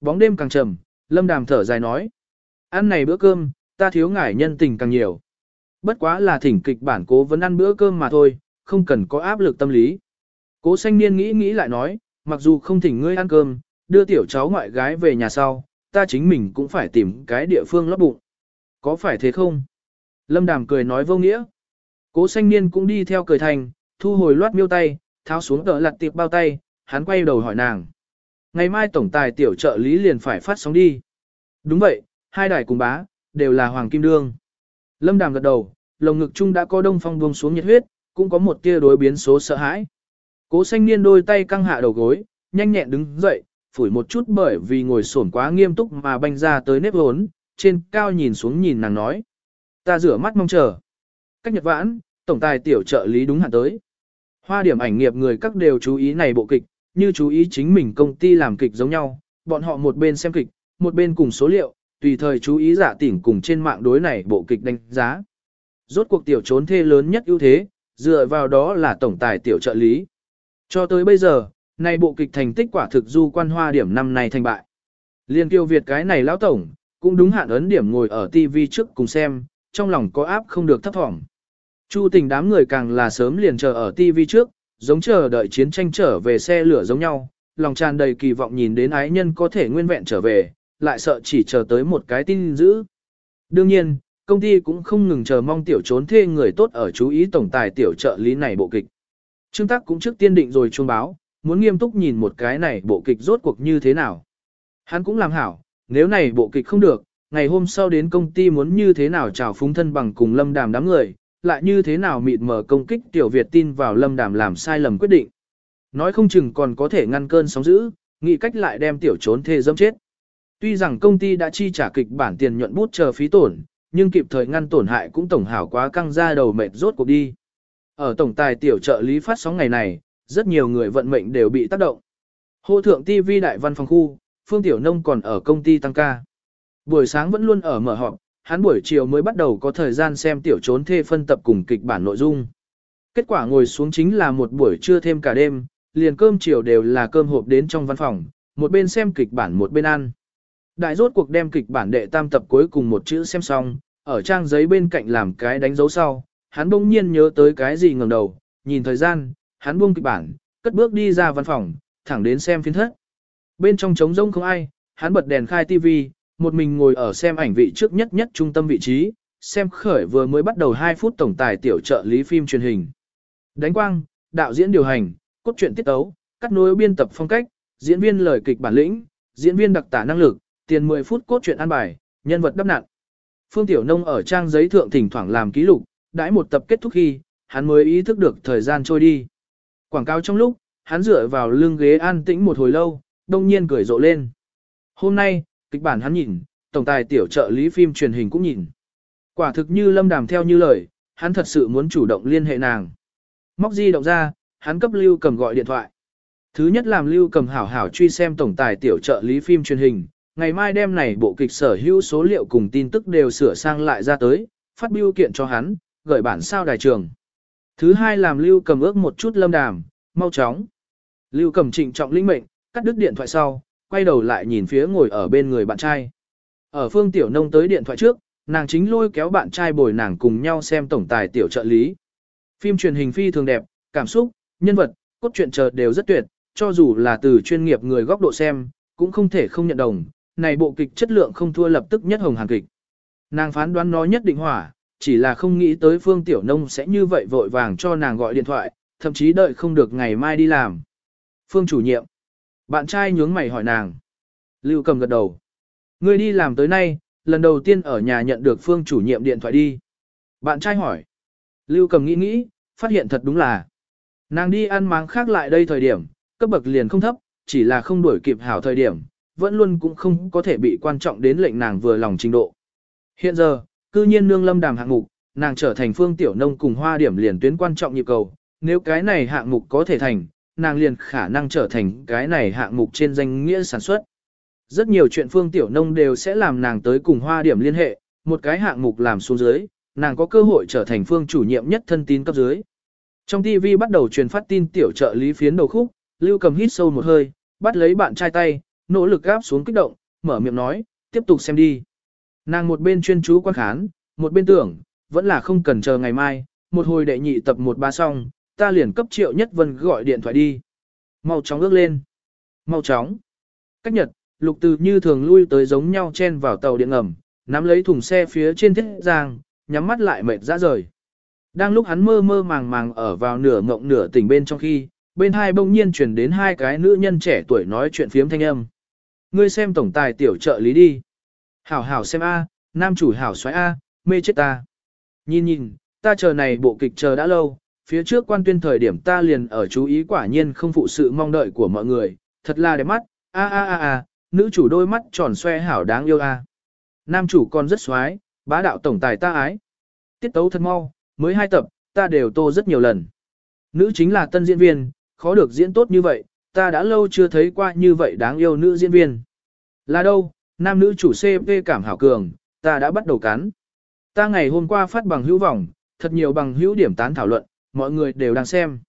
Bóng đêm càng trầm, Lâm Đàm thở dài nói. Ăn này bữa cơm, ta thiếu ngải nhân tình càng nhiều. Bất quá là thỉnh kịch bản cố vấn ăn bữa cơm mà thôi, không cần có áp lực tâm lý. Cố xanh niên nghĩ nghĩ lại nói, mặc dù không thỉnh ngươi ăn cơm, đưa tiểu cháu ngoại gái về nhà sau, ta chính mình cũng phải tìm cái địa phương lấp bụng. Có phải thế không? Lâm Đàm cười nói vô nghĩa. Cố xanh niên cũng đi theo cười thành, thu hồi loát miêu tay, tháo xuống tờ lặt tiệp bao tay, hắn quay đầu hỏi nàng. Ngày mai tổng tài tiểu trợ lý liền phải phát sóng đi. Đúng vậy, hai đài cùng bá, đều là Hoàng Kim Đương. Lâm Đàm gật đầu, lồng ngực chung đã có đông phong buông xuống nhiệt huyết, cũng có một tia đối biến số sợ hãi. Cố xanh niên đôi tay căng hạ đầu gối, nhanh nhẹn đứng dậy, phủi một chút bởi vì ngồi sổn quá nghiêm túc mà banh ra tới nếp hốn, trên cao nhìn xuống nhìn nàng nói. Ta rửa mắt mong chờ. Cách nhật vãn, tổng tài tiểu trợ lý đúng hạn tới. Hoa điểm ảnh nghiệp người các đều chú ý này bộ kịch, như chú ý chính mình công ty làm kịch giống nhau, bọn họ một bên xem kịch, một bên cùng số liệu, tùy thời chú ý giả tỉnh cùng trên mạng đối này bộ kịch đánh giá. Rốt cuộc tiểu trốn thê lớn nhất ưu thế, dựa vào đó là tổng tài tiểu trợ lý. Cho tới bây giờ, nay bộ kịch thành tích quả thực du quan hoa điểm năm nay thành bại. Liên kiêu Việt cái này lão tổng, cũng đúng hạn ấn điểm ngồi ở TV trước cùng xem, trong lòng có áp không được thấp thỏm. Chu tình đám người càng là sớm liền chờ ở TV trước, giống chờ đợi chiến tranh trở về xe lửa giống nhau, lòng tràn đầy kỳ vọng nhìn đến ái nhân có thể nguyên vẹn trở về, lại sợ chỉ chờ tới một cái tin dữ. Đương nhiên, công ty cũng không ngừng chờ mong tiểu trốn thê người tốt ở chú ý tổng tài tiểu trợ lý này bộ kịch. Trương Tắc cũng trước tiên định rồi chuông báo, muốn nghiêm túc nhìn một cái này bộ kịch rốt cuộc như thế nào. Hắn cũng làm hảo, nếu này bộ kịch không được, ngày hôm sau đến công ty muốn như thế nào chào phúng thân bằng cùng lâm đàm đám người, lại như thế nào mịt mờ công kích tiểu Việt tin vào lâm đàm làm sai lầm quyết định. Nói không chừng còn có thể ngăn cơn sóng dữ, nghĩ cách lại đem tiểu trốn thê dâm chết. Tuy rằng công ty đã chi trả kịch bản tiền nhuận bút chờ phí tổn, nhưng kịp thời ngăn tổn hại cũng tổng hảo quá căng ra đầu mệt rốt cuộc đi. Ở tổng tài tiểu trợ lý phát sóng ngày này, rất nhiều người vận mệnh đều bị tác động. Hô thượng TV đại văn phòng khu, Phương Tiểu Nông còn ở công ty tăng ca. Buổi sáng vẫn luôn ở mở họp, hắn buổi chiều mới bắt đầu có thời gian xem tiểu trốn thê phân tập cùng kịch bản nội dung. Kết quả ngồi xuống chính là một buổi trưa thêm cả đêm, liền cơm chiều đều là cơm hộp đến trong văn phòng, một bên xem kịch bản một bên ăn. Đại rốt cuộc đem kịch bản đệ tam tập cuối cùng một chữ xem xong, ở trang giấy bên cạnh làm cái đánh dấu sau, hắn bỗng nhiên nhớ tới cái gì ngẩng đầu, nhìn thời gian, hắn buông kịch bản, cất bước đi ra văn phòng, thẳng đến xem phiên thất. Bên trong trống rỗng không ai, hắn bật đèn khai tivi, một mình ngồi ở xem ảnh vị trước nhất nhất trung tâm vị trí, xem khởi vừa mới bắt đầu 2 phút tổng tài tiểu trợ lý phim truyền hình. Đánh quang, đạo diễn điều hành, cốt truyện tiết tấu, cắt nối biên tập phong cách, diễn viên lời kịch bản lĩnh, diễn viên đặc tả năng lực, tiền 10 phút cốt truyện an bài, nhân vật đắp nặn. Phương Tiểu Nông ở trang giấy thượng thỉnh thoảng làm ký lục, đãi một tập kết thúc khi, hắn mới ý thức được thời gian trôi đi. Quảng cáo trong lúc, hắn dựa vào lưng ghế an tĩnh một hồi lâu, đông nhiên cười rộ lên. Hôm nay, kịch bản hắn nhìn, tổng tài tiểu trợ lý phim truyền hình cũng nhìn. Quả thực như lâm đàm theo như lời, hắn thật sự muốn chủ động liên hệ nàng. Móc di động ra, hắn cấp Lưu Cầm gọi điện thoại. Thứ nhất làm Lưu Cầm hảo hảo truy xem tổng tài tiểu trợ lý phim truyền hình, ngày mai đêm này bộ kịch sở hữu số liệu cùng tin tức đều sửa sang lại ra tới, phát biểu kiện cho hắn, gửi bản sao đài trường. Thứ hai làm Lưu Cầm ước một chút lâm đàm, mau chóng. Lưu Cầm trịnh trọng linh mệnh, cắt đứt điện thoại sau, quay đầu lại nhìn phía ngồi ở bên người bạn trai. Ở phương tiểu nông tới điện thoại trước, nàng chính lôi kéo bạn trai bồi nàng cùng nhau xem tổng tài tiểu trợ lý. Phim truyền hình phi thường đẹp, cảm xúc, nhân vật, cốt truyện chờ đều rất tuyệt, cho dù là từ chuyên nghiệp người góc độ xem, cũng không thể không nhận đồng, này bộ kịch chất lượng không thua lập tức nhất hồng hàng kịch. Nàng phán đoán nó nhất định hỏa, chỉ là không nghĩ tới Phương Tiểu Nông sẽ như vậy vội vàng cho nàng gọi điện thoại, thậm chí đợi không được ngày mai đi làm. Phương chủ nhiệm. Bạn trai nhướng mày hỏi nàng. Lưu cầm gật đầu. Ngươi đi làm tới nay, lần đầu tiên ở nhà nhận được Phương chủ nhiệm điện thoại đi. Bạn trai hỏi. Lưu cầm nghĩ nghĩ, phát hiện thật đúng là. Nàng đi ăn máng khác lại đây thời điểm, cấp bậc liền không thấp, chỉ là không đuổi kịp hảo thời điểm, vẫn luôn cũng không có thể bị quan trọng đến lệnh nàng vừa lòng trình độ. Hiện giờ, cư nhiên nương lâm đàm hạng mục, nàng trở thành phương tiểu nông cùng hoa điểm liền tuyến quan trọng nhịp cầu, nếu cái này hạng mục có thể thành, nàng liền khả năng trở thành cái này hạng mục trên danh nghĩa sản xuất. Rất nhiều chuyện phương tiểu nông đều sẽ làm nàng tới cùng hoa điểm liên hệ, một cái hạng mục làm xuống dưới, nàng có cơ hội trở thành phương chủ nhiệm nhất thân tín cấp dưới. Trong TV bắt đầu truyền phát tin tiểu trợ lý phiến đầu khúc, Lưu Cầm hít sâu một hơi, bắt lấy bạn trai tay, nỗ lực gáp xuống kích động, mở miệng nói, tiếp tục xem đi. Nàng một bên chuyên chú quan khán, một bên tưởng, vẫn là không cần chờ ngày mai, một hồi đệ nhị tập một ba xong, ta liền cấp triệu nhất vân gọi điện thoại đi. Mau chóng ước lên. Mau chóng. Cách nhật, lục từ như thường lui tới giống nhau chen vào tàu điện ngầm, nắm lấy thùng xe phía trên thiết giang, nhắm mắt lại mệt ra rời. Đang lúc hắn mơ mơ màng màng ở vào nửa ngộng nửa tỉnh bên trong khi, bên hai bỗng nhiên chuyển đến hai cái nữ nhân trẻ tuổi nói chuyện phiếm thanh âm. Ngươi xem tổng tài tiểu trợ lý đi. Hảo hảo xem A, nam chủ hảo xoáy A, mê chết ta. Nhìn nhìn, ta chờ này bộ kịch chờ đã lâu, phía trước quan tuyên thời điểm ta liền ở chú ý quả nhiên không phụ sự mong đợi của mọi người, thật là đẹp mắt, a a a a, nữ chủ đôi mắt tròn xoe hảo đáng yêu a. Nam chủ còn rất xoái, bá đạo tổng tài ta ái. Tiết tấu thật mau, mới hai tập, ta đều tô rất nhiều lần. Nữ chính là tân diễn viên, khó được diễn tốt như vậy, ta đã lâu chưa thấy qua như vậy đáng yêu nữ diễn viên. Là đâu, nam nữ chủ CP cảm hảo cường, ta đã bắt đầu cắn. Ta ngày hôm qua phát bằng hữu vọng, thật nhiều bằng hữu điểm tán thảo luận, mọi người đều đang xem.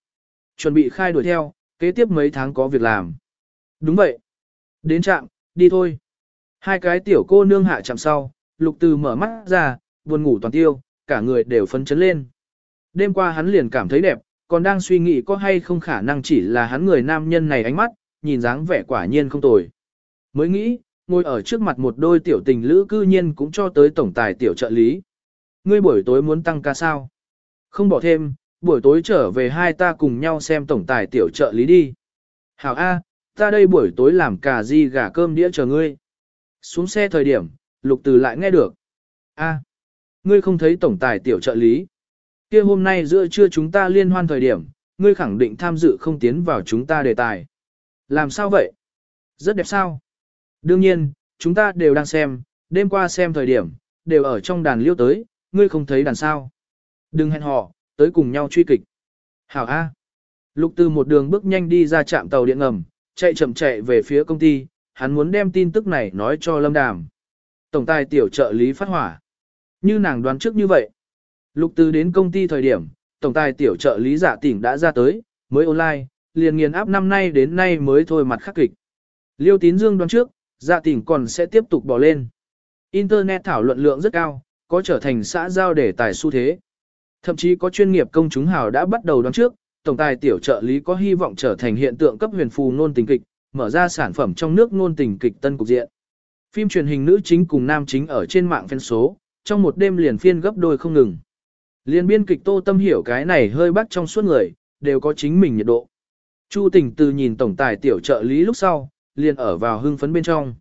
Chuẩn bị khai đuổi theo, kế tiếp mấy tháng có việc làm. Đúng vậy. Đến trạm, đi thôi. Hai cái tiểu cô nương hạ chạm sau, lục từ mở mắt ra, buồn ngủ toàn tiêu, cả người đều phấn chấn lên. Đêm qua hắn liền cảm thấy đẹp, còn đang suy nghĩ có hay không khả năng chỉ là hắn người nam nhân này ánh mắt, nhìn dáng vẻ quả nhiên không tồi. Mới nghĩ, ngồi ở trước mặt một đôi tiểu tình lữ cư nhiên cũng cho tới tổng tài tiểu trợ lý. Ngươi buổi tối muốn tăng ca sao? Không bỏ thêm, buổi tối trở về hai ta cùng nhau xem tổng tài tiểu trợ lý đi. Hảo A, ta đây buổi tối làm cà di gà cơm đĩa chờ ngươi. Xuống xe thời điểm, lục từ lại nghe được. A, ngươi không thấy tổng tài tiểu trợ lý. kia hôm nay giữa trưa chúng ta liên hoan thời điểm, ngươi khẳng định tham dự không tiến vào chúng ta đề tài. Làm sao vậy? Rất đẹp sao? Đương nhiên, chúng ta đều đang xem, đêm qua xem thời điểm, đều ở trong đàn liêu tới, ngươi không thấy đàn sao. Đừng hẹn hò, tới cùng nhau truy kịch. Hảo A. Lục từ một đường bước nhanh đi ra trạm tàu điện ngầm, chạy chậm chạy về phía công ty, hắn muốn đem tin tức này nói cho Lâm Đàm. Tổng tài tiểu trợ lý phát hỏa. Như nàng đoán trước như vậy. Lục từ đến công ty thời điểm, tổng tài tiểu trợ lý giả tỉnh đã ra tới, mới online, liền nghiền áp năm nay đến nay mới thôi mặt khắc kịch. Liêu tín dương đoán trước, giả tỉnh còn sẽ tiếp tục bỏ lên. Internet thảo luận lượng rất cao, có trở thành xã giao để tài xu thế. Thậm chí có chuyên nghiệp công chúng hào đã bắt đầu đoán trước, tổng tài tiểu trợ lý có hy vọng trở thành hiện tượng cấp huyền phù nôn tình kịch, mở ra sản phẩm trong nước nôn tình kịch tân cục diện. Phim truyền hình nữ chính cùng nam chính ở trên mạng phân số, trong một đêm liền phiên gấp đôi không ngừng. Liên biên kịch Tô Tâm hiểu cái này hơi bắt trong suốt người, đều có chính mình nhiệt độ. Chu Tình từ nhìn tổng tài tiểu trợ lý lúc sau, liền ở vào hưng phấn bên trong.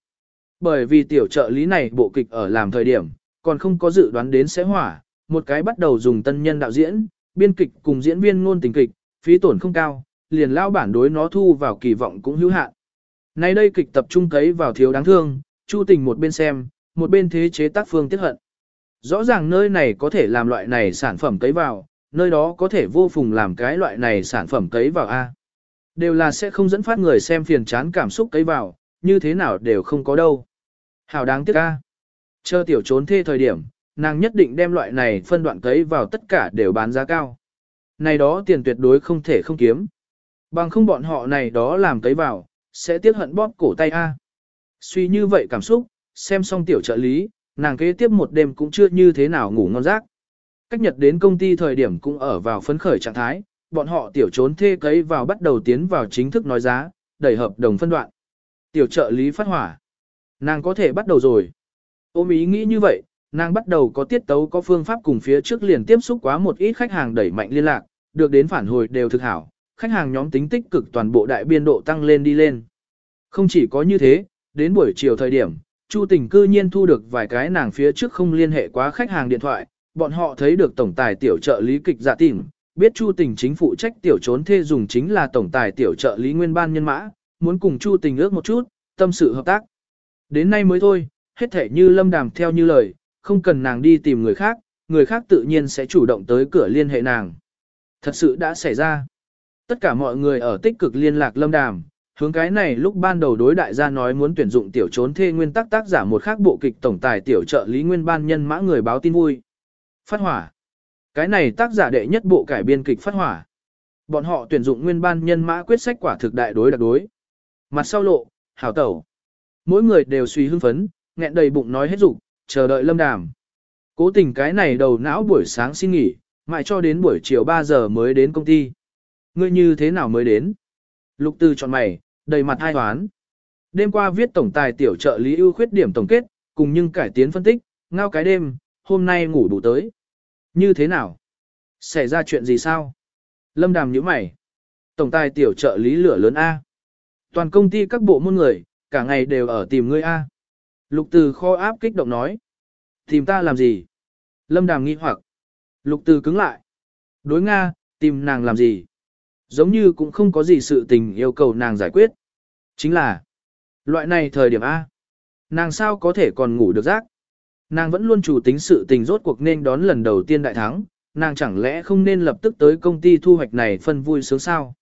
Bởi vì tiểu trợ lý này bộ kịch ở làm thời điểm, còn không có dự đoán đến sẽ hỏa, một cái bắt đầu dùng tân nhân đạo diễn, biên kịch cùng diễn viên ngôn tình kịch, phí tổn không cao, liền lao bản đối nó thu vào kỳ vọng cũng hữu hạn. Nay đây kịch tập trung cấy vào thiếu đáng thương, chu tình một bên xem, một bên thế chế tác phương tiết hận. Rõ ràng nơi này có thể làm loại này sản phẩm cấy vào, nơi đó có thể vô phùng làm cái loại này sản phẩm cấy vào A. Đều là sẽ không dẫn phát người xem phiền chán cảm xúc cấy vào, như thế nào đều không có đâu. Hảo đáng tiếc A. Chờ tiểu trốn thê thời điểm, nàng nhất định đem loại này phân đoạn cấy vào tất cả đều bán giá cao. Này đó tiền tuyệt đối không thể không kiếm. Bằng không bọn họ này đó làm cấy vào, sẽ tiếc hận bóp cổ tay A. Suy như vậy cảm xúc, xem xong tiểu trợ lý, nàng kế tiếp một đêm cũng chưa như thế nào ngủ ngon giấc. Cách nhật đến công ty thời điểm cũng ở vào phấn khởi trạng thái, bọn họ tiểu trốn thê cấy vào bắt đầu tiến vào chính thức nói giá, đẩy hợp đồng phân đoạn. Tiểu trợ lý phát hỏa. Nàng có thể bắt đầu rồi. Ôm ý nghĩ như vậy, nàng bắt đầu có tiết tấu có phương pháp cùng phía trước liền tiếp xúc quá một ít khách hàng đẩy mạnh liên lạc, được đến phản hồi đều thực hảo, khách hàng nhóm tính tích cực toàn bộ đại biên độ tăng lên đi lên. Không chỉ có như thế, đến buổi chiều thời điểm, Chu Tình cư nhiên thu được vài cái nàng phía trước không liên hệ quá khách hàng điện thoại, bọn họ thấy được tổng tài tiểu trợ lý kịch dạ giả tỉnh, biết Chu Tình chính phụ trách tiểu trốn thê dùng chính là tổng tài tiểu trợ lý nguyên ban nhân mã, muốn cùng Chu Tình ước một chút, tâm sự hợp tác. Đến nay mới thôi, hết thể như lâm đàm theo như lời, không cần nàng đi tìm người khác, người khác tự nhiên sẽ chủ động tới cửa liên hệ nàng. Thật sự đã xảy ra. Tất cả mọi người ở tích cực liên lạc lâm đàm, hướng cái này lúc ban đầu đối đại gia nói muốn tuyển dụng tiểu trốn thê nguyên tắc tác giả một khác bộ kịch tổng tài tiểu trợ lý nguyên ban nhân mã người báo tin vui. Phát hỏa. Cái này tác giả đệ nhất bộ cải biên kịch phát hỏa. Bọn họ tuyển dụng nguyên ban nhân mã quyết sách quả thực đại đối đặc đối. Mặt sau lộ, hảo tẩu. mỗi người đều suy hưng phấn, nghẹn đầy bụng nói hết dục, chờ đợi lâm đàm. Cố tình cái này đầu não buổi sáng xin nghỉ, mãi cho đến buổi chiều 3 giờ mới đến công ty. Ngươi như thế nào mới đến? Lục Tư chọn mày, đầy mặt hai toán. Đêm qua viết tổng tài tiểu trợ lý ưu khuyết điểm tổng kết, cùng nhưng cải tiến phân tích, ngao cái đêm, hôm nay ngủ đủ tới. Như thế nào? Xảy ra chuyện gì sao? Lâm đàm nhíu mày. Tổng tài tiểu trợ lý lửa lớn A. Toàn công ty các bộ môn người, cả ngày đều ở tìm ngươi A. Lục từ kho áp kích động nói. Tìm ta làm gì? Lâm đàm nghi hoặc. Lục từ cứng lại. Đối Nga, tìm nàng làm gì? Giống như cũng không có gì sự tình yêu cầu nàng giải quyết. Chính là, loại này thời điểm A. Nàng sao có thể còn ngủ được giấc? Nàng vẫn luôn chủ tính sự tình rốt cuộc nên đón lần đầu tiên đại thắng, nàng chẳng lẽ không nên lập tức tới công ty thu hoạch này phân vui sướng sao?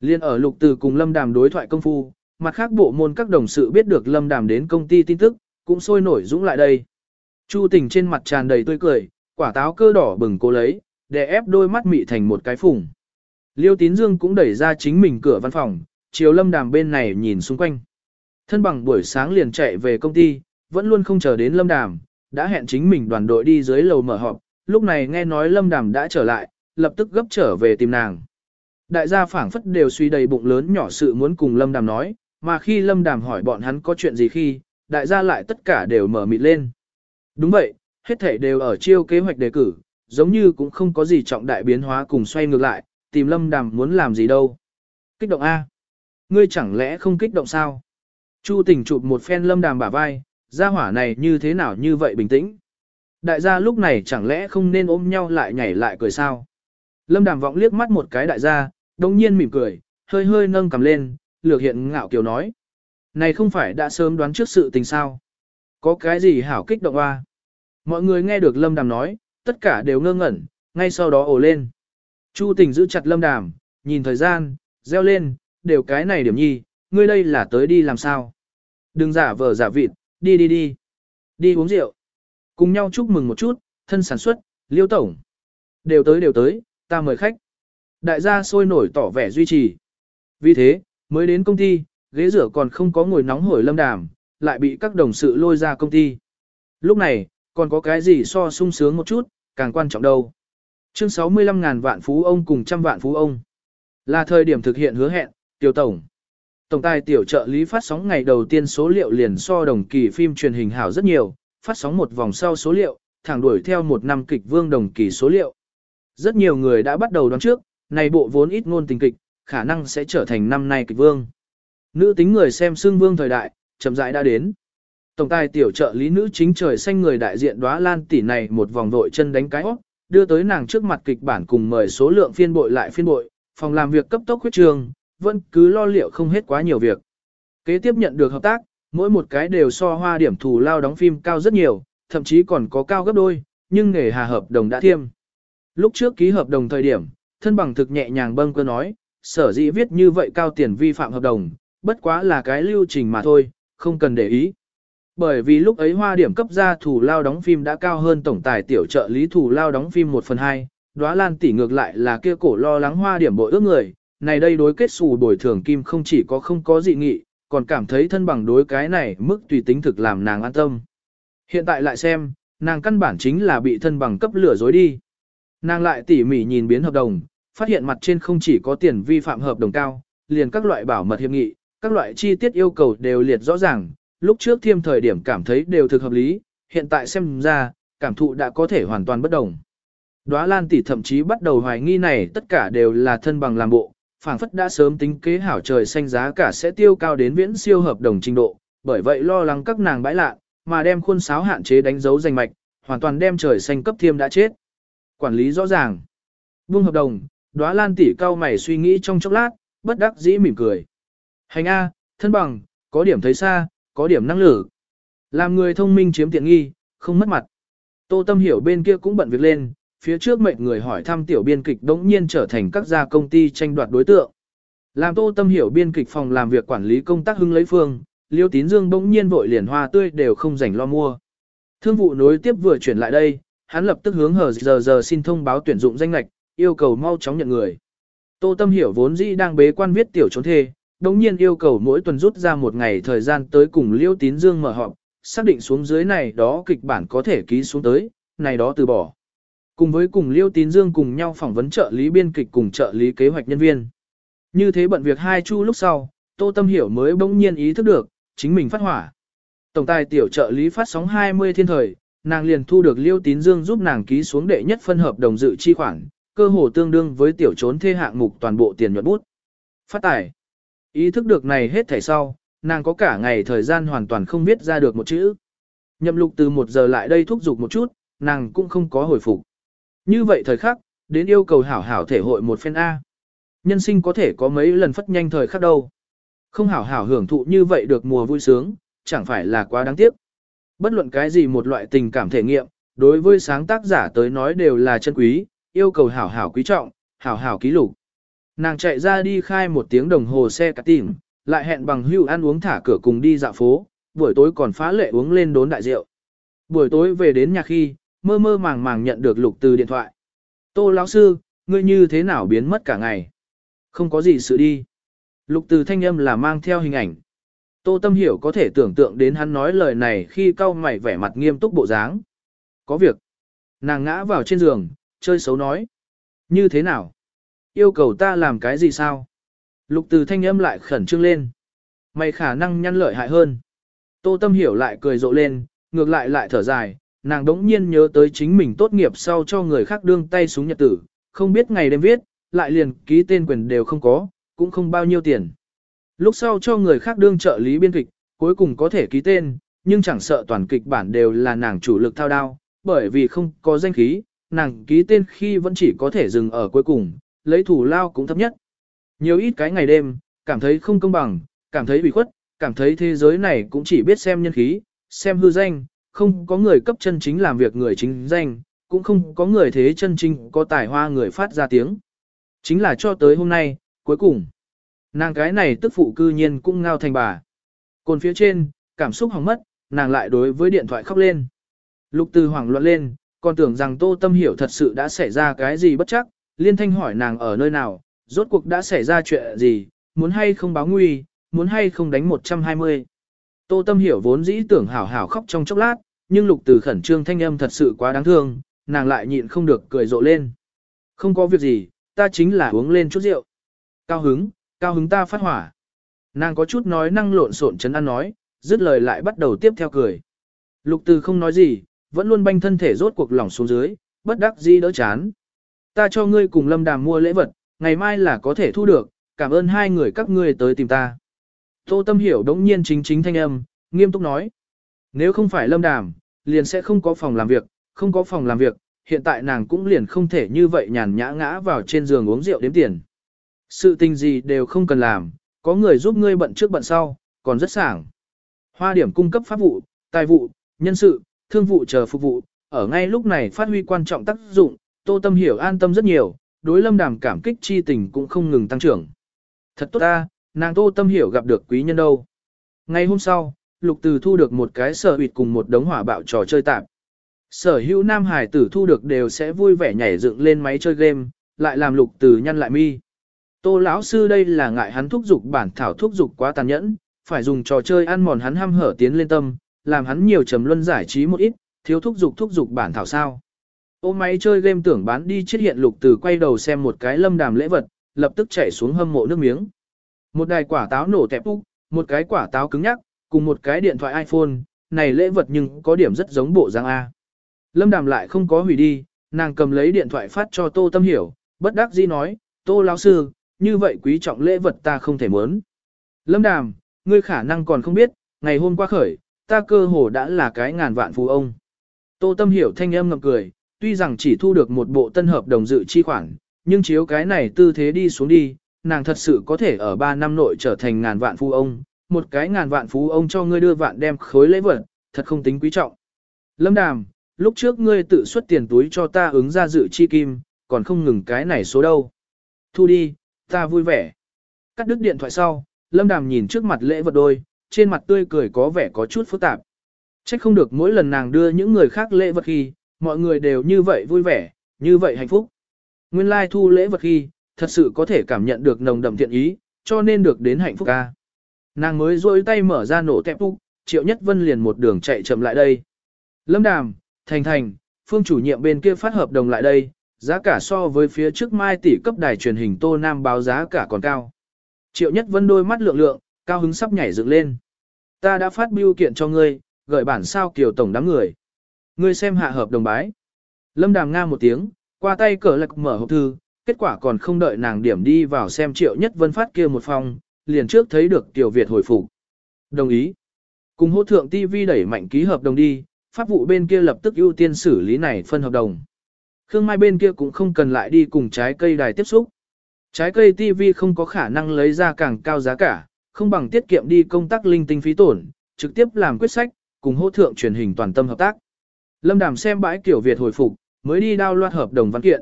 Liên ở lục từ cùng Lâm Đàm đối thoại công phu, mặt khác bộ môn các đồng sự biết được Lâm Đàm đến công ty tin tức, cũng sôi nổi dũng lại đây. Chu tình trên mặt tràn đầy tươi cười, quả táo cơ đỏ bừng cố lấy, để ép đôi mắt mị thành một cái phủng. Liêu tín dương cũng đẩy ra chính mình cửa văn phòng, chiều lâm đàm bên này nhìn xung quanh. Thân bằng buổi sáng liền chạy về công ty, vẫn luôn không chờ đến lâm đàm, đã hẹn chính mình đoàn đội đi dưới lầu mở họp, lúc này nghe nói lâm đàm đã trở lại, lập tức gấp trở về tìm nàng. Đại gia phảng phất đều suy đầy bụng lớn nhỏ sự muốn cùng lâm đàm nói, mà khi lâm đàm hỏi bọn hắn có chuyện gì khi, đại gia lại tất cả đều mở mịt lên. Đúng vậy, hết thể đều ở chiêu kế hoạch đề cử, giống như cũng không có gì trọng đại biến hóa cùng xoay ngược lại, tìm lâm đàm muốn làm gì đâu. Kích động A. Ngươi chẳng lẽ không kích động sao? Chu tình chụp một phen lâm đàm bả vai, gia hỏa này như thế nào như vậy bình tĩnh. Đại gia lúc này chẳng lẽ không nên ôm nhau lại nhảy lại cười sao? Lâm đàm vọng liếc mắt một cái đại gia, đồng nhiên mỉm cười, hơi hơi nâng cầm lên, lược hiện ngạo kiều nói. Này không phải đã sớm đoán trước sự tình sao? Có cái gì hảo kích động hoa? Mọi người nghe được Lâm Đàm nói, tất cả đều ngơ ngẩn, ngay sau đó ồ lên. Chu tình giữ chặt Lâm Đàm, nhìn thời gian, reo lên, đều cái này điểm nhi, ngươi đây là tới đi làm sao? Đừng giả vờ giả vịt, đi đi đi. Đi uống rượu. Cùng nhau chúc mừng một chút, thân sản xuất, liêu tổng. Đều tới đều tới, ta mời khách. Đại gia sôi nổi tỏ vẻ duy trì. Vì thế, mới đến công ty, ghế rửa còn không có ngồi nóng hổi lâm đàm, lại bị các đồng sự lôi ra công ty. Lúc này, còn có cái gì so sung sướng một chút, càng quan trọng đâu. Chương 65 ngàn vạn phú ông cùng trăm vạn phú ông. Là thời điểm thực hiện hứa hẹn, tiểu tổng. Tổng tài tiểu trợ lý phát sóng ngày đầu tiên số liệu liền so đồng kỳ phim truyền hình hảo rất nhiều, phát sóng một vòng sau số liệu, thẳng đuổi theo một năm kịch vương đồng kỳ số liệu. Rất nhiều người đã bắt đầu đoán trước, này bộ vốn ít ngôn tình kịch, khả năng sẽ trở thành năm nay kịch vương. Nữ tính người xem xương vương thời đại, chậm rãi đã đến. Tổng tài tiểu trợ lý nữ chính trời xanh người đại diện đóa lan tỷ này một vòng đội chân đánh cái óc, đưa tới nàng trước mặt kịch bản cùng mời số lượng phiên bội lại phiên bội, phòng làm việc cấp tốc huyết trường, vẫn cứ lo liệu không hết quá nhiều việc. Kế tiếp nhận được hợp tác, mỗi một cái đều so hoa điểm thù lao đóng phim cao rất nhiều, thậm chí còn có cao gấp đôi, nhưng nghề hà hợp đồng đã thiêm. Lúc trước ký hợp đồng thời điểm, thân bằng thực nhẹ nhàng bâng cơ nói, sở dĩ viết như vậy cao tiền vi phạm hợp đồng, bất quá là cái lưu trình mà thôi, không cần để ý. Bởi vì lúc ấy hoa điểm cấp ra thủ lao đóng phim đã cao hơn tổng tài tiểu trợ lý thủ lao đóng phim 1 phần 2, đóa lan tỷ ngược lại là kia cổ lo lắng hoa điểm bội ước người, này đây đối kết xù bồi thường kim không chỉ có không có dị nghị, còn cảm thấy thân bằng đối cái này mức tùy tính thực làm nàng an tâm. Hiện tại lại xem, nàng căn bản chính là bị thân bằng cấp lửa dối đi. Nàng lại tỉ mỉ nhìn biến hợp đồng, phát hiện mặt trên không chỉ có tiền vi phạm hợp đồng cao, liền các loại bảo mật hiệp nghị, các loại chi tiết yêu cầu đều liệt rõ ràng, lúc trước thiêm thời điểm cảm thấy đều thực hợp lý, hiện tại xem ra, cảm thụ đã có thể hoàn toàn bất đồng. Đóa Lan tỷ thậm chí bắt đầu hoài nghi này tất cả đều là thân bằng làm bộ, phảng phất đã sớm tính kế hảo trời xanh giá cả sẽ tiêu cao đến viễn siêu hợp đồng trình độ, bởi vậy lo lắng các nàng bãi lạ, mà đem khuôn sáo hạn chế đánh dấu danh mạch, hoàn toàn đem trời xanh cấp thiêm đã chết. Quản lý rõ ràng. Buông hợp đồng, Đóa Lan tỷ cao mày suy nghĩ trong chốc lát, bất đắc dĩ mỉm cười. Hành A, thân bằng, có điểm thấy xa, có điểm năng lực. Làm người thông minh chiếm tiện nghi, không mất mặt. Tô Tâm Hiểu bên kia cũng bận việc lên, phía trước mệnh người hỏi thăm tiểu biên kịch đống nhiên trở thành các gia công ty tranh đoạt đối tượng. Làm Tô Tâm Hiểu biên kịch phòng làm việc quản lý công tác hưng lấy phương, Liêu Tín Dương đống nhiên vội liền hoa tươi đều không rảnh lo mua. Thương vụ nối tiếp vừa chuyển lại đây, hắn lập tức hướng hờ giờ giờ xin thông báo tuyển dụng danh lạch, yêu cầu mau chóng nhận người. Tô Tâm Hiểu vốn dĩ đang bế quan viết tiểu trốn thê, đồng nhiên yêu cầu mỗi tuần rút ra một ngày thời gian tới cùng Liêu Tín Dương mở họp, xác định xuống dưới này đó kịch bản có thể ký xuống tới, này đó từ bỏ. Cùng với cùng Liêu Tín Dương cùng nhau phỏng vấn trợ lý biên kịch cùng trợ lý kế hoạch nhân viên. Như thế bận việc hai chu lúc sau, Tô Tâm Hiểu mới bỗng nhiên ý thức được, chính mình phát hỏa. Tổng tài tiểu trợ lý phát sóng 20 thiên thời, nàng liền thu được Liêu Tín Dương giúp nàng ký xuống đệ nhất phân hợp đồng dự chi khoản, cơ hồ tương đương với tiểu trốn thê hạng mục toàn bộ tiền nhuận bút. Phát tài. Ý thức được này hết thảy sau, nàng có cả ngày thời gian hoàn toàn không biết ra được một chữ. Nhậm lục từ một giờ lại đây thúc giục một chút, nàng cũng không có hồi phục. Như vậy thời khắc, đến yêu cầu hảo hảo thể hội một phen A. Nhân sinh có thể có mấy lần phất nhanh thời khắc đâu. Không hảo hảo hưởng thụ như vậy được mùa vui sướng, chẳng phải là quá đáng tiếc. Bất luận cái gì một loại tình cảm thể nghiệm, đối với sáng tác giả tới nói đều là chân quý, yêu cầu hảo hảo quý trọng, hảo hảo ký lục. Nàng chạy ra đi khai một tiếng đồng hồ xe cả tìm, lại hẹn bằng hưu ăn uống thả cửa cùng đi dạo phố, buổi tối còn phá lệ uống lên đốn đại rượu. Buổi tối về đến nhà khi, mơ mơ màng màng nhận được lục từ điện thoại. Tô lão sư, ngươi như thế nào biến mất cả ngày? Không có gì sự đi. Lục từ thanh âm là mang theo hình ảnh. Tô Tâm Hiểu có thể tưởng tượng đến hắn nói lời này khi cau mày vẻ mặt nghiêm túc bộ dáng. Có việc. Nàng ngã vào trên giường, chơi xấu nói. Như thế nào? Yêu cầu ta làm cái gì sao? Lục từ thanh âm lại khẩn trương lên. Mày khả năng nhăn lợi hại hơn. Tô Tâm Hiểu lại cười rộ lên, ngược lại lại thở dài. Nàng đống nhiên nhớ tới chính mình tốt nghiệp sau cho người khác đương tay súng nhật tử. Không biết ngày đêm viết, lại liền ký tên quyền đều không có, cũng không bao nhiêu tiền. Lúc sau cho người khác đương trợ lý biên kịch, cuối cùng có thể ký tên, nhưng chẳng sợ toàn kịch bản đều là nàng chủ lực thao đao, bởi vì không có danh khí, nàng ký tên khi vẫn chỉ có thể dừng ở cuối cùng, lấy thủ lao cũng thấp nhất. Nhiều ít cái ngày đêm, cảm thấy không công bằng, cảm thấy bị khuất, cảm thấy thế giới này cũng chỉ biết xem nhân khí, xem hư danh, không có người cấp chân chính làm việc người chính danh, cũng không có người thế chân chính có tài hoa người phát ra tiếng. Chính là cho tới hôm nay, cuối cùng, nàng cái này tức phụ cư nhiên cũng ngao thành bà. Còn phía trên, cảm xúc hỏng mất, nàng lại đối với điện thoại khóc lên. Lục từ hoảng loạn lên, còn tưởng rằng tô tâm hiểu thật sự đã xảy ra cái gì bất chắc, liên thanh hỏi nàng ở nơi nào, rốt cuộc đã xảy ra chuyện gì, muốn hay không báo nguy, muốn hay không đánh 120. Tô tâm hiểu vốn dĩ tưởng hảo hảo khóc trong chốc lát, nhưng lục từ khẩn trương thanh âm thật sự quá đáng thương, nàng lại nhịn không được cười rộ lên. Không có việc gì, ta chính là uống lên chút rượu. Cao hứng, cao hứng ta phát hỏa. Nàng có chút nói năng lộn xộn chấn an nói, dứt lời lại bắt đầu tiếp theo cười. Lục từ không nói gì, vẫn luôn banh thân thể rốt cuộc lỏng xuống dưới, bất đắc dĩ đỡ chán. Ta cho ngươi cùng lâm đàm mua lễ vật, ngày mai là có thể thu được, cảm ơn hai người các ngươi tới tìm ta. Tô Tâm Hiểu đống nhiên chính chính thanh âm, nghiêm túc nói. Nếu không phải lâm đàm, liền sẽ không có phòng làm việc, không có phòng làm việc, hiện tại nàng cũng liền không thể như vậy nhàn nhã ngã vào trên giường uống rượu đếm tiền. Sự tình gì đều không cần làm, có người giúp ngươi bận trước bận sau, còn rất sảng. Hoa điểm cung cấp pháp vụ, tài vụ, nhân sự, thương vụ chờ phục vụ, ở ngay lúc này phát huy quan trọng tác dụng, Tô Tâm hiểu an tâm rất nhiều, đối Lâm Đàm cảm kích chi tình cũng không ngừng tăng trưởng. Thật tốt ta, nàng Tô Tâm hiểu gặp được quý nhân đâu. Ngày hôm sau, Lục Từ thu được một cái sở huyệt cùng một đống hỏa bạo trò chơi tạm. Sở hữu nam hải tử thu được đều sẽ vui vẻ nhảy dựng lên máy chơi game, lại làm Lục Từ nhăn lại mi. Tô lão sư đây là ngại hắn thúc giục bản thảo thúc giục quá tàn nhẫn, phải dùng trò chơi ăn mòn hắn ham hở tiến lên tâm, làm hắn nhiều trầm luân giải trí một ít, thiếu thúc giục thúc giục bản thảo sao. Ôm máy chơi game tưởng bán đi chết hiện lục từ quay đầu xem một cái lâm đàm lễ vật, lập tức chạy xuống hâm mộ nước miếng. Một đài quả táo nổ tẹp úc, một cái quả táo cứng nhắc, cùng một cái điện thoại iPhone, này lễ vật nhưng có điểm rất giống bộ giang A. Lâm đàm lại không có hủy đi, nàng cầm lấy điện thoại phát cho Tô Tâm Hiểu, bất đắc dĩ nói, Tô lão sư, như vậy quý trọng lễ vật ta không thể muốn. Lâm đàm, ngươi khả năng còn không biết, ngày hôm qua khởi, ta cơ hồ đã là cái ngàn vạn phú ông. Tô Tâm hiểu thanh âm ngậm cười, tuy rằng chỉ thu được một bộ tân hợp đồng dự chi khoản, nhưng chiếu cái này tư thế đi xuống đi, nàng thật sự có thể ở 3 năm nội trở thành ngàn vạn phú ông, một cái ngàn vạn phú ông cho ngươi đưa vạn đem khối lễ vật, thật không tính quý trọng. Lâm Đàm, lúc trước ngươi tự xuất tiền túi cho ta ứng ra dự chi kim, còn không ngừng cái này số đâu. Thu đi, ta vui vẻ. Cắt đứt điện thoại sau, Lâm Đàm nhìn trước mặt lễ vật đôi, trên mặt tươi cười có vẻ có chút phức tạp. Chắc không được mỗi lần nàng đưa những người khác lễ vật khi, mọi người đều như vậy vui vẻ, như vậy hạnh phúc. Nguyên lai thu lễ vật khi, thật sự có thể cảm nhận được nồng đậm thiện ý, cho nên được đến hạnh phúc ca. Nàng mới rôi tay mở ra nổ tẹp úc, Triệu Nhất Vân liền một đường chạy chậm lại đây. Lâm Đàm, Thành Thành, Phương chủ nhiệm bên kia phát hợp đồng lại đây, giá cả so với phía trước mai tỷ cấp đài truyền hình Tô Nam báo giá cả còn cao. Triệu Nhất Vân đôi mắt lượng lượng, cao hứng sắp nhảy dựng lên. Ta đã phát biêu kiện cho ngươi, gửi bản sao kiều tổng đám người. Ngươi xem hạ hợp đồng bái. Lâm Đàm nga một tiếng, qua tay cờ lạc mở hộp thư, kết quả còn không đợi nàng điểm đi vào xem Triệu Nhất Vân phát kia một phòng, liền trước thấy được Tiểu Việt hồi phục. Đồng ý. Cùng hỗ thượng TV đẩy mạnh ký hợp đồng đi, pháp vụ bên kia lập tức ưu tiên xử lý này phân hợp đồng. Khương Mai bên kia cũng không cần lại đi cùng trái cây đài tiếp xúc. Trái cây TV không có khả năng lấy ra càng cao giá cả, không bằng tiết kiệm đi công tác linh tinh phí tổn, trực tiếp làm quyết sách, cùng hỗ thượng truyền hình toàn tâm hợp tác. Lâm Đàm xem bãi kiểu Việt hồi phục, mới đi đao loạt hợp đồng văn kiện.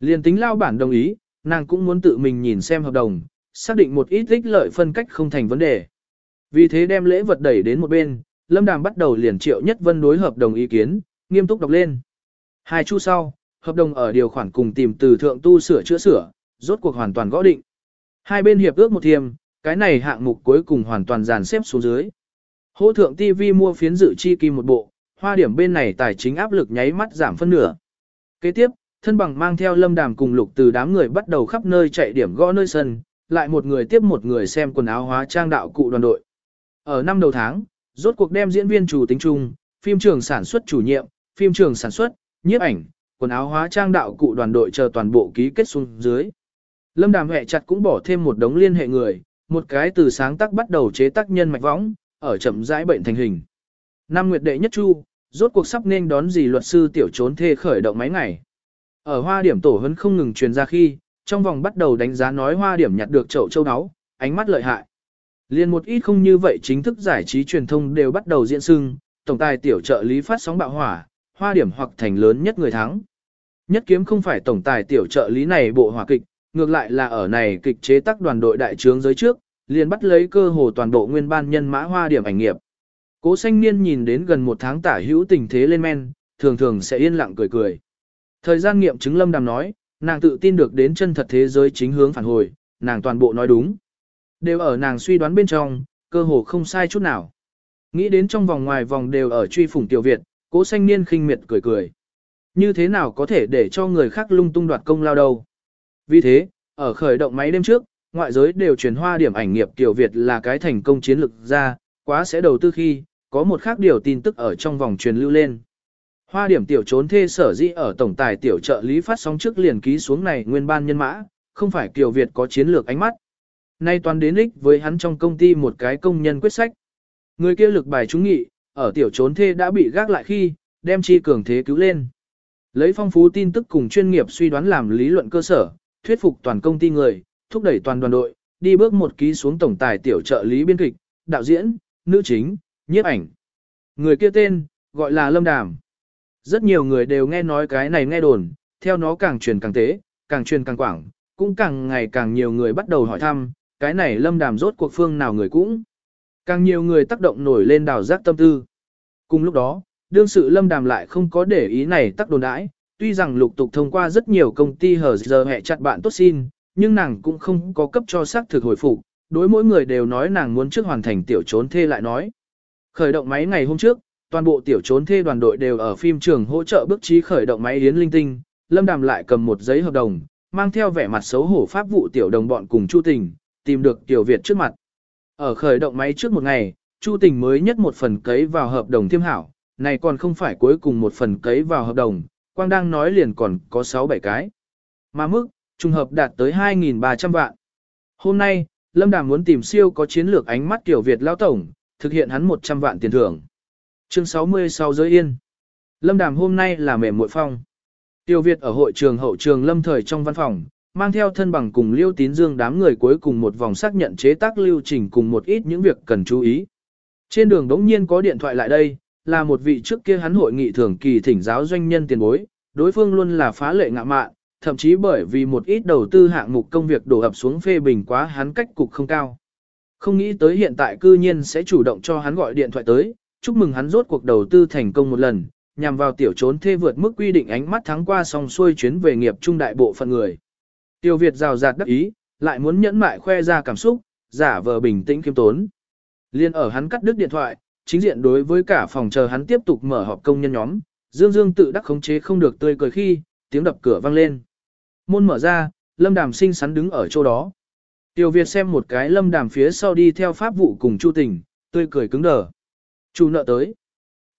Liên tính lao bản đồng ý, nàng cũng muốn tự mình nhìn xem hợp đồng, xác định một ít ích lợi phân cách không thành vấn đề. Vì thế đem lễ vật đẩy đến một bên, Lâm Đàm bắt đầu liền triệu nhất vân đối hợp đồng ý kiến, nghiêm túc đọc lên. Hai chu sau, hợp đồng ở điều khoản cùng tìm từ thượng tu sửa chữa sửa, rốt cuộc hoàn toàn gõ định. Hai bên hiệp ước một thiềm, cái này hạng mục cuối cùng hoàn toàn dàn xếp xuống dưới. Hỗ thượng TV mua phiến dự chi kim một bộ, hoa điểm bên này tài chính áp lực nháy mắt giảm phân nửa. Kế tiếp, thân bằng mang theo lâm đàm cùng lục từ đám người bắt đầu khắp nơi chạy điểm gõ nơi sân, lại một người tiếp một người xem quần áo hóa trang đạo cụ đoàn đội. Ở năm đầu tháng, rốt cuộc đem diễn viên chủ tính chung, phim trường sản xuất chủ nhiệm, phim trường sản xuất, nhiếp ảnh, quần áo hóa trang đạo cụ đoàn đội chờ toàn bộ ký kết xuống dưới. Lâm Đàm hẹ chặt cũng bỏ thêm một đống liên hệ người, một cái từ sáng tác bắt đầu chế tác nhân mạch võng, ở chậm rãi bệnh thành hình. Năm nguyệt đệ nhất chu, rốt cuộc sắp nên đón gì luật sư tiểu trốn thê khởi động mấy ngày. Ở hoa điểm tổ hấn không ngừng truyền ra khi, trong vòng bắt đầu đánh giá nói hoa điểm nhặt được chậu châu áo, ánh mắt lợi hại. Liên một ít không như vậy chính thức giải trí truyền thông đều bắt đầu diễn sưng, tổng tài tiểu trợ lý phát sóng bạo hỏa, hoa điểm hoặc thành lớn nhất người thắng. Nhất kiếm không phải tổng tài tiểu trợ lý này bộ hỏa kịch, ngược lại là ở này kịch chế tác đoàn đội đại trướng giới trước, liền bắt lấy cơ hồ toàn bộ nguyên ban nhân mã hoa điểm ảnh nghiệp. Cố xanh niên nhìn đến gần một tháng tả hữu tình thế lên men, thường thường sẽ yên lặng cười cười. Thời gian nghiệm chứng lâm đàm nói, nàng tự tin được đến chân thật thế giới chính hướng phản hồi, nàng toàn bộ nói đúng. Đều ở nàng suy đoán bên trong, cơ hồ không sai chút nào. Nghĩ đến trong vòng ngoài vòng đều ở truy phủng tiểu Việt, cố xanh niên khinh miệt cười cười. Như thế nào có thể để cho người khác lung tung đoạt công lao đâu. Vì thế, ở khởi động máy đêm trước, ngoại giới đều truyền hoa điểm ảnh nghiệp tiểu Việt là cái thành công chiến lược ra, quá sẽ đầu tư khi, có một khác điều tin tức ở trong vòng truyền lưu lên. Hoa điểm tiểu trốn thê sở dĩ ở tổng tài tiểu trợ lý phát sóng trước liền ký xuống này nguyên ban nhân mã, không phải Kiều Việt có chiến lược ánh mắt. Nay toàn đến ích với hắn trong công ty một cái công nhân quyết sách. Người kia lực bài trúng nghị, ở tiểu trốn thê đã bị gác lại khi, đem chi cường thế cứu lên. Lấy phong phú tin tức cùng chuyên nghiệp suy đoán làm lý luận cơ sở, thuyết phục toàn công ty người, thúc đẩy toàn đoàn đội, đi bước một ký xuống tổng tài tiểu trợ lý biên kịch, đạo diễn, nữ chính, nhiếp ảnh. Người kia tên, gọi là Lâm Đàm. Rất nhiều người đều nghe nói cái này nghe đồn, theo nó càng truyền càng tế, càng truyền càng quảng, cũng càng ngày càng nhiều người bắt đầu hỏi thăm, cái này Lâm Đàm rốt cuộc phương nào người cũng. Càng nhiều người tác động nổi lên đào giác tâm tư. Cùng lúc đó, đương sự Lâm Đàm lại không có để ý này tác đồn đãi, tuy rằng lục tục thông qua rất nhiều công ty hở giờ hẹ chặt bạn tốt xin, nhưng nàng cũng không có cấp cho xác thực hồi phục, đối mỗi người đều nói nàng muốn trước hoàn thành tiểu trốn thê lại nói. Khởi động máy ngày hôm trước, toàn bộ tiểu trốn thê đoàn đội đều ở phim trường hỗ trợ bước trí khởi động máy yến linh tinh, Lâm Đàm lại cầm một giấy hợp đồng, mang theo vẻ mặt xấu hổ pháp vụ tiểu đồng bọn cùng Chu Tình, tìm được Tiểu Việt trước mặt. Ở khởi động máy trước một ngày, Chu Tình mới nhất một phần cấy vào hợp đồng thiêm hảo, này còn không phải cuối cùng một phần cấy vào hợp đồng, Quang đang nói liền còn có 6-7 cái. Mà mức, trùng hợp đạt tới 2.300 vạn. Hôm nay, Lâm Đàm muốn tìm siêu có chiến lược ánh mắt Tiểu Việt lão tổng, thực hiện hắn 100 vạn tiền thưởng. Chương 66 giới yên. Lâm Đàm hôm nay là mềm muội phong. tiêu Việt ở hội trường hậu trường lâm thời trong văn phòng, mang theo thân bằng cùng Liêu Tín Dương đám người cuối cùng một vòng xác nhận chế tác lưu trình cùng một ít những việc cần chú ý. Trên đường đống nhiên có điện thoại lại đây, là một vị trước kia hắn hội nghị thường kỳ thỉnh giáo doanh nhân tiền bối, đối phương luôn là phá lệ ngạ mạn, thậm chí bởi vì một ít đầu tư hạng mục công việc đổ ập xuống phê bình quá hắn cách cục không cao. Không nghĩ tới hiện tại cư nhiên sẽ chủ động cho hắn gọi điện thoại tới, chúc mừng hắn rốt cuộc đầu tư thành công một lần, nhằm vào tiểu trốn thê vượt mức quy định ánh mắt thắng qua song xuôi chuyến về nghiệp trung đại bộ phận người. Tiêu Việt rào rạt đắc ý, lại muốn nhẫn mại khoe ra cảm xúc, giả vờ bình tĩnh kiêm tốn. Liên ở hắn cắt đứt điện thoại, chính diện đối với cả phòng chờ hắn tiếp tục mở họp công nhân nhóm, Dương Dương tự đắc khống chế không được tươi cười khi, tiếng đập cửa vang lên. Môn mở ra, Lâm Đàm xinh xắn đứng ở chỗ đó. Tiểu Việt xem một cái Lâm Đàm phía sau đi theo pháp vụ cùng Chu Tình, tươi cười cứng đờ. Chủ nợ tới.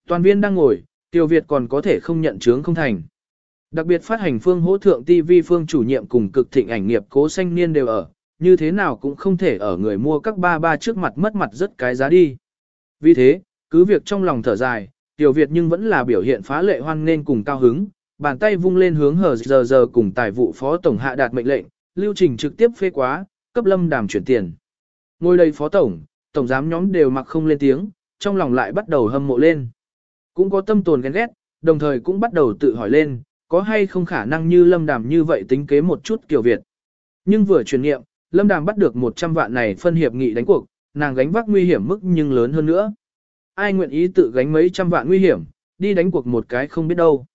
Toàn viên đang ngồi, Tiểu Việt còn có thể không nhận chướng không thành. Đặc biệt phát hành phương hỗ thượng TV phương chủ nhiệm cùng cực thịnh ảnh nghiệp cố sanh niên đều ở, như thế nào cũng không thể ở người mua các ba ba trước mặt mất mặt rất cái giá đi. Vì thế, cứ việc trong lòng thở dài, Tiểu Việt nhưng vẫn là biểu hiện phá lệ hoan nên cùng cao hứng, bàn tay vung lên hướng hờ giờ giờ cùng tài vụ phó tổng hạ đạt mệnh lệnh, lưu trình trực tiếp phê quá, cấp lâm đàm chuyển tiền. Ngồi đây phó tổng, tổng giám nhóm đều mặc không lên tiếng, trong lòng lại bắt đầu hâm mộ lên. Cũng có tâm tồn ghen ghét, đồng thời cũng bắt đầu tự hỏi lên, có hay không khả năng như lâm đàm như vậy tính kế một chút kiểu Việt. Nhưng vừa truyền nghiệm, lâm đàm bắt được 100 vạn này phân hiệp nghị đánh cuộc, nàng gánh vác nguy hiểm mức nhưng lớn hơn nữa. Ai nguyện ý tự gánh mấy trăm vạn nguy hiểm, đi đánh cuộc một cái không biết đâu.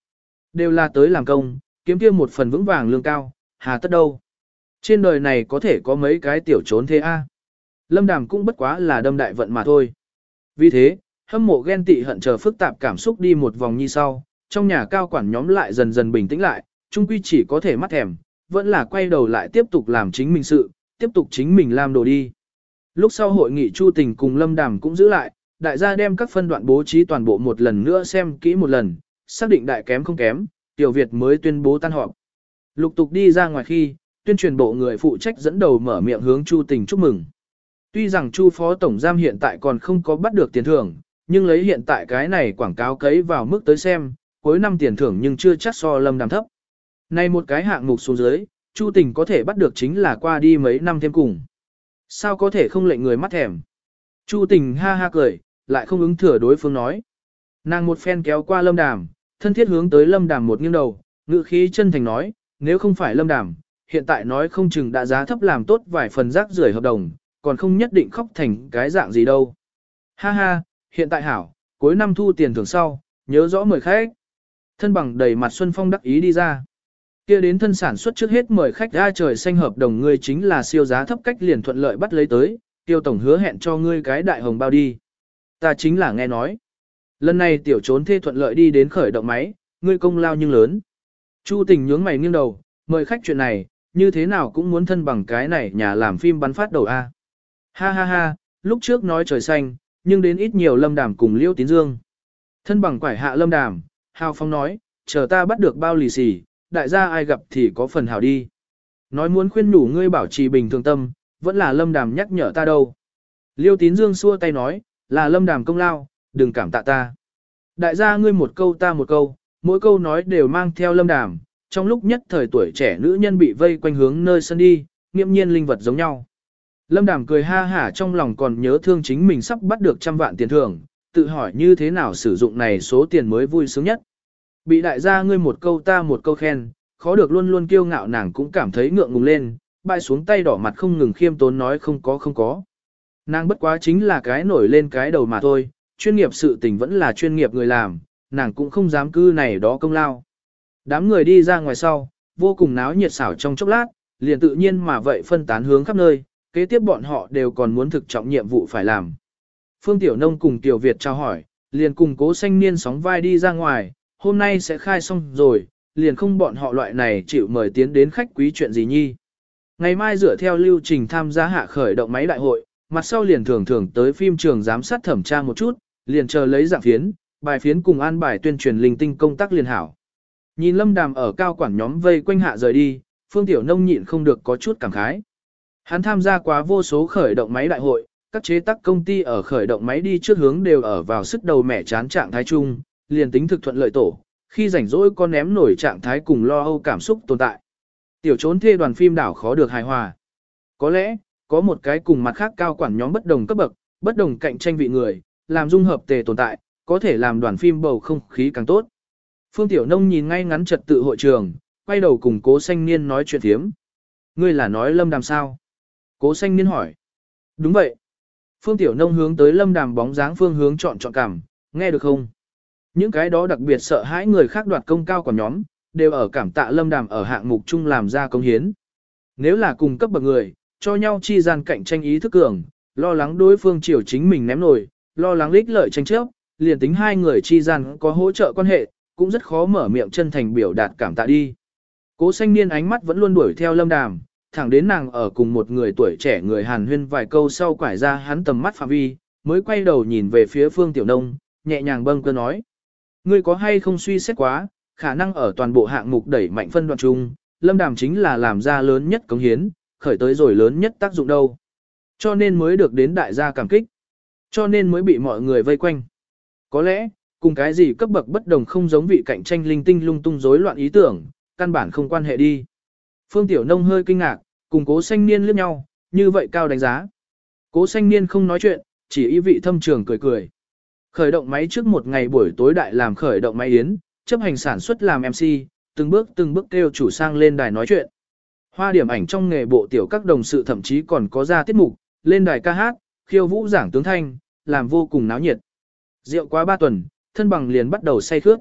Đều là tới làm công, kiếm kia một phần vững vàng lương cao, hà tất đâu. Trên đời này có thể có mấy cái tiểu trốn thế a. Lâm Đàm cũng bất quá là đâm đại vận mà thôi. Vì thế, hâm mộ ghen tị hận chờ phức tạp cảm xúc đi một vòng như sau, trong nhà cao quản nhóm lại dần dần bình tĩnh lại, chung quy chỉ có thể mắt thèm, vẫn là quay đầu lại tiếp tục làm chính mình sự, tiếp tục chính mình làm đồ đi. Lúc sau hội nghị Chu Tình cùng Lâm Đàm cũng giữ lại, đại gia đem các phân đoạn bố trí toàn bộ một lần nữa xem kỹ một lần, xác định đại kém không kém, Tiểu Việt mới tuyên bố tan họp. Lục tục đi ra ngoài khi, tuyên truyền bộ người phụ trách dẫn đầu mở miệng hướng Chu Tình chúc mừng. Tuy rằng Chu Phó Tổng Giam hiện tại còn không có bắt được tiền thưởng, nhưng lấy hiện tại cái này quảng cáo cấy vào mức tới xem, cuối năm tiền thưởng nhưng chưa chắc so lâm đàm thấp. Này một cái hạng mục xuống dưới, Chu Tình có thể bắt được chính là qua đi mấy năm thêm cùng. Sao có thể không lệnh người mắt thèm? Chu Tình ha ha cười, lại không ứng thừa đối phương nói. Nàng một phen kéo qua lâm đàm, thân thiết hướng tới lâm đàm một nghiêng đầu, ngự khí chân thành nói, nếu không phải lâm đàm, hiện tại nói không chừng đã giá thấp làm tốt vài phần rác rưởi hợp đồng, còn không nhất định khóc thành cái dạng gì đâu. Ha ha, hiện tại hảo, cuối năm thu tiền thưởng sau, nhớ rõ mời khách. Thân bằng đầy mặt Xuân Phong đắc ý đi ra. kia đến thân sản xuất trước hết mời khách ra trời xanh hợp đồng ngươi chính là siêu giá thấp cách liền thuận lợi bắt lấy tới, tiêu tổng hứa hẹn cho ngươi cái đại hồng bao đi. Ta chính là nghe nói. Lần này tiểu trốn thê thuận lợi đi đến khởi động máy, ngươi công lao nhưng lớn. Chu tình nhướng mày nghiêng đầu, mời khách chuyện này, như thế nào cũng muốn thân bằng cái này nhà làm phim bắn phát đầu A. Ha ha ha, lúc trước nói trời xanh, nhưng đến ít nhiều lâm đàm cùng liêu tín dương. Thân bằng quải hạ lâm đàm, hào phong nói, chờ ta bắt được bao lì xì, đại gia ai gặp thì có phần hào đi. Nói muốn khuyên nhủ ngươi bảo trì bình thường tâm, vẫn là lâm đàm nhắc nhở ta đâu. Liêu tín dương xua tay nói, là lâm đàm công lao, đừng cảm tạ ta. Đại gia ngươi một câu ta một câu, mỗi câu nói đều mang theo lâm đàm, trong lúc nhất thời tuổi trẻ nữ nhân bị vây quanh hướng nơi sân đi, nghiêm nhiên linh vật giống nhau. Lâm đàm cười ha hả trong lòng còn nhớ thương chính mình sắp bắt được trăm vạn tiền thưởng, tự hỏi như thế nào sử dụng này số tiền mới vui sướng nhất. Bị đại gia ngươi một câu ta một câu khen, khó được luôn luôn kiêu ngạo nàng cũng cảm thấy ngượng ngùng lên, bại xuống tay đỏ mặt không ngừng khiêm tốn nói không có không có. Nàng bất quá chính là cái nổi lên cái đầu mà thôi, chuyên nghiệp sự tình vẫn là chuyên nghiệp người làm, nàng cũng không dám cư này đó công lao. Đám người đi ra ngoài sau, vô cùng náo nhiệt xảo trong chốc lát, liền tự nhiên mà vậy phân tán hướng khắp nơi, kế tiếp bọn họ đều còn muốn thực trọng nhiệm vụ phải làm. Phương Tiểu Nông cùng Tiểu Việt trao hỏi, liền cùng cố xanh niên sóng vai đi ra ngoài, hôm nay sẽ khai xong rồi, liền không bọn họ loại này chịu mời tiến đến khách quý chuyện gì nhi. Ngày mai dựa theo lưu trình tham gia hạ khởi động máy đại hội, mặt sau liền thường thường tới phim trường giám sát thẩm tra một chút, liền chờ lấy dạng phiến, bài phiến cùng an bài tuyên truyền linh tinh công tác liền hảo. Nhìn lâm đàm ở cao quản nhóm vây quanh hạ rời đi, phương tiểu nông nhịn không được có chút cảm khái. Hắn tham gia quá vô số khởi động máy đại hội, các chế tác công ty ở khởi động máy đi trước hướng đều ở vào sức đầu mẻ chán trạng thái chung, liền tính thực thuận lợi tổ, khi rảnh rỗi con ném nổi trạng thái cùng lo âu cảm xúc tồn tại. Tiểu trốn thê đoàn phim đảo khó được hài hòa. Có lẽ, có một cái cùng mặt khác cao quản nhóm bất đồng cấp bậc, bất đồng cạnh tranh vị người, làm dung hợp tề tồn tại, có thể làm đoàn phim bầu không khí càng tốt. Phương Tiểu Nông nhìn ngay ngắn trật tự hội trường, quay đầu cùng cố xanh niên nói chuyện thiếm. Ngươi là nói lâm đàm sao? Cố xanh niên hỏi. Đúng vậy. Phương Tiểu Nông hướng tới lâm đàm bóng dáng phương hướng chọn chọn cảm, nghe được không? Những cái đó đặc biệt sợ hãi người khác đoạt công cao của nhóm, đều ở cảm tạ lâm đàm ở hạng mục chung làm ra công hiến. Nếu là cùng cấp bậc người, cho nhau chi gian cạnh tranh ý thức cường, lo lắng đối phương chiều chính mình ném nổi, lo lắng lích lợi tranh chấp, liền tính hai người chi gian có hỗ trợ quan hệ, cũng rất khó mở miệng chân thành biểu đạt cảm tạ đi. Cố xanh niên ánh mắt vẫn luôn đuổi theo lâm đàm, thẳng đến nàng ở cùng một người tuổi trẻ người hàn huyên vài câu sau quải ra hắn tầm mắt phạm vi, mới quay đầu nhìn về phía phương tiểu nông, nhẹ nhàng bâng cơ nói. Ngươi có hay không suy xét quá, khả năng ở toàn bộ hạng mục đẩy mạnh phân đoạn chung, lâm đàm chính là làm ra lớn nhất cống hiến, khởi tới rồi lớn nhất tác dụng đâu. Cho nên mới được đến đại gia cảm kích. Cho nên mới bị mọi người vây quanh. Có lẽ, cùng cái gì cấp bậc bất đồng không giống vị cạnh tranh linh tinh lung tung rối loạn ý tưởng, căn bản không quan hệ đi. Phương Tiểu Nông hơi kinh ngạc, cùng cố xanh niên liếc nhau, như vậy cao đánh giá. Cố xanh niên không nói chuyện, chỉ ý vị thâm trường cười cười. Khởi động máy trước một ngày buổi tối đại làm khởi động máy yến, chấp hành sản xuất làm MC, từng bước từng bước kêu chủ sang lên đài nói chuyện. Hoa điểm ảnh trong nghề bộ tiểu các đồng sự thậm chí còn có ra tiết mục, lên đài ca hát, khiêu vũ giảng tướng thanh, làm vô cùng náo nhiệt. Rượu quá ba tuần, thân bằng liền bắt đầu say khước.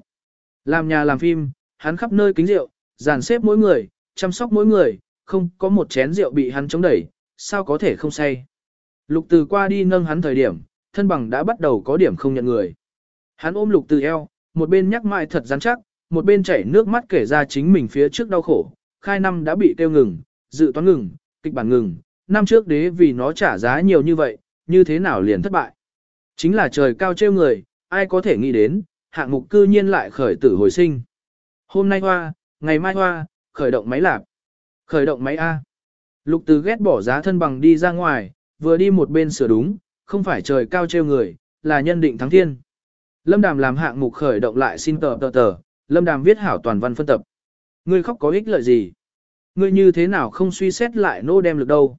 Làm nhà làm phim, hắn khắp nơi kính rượu, dàn xếp mỗi người, chăm sóc mỗi người, không có một chén rượu bị hắn chống đẩy, sao có thể không say. Lục từ qua đi nâng hắn thời điểm, thân bằng đã bắt đầu có điểm không nhận người. Hắn ôm lục từ eo, một bên nhắc mãi thật rắn chắc, một bên chảy nước mắt kể ra chính mình phía trước đau khổ, khai năm đã bị tiêu ngừng, dự toán ngừng, kịch bản ngừng, năm trước đế vì nó trả giá nhiều như vậy, như thế nào liền thất bại. Chính là trời cao trêu người, ai có thể nghĩ đến, hạng mục cư nhiên lại khởi tử hồi sinh. Hôm nay hoa, ngày mai hoa, khởi động máy lạp. Khởi động máy A. Lục từ ghét bỏ giá thân bằng đi ra ngoài, vừa đi một bên sửa đúng, không phải trời cao treo người, là nhân định thắng thiên. Lâm Đàm làm hạng mục khởi động lại xin tờ tờ tờ, Lâm Đàm viết hảo toàn văn phân tập. Ngươi khóc có ích lợi gì? Ngươi như thế nào không suy xét lại nô đem lực đâu?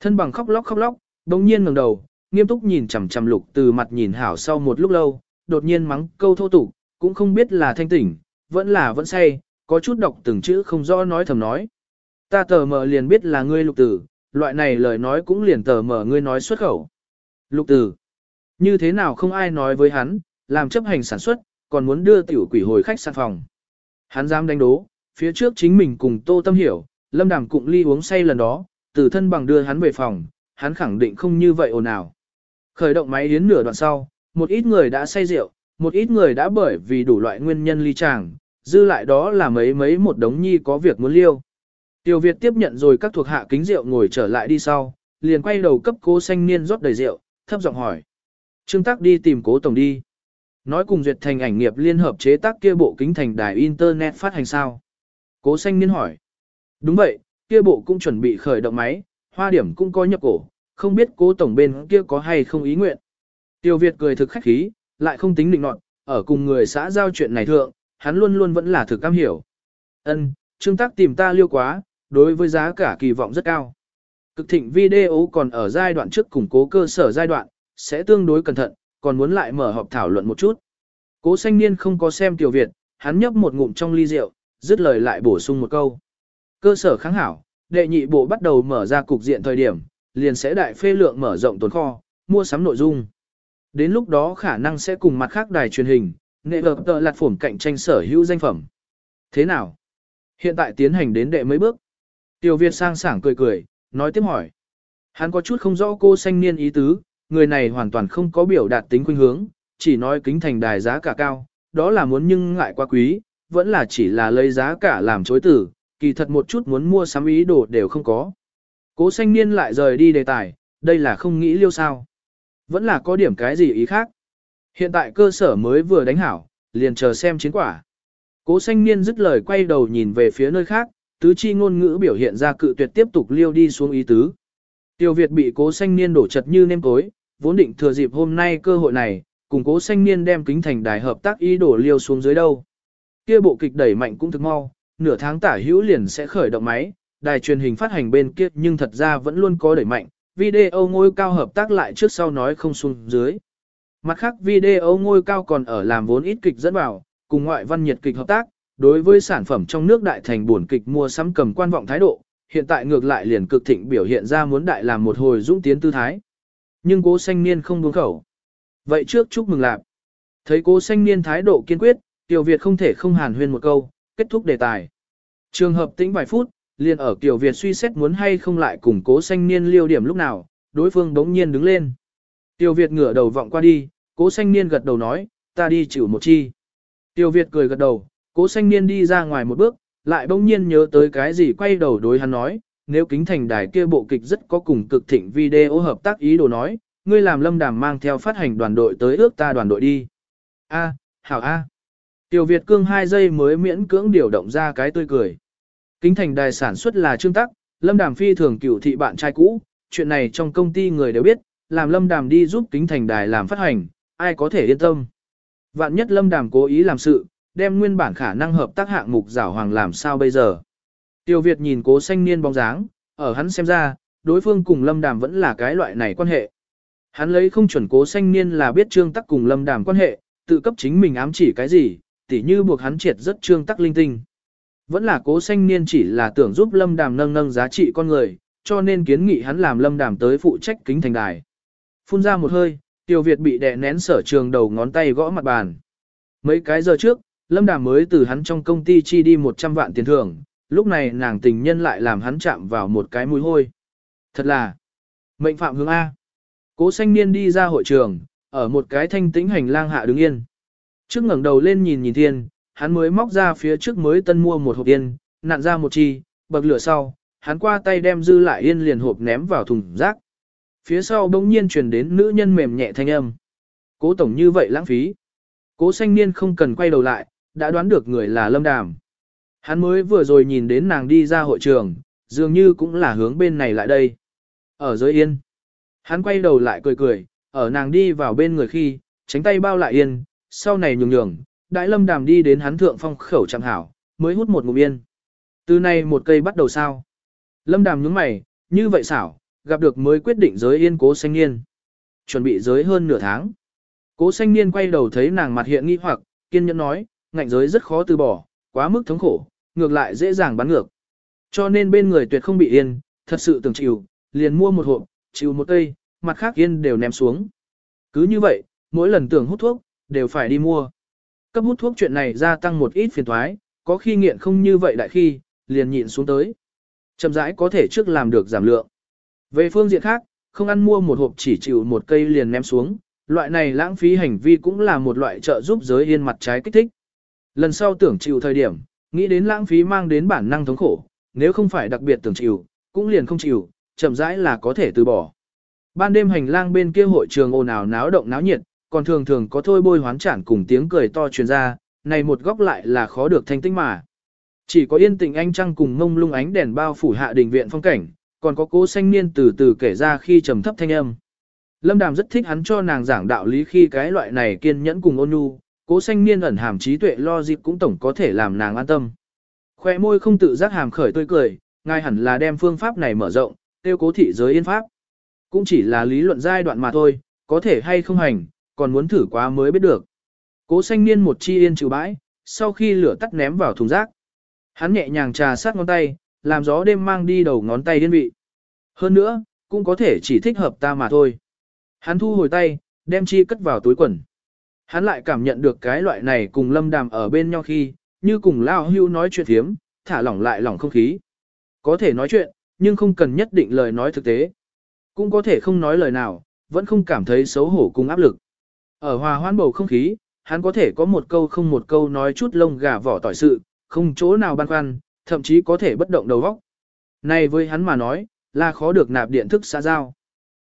Thân bằng khóc lóc khóc lóc, đồng nhiên ngẩng đầu, nghiêm túc nhìn chằm chằm lục từ mặt nhìn hảo sau một lúc lâu, đột nhiên mắng câu thô tục, cũng không biết là thanh tỉnh, vẫn là vẫn say, có chút đọc từng chữ không rõ nói thầm nói. Ta tờ mờ liền biết là ngươi lục tử, loại này lời nói cũng liền tờ mờ ngươi nói xuất khẩu. Lục tử, như thế nào không ai nói với hắn, làm chấp hành sản xuất, còn muốn đưa tiểu quỷ hồi khách sạn phòng. Hắn dám đánh đố, phía trước chính mình cùng Tô Tâm Hiểu, Lâm Đàm cụng ly uống say lần đó, từ thân bằng đưa hắn về phòng, hắn khẳng định không như vậy ồn ào. Khởi động máy yến nửa đoạn sau, một ít người đã say rượu, một ít người đã bởi vì đủ loại nguyên nhân ly tràng, dư lại đó là mấy mấy một đống nhi có việc muốn liêu. Tiểu Việt tiếp nhận rồi các thuộc hạ kính rượu ngồi trở lại đi sau, liền quay đầu cấp cố xanh niên rót đầy rượu, thấp giọng hỏi. Trương Tắc đi tìm cố tổng đi. Nói cùng duyệt thành ảnh nghiệp liên hợp chế tác kia bộ kính thành đài internet phát hành sao. Cố xanh niên hỏi. Đúng vậy, kia bộ cũng chuẩn bị khởi động máy, hoa điểm cũng có nhập cổ, không biết cố tổng bên kia có hay không ý nguyện. Tiêu Việt cười thực khách khí, lại không tính định nọt, ở cùng người xã giao chuyện này thượng, hắn luôn luôn vẫn là thực cam hiểu. Ân, Trương tác tìm ta liêu quá, đối với giá cả kỳ vọng rất cao. Cực thịnh video còn ở giai đoạn trước củng cố cơ sở giai đoạn, sẽ tương đối cẩn thận, còn muốn lại mở họp thảo luận một chút. Cố xanh niên không có xem Tiểu Việt, hắn nhấp một ngụm trong ly rượu, dứt lời lại bổ sung một câu. Cơ sở kháng hảo, đệ nhị bộ bắt đầu mở ra cục diện thời điểm, liền sẽ đại phê lượng mở rộng tồn kho, mua sắm nội dung. Đến lúc đó khả năng sẽ cùng mặt khác đài truyền hình, nghệ hợp tờ lạt phổm cạnh tranh sở hữu danh phẩm. Thế nào? Hiện tại tiến hành đến đệ mấy bước. Tiểu Việt sang sảng cười cười, nói tiếp hỏi. Hắn có chút không rõ cô xanh niên ý tứ, người này hoàn toàn không có biểu đạt tính khuynh hướng, chỉ nói kính thành đài giá cả cao, đó là muốn nhưng ngại quá quý, vẫn là chỉ là lấy giá cả làm chối tử, kỳ thật một chút muốn mua sắm ý đồ đều không có. Cố xanh niên lại rời đi đề tài, đây là không nghĩ liêu sao. Vẫn là có điểm cái gì ý khác. Hiện tại cơ sở mới vừa đánh hảo, liền chờ xem chiến quả. Cố xanh niên dứt lời quay đầu nhìn về phía nơi khác, tứ chi ngôn ngữ biểu hiện ra cự tuyệt tiếp tục liêu đi xuống ý tứ. Tiêu Việt bị cố xanh niên đổ chật như nêm tối, vốn định thừa dịp hôm nay cơ hội này, cùng cố xanh niên đem kính thành đài hợp tác ý đổ liêu xuống dưới đâu. Kia bộ kịch đẩy mạnh cũng thực mau, nửa tháng tả hữu liền sẽ khởi động máy, đài truyền hình phát hành bên kia nhưng thật ra vẫn luôn có đẩy mạnh, video ngôi cao hợp tác lại trước sau nói không xuống dưới. Mặt khác video ngôi cao còn ở làm vốn ít kịch dẫn vào, cùng ngoại văn nhiệt kịch hợp tác, đối với sản phẩm trong nước đại thành buồn kịch mua sắm cầm quan vọng thái độ, hiện tại ngược lại liền cực thịnh biểu hiện ra muốn đại làm một hồi dũng tiến tư thái. Nhưng cố xanh niên không buông khẩu. Vậy trước chúc mừng lạc. Thấy cố xanh niên thái độ kiên quyết, Tiểu Việt không thể không hàn huyên một câu, kết thúc đề tài. Trường hợp tĩnh vài phút, liền ở Kiều Việt suy xét muốn hay không lại cùng cố xanh niên liêu điểm lúc nào, đối phương bỗng nhiên đứng lên. Tiêu Việt ngửa đầu vọng qua đi, cố xanh niên gật đầu nói, ta đi chịu một chi. Tiêu Việt cười gật đầu, cố xanh niên đi ra ngoài một bước, lại bỗng nhiên nhớ tới cái gì quay đầu đối hắn nói, nếu kính thành đài kia bộ kịch rất có cùng cực thịnh video hợp tác ý đồ nói, ngươi làm lâm đàm mang theo phát hành đoàn đội tới ước ta đoàn đội đi. A, hảo A. Tiểu Việt cương hai giây mới miễn cưỡng điều động ra cái tươi cười. Kính thành đài sản xuất là trương tắc, lâm đàm phi thường cửu thị bạn trai cũ, chuyện này trong công ty người đều biết, làm lâm đàm đi giúp kính thành đài làm phát hành, ai có thể yên tâm. Vạn nhất lâm đàm cố ý làm sự, đem nguyên bản khả năng hợp tác hạng mục giảo hoàng làm sao bây giờ. Tiêu Việt nhìn cố xanh niên bóng dáng, ở hắn xem ra, đối phương cùng lâm đàm vẫn là cái loại này quan hệ. Hắn lấy không chuẩn cố xanh niên là biết trương tắc cùng lâm đàm quan hệ, tự cấp chính mình ám chỉ cái gì, tỉ như buộc hắn triệt rất trương tắc linh tinh. Vẫn là cố sanh niên chỉ là tưởng giúp lâm đàm nâng nâng giá trị con người, cho nên kiến nghị hắn làm lâm đàm tới phụ trách kính thành đài. Phun ra một hơi, Tiêu Việt bị đè nén sở trường đầu ngón tay gõ mặt bàn. Mấy cái giờ trước, lâm đàm mới từ hắn trong công ty chi đi 100 vạn tiền thưởng, lúc này nàng tình nhân lại làm hắn chạm vào một cái mũi hôi. Thật là, mệnh phạm hướng A. Cố sanh niên đi ra hội trường, ở một cái thanh tĩnh hành lang hạ đứng yên. Trước ngẩng đầu lên nhìn nhìn thiên, hắn mới móc ra phía trước mới tân mua một hộp yên, nặn ra một chi, bậc lửa sau, hắn qua tay đem dư lại yên liền hộp ném vào thùng rác. Phía sau bỗng nhiên truyền đến nữ nhân mềm nhẹ thanh âm. Cố tổng như vậy lãng phí. Cố xanh niên không cần quay đầu lại, đã đoán được người là lâm đàm. Hắn mới vừa rồi nhìn đến nàng đi ra hội trường, dường như cũng là hướng bên này lại đây. Ở dưới yên. Hắn quay đầu lại cười cười, ở nàng đi vào bên người khi, tránh tay bao lại yên, sau này nhường nhường, đại lâm đàm đi đến hắn thượng phong khẩu chẳng hảo, mới hút một ngụm yên. Từ nay một cây bắt đầu sao. Lâm đàm nhướng mày, như vậy xảo, gặp được mới quyết định giới yên cố xanh niên. Chuẩn bị giới hơn nửa tháng. Cố xanh niên quay đầu thấy nàng mặt hiện nghi hoặc, kiên nhẫn nói, ngạnh giới rất khó từ bỏ, quá mức thống khổ, ngược lại dễ dàng bắn ngược. Cho nên bên người tuyệt không bị yên, thật sự tưởng chịu, liền mua một hộp, chịu một cây, mặt khác yên đều ném xuống. Cứ như vậy, mỗi lần tưởng hút thuốc, đều phải đi mua. Cấp hút thuốc chuyện này gia tăng một ít phiền thoái, có khi nghiện không như vậy đại khi, liền nhịn xuống tới. Chậm rãi có thể trước làm được giảm lượng. Về phương diện khác, không ăn mua một hộp chỉ chịu một cây liền ném xuống, loại này lãng phí hành vi cũng là một loại trợ giúp giới yên mặt trái kích thích. Lần sau tưởng chịu thời điểm, nghĩ đến lãng phí mang đến bản năng thống khổ, nếu không phải đặc biệt tưởng chịu, cũng liền không chịu, chậm rãi là có thể từ bỏ. Ban đêm hành lang bên kia hội trường ồn ào náo động náo nhiệt, còn thường thường có thôi bôi hoán chản cùng tiếng cười to truyền ra, này một góc lại là khó được thanh tĩnh mà. Chỉ có yên tĩnh anh trăng cùng ngông lung ánh đèn bao phủ hạ đình viện phong cảnh, còn có cố xanh niên từ từ kể ra khi trầm thấp thanh âm. Lâm Đàm rất thích hắn cho nàng giảng đạo lý khi cái loại này kiên nhẫn cùng ôn nhu, cố xanh niên ẩn hàm trí tuệ lo dịp cũng tổng có thể làm nàng an tâm. Khoe môi không tự giác hàm khởi tươi cười, ngay hẳn là đem phương pháp này mở rộng, tiêu cố thị giới yên pháp. Cũng chỉ là lý luận giai đoạn mà thôi, có thể hay không hành, còn muốn thử quá mới biết được. Cố xanh niên một chi yên trừ bãi, sau khi lửa tắt ném vào thùng rác. Hắn nhẹ nhàng trà sát ngón tay, làm gió đêm mang đi đầu ngón tay điên vị. Hơn nữa, cũng có thể chỉ thích hợp ta mà thôi. Hắn thu hồi tay, đem chi cất vào túi quần. Hắn lại cảm nhận được cái loại này cùng lâm đàm ở bên nhau khi, như cùng lao hưu nói chuyện thiếm, thả lỏng lại lỏng không khí. Có thể nói chuyện, nhưng không cần nhất định lời nói thực tế. Cũng có thể không nói lời nào, vẫn không cảm thấy xấu hổ cùng áp lực. Ở hòa hoan bầu không khí, hắn có thể có một câu không một câu nói chút lông gà vỏ tỏi sự, không chỗ nào băn khoăn, thậm chí có thể bất động đầu óc. Này với hắn mà nói, là khó được nạp điện thức xã giao.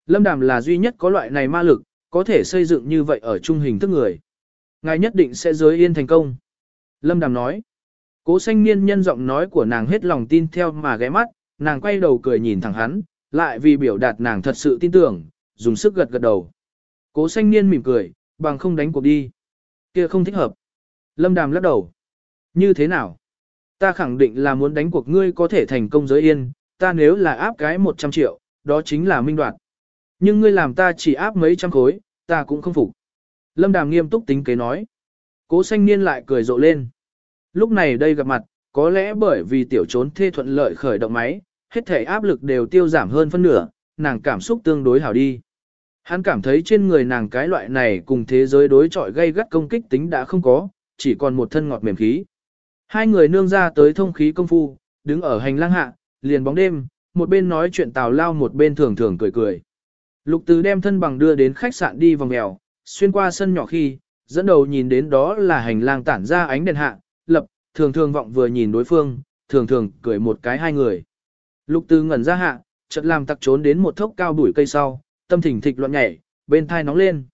Lâm Đàm là duy nhất có loại này ma lực, có thể xây dựng như vậy ở trung hình thức người. Ngài nhất định sẽ giới yên thành công. Lâm Đàm nói. Cố xanh niên nhân giọng nói của nàng hết lòng tin theo mà ghé mắt, nàng quay đầu cười nhìn thẳng hắn, lại vì biểu đạt nàng thật sự tin tưởng, dùng sức gật gật đầu. Cố xanh niên mỉm cười, bằng không đánh cuộc đi. kia không thích hợp. Lâm Đàm lắc đầu. Như thế nào? Ta khẳng định là muốn đánh cuộc ngươi có thể thành công giới yên, ta nếu là áp cái 100 triệu, đó chính là minh đoạt. Nhưng ngươi làm ta chỉ áp mấy trăm khối, ta cũng không phục. Lâm Đàm nghiêm túc tính kế nói. Cố xanh niên lại cười rộ lên. Lúc này đây gặp mặt, có lẽ bởi vì tiểu trốn thê thuận lợi khởi động máy, hết thể áp lực đều tiêu giảm hơn phân nửa, nàng cảm xúc tương đối hảo đi. Hắn cảm thấy trên người nàng cái loại này cùng thế giới đối chọi gây gắt công kích tính đã không có, chỉ còn một thân ngọt mềm khí. Hai người nương ra tới thông khí công phu, đứng ở hành lang hạ, liền bóng đêm, một bên nói chuyện tào lao một bên thường thường cười cười. Lục Từ đem thân bằng đưa đến khách sạn đi vòng mèo, xuyên qua sân nhỏ khi, dẫn đầu nhìn đến đó là hành lang tản ra ánh đèn hạ, lập, thường thường vọng vừa nhìn đối phương, thường thường cười một cái hai người. Lục Từ ngẩn ra hạ, chợt làm tặc trốn đến một thốc cao bụi cây sau, tâm thỉnh thịch loạn nhảy, bên thai nóng lên.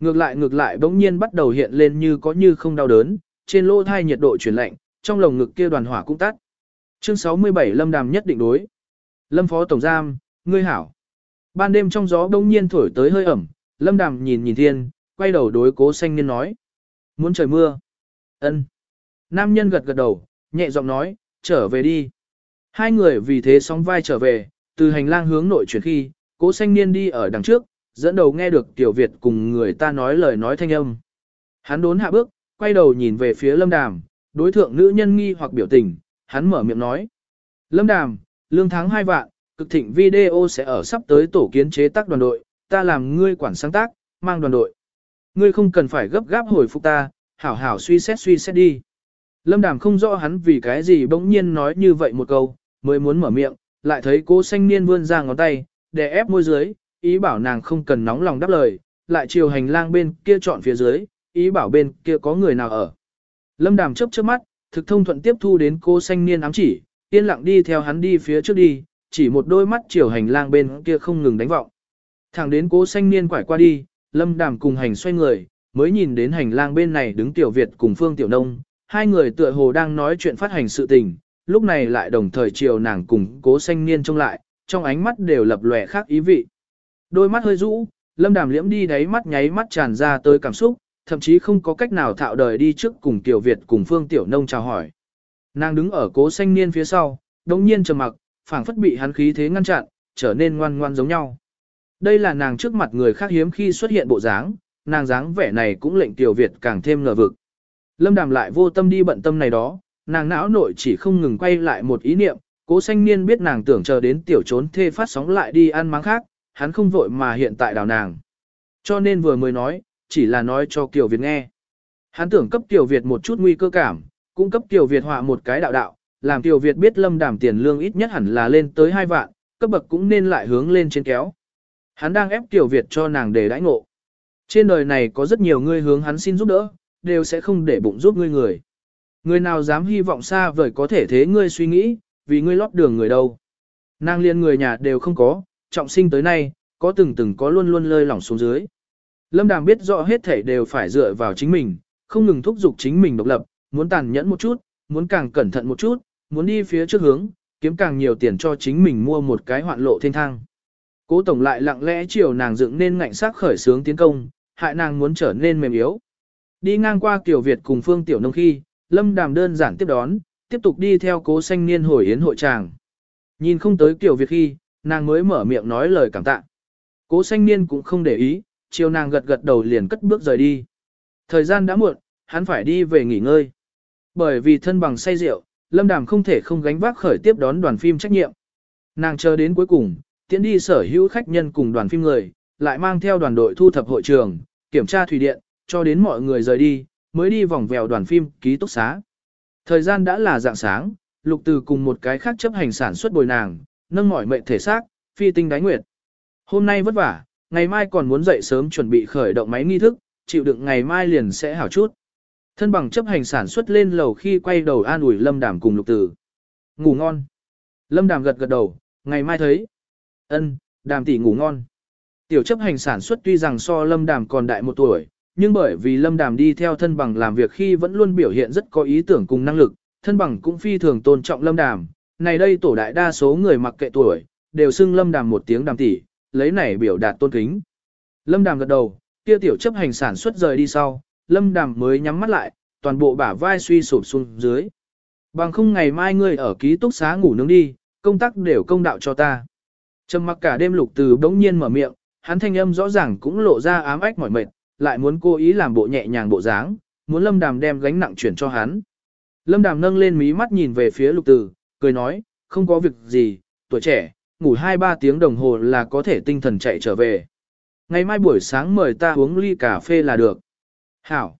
Ngược lại ngược lại bỗng nhiên bắt đầu hiện lên như có như không đau đớn, trên lỗ thai nhiệt độ chuyển lạnh, trong lồng ngực kia đoàn hỏa cũng tắt. Chương 67 Lâm Đàm nhất định đối. Lâm Phó Tổng Giam, ngươi hảo. Ban đêm trong gió đông nhiên thổi tới hơi ẩm, Lâm Đàm nhìn nhìn thiên, quay đầu đối cố xanh niên nói. Muốn trời mưa. ân Nam nhân gật gật đầu, nhẹ giọng nói, trở về đi. Hai người vì thế sóng vai trở về, từ hành lang hướng nội chuyển khi, cố xanh niên đi ở đằng trước, dẫn đầu nghe được Tiểu Việt cùng người ta nói lời nói thanh âm. Hắn đốn hạ bước, quay đầu nhìn về phía Lâm Đàm, đối thượng nữ nhân nghi hoặc biểu tình, hắn mở miệng nói. Lâm Đàm, lương tháng 2 vạn, cực thịnh video sẽ ở sắp tới tổ kiến chế tác đoàn đội, ta làm ngươi quản sáng tác, mang đoàn đội. Ngươi không cần phải gấp gáp hồi phục ta, hảo hảo suy xét suy xét đi. Lâm Đàm không rõ hắn vì cái gì bỗng nhiên nói như vậy một câu, mới muốn mở miệng, lại thấy cô xanh niên vươn ra ngón tay, để ép môi dưới, ý bảo nàng không cần nóng lòng đáp lời, lại chiều hành lang bên kia chọn phía dưới, ý bảo bên kia có người nào ở. Lâm Đàm chớp chớp mắt, thực thông thuận tiếp thu đến cô xanh niên ám chỉ, yên lặng đi theo hắn đi phía trước đi, chỉ một đôi mắt chiều hành lang bên kia không ngừng đánh vọng. Thẳng đến cố xanh niên quải qua đi, Lâm Đàm cùng hành xoay người, mới nhìn đến hành lang bên này đứng Tiểu Việt cùng Phương Tiểu Nông, hai người tựa hồ đang nói chuyện phát hành sự tình, lúc này lại đồng thời chiều nàng cùng cố xanh niên trông lại, trong ánh mắt đều lập lòe khác ý vị. Đôi mắt hơi rũ, Lâm Đàm liễm đi đáy mắt nháy mắt tràn ra tới cảm xúc, thậm chí không có cách nào thạo đời đi trước cùng Tiểu Việt cùng Phương Tiểu Nông chào hỏi. Nàng đứng ở cố xanh niên phía sau, đồng nhiên trầm mặc, phảng phất bị hắn khí thế ngăn chặn, trở nên ngoan ngoan giống nhau. Đây là nàng trước mặt người khác hiếm khi xuất hiện bộ dáng, nàng dáng vẻ này cũng lệnh Tiểu Việt càng thêm ngờ vực. Lâm Đàm lại vô tâm đi bận tâm này đó, nàng não nội chỉ không ngừng quay lại một ý niệm, cố xanh niên biết nàng tưởng chờ đến tiểu trốn thê phát sóng lại đi ăn máng khác, hắn không vội mà hiện tại đào nàng. Cho nên vừa mới nói, chỉ là nói cho Kiều Việt nghe. Hắn tưởng cấp Kiều Việt một chút nguy cơ cảm, cung cấp Kiều Việt họa một cái đạo đạo, làm Kiều Việt biết lâm đảm tiền lương ít nhất hẳn là lên tới 2 vạn, cấp bậc cũng nên lại hướng lên trên kéo. Hắn đang ép Kiều Việt cho nàng để đãi ngộ. Trên đời này có rất nhiều người hướng hắn xin giúp đỡ, đều sẽ không để bụng giúp ngươi người. Người nào dám hy vọng xa vời có thể thế ngươi suy nghĩ, vì ngươi lót đường người đâu. Nàng liên người nhà đều không có, trọng sinh tới nay, có từng từng có luôn luôn lơi lỏng xuống dưới. Lâm Đàm biết rõ hết thể đều phải dựa vào chính mình, không ngừng thúc giục chính mình độc lập, muốn tàn nhẫn một chút, muốn càng cẩn thận một chút, muốn đi phía trước hướng, kiếm càng nhiều tiền cho chính mình mua một cái hoạn lộ thiên thang. Cố tổng lại lặng lẽ chiều nàng dựng nên ngạnh sắc khởi sướng tiến công, hại nàng muốn trở nên mềm yếu. Đi ngang qua Kiều Việt cùng Phương Tiểu Nông khi, Lâm Đàm đơn giản tiếp đón, tiếp tục đi theo cố xanh niên hồi yến hội tràng. Nhìn không tới Kiều Việt khi, nàng mới mở miệng nói lời cảm tạ. Cố xanh niên cũng không để ý, chiều nàng gật gật đầu liền cất bước rời đi. Thời gian đã muộn, hắn phải đi về nghỉ ngơi. Bởi vì thân bằng say rượu, Lâm Đàm không thể không gánh vác khởi tiếp đón đoàn phim trách nhiệm. Nàng chờ đến cuối cùng, tiến đi sở hữu khách nhân cùng đoàn phim người, lại mang theo đoàn đội thu thập hội trường, kiểm tra thủy điện, cho đến mọi người rời đi, mới đi vòng vèo đoàn phim ký túc xá. Thời gian đã là dạng sáng, lục từ cùng một cái khác chấp hành sản xuất bồi nàng, nâng mỏi mệnh thể xác, phi tinh đáy nguyệt. Hôm nay vất vả, ngày mai còn muốn dậy sớm chuẩn bị khởi động máy nghi thức, chịu đựng ngày mai liền sẽ hảo chút. Thân bằng chấp hành sản xuất lên lầu khi quay đầu an ủi Lâm Đàm cùng Lục Tử. Ngủ ngon. Lâm Đàm gật gật đầu, ngày mai thấy. Ân, Đàm tỷ ngủ ngon. Tiểu chấp hành sản xuất tuy rằng so Lâm Đàm còn đại một tuổi, nhưng bởi vì Lâm Đàm đi theo thân bằng làm việc khi vẫn luôn biểu hiện rất có ý tưởng cùng năng lực, thân bằng cũng phi thường tôn trọng Lâm Đàm. Này đây tổ đại đa số người mặc kệ tuổi, đều xưng Lâm Đàm một tiếng đàm tỷ, lấy này biểu đạt tôn kính. Lâm Đàm gật đầu, kia tiểu chấp hành sản xuất rời đi sau, Lâm Đàm mới nhắm mắt lại, toàn bộ bả vai suy sụp xuống dưới. Bằng không ngày mai ngươi ở ký túc xá ngủ nướng đi, công tác đều công đạo cho ta. Trầm mặc cả đêm lục từ đống nhiên mở miệng, hắn thanh âm rõ ràng cũng lộ ra ám ách mỏi mệt, lại muốn cố ý làm bộ nhẹ nhàng bộ dáng, muốn Lâm Đàm đem gánh nặng chuyển cho hắn. Lâm Đàm nâng lên mí mắt nhìn về phía lục tử, cười nói, không có việc gì, tuổi trẻ, ngủ 2-3 tiếng đồng hồ là có thể tinh thần chạy trở về. Ngày mai buổi sáng mời ta uống ly cà phê là được. Hảo.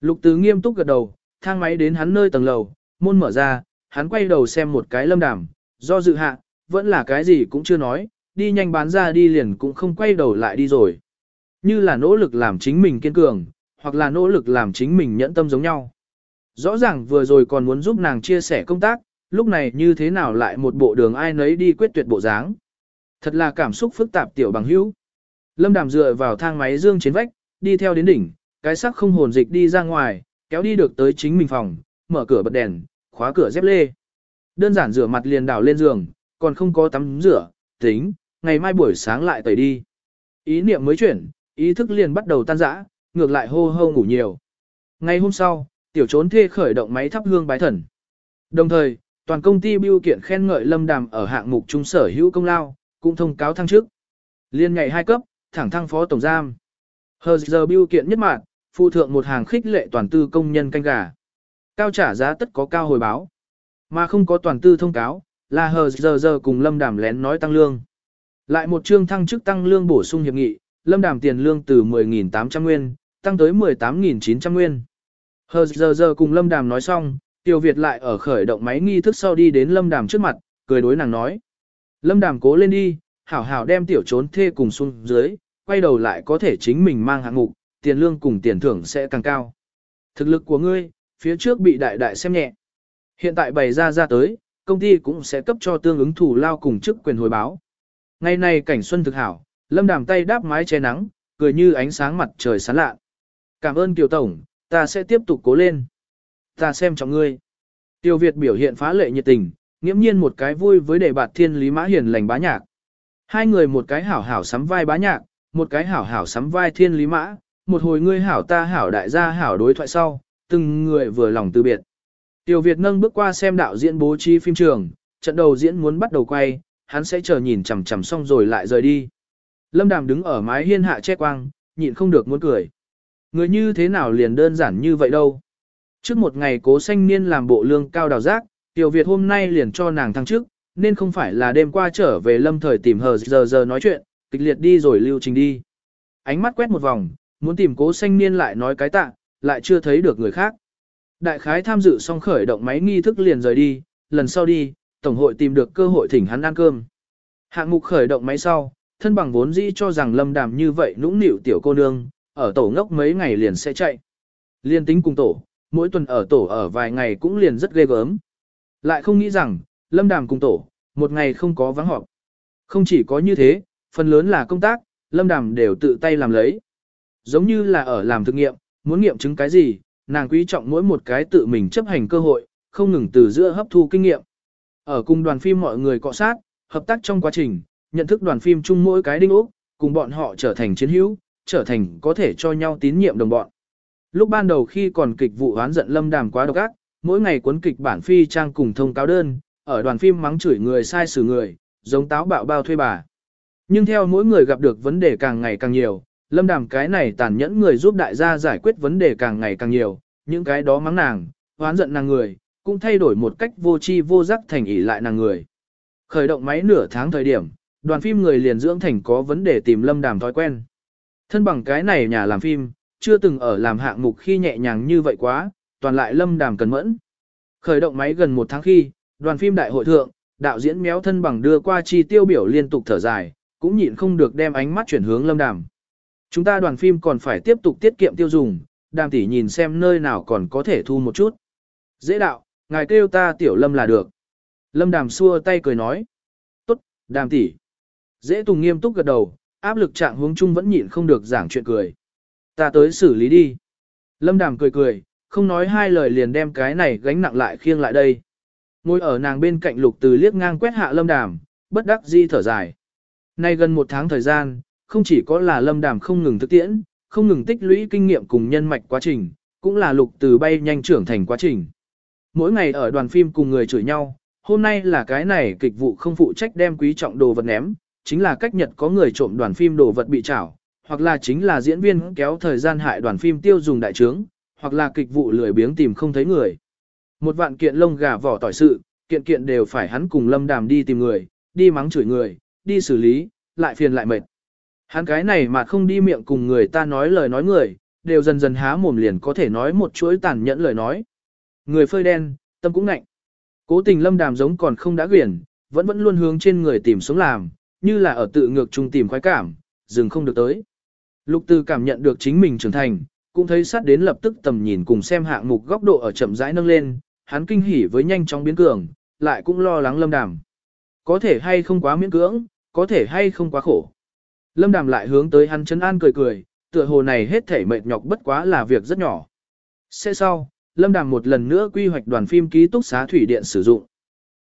Lục Tứ nghiêm túc gật đầu, thang máy đến hắn nơi tầng lầu, môn mở ra, hắn quay đầu xem một cái lâm đàm, do dự hạ, vẫn là cái gì cũng chưa nói, đi nhanh bán ra đi liền cũng không quay đầu lại đi rồi. Như là nỗ lực làm chính mình kiên cường, hoặc là nỗ lực làm chính mình nhẫn tâm giống nhau. Rõ ràng vừa rồi còn muốn giúp nàng chia sẻ công tác, lúc này như thế nào lại một bộ đường ai nấy đi quyết tuyệt bộ dáng. Thật là cảm xúc phức tạp tiểu bằng hữu. Lâm Đàm dựa vào thang máy dương trên vách, đi theo đến đỉnh, cái sắc không hồn dịch đi ra ngoài, kéo đi được tới chính mình phòng, mở cửa bật đèn, khóa cửa dép lê. Đơn giản rửa mặt liền đảo lên giường, còn không có tắm rửa, tính, ngày mai buổi sáng lại tẩy đi. Ý niệm mới chuyển, ý thức liền bắt đầu tan rã, ngược lại hô hô ngủ nhiều. Ngày hôm sau, tiểu trốn thê khởi động máy thắp hương bái thần. Đồng thời, toàn công ty biêu kiện khen ngợi Lâm Đàm ở hạng mục trung sở hữu công lao, cũng thông cáo thăng chức. Liên ngày hai cấp, thẳng thăng phó tổng giam. Hờ giờ biêu kiện nhất mạng, phụ thượng một hàng khích lệ toàn tư công nhân canh gà. Cao trả giá tất có cao hồi báo. Mà không có toàn tư thông cáo, là hờ giờ giờ cùng Lâm Đàm lén nói tăng lương. Lại một chương thăng chức tăng lương bổ sung hiệp nghị, Lâm Đàm tiền lương từ 10.800 nguyên, tăng tới 18.900 nguyên. Hờ giờ giờ cùng Lâm Đàm nói xong, Tiêu Việt lại ở khởi động máy nghi thức sau đi đến Lâm Đàm trước mặt, cười đối nàng nói. Lâm Đàm cố lên đi, hảo hảo đem tiểu trốn thê cùng xuống dưới, quay đầu lại có thể chính mình mang hạng mục, tiền lương cùng tiền thưởng sẽ càng cao. Thực lực của ngươi, phía trước bị đại đại xem nhẹ. Hiện tại bày ra ra tới, công ty cũng sẽ cấp cho tương ứng thủ lao cùng chức quyền hồi báo. Ngày này cảnh xuân thực hảo, Lâm Đàm tay đáp mái che nắng, cười như ánh sáng mặt trời sáng lạ. Cảm ơn Kiều Tổng, ta sẽ tiếp tục cố lên. Ta xem trọng ngươi. Tiêu Việt biểu hiện phá lệ nhiệt tình, nghiễm nhiên một cái vui với đề bạt thiên lý mã hiền lành bá nhạc. Hai người một cái hảo hảo sắm vai bá nhạc, một cái hảo hảo sắm vai thiên lý mã, một hồi ngươi hảo ta hảo đại gia hảo đối thoại sau, từng người vừa lòng từ biệt. Tiêu Việt nâng bước qua xem đạo diễn bố trí phim trường, trận đầu diễn muốn bắt đầu quay, hắn sẽ chờ nhìn chằm chằm xong rồi lại rời đi. Lâm Đàm đứng ở mái hiên hạ che quang, nhịn không được muốn cười. Người như thế nào liền đơn giản như vậy đâu. Trước một ngày cố xanh niên làm bộ lương cao đào giác, Tiểu Việt hôm nay liền cho nàng thăng chức, nên không phải là đêm qua trở về lâm thời tìm hờ giờ giờ nói chuyện, kịch liệt đi rồi lưu trình đi. Ánh mắt quét một vòng, muốn tìm cố xanh niên lại nói cái tạ, lại chưa thấy được người khác. Đại khái tham dự xong khởi động máy nghi thức liền rời đi, lần sau đi, Tổng hội tìm được cơ hội thỉnh hắn ăn cơm. Hạng mục khởi động máy sau, thân bằng vốn dĩ cho rằng lâm đàm như vậy nũng nịu tiểu cô nương, ở tổ ngốc mấy ngày liền sẽ chạy. Liên tính cùng tổ, mỗi tuần ở tổ ở vài ngày cũng liền rất ghê gớm. Lại không nghĩ rằng, lâm đàm cùng tổ, một ngày không có vắng họp. Không chỉ có như thế, phần lớn là công tác, lâm đàm đều tự tay làm lấy. Giống như là ở làm thực nghiệm, muốn nghiệm chứng cái gì, nàng quý trọng mỗi một cái tự mình chấp hành cơ hội, không ngừng từ giữa hấp thu kinh nghiệm. Ở cùng đoàn phim mọi người cọ sát, hợp tác trong quá trình, nhận thức đoàn phim chung mỗi cái đinh ốc, cùng bọn họ trở thành chiến hữu, trở thành có thể cho nhau tín nhiệm đồng bọn. Lúc ban đầu khi còn kịch vụ oán giận lâm đàm quá độc ác, mỗi ngày cuốn kịch bản phi trang cùng thông cáo đơn, ở đoàn phim mắng chửi người sai xử người, giống táo bạo bao thuê bà. Nhưng theo mỗi người gặp được vấn đề càng ngày càng nhiều, lâm đàm cái này tàn nhẫn người giúp đại gia giải quyết vấn đề càng ngày càng nhiều, những cái đó mắng nàng, oán giận nàng người, cũng thay đổi một cách vô tri vô giác thành ỷ lại nàng người. Khởi động máy nửa tháng thời điểm, đoàn phim người liền dưỡng thành có vấn đề tìm lâm đàm thói quen. Thân bằng cái này nhà làm phim, chưa từng ở làm hạng mục khi nhẹ nhàng như vậy quá, toàn lại lâm đàm cần mẫn. Khởi động máy gần một tháng khi, đoàn phim đại hội thượng, đạo diễn méo thân bằng đưa qua chi tiêu biểu liên tục thở dài, cũng nhịn không được đem ánh mắt chuyển hướng lâm đàm. Chúng ta đoàn phim còn phải tiếp tục tiết kiệm tiêu dùng, đàm tỷ nhìn xem nơi nào còn có thể thu một chút. Dễ đạo, ngài kêu ta tiểu lâm là được. Lâm đàm xua tay cười nói. Tốt, đàm tỷ. Dễ tùng nghiêm túc gật đầu, áp lực trạng hướng chung vẫn nhịn không được giảng chuyện cười. Ta tới xử lý đi. Lâm đàm cười cười, không nói hai lời liền đem cái này gánh nặng lại khiêng lại đây. Ngồi ở nàng bên cạnh lục từ liếc ngang quét hạ lâm đàm, bất đắc di thở dài. Nay gần một tháng thời gian, không chỉ có là lâm đàm không ngừng thực tiễn, không ngừng tích lũy kinh nghiệm cùng nhân mạch quá trình, cũng là lục từ bay nhanh trưởng thành quá trình. Mỗi ngày ở đoàn phim cùng người chửi nhau, hôm nay là cái này kịch vụ không phụ trách đem quý trọng đồ vật ném, chính là cách nhật có người trộm đoàn phim đồ vật bị trảo, hoặc là chính là diễn viên kéo thời gian hại đoàn phim tiêu dùng đại trướng, hoặc là kịch vụ lười biếng tìm không thấy người. Một vạn kiện lông gà vỏ tỏi sự, kiện kiện đều phải hắn cùng lâm đàm đi tìm người, đi mắng chửi người, đi xử lý, lại phiền lại mệt. Hắn cái này mà không đi miệng cùng người ta nói lời nói người, đều dần dần há mồm liền có thể nói một chuỗi tàn nhẫn lời nói. Người phơi đen, tâm cũng ngạnh. Cố tình lâm đàm giống còn không đã quyển, vẫn vẫn luôn hướng trên người tìm sống làm, như là ở tự ngược trung tìm khoái cảm, dừng không được tới. Lục Từ cảm nhận được chính mình trưởng thành, cũng thấy sát đến lập tức tầm nhìn cùng xem hạng mục góc độ ở chậm rãi nâng lên, hắn kinh hỉ với nhanh chóng biến cường, lại cũng lo lắng lâm đàm. Có thể hay không quá miễn cưỡng, có thể hay không quá khổ. Lâm đàm lại hướng tới hắn chân an cười cười, tựa hồ này hết thể mệt nhọc bất quá là việc rất nhỏ. Sẽ sau, Lâm đàm một lần nữa quy hoạch đoàn phim ký túc xá thủy điện sử dụng.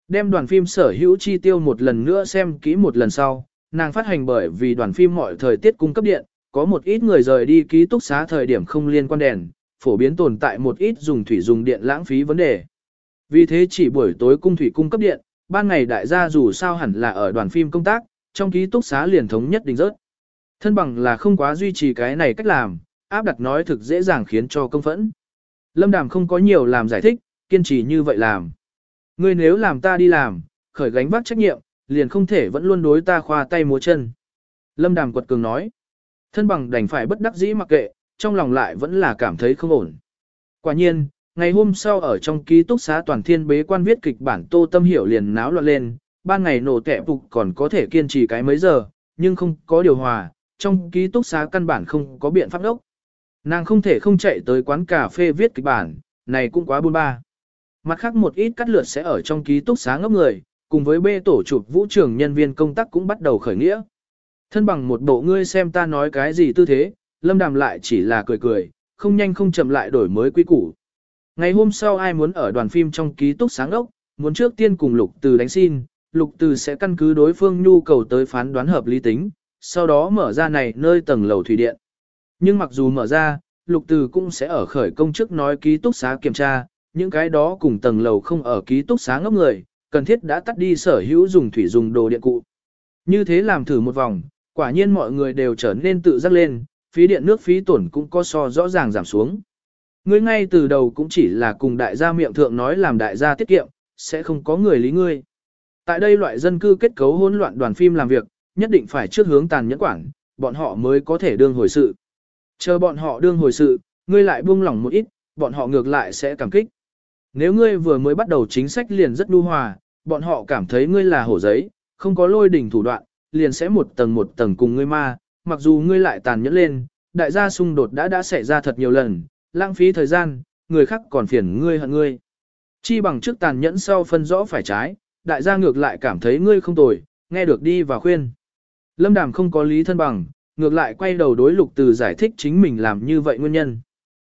Đem đoàn phim sở hữu chi tiêu một lần nữa xem kỹ một lần sau, nàng phát hành bởi vì đoàn phim mọi thời tiết cung cấp điện, có một ít người rời đi ký túc xá thời điểm không liên quan đèn, phổ biến tồn tại một ít dùng thủy dùng điện lãng phí vấn đề. Vì thế chỉ buổi tối cung thủy cung cấp điện, ban ngày đại gia dù sao hẳn là ở đoàn phim công tác, trong ký túc xá liền thống nhất định rớt. Thân bằng là không quá duy trì cái này cách làm, áp đặt nói thực dễ dàng khiến cho công phẫn. Lâm Đàm không có nhiều làm giải thích, kiên trì như vậy làm. Ngươi nếu làm ta đi làm, khởi gánh vác trách nhiệm, liền không thể vẫn luôn đối ta khoa tay múa chân. Lâm Đàm quật cường nói. Thân bằng đành phải bất đắc dĩ mặc kệ, trong lòng lại vẫn là cảm thấy không ổn. Quả nhiên, ngày hôm sau ở trong ký túc xá toàn thiên bế quan viết kịch bản Tô Tâm Hiểu liền náo loạn lên, ban ngày nổ tệ phục còn có thể kiên trì cái mấy giờ, nhưng không có điều hòa, trong ký túc xá căn bản không có biện pháp đốc. Nàng không thể không chạy tới quán cà phê viết kịch bản, này cũng quá buôn ba. Mặt khác một ít cắt lượt sẽ ở trong ký túc xá ngốc người, cùng với bê tổ chụp vũ trường nhân viên công tác cũng bắt đầu khởi nghĩa. Thân bằng một bộ ngươi xem ta nói cái gì tư thế, lâm đàm lại chỉ là cười cười, không nhanh không chậm lại đổi mới quy củ. Ngày hôm sau ai muốn ở đoàn phim trong ký túc sáng ốc, muốn trước tiên cùng lục từ đánh xin, lục từ sẽ căn cứ đối phương nhu cầu tới phán đoán hợp lý tính, sau đó mở ra này nơi tầng lầu thủy điện. Nhưng mặc dù mở ra, lục từ cũng sẽ ở khởi công chức nói ký túc xá kiểm tra, những cái đó cùng tầng lầu không ở ký túc xá ngốc người, cần thiết đã tắt đi sở hữu dùng thủy dùng đồ điện cụ. Như thế làm thử một vòng, quả nhiên mọi người đều trở nên tự giác lên, phí điện nước phí tổn cũng có so rõ ràng giảm xuống. Ngươi ngay từ đầu cũng chỉ là cùng đại gia miệng thượng nói làm đại gia tiết kiệm, sẽ không có người lý ngươi. Tại đây loại dân cư kết cấu hỗn loạn đoàn phim làm việc, nhất định phải trước hướng tàn nhẫn quản, bọn họ mới có thể đương hồi sự. Chờ bọn họ đương hồi sự, ngươi lại buông lỏng một ít, bọn họ ngược lại sẽ cảm kích. Nếu ngươi vừa mới bắt đầu chính sách liền rất nhu hòa, bọn họ cảm thấy ngươi là hổ giấy, không có lôi đỉnh thủ đoạn, liền sẽ một tầng một tầng cùng ngươi ma, mặc dù ngươi lại tàn nhẫn lên, đại gia xung đột đã đã xảy ra thật nhiều lần, lãng phí thời gian, người khác còn phiền ngươi hận ngươi. Chi bằng trước tàn nhẫn sau phân rõ phải trái, đại gia ngược lại cảm thấy ngươi không tồi, nghe được đi và khuyên. Lâm Đàm không có lý thân bằng, ngược lại quay đầu đối Lục Từ giải thích chính mình làm như vậy nguyên nhân.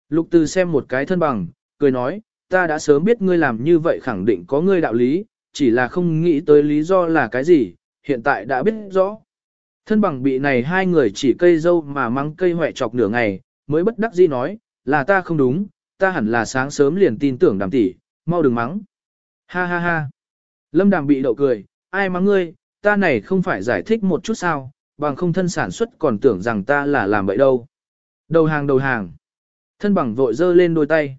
Lục Từ xem một cái thân bằng, cười nói, ta đã sớm biết ngươi làm như vậy khẳng định có ngươi đạo lý, chỉ là không nghĩ tới lý do là cái gì, hiện tại đã biết rõ. Thân bằng bị này hai người chỉ cây dâu mà mắng cây hoẹ chọc nửa ngày, mới bất đắc dĩ nói, là ta không đúng, ta hẳn là sáng sớm liền tin tưởng đàm tỷ, mau đừng mắng. Ha ha ha. Lâm đàm bị đậu cười, ai mắng ngươi, ta này không phải giải thích một chút sao, bằng không thân sản xuất còn tưởng rằng ta là làm vậy đâu. Đầu hàng đầu hàng. Thân bằng vội dơ lên đôi tay.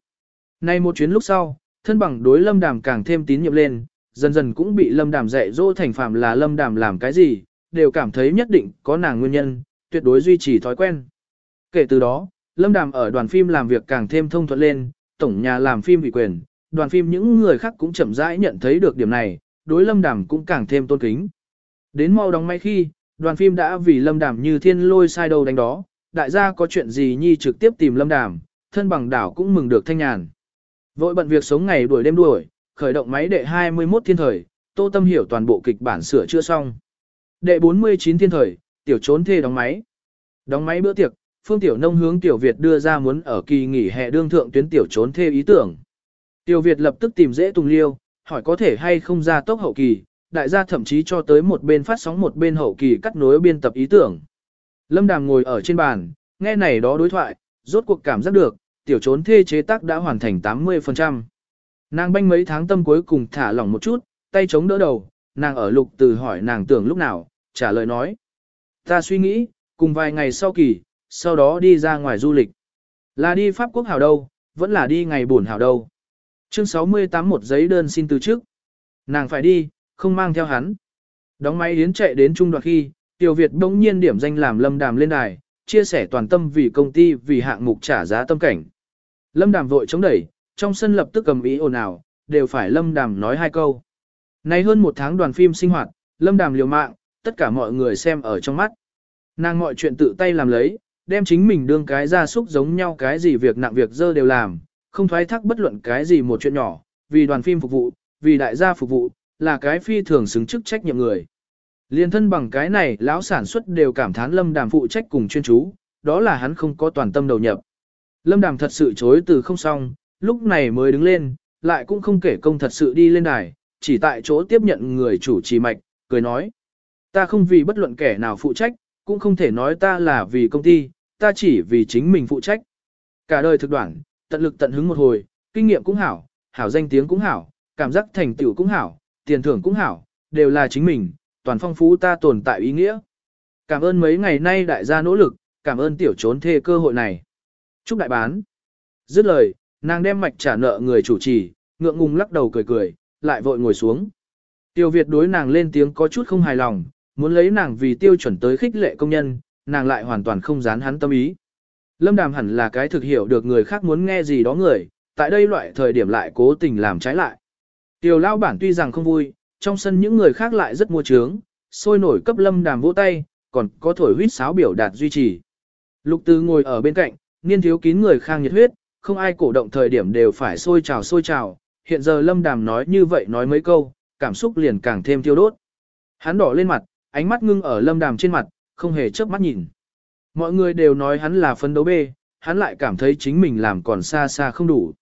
Nay một chuyến lúc sau, thân bằng đối lâm đàm càng thêm tín nhiệm lên, dần dần cũng bị lâm đàm dạy dỗ thành phạm là lâm đàm làm cái gì, đều cảm thấy nhất định có nàng nguyên nhân, tuyệt đối duy trì thói quen. Kể từ đó, lâm đàm ở đoàn phim làm việc càng thêm thông thuận lên, tổng nhà làm phim bị quyền, đoàn phim những người khác cũng chậm rãi nhận thấy được điểm này, đối lâm đàm cũng càng thêm tôn kính. Đến mau đóng máy khi, đoàn phim đã vì lâm đàm như thiên lôi sai đầu đánh đó, đại gia có chuyện gì nhi trực tiếp tìm lâm đàm, thân bằng đảo cũng mừng được thanh nhàn. Vội bận việc sống ngày đuổi đêm đuổi, khởi động máy đệ 21 thiên thời, Tô Tâm hiểu toàn bộ kịch bản sửa chữa xong. Đệ 49 thiên thời, tiểu trốn thê đóng máy. Đóng máy bữa tiệc, Phương Tiểu Nông hướng Tiểu Việt đưa ra muốn ở kỳ nghỉ hè đương thượng tuyến tiểu trốn thê ý tưởng. Tiểu Việt lập tức tìm dễ Tùng Liêu, hỏi có thể hay không ra tốc hậu kỳ, đại gia thậm chí cho tới một bên phát sóng một bên hậu kỳ cắt nối biên tập ý tưởng. Lâm Đàm ngồi ở trên bàn, nghe này đó đối thoại, rốt cuộc cảm giác được, tiểu trốn thê chế tác đã hoàn thành 80%. Nàng banh mấy tháng tâm cuối cùng thả lỏng một chút, tay chống đỡ đầu, nàng ở lục từ hỏi nàng tưởng lúc nào, trả lời nói. Ta suy nghĩ, cùng vài ngày sau kỳ, sau đó đi ra ngoài du lịch. Là đi Pháp Quốc hào đâu, vẫn là đi ngày buồn hào đâu. Chương 68 một giấy đơn xin từ trước. Nàng phải đi, không mang theo hắn. Đóng máy yến chạy đến trung đoạn khi, Tiểu Việt bỗng nhiên điểm danh làm Lâm Đàm lên đài, chia sẻ toàn tâm vì công ty vì hạng mục trả giá tâm cảnh. Lâm Đàm vội chống đẩy, trong sân lập tức cầm ý ồn ào, đều phải Lâm Đàm nói hai câu. Nay hơn một tháng đoàn phim sinh hoạt, Lâm Đàm liều mạng, tất cả mọi người xem ở trong mắt. Nàng mọi chuyện tự tay làm lấy, đem chính mình đương cái ra súc giống nhau cái gì việc nặng việc dơ đều làm, không thoái thác bất luận cái gì một chuyện nhỏ, vì đoàn phim phục vụ, vì đại gia phục vụ, là cái phi thường xứng chức trách nhiệm người. Liên thân bằng cái này, lão sản xuất đều cảm thán Lâm Đàm phụ trách cùng chuyên chú, đó là hắn không có toàn tâm đầu nhập. Lâm Đàm thật sự chối từ không xong, lúc này mới đứng lên, lại cũng không kể công thật sự đi lên đài, chỉ tại chỗ tiếp nhận người chủ trì mạch, cười nói. Ta không vì bất luận kẻ nào phụ trách, cũng không thể nói ta là vì công ty, ta chỉ vì chính mình phụ trách. Cả đời thực đoạn, tận lực tận hứng một hồi, kinh nghiệm cũng hảo, hảo danh tiếng cũng hảo, cảm giác thành tựu cũng hảo, tiền thưởng cũng hảo, đều là chính mình, toàn phong phú ta tồn tại ý nghĩa. Cảm ơn mấy ngày nay đại gia nỗ lực, cảm ơn tiểu trốn thê cơ hội này. Chúc đại bán. Dứt lời, nàng đem mạch trả nợ người chủ trì, ngượng ngùng lắc đầu cười cười, lại vội ngồi xuống. Tiêu Việt đối nàng lên tiếng có chút không hài lòng, muốn lấy nàng vì tiêu chuẩn tới khích lệ công nhân, nàng lại hoàn toàn không dán hắn tâm ý. Lâm Đàm hẳn là cái thực hiểu được người khác muốn nghe gì đó người, tại đây loại thời điểm lại cố tình làm trái lại. Tiêu lao bản tuy rằng không vui, trong sân những người khác lại rất mua trướng, sôi nổi cấp Lâm Đàm vỗ tay, còn có thổi huýt sáo biểu đạt duy trì. Lục Tư ngồi ở bên cạnh, niên thiếu kín người khang nhiệt huyết, không ai cổ động thời điểm đều phải sôi trào sôi trào, hiện giờ Lâm Đàm nói như vậy nói mấy câu, cảm xúc liền càng thêm tiêu đốt. Hắn đỏ lên mặt, ánh mắt ngưng ở Lâm Đàm trên mặt, không hề chớp mắt nhìn. Mọi người đều nói hắn là phấn đấu bê, hắn lại cảm thấy chính mình làm còn xa xa không đủ.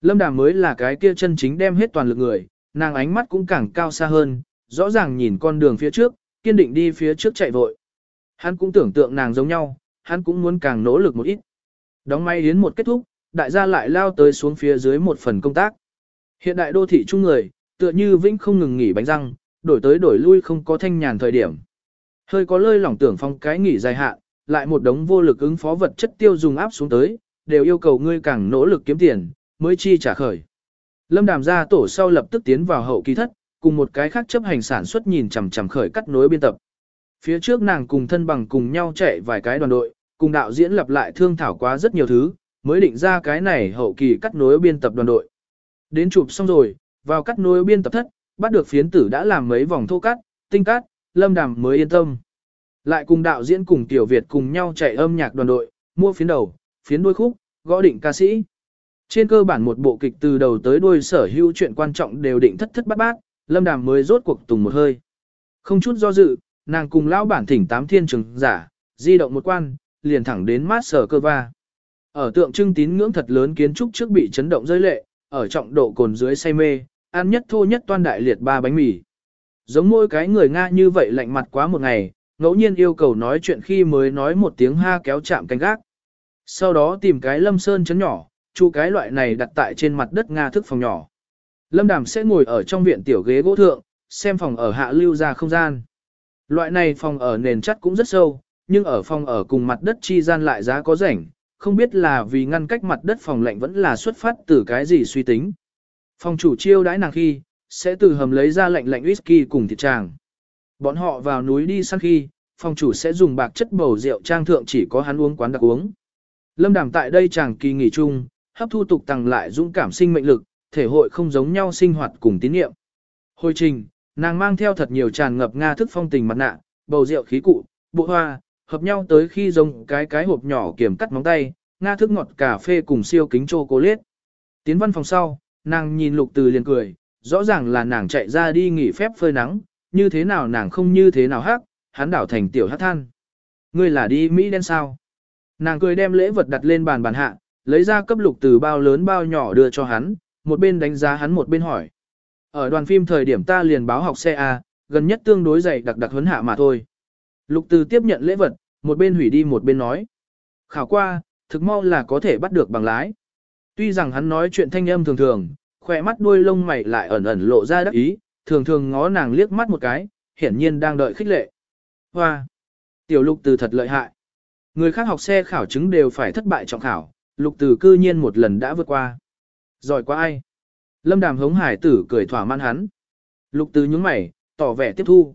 Lâm Đàm mới là cái kia chân chính đem hết toàn lực người, nàng ánh mắt cũng càng cao xa hơn, rõ ràng nhìn con đường phía trước, kiên định đi phía trước chạy vội. Hắn cũng tưởng tượng nàng giống nhau, hắn cũng muốn càng nỗ lực một ít. Đóng may đến một kết thúc, đại gia lại lao tới xuống phía dưới một phần công tác. Hiện đại đô thị chung người, tựa như vĩnh không ngừng nghỉ bánh răng, đổi tới đổi lui không có thanh nhàn thời điểm. Hơi có lơi lỏng tưởng phong cái nghỉ dài hạn, lại một đống vô lực ứng phó vật chất tiêu dùng áp xuống tới, đều yêu cầu ngươi càng nỗ lực kiếm tiền, mới chi trả khởi. Lâm đàm gia tổ sau lập tức tiến vào hậu kỳ thất, cùng một cái khác chấp hành sản xuất nhìn chằm chằm khởi cắt nối biên tập. Phía trước nàng cùng thân bằng cùng nhau chạy vài cái đoàn đội, cùng đạo diễn lặp lại thương thảo quá rất nhiều thứ, mới định ra cái này hậu kỳ cắt nối biên tập đoàn đội. Đến chụp xong rồi, vào cắt nối biên tập thất, bắt được phiến tử đã làm mấy vòng thô cắt, tinh cắt, lâm đàm mới yên tâm. Lại cùng đạo diễn cùng Tiểu Việt cùng nhau chạy âm nhạc đoàn đội, mua phiến đầu, phiến đuôi khúc, gõ định ca sĩ. Trên cơ bản một bộ kịch từ đầu tới đuôi sở hữu chuyện quan trọng đều định thất thất bát bát, lâm đàm mới rốt cuộc tùng một hơi. Không chút do dự, nàng cùng lão bản thỉnh tám thiên trường giả, di động một quan, liền thẳng đến mát sở cơ va. Ở tượng trưng tín ngưỡng thật lớn kiến trúc trước bị chấn động rơi lệ, ở trọng độ cồn dưới say mê, ăn nhất thô nhất toan đại liệt ba bánh mì. Giống mỗi cái người Nga như vậy lạnh mặt quá một ngày, ngẫu nhiên yêu cầu nói chuyện khi mới nói một tiếng ha kéo chạm canh gác. Sau đó tìm cái lâm sơn chấn nhỏ, chu cái loại này đặt tại trên mặt đất Nga thức phòng nhỏ. Lâm Đàm sẽ ngồi ở trong viện tiểu ghế gỗ thượng, xem phòng ở hạ lưu ra không gian. Loại này phòng ở nền chất cũng rất sâu, nhưng ở phòng ở cùng mặt đất chi gian lại giá có rảnh, không biết là vì ngăn cách mặt đất phòng lạnh vẫn là xuất phát từ cái gì suy tính. Phòng chủ chiêu đãi nàng khi, sẽ từ hầm lấy ra lạnh lạnh whisky cùng thịt tràng. Bọn họ vào núi đi săn khi, phòng chủ sẽ dùng bạc chất bầu rượu trang thượng chỉ có hắn uống quán đặc uống. Lâm Đàm tại đây chàng kỳ nghỉ chung, hấp thu tục tăng lại dũng cảm sinh mệnh lực, thể hội không giống nhau sinh hoạt cùng tín niệm. Hồi trình, nàng mang theo thật nhiều tràn ngập nga thức phong tình mặt nạ, bầu rượu khí cụ, bộ hoa, hợp nhau tới khi giống cái cái hộp nhỏ kiểm cắt móng tay, nga thức ngọt cà phê cùng siêu kính chocolate. Tiến văn phòng sau, nàng nhìn lục từ liền cười, rõ ràng là nàng chạy ra đi nghỉ phép phơi nắng, như thế nào nàng không như thế nào hắc, hắn đảo thành tiểu hát than. Ngươi là đi Mỹ đen sao? Nàng cười đem lễ vật đặt lên bàn bàn hạ, lấy ra cấp lục từ bao lớn bao nhỏ đưa cho hắn, một bên đánh giá hắn một bên hỏi. Ở đoàn phim thời điểm ta liền báo học xe A, gần nhất tương đối dày đặc đặc huấn hạ mà thôi. Lục từ tiếp nhận lễ vật, một bên hủy đi một bên nói. Khảo qua, thực mau là có thể bắt được bằng lái. Tuy rằng hắn nói chuyện thanh âm thường thường, khỏe mắt đuôi lông mày lại ẩn ẩn lộ ra đắc ý, thường thường ngó nàng liếc mắt một cái, hiển nhiên đang đợi khích lệ. Hoa! Tiểu lục từ thật lợi hại. Người khác học xe khảo chứng đều phải thất bại trọng khảo, lục từ cư nhiên một lần đã vượt qua. Giỏi quá ai? Lâm đàm hống hải tử cười thỏa mãn hắn. Lục từ nhúng mày, tỏ vẻ tiếp thu.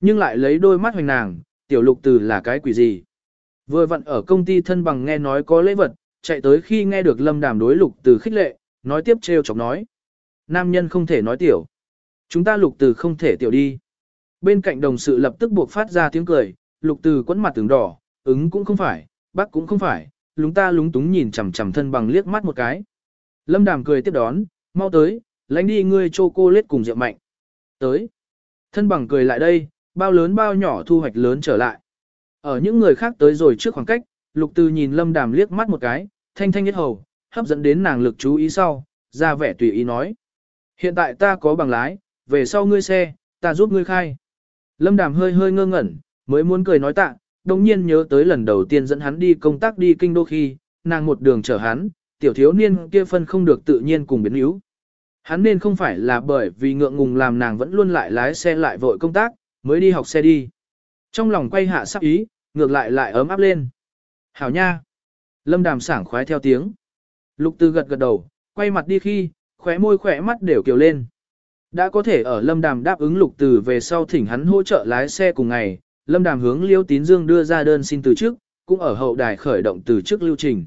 Nhưng lại lấy đôi mắt hoành nàng, tiểu lục từ là cái quỷ gì? Vừa vặn ở công ty thân bằng nghe nói có lễ vật, chạy tới khi nghe được lâm đàm đối lục từ khích lệ, nói tiếp trêu chọc nói. Nam nhân không thể nói tiểu. Chúng ta lục từ không thể tiểu đi. Bên cạnh đồng sự lập tức buộc phát ra tiếng cười, lục từ quấn mặt tướng đỏ, ứng cũng không phải, bác cũng không phải, lúng ta lúng túng nhìn chằm chằm thân bằng liếc mắt một cái. Lâm đàm cười tiếp đón, mau tới, lánh đi ngươi chô cô lết cùng rượu mạnh. Tới. Thân bằng cười lại đây, bao lớn bao nhỏ thu hoạch lớn trở lại. Ở những người khác tới rồi trước khoảng cách, lục từ nhìn lâm đàm liếc mắt một cái, thanh thanh nhất hầu, hấp dẫn đến nàng lực chú ý sau, ra vẻ tùy ý nói. Hiện tại ta có bằng lái, về sau ngươi xe, ta giúp ngươi khai. Lâm đàm hơi hơi ngơ ngẩn, mới muốn cười nói tạ, đồng nhiên nhớ tới lần đầu tiên dẫn hắn đi công tác đi kinh đô khi, nàng một đường chở hắn, tiểu thiếu niên kia phân không được tự nhiên cùng biến yếu. Hắn nên không phải là bởi vì ngượng ngùng làm nàng vẫn luôn lại lái xe lại vội công tác, mới đi học xe đi. Trong lòng quay hạ sắc ý, ngược lại lại ấm áp lên. Hảo nha! Lâm đàm sảng khoái theo tiếng. Lục tư gật gật đầu, quay mặt đi khi, khóe môi khỏe mắt đều kiều lên. Đã có thể ở Lâm Đàm đáp ứng lục từ về sau thỉnh hắn hỗ trợ lái xe cùng ngày, Lâm Đàm hướng Liêu Tín Dương đưa ra đơn xin từ chức, cũng ở hậu đài khởi động từ chức lưu trình.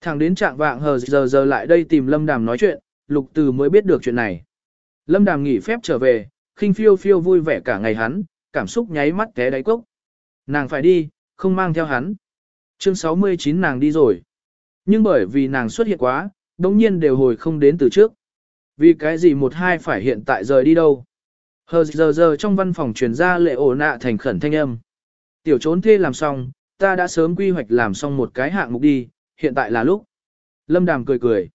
Thằng đến trạng vạng hờ giờ giờ lại đây tìm Lâm Đàm nói chuyện, lục từ mới biết được chuyện này. Lâm Đàm nghỉ phép trở về, khinh phiêu phiêu vui vẻ cả ngày hắn, cảm xúc nháy mắt té đáy cốc. Nàng phải đi, không mang theo hắn. Chương 69 nàng đi rồi. Nhưng bởi vì nàng xuất hiện quá, đống nhiên đều hồi không đến từ trước. Vì cái gì một hai phải hiện tại rời đi đâu? Hờ giờ giờ trong văn phòng truyền ra lệ ổ nạ thành khẩn thanh âm. Tiểu trốn thê làm xong, ta đã sớm quy hoạch làm xong một cái hạng mục đi, hiện tại là lúc. Lâm Đàm cười cười.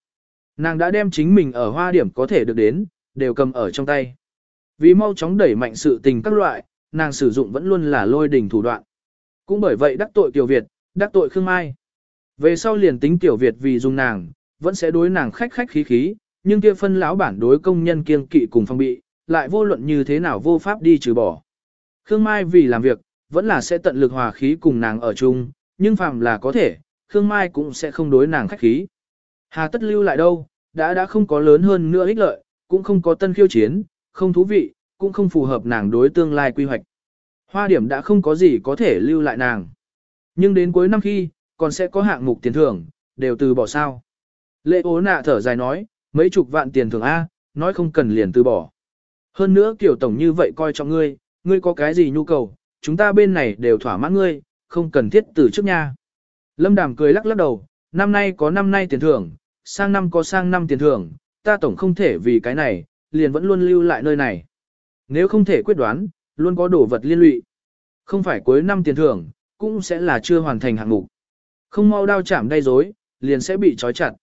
Nàng đã đem chính mình ở hoa điểm có thể được đến, đều cầm ở trong tay. Vì mau chóng đẩy mạnh sự tình các loại, nàng sử dụng vẫn luôn là lôi đình thủ đoạn. Cũng bởi vậy đắc tội Tiểu Việt, đắc tội Khương Mai. Về sau liền tính Tiểu Việt vì dùng nàng, vẫn sẽ đối nàng khách khách khí khí, nhưng kia phân lão bản đối công nhân kiêng kỵ cùng phong bị, lại vô luận như thế nào vô pháp đi trừ bỏ. Khương Mai vì làm việc, vẫn là sẽ tận lực hòa khí cùng nàng ở chung, nhưng phàm là có thể, Khương Mai cũng sẽ không đối nàng khách khí. Hà tất lưu lại đâu, đã đã không có lớn hơn nữa ích lợi, cũng không có tân khiêu chiến, không thú vị, cũng không phù hợp nàng đối tương lai quy hoạch. Hoa điểm đã không có gì có thể lưu lại nàng. Nhưng đến cuối năm khi, còn sẽ có hạng mục tiền thưởng, đều từ bỏ sao. Lệ ố nạ thở dài nói, mấy chục vạn tiền thưởng A, nói không cần liền từ bỏ. Hơn nữa kiểu tổng như vậy coi trọng ngươi, ngươi có cái gì nhu cầu, chúng ta bên này đều thỏa mãn ngươi, không cần thiết từ trước nha. Lâm Đàm cười lắc lắc đầu, năm nay có năm nay tiền thưởng, sang năm có sang năm tiền thưởng, ta tổng không thể vì cái này, liền vẫn luôn lưu lại nơi này. Nếu không thể quyết đoán, luôn có đổ vật liên lụy. Không phải cuối năm tiền thưởng, cũng sẽ là chưa hoàn thành hạng mục. Không mau đao chạm đay dối, liền sẽ bị trói chặt.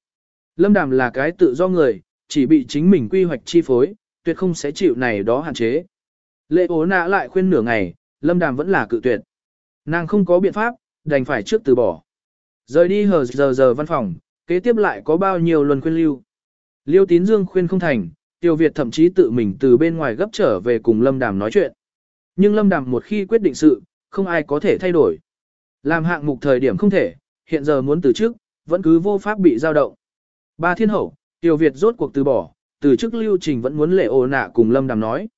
Lâm Đàm là cái tự do người, chỉ bị chính mình quy hoạch chi phối, tuyệt không sẽ chịu này đó hạn chế. Lệ ố nạ lại khuyên nửa ngày, Lâm Đàm vẫn là cự tuyệt. Nàng không có biện pháp, đành phải trước từ bỏ. Rời đi hờ giờ giờ văn phòng, kế tiếp lại có bao nhiêu luân khuyên lưu. Liêu Tín Dương khuyên không thành, Tiêu Việt thậm chí tự mình từ bên ngoài gấp trở về cùng Lâm Đàm nói chuyện. Nhưng Lâm Đàm một khi quyết định sự, không ai có thể thay đổi. Làm hạng mục thời điểm không thể, hiện giờ muốn từ chức, vẫn cứ vô pháp bị giao động. Ba thiên hậu, Tiêu Việt rốt cuộc từ bỏ, từ chức lưu trình vẫn muốn lệ ô nạ cùng Lâm Đàm nói.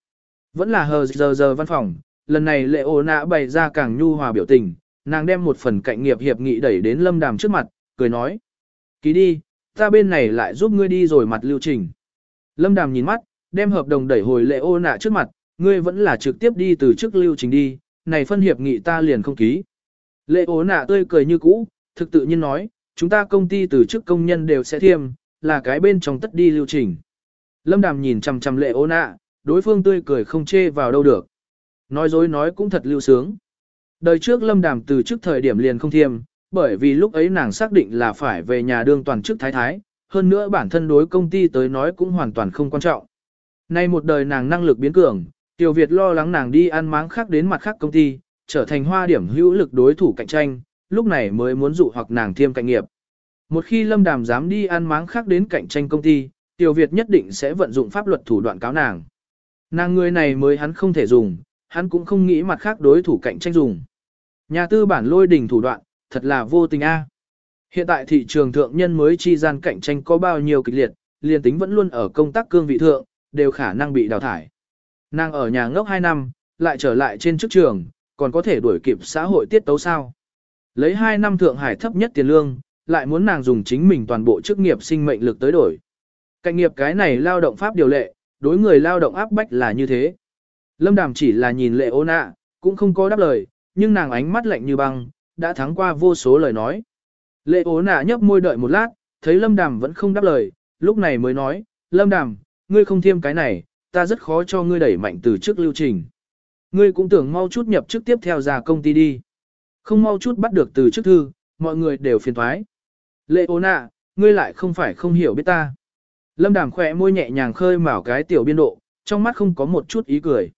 Vẫn là hờ giờ giờ văn phòng, lần này lệ ô nạ bày ra càng nhu hòa biểu tình, nàng đem một phần cạnh nghiệp hiệp nghị đẩy đến Lâm Đàm trước mặt, cười nói. Ký đi, ta bên này lại giúp ngươi đi rồi mặt lưu trình. Lâm Đàm nhìn mắt, đem hợp đồng đẩy hồi lệ ô nạ trước mặt, ngươi vẫn là trực tiếp đi từ chức lưu trình đi, này phân hiệp nghị ta liền không ký. Lệ ô nạ tươi cười như cũ, thực tự nhiên nói, chúng ta công ty từ chức công nhân đều sẽ thiêm, là cái bên trong tất đi lưu trình. Lâm Đàm nhìn chằm chằm lệ ô nạ, đối phương tươi cười không chê vào đâu được. Nói dối nói cũng thật lưu sướng. Đời trước Lâm Đàm từ trước thời điểm liền không thiêm, bởi vì lúc ấy nàng xác định là phải về nhà đương toàn chức thái thái, hơn nữa bản thân đối công ty tới nói cũng hoàn toàn không quan trọng. Nay một đời nàng năng lực biến cường, Tiểu Việt lo lắng nàng đi ăn máng khác đến mặt khác công ty, trở thành hoa điểm hữu lực đối thủ cạnh tranh, lúc này mới muốn dụ hoặc nàng thiêm cạnh nghiệp. Một khi Lâm Đàm dám đi ăn máng khác đến cạnh tranh công ty, Tiểu Việt nhất định sẽ vận dụng pháp luật thủ đoạn cáo nàng. Nàng người này mới hắn không thể dùng, hắn cũng không nghĩ mặt khác đối thủ cạnh tranh dùng. Nhà tư bản lôi đình thủ đoạn, thật là vô tình a. Hiện tại thị trường thượng nhân mới chi gian cạnh tranh có bao nhiêu kịch liệt, liền tính vẫn luôn ở công tác cương vị thượng, đều khả năng bị đào thải. Nàng ở nhà ngốc 2 năm, lại trở lại trên chức trường, còn có thể đuổi kịp xã hội tiết tấu sao. Lấy 2 năm thượng hải thấp nhất tiền lương, lại muốn nàng dùng chính mình toàn bộ chức nghiệp sinh mệnh lực tới đổi. Cạnh nghiệp cái này lao động pháp điều lệ, đối người lao động áp bách là như thế. Lâm Đàm chỉ là nhìn lệ ô nạ, cũng không có đáp lời, nhưng nàng ánh mắt lạnh như băng, đã thắng qua vô số lời nói. Lệ ố nạ nhấp môi đợi một lát, thấy Lâm Đàm vẫn không đáp lời, lúc này mới nói, Lâm Đàm, ngươi không thêm cái này, ta rất khó cho ngươi đẩy mạnh từ trước lưu trình. Ngươi cũng tưởng mau chút nhập chức tiếp theo ra công ty đi. Không mau chút bắt được từ trước thư, mọi người đều phiền thoái. Lệ ố nạ, ngươi lại không phải không hiểu biết ta. Lâm Đàm khỏe môi nhẹ nhàng khơi mào cái tiểu biên độ, trong mắt không có một chút ý cười.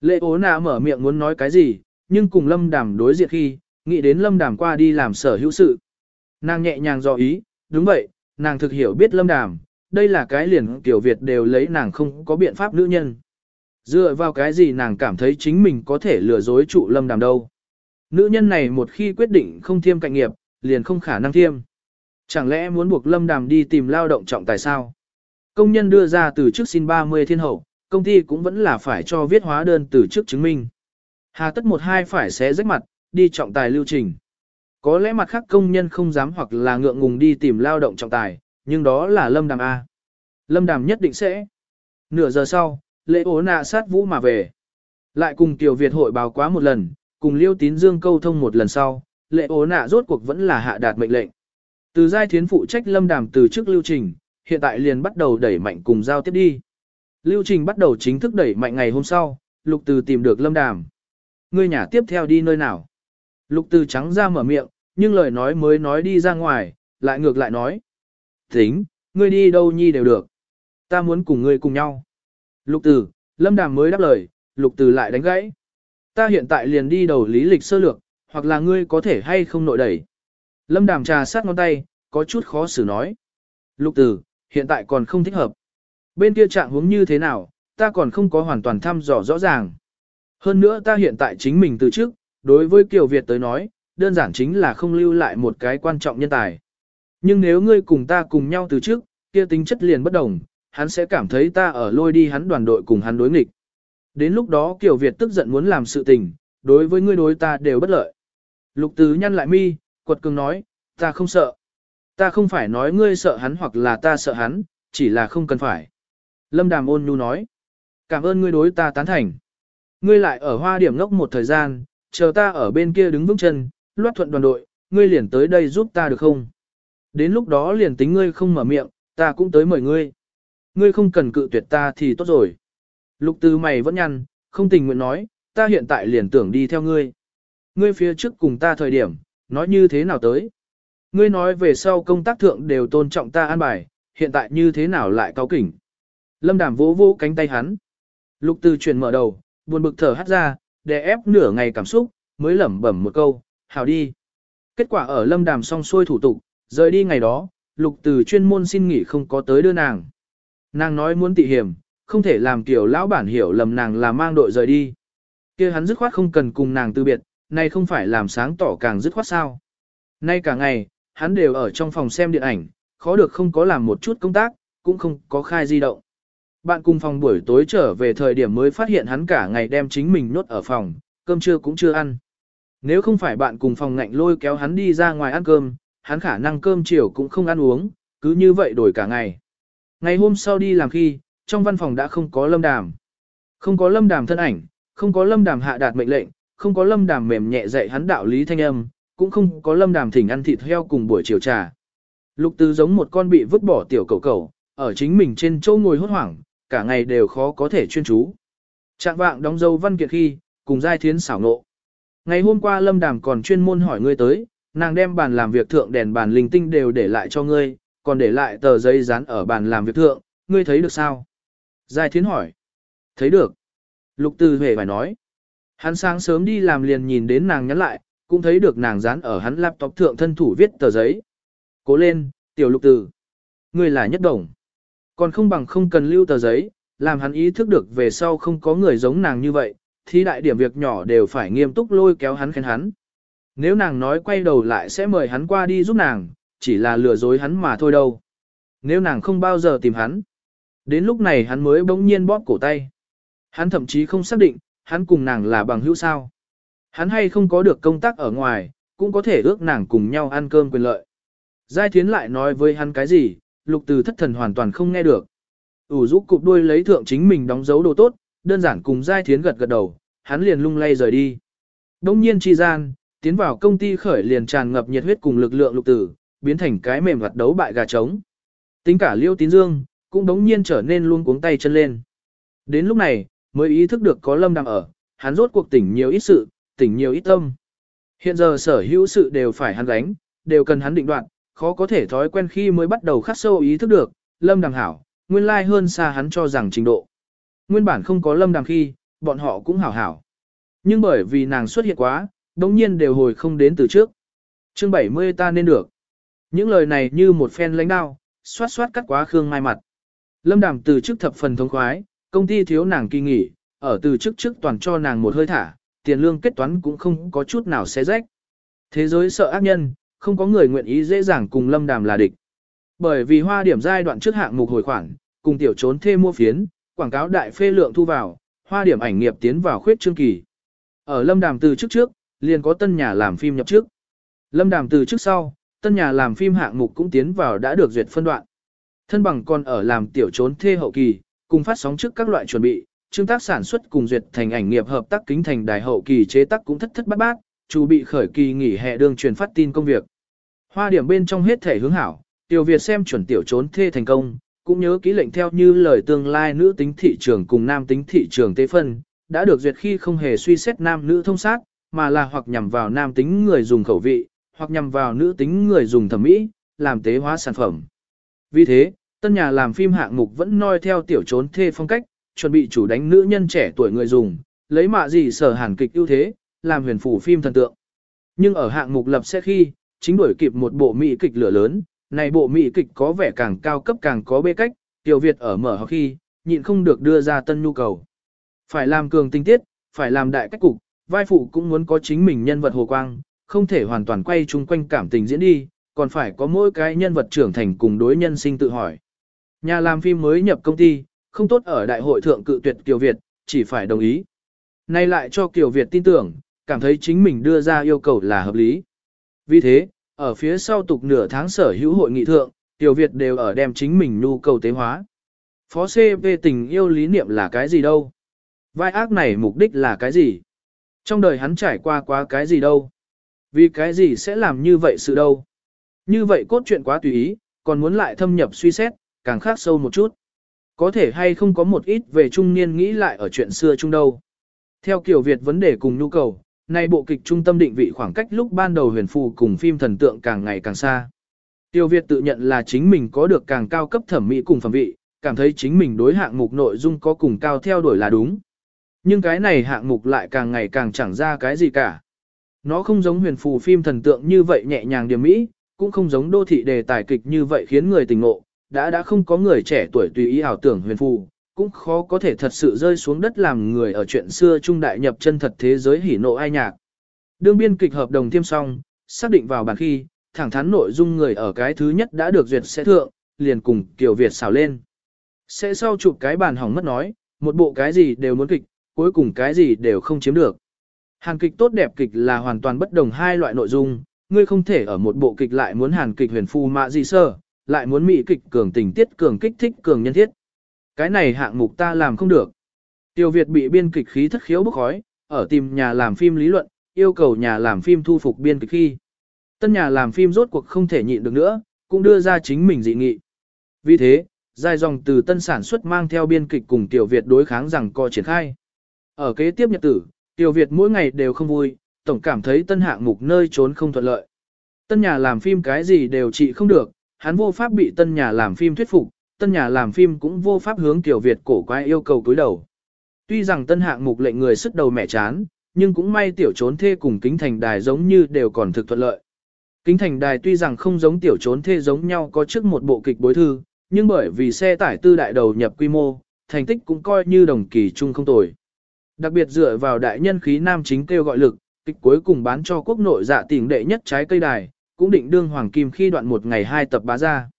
Lệ ố nạ mở miệng muốn nói cái gì, nhưng cùng Lâm Đàm đối diện khi, nghĩ đến Lâm Đàm qua đi làm sở hữu sự. Nàng nhẹ nhàng dò ý, đúng vậy, nàng thực hiểu biết Lâm Đàm, đây là cái liền tiểu Việt đều lấy nàng không có biện pháp nữ nhân. Dựa vào cái gì nàng cảm thấy chính mình có thể lừa dối trụ Lâm Đàm đâu. Nữ nhân này một khi quyết định không thiêm cạnh nghiệp, liền không khả năng thiêm. Chẳng lẽ muốn buộc Lâm Đàm đi tìm lao động trọng tài sao? Công nhân đưa ra từ chức xin 30 thiên hậu, công ty cũng vẫn là phải cho viết hóa đơn từ chức chứng minh. Hà tất một hai phải xé rách mặt, đi trọng tài lưu trình. Có lẽ mặt khác công nhân không dám hoặc là ngượng ngùng đi tìm lao động trọng tài, nhưng đó là Lâm Đàm A. Lâm Đàm nhất định sẽ. Nửa giờ sau, lễ ố nạ sát vũ mà về. Lại cùng Tiểu Việt hội báo quá một lần, cùng Liêu Tín Dương câu thông một lần sau, lễ ố nạ rốt cuộc vẫn là hạ đạt mệnh lệnh. Từ giai thiến phụ trách Lâm Đàm từ trước lưu trình, hiện tại liền bắt đầu đẩy mạnh cùng giao tiếp đi. Lưu trình bắt đầu chính thức đẩy mạnh ngày hôm sau, Lục Từ tìm được Lâm Đàm. Ngươi nhà tiếp theo đi nơi nào? Lục Từ trắng ra mở miệng, nhưng lời nói mới nói đi ra ngoài, lại ngược lại nói. Tính, ngươi đi đâu nhi đều được. Ta muốn cùng ngươi cùng nhau. Lục tử Lâm Đàm mới đáp lời, Lục tử lại đánh gãy. Ta hiện tại liền đi đầu lý lịch sơ lược, hoặc là ngươi có thể hay không nội đẩy. Lâm Đàm trà sát ngón tay, có chút khó xử nói. Lục tử hiện tại còn không thích hợp. Bên kia trạng huống như thế nào, ta còn không có hoàn toàn thăm dò rõ ràng. Hơn nữa ta hiện tại chính mình từ trước, đối với Kiều Việt tới nói, đơn giản chính là không lưu lại một cái quan trọng nhân tài. Nhưng nếu ngươi cùng ta cùng nhau từ trước, kia tính chất liền bất đồng, hắn sẽ cảm thấy ta ở lôi đi hắn đoàn đội cùng hắn đối nghịch. Đến lúc đó Kiều Việt tức giận muốn làm sự tình, đối với ngươi đối ta đều bất lợi. Lục Tứ nhăn lại mi, quật cường nói, ta không sợ. Ta không phải nói ngươi sợ hắn hoặc là ta sợ hắn, chỉ là không cần phải. Lâm Đàm ôn nhu nói, cảm ơn ngươi đối ta tán thành. Ngươi lại ở hoa điểm ngốc một thời gian, chờ ta ở bên kia đứng vững chân, loát thuận đoàn đội, ngươi liền tới đây giúp ta được không? Đến lúc đó liền tính ngươi không mở miệng, ta cũng tới mời ngươi. Ngươi không cần cự tuyệt ta thì tốt rồi. Lục từ mày vẫn nhăn, không tình nguyện nói, ta hiện tại liền tưởng đi theo ngươi. Ngươi phía trước cùng ta thời điểm, nói như thế nào tới? Ngươi nói về sau công tác thượng đều tôn trọng ta an bài, hiện tại như thế nào lại cao kỉnh? Lâm đàm vỗ vỗ cánh tay hắn. Lục từ chuyển mở đầu, buồn bực thở hắt ra, để ép nửa ngày cảm xúc, mới lẩm bẩm một câu, Hảo đi. Kết quả ở lâm đàm xong xuôi thủ tục, rời đi ngày đó, lục từ chuyên môn xin nghỉ không có tới đưa nàng. Nàng nói muốn tị hiểm, không thể làm kiểu lão bản hiểu lầm nàng là mang đội rời đi. kia hắn dứt khoát không cần cùng nàng từ biệt, nay không phải làm sáng tỏ càng dứt khoát sao. Nay cả ngày, hắn đều ở trong phòng xem điện ảnh, khó được không có làm một chút công tác, cũng không có khai di động. Bạn cùng phòng buổi tối trở về thời điểm mới phát hiện hắn cả ngày đem chính mình nhốt ở phòng, cơm trưa cũng chưa ăn. Nếu không phải bạn cùng phòng ngạnh lôi kéo hắn đi ra ngoài ăn cơm, hắn khả năng cơm chiều cũng không ăn uống, cứ như vậy đổi cả ngày. Ngày hôm sau đi làm khi, trong văn phòng đã không có lâm đàm. Không có lâm đàm thân ảnh, không có lâm đàm hạ đạt mệnh lệnh, không có lâm đàm mềm nhẹ dạy hắn đạo lý thanh âm, cũng không có lâm đàm thỉnh ăn thịt heo cùng buổi chiều trà. Lục Tư giống một con bị vứt bỏ tiểu cầu cầu, ở chính mình trên chỗ ngồi hốt hoảng, cả ngày đều khó có thể chuyên chú. Trạng vạng đóng dấu văn kiện khi, cùng giai thiến xảo nộ. Ngày hôm qua lâm đàm còn chuyên môn hỏi ngươi tới, nàng đem bàn làm việc thượng đèn bàn linh tinh đều để lại cho ngươi, còn để lại tờ giấy dán ở bàn làm việc thượng, ngươi thấy được sao? Giai thiến hỏi. Thấy được. Lục Tư hề phải nói. Hắn sáng sớm đi làm liền nhìn đến nàng nhắn lại, cũng thấy được nàng dán ở hắn laptop thượng thân thủ viết tờ giấy. Cố lên, tiểu lục Từ, Ngươi là nhất đồng. Còn không bằng không cần lưu tờ giấy, làm hắn ý thức được về sau không có người giống nàng như vậy, thì đại điểm việc nhỏ đều phải nghiêm túc lôi kéo hắn khen hắn. Nếu nàng nói quay đầu lại sẽ mời hắn qua đi giúp nàng, chỉ là lừa dối hắn mà thôi đâu. Nếu nàng không bao giờ tìm hắn, đến lúc này hắn mới bỗng nhiên bóp cổ tay. Hắn thậm chí không xác định, hắn cùng nàng là bằng hữu sao. Hắn hay không có được công tác ở ngoài, cũng có thể ước nàng cùng nhau ăn cơm quyền lợi. Giai Thiến lại nói với hắn cái gì, lục từ thất thần hoàn toàn không nghe được. ủ rũ cụp đuôi lấy thượng chính mình đóng dấu đồ tốt, đơn giản cùng giai thiến gật gật đầu, hắn liền lung lay rời đi. Đông nhiên chi gian, tiến vào công ty khởi liền tràn ngập nhiệt huyết cùng lực lượng lục tử, biến thành cái mềm vặt đấu bại gà trống. Tính cả liêu tín dương, cũng đống nhiên trở nên luôn cuống tay chân lên. Đến lúc này, mới ý thức được có lâm đang ở, hắn rốt cuộc tỉnh nhiều ít sự, tỉnh nhiều ít tâm. Hiện giờ sở hữu sự đều phải hắn gánh, đều cần hắn định đoạn, khó có thể thói quen khi mới bắt đầu khắc sâu ý thức được, lâm đằng hảo, nguyên lai hơn xa hắn cho rằng trình độ. Nguyên bản không có lâm đàm khi, bọn họ cũng hảo hảo. Nhưng bởi vì nàng xuất hiện quá, đống nhiên đều hồi không đến từ trước. chương 70 ta nên được. Những lời này như một phen lãnh đao, xoát xoát cắt quá Khương Mai mặt. Lâm Đàm từ chức thập phần thống khoái, công ty thiếu nàng kỳ nghỉ, ở từ chức trước toàn cho nàng một hơi thả, tiền lương kết toán cũng không có chút nào xé rách. Thế giới sợ ác nhân, không có người nguyện ý dễ dàng cùng Lâm Đàm là địch. Bởi vì hoa điểm giai đoạn trước hạng mục hồi khoản, cùng tiểu trốn thêm mua phiến, quảng cáo đại phê lượng thu vào, hoa điểm ảnh nghiệp tiến vào khuyết chương kỳ. Ở Lâm Đàm từ trước trước, liền có tân nhà làm phim nhập trước. Lâm Đàm từ trước sau, tân nhà làm phim hạng mục cũng tiến vào đã được duyệt phân đoạn. Thân bằng còn ở làm tiểu trốn thê hậu kỳ, cùng phát sóng trước các loại chuẩn bị, chương tác sản xuất cùng duyệt thành ảnh nghiệp hợp tác kính thành đài hậu kỳ chế tác cũng thất thất bát bát, chủ bị khởi kỳ nghỉ hè đường truyền phát tin công việc. Hoa điểm bên trong hết thể hướng hảo, tiểu Việt xem chuẩn tiểu trốn thê thành công, cũng nhớ kỹ lệnh theo như lời tương lai nữ tính thị trường cùng nam tính thị trường tế phân, đã được duyệt khi không hề suy xét nam nữ thông sát, mà là hoặc nhằm vào nam tính người dùng khẩu vị, hoặc nhằm vào nữ tính người dùng thẩm mỹ, làm tế hóa sản phẩm. Vì thế, tân nhà làm phim hạng mục vẫn noi theo tiểu trốn thê phong cách, chuẩn bị chủ đánh nữ nhân trẻ tuổi người dùng, lấy mạ gì sở hàn kịch ưu thế, làm huyền phủ phim thần tượng. Nhưng ở hạng mục lập sẽ khi, chính đuổi kịp một bộ mỹ kịch lửa lớn, này bộ mỹ kịch có vẻ càng cao cấp càng có bê cách, tiểu Việt ở mở học khi, nhịn không được đưa ra tân nhu cầu. Phải làm cường tinh tiết, phải làm đại cách cục, vai phụ cũng muốn có chính mình nhân vật hồ quang, không thể hoàn toàn quay chung quanh cảm tình diễn đi, còn phải có mỗi cái nhân vật trưởng thành cùng đối nhân sinh tự hỏi. Nhà làm phim mới nhập công ty, không tốt ở đại hội thượng cự tuyệt Kiều Việt, chỉ phải đồng ý. Nay lại cho Kiều Việt tin tưởng, cảm thấy chính mình đưa ra yêu cầu là hợp lý. Vì thế, ở phía sau tục nửa tháng sở hữu hội nghị thượng, Tiểu Việt đều ở đem chính mình nhu cầu tế hóa. Phó C về tình yêu lý niệm là cái gì đâu? Vai ác này mục đích là cái gì? Trong đời hắn trải qua quá cái gì đâu? Vì cái gì sẽ làm như vậy sự đâu? Như vậy cốt truyện quá tùy ý, còn muốn lại thâm nhập suy xét, càng khác sâu một chút. Có thể hay không có một ít về trung niên nghĩ lại ở chuyện xưa chung đâu. Theo kiểu Việt vấn đề cùng nhu cầu, nay bộ kịch trung tâm định vị khoảng cách lúc ban đầu huyền phù cùng phim thần tượng càng ngày càng xa. Tiêu Việt tự nhận là chính mình có được càng cao cấp thẩm mỹ cùng phẩm vị, cảm thấy chính mình đối hạng mục nội dung có cùng cao theo đuổi là đúng. Nhưng cái này hạng mục lại càng ngày càng chẳng ra cái gì cả. Nó không giống huyền phù phim thần tượng như vậy nhẹ nhàng điểm mỹ, cũng không giống đô thị đề tài kịch như vậy khiến người tình ngộ, đã đã không có người trẻ tuổi tùy ý ảo tưởng huyền phù, cũng khó có thể thật sự rơi xuống đất làm người ở chuyện xưa trung đại nhập chân thật thế giới hỉ nộ ai nhạc. Đương biên kịch hợp đồng tiêm xong, xác định vào bản khi, thẳng thắn nội dung người ở cái thứ nhất đã được duyệt sẽ thượng, liền cùng Kiều Việt xào lên. Sẽ sau chụp cái bản hỏng mất nói, một bộ cái gì đều muốn kịch, cuối cùng cái gì đều không chiếm được. Hàn kịch tốt đẹp kịch là hoàn toàn bất đồng hai loại nội dung, ngươi không thể ở một bộ kịch lại muốn hàn kịch huyền phu mạ gì sơ, lại muốn mỹ kịch cường tình tiết cường kích thích cường nhân thiết. Cái này hạng mục ta làm không được. Tiêu Việt bị biên kịch khí thất khiếu bức khói, ở tìm nhà làm phim lý luận, yêu cầu nhà làm phim thu phục biên kịch khi. Tân nhà làm phim rốt cuộc không thể nhịn được nữa, cũng đưa ra chính mình dị nghị. Vì thế, dài dòng từ tân sản xuất mang theo biên kịch cùng Tiểu Việt đối kháng rằng co triển khai. Ở kế tiếp nhật tử, Tiểu Việt mỗi ngày đều không vui, tổng cảm thấy tân hạng mục nơi trốn không thuận lợi. Tân nhà làm phim cái gì đều trị không được, hắn vô pháp bị tân nhà làm phim thuyết phục, tân nhà làm phim cũng vô pháp hướng Tiểu Việt cổ quái yêu cầu cúi đầu. Tuy rằng tân hạng mục lệnh người sức đầu mẹ chán, nhưng cũng may tiểu trốn thê cùng kính thành đài giống như đều còn thực thuận lợi. Kính thành đài tuy rằng không giống tiểu trốn thê giống nhau có trước một bộ kịch bối thư, nhưng bởi vì xe tải tư đại đầu nhập quy mô, thành tích cũng coi như đồng kỳ chung không tồi. Đặc biệt dựa vào đại nhân khí nam chính kêu gọi lực, kịch cuối cùng bán cho quốc nội dạ tỉnh đệ nhất trái cây đài, cũng định đương hoàng kim khi đoạn một ngày hai tập bá ra.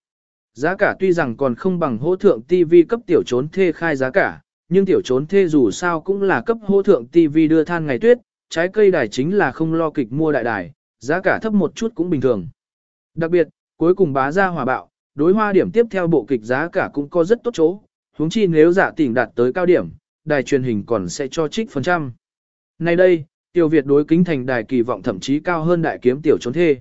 Giá cả tuy rằng còn không bằng hỗ thượng TV cấp tiểu trốn thê khai giá cả, nhưng tiểu trốn thê dù sao cũng là cấp hỗ thượng TV đưa than ngày tuyết, trái cây đài chính là không lo kịch mua đại đài, giá cả thấp một chút cũng bình thường. Đặc biệt, cuối cùng bá ra hòa bạo, đối hoa điểm tiếp theo bộ kịch giá cả cũng có rất tốt chỗ, huống chi nếu giả tỉnh đạt tới cao điểm, đài truyền hình còn sẽ cho trích phần trăm. Nay đây, Tiểu Việt đối kính thành đài kỳ vọng thậm chí cao hơn đại kiếm tiểu trốn thê.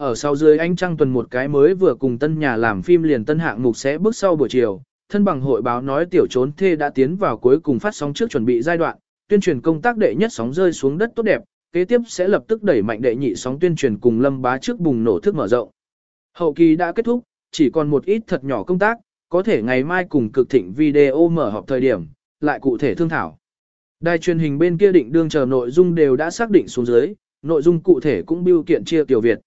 Ở sau dưới anh trăng tuần một cái mới vừa cùng tân nhà làm phim liền tân hạng mục sẽ bước sau buổi chiều, thân bằng hội báo nói tiểu trốn thê đã tiến vào cuối cùng phát sóng trước chuẩn bị giai đoạn, tuyên truyền công tác đệ nhất sóng rơi xuống đất tốt đẹp, kế tiếp sẽ lập tức đẩy mạnh đệ nhị sóng tuyên truyền cùng lâm bá trước bùng nổ thức mở rộng. Hậu kỳ đã kết thúc, chỉ còn một ít thật nhỏ công tác, có thể ngày mai cùng cực thịnh video mở họp thời điểm, lại cụ thể thương thảo. Đài truyền hình bên kia định đương chờ nội dung đều đã xác định xuống dưới, nội dung cụ thể cũng biêu kiện chia Tiểu Việt.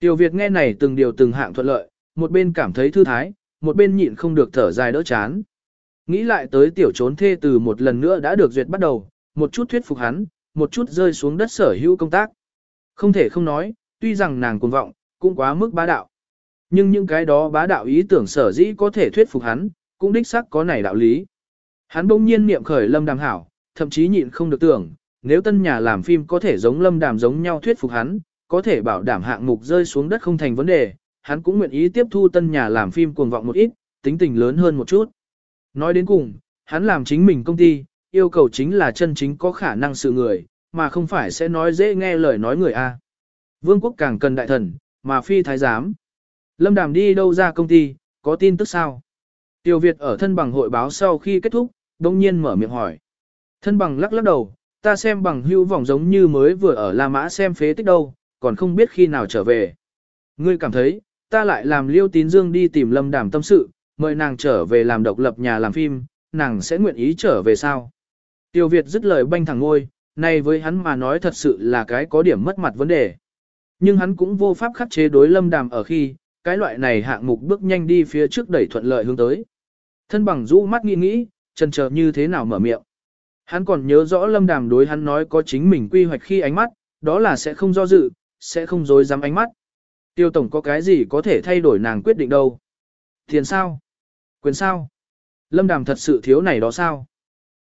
Tiểu Việt nghe này từng điều từng hạng thuận lợi, một bên cảm thấy thư thái, một bên nhịn không được thở dài đỡ chán. Nghĩ lại tới tiểu trốn thê từ một lần nữa đã được duyệt bắt đầu, một chút thuyết phục hắn, một chút rơi xuống đất sở hữu công tác. Không thể không nói, tuy rằng nàng cuồng vọng, cũng quá mức bá đạo. Nhưng những cái đó bá đạo ý tưởng sở dĩ có thể thuyết phục hắn, cũng đích xác có này đạo lý. Hắn bỗng nhiên niệm khởi lâm đàm hảo, thậm chí nhịn không được tưởng, nếu tân nhà làm phim có thể giống lâm đàm giống nhau thuyết phục hắn, có thể bảo đảm hạng mục rơi xuống đất không thành vấn đề, hắn cũng nguyện ý tiếp thu tân nhà làm phim cuồng vọng một ít, tính tình lớn hơn một chút. Nói đến cùng, hắn làm chính mình công ty, yêu cầu chính là chân chính có khả năng sự người, mà không phải sẽ nói dễ nghe lời nói người A. Vương quốc càng cần đại thần, mà phi thái giám. Lâm Đàm đi đâu ra công ty, có tin tức sao? Tiêu Việt ở thân bằng hội báo sau khi kết thúc, đông nhiên mở miệng hỏi. Thân bằng lắc lắc đầu, ta xem bằng hưu vòng giống như mới vừa ở La Mã xem phế tích đâu, còn không biết khi nào trở về. Ngươi cảm thấy, ta lại làm liêu tín dương đi tìm lâm đàm tâm sự, mời nàng trở về làm độc lập nhà làm phim, nàng sẽ nguyện ý trở về sao? Tiêu Việt dứt lời banh thẳng ngôi, này với hắn mà nói thật sự là cái có điểm mất mặt vấn đề. Nhưng hắn cũng vô pháp khắc chế đối lâm đàm ở khi, cái loại này hạng mục bước nhanh đi phía trước đẩy thuận lợi hướng tới. Thân bằng rũ mắt nghĩ nghĩ, chần chờ như thế nào mở miệng. Hắn còn nhớ rõ lâm đàm đối hắn nói có chính mình quy hoạch khi ánh mắt, đó là sẽ không do dự, sẽ không dối dám ánh mắt. Tiêu tổng có cái gì có thể thay đổi nàng quyết định đâu. Tiền sao? Quyền sao? Lâm đàm thật sự thiếu này đó sao?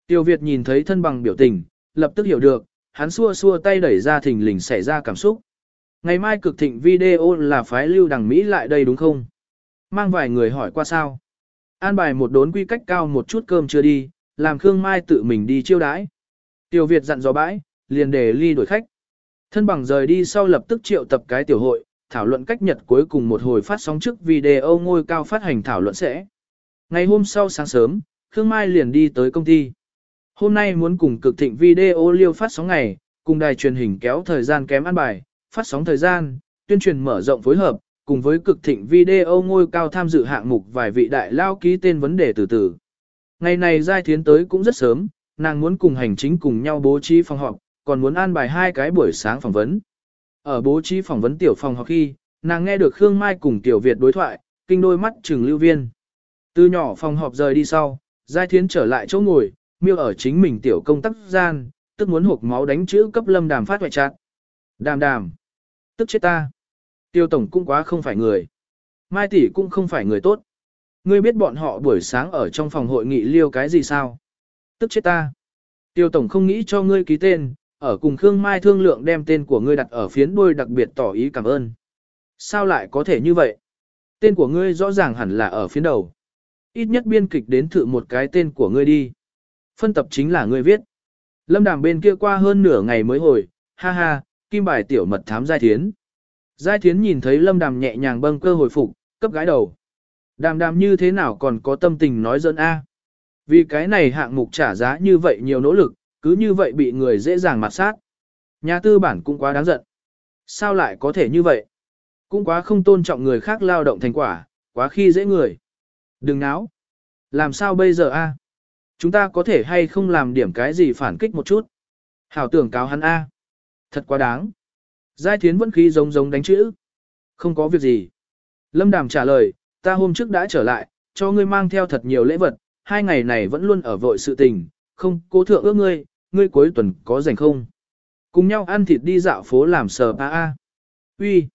Tiêu Việt nhìn thấy thân bằng biểu tình, lập tức hiểu được, hắn xua xua tay đẩy ra thình lình xảy ra cảm xúc. Ngày mai cực thịnh video là phái lưu đằng Mỹ lại đây đúng không? Mang vài người hỏi qua sao? An bài một đốn quy cách cao một chút cơm chưa đi, làm Khương Mai tự mình đi chiêu đãi. Tiêu Việt dặn dò bãi, liền để ly đổi khách. Thân bằng rời đi sau lập tức triệu tập cái tiểu hội, thảo luận cách nhật cuối cùng một hồi phát sóng trước video ngôi cao phát hành thảo luận sẽ. Ngày hôm sau sáng sớm, Khương Mai liền đi tới công ty. Hôm nay muốn cùng cực thịnh video liêu phát sóng ngày, cùng đài truyền hình kéo thời gian kém ăn bài, phát sóng thời gian, tuyên truyền mở rộng phối hợp, cùng với cực thịnh video ngôi cao tham dự hạng mục vài vị đại lao ký tên vấn đề từ từ. Ngày này Giai Thiến tới cũng rất sớm, nàng muốn cùng hành chính cùng nhau bố trí phòng họp, còn muốn an bài hai cái buổi sáng phỏng vấn. Ở bố trí phỏng vấn tiểu phòng họp khi, nàng nghe được Khương Mai cùng Tiểu Việt đối thoại, kinh đôi mắt trừng lưu viên. Từ nhỏ phòng họp rời đi sau, Giai Thiến trở lại chỗ ngồi, miêu ở chính mình tiểu công tác gian, tức muốn hộp máu đánh chữ cấp lâm đàm phát hoại chặt. Đàm đàm. Tức chết ta. Tiêu tổng cũng quá không phải người. Mai tỷ cũng không phải người tốt. Ngươi biết bọn họ buổi sáng ở trong phòng hội nghị liêu cái gì sao? Tức chết ta. Tiêu tổng không nghĩ cho ngươi ký tên, ở cùng Khương Mai thương lượng đem tên của ngươi đặt ở phiến đuôi đặc biệt tỏ ý cảm ơn. Sao lại có thể như vậy? Tên của ngươi rõ ràng hẳn là ở phiến đầu. Ít nhất biên kịch đến thử một cái tên của ngươi đi. Phân tập chính là ngươi viết. Lâm đàm bên kia qua hơn nửa ngày mới hồi, ha ha, kim bài tiểu mật thám giai thiến. Giai thiến nhìn thấy lâm đàm nhẹ nhàng bâng cơ hồi phục, cấp gái đầu. Đàm đàm như thế nào còn có tâm tình nói dẫn A. Vì cái này hạng mục trả giá như vậy nhiều nỗ lực, cứ như vậy bị người dễ dàng mặt sát. Nhà tư bản cũng quá đáng giận. Sao lại có thể như vậy? Cũng quá không tôn trọng người khác lao động thành quả, quá khi dễ người. Đừng náo. Làm sao bây giờ a? Chúng ta có thể hay không làm điểm cái gì phản kích một chút? Hảo tưởng cáo hắn a. Thật quá đáng. Giai thiến vẫn khí giống giống đánh chữ. Không có việc gì. Lâm Đàm trả lời, ta hôm trước đã trở lại, cho ngươi mang theo thật nhiều lễ vật, hai ngày này vẫn luôn ở vội sự tình, không cố thượng ước ngươi, ngươi cuối tuần có rảnh không? Cùng nhau ăn thịt đi dạo phố làm sờ pa a. Uy,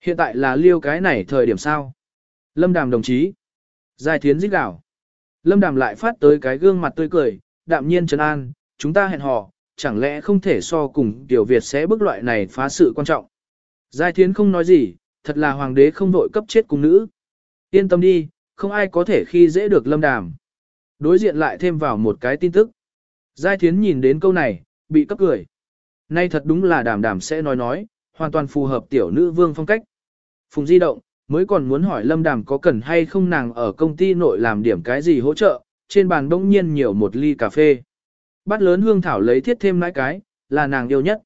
hiện tại là liêu cái này thời điểm sao? Lâm Đàm đồng chí. Giai thiến rít gào. Lâm Đàm lại phát tới cái gương mặt tươi cười, đạm nhiên trấn an, chúng ta hẹn hò, chẳng lẽ không thể so cùng Tiểu Việt sẽ bức loại này phá sự quan trọng. Giai thiến không nói gì, thật là hoàng đế không đội cấp chết cùng nữ. Yên tâm đi, không ai có thể khi dễ được lâm đàm. Đối diện lại thêm vào một cái tin tức. Giai Thiến nhìn đến câu này, bị cấp cười. Nay thật đúng là đàm đàm sẽ nói nói, hoàn toàn phù hợp tiểu nữ vương phong cách. Phùng di động, mới còn muốn hỏi lâm đàm có cần hay không nàng ở công ty nội làm điểm cái gì hỗ trợ, trên bàn bỗng nhiên nhiều một ly cà phê. Bát lớn hương thảo lấy thiết thêm nãi cái, là nàng yêu nhất.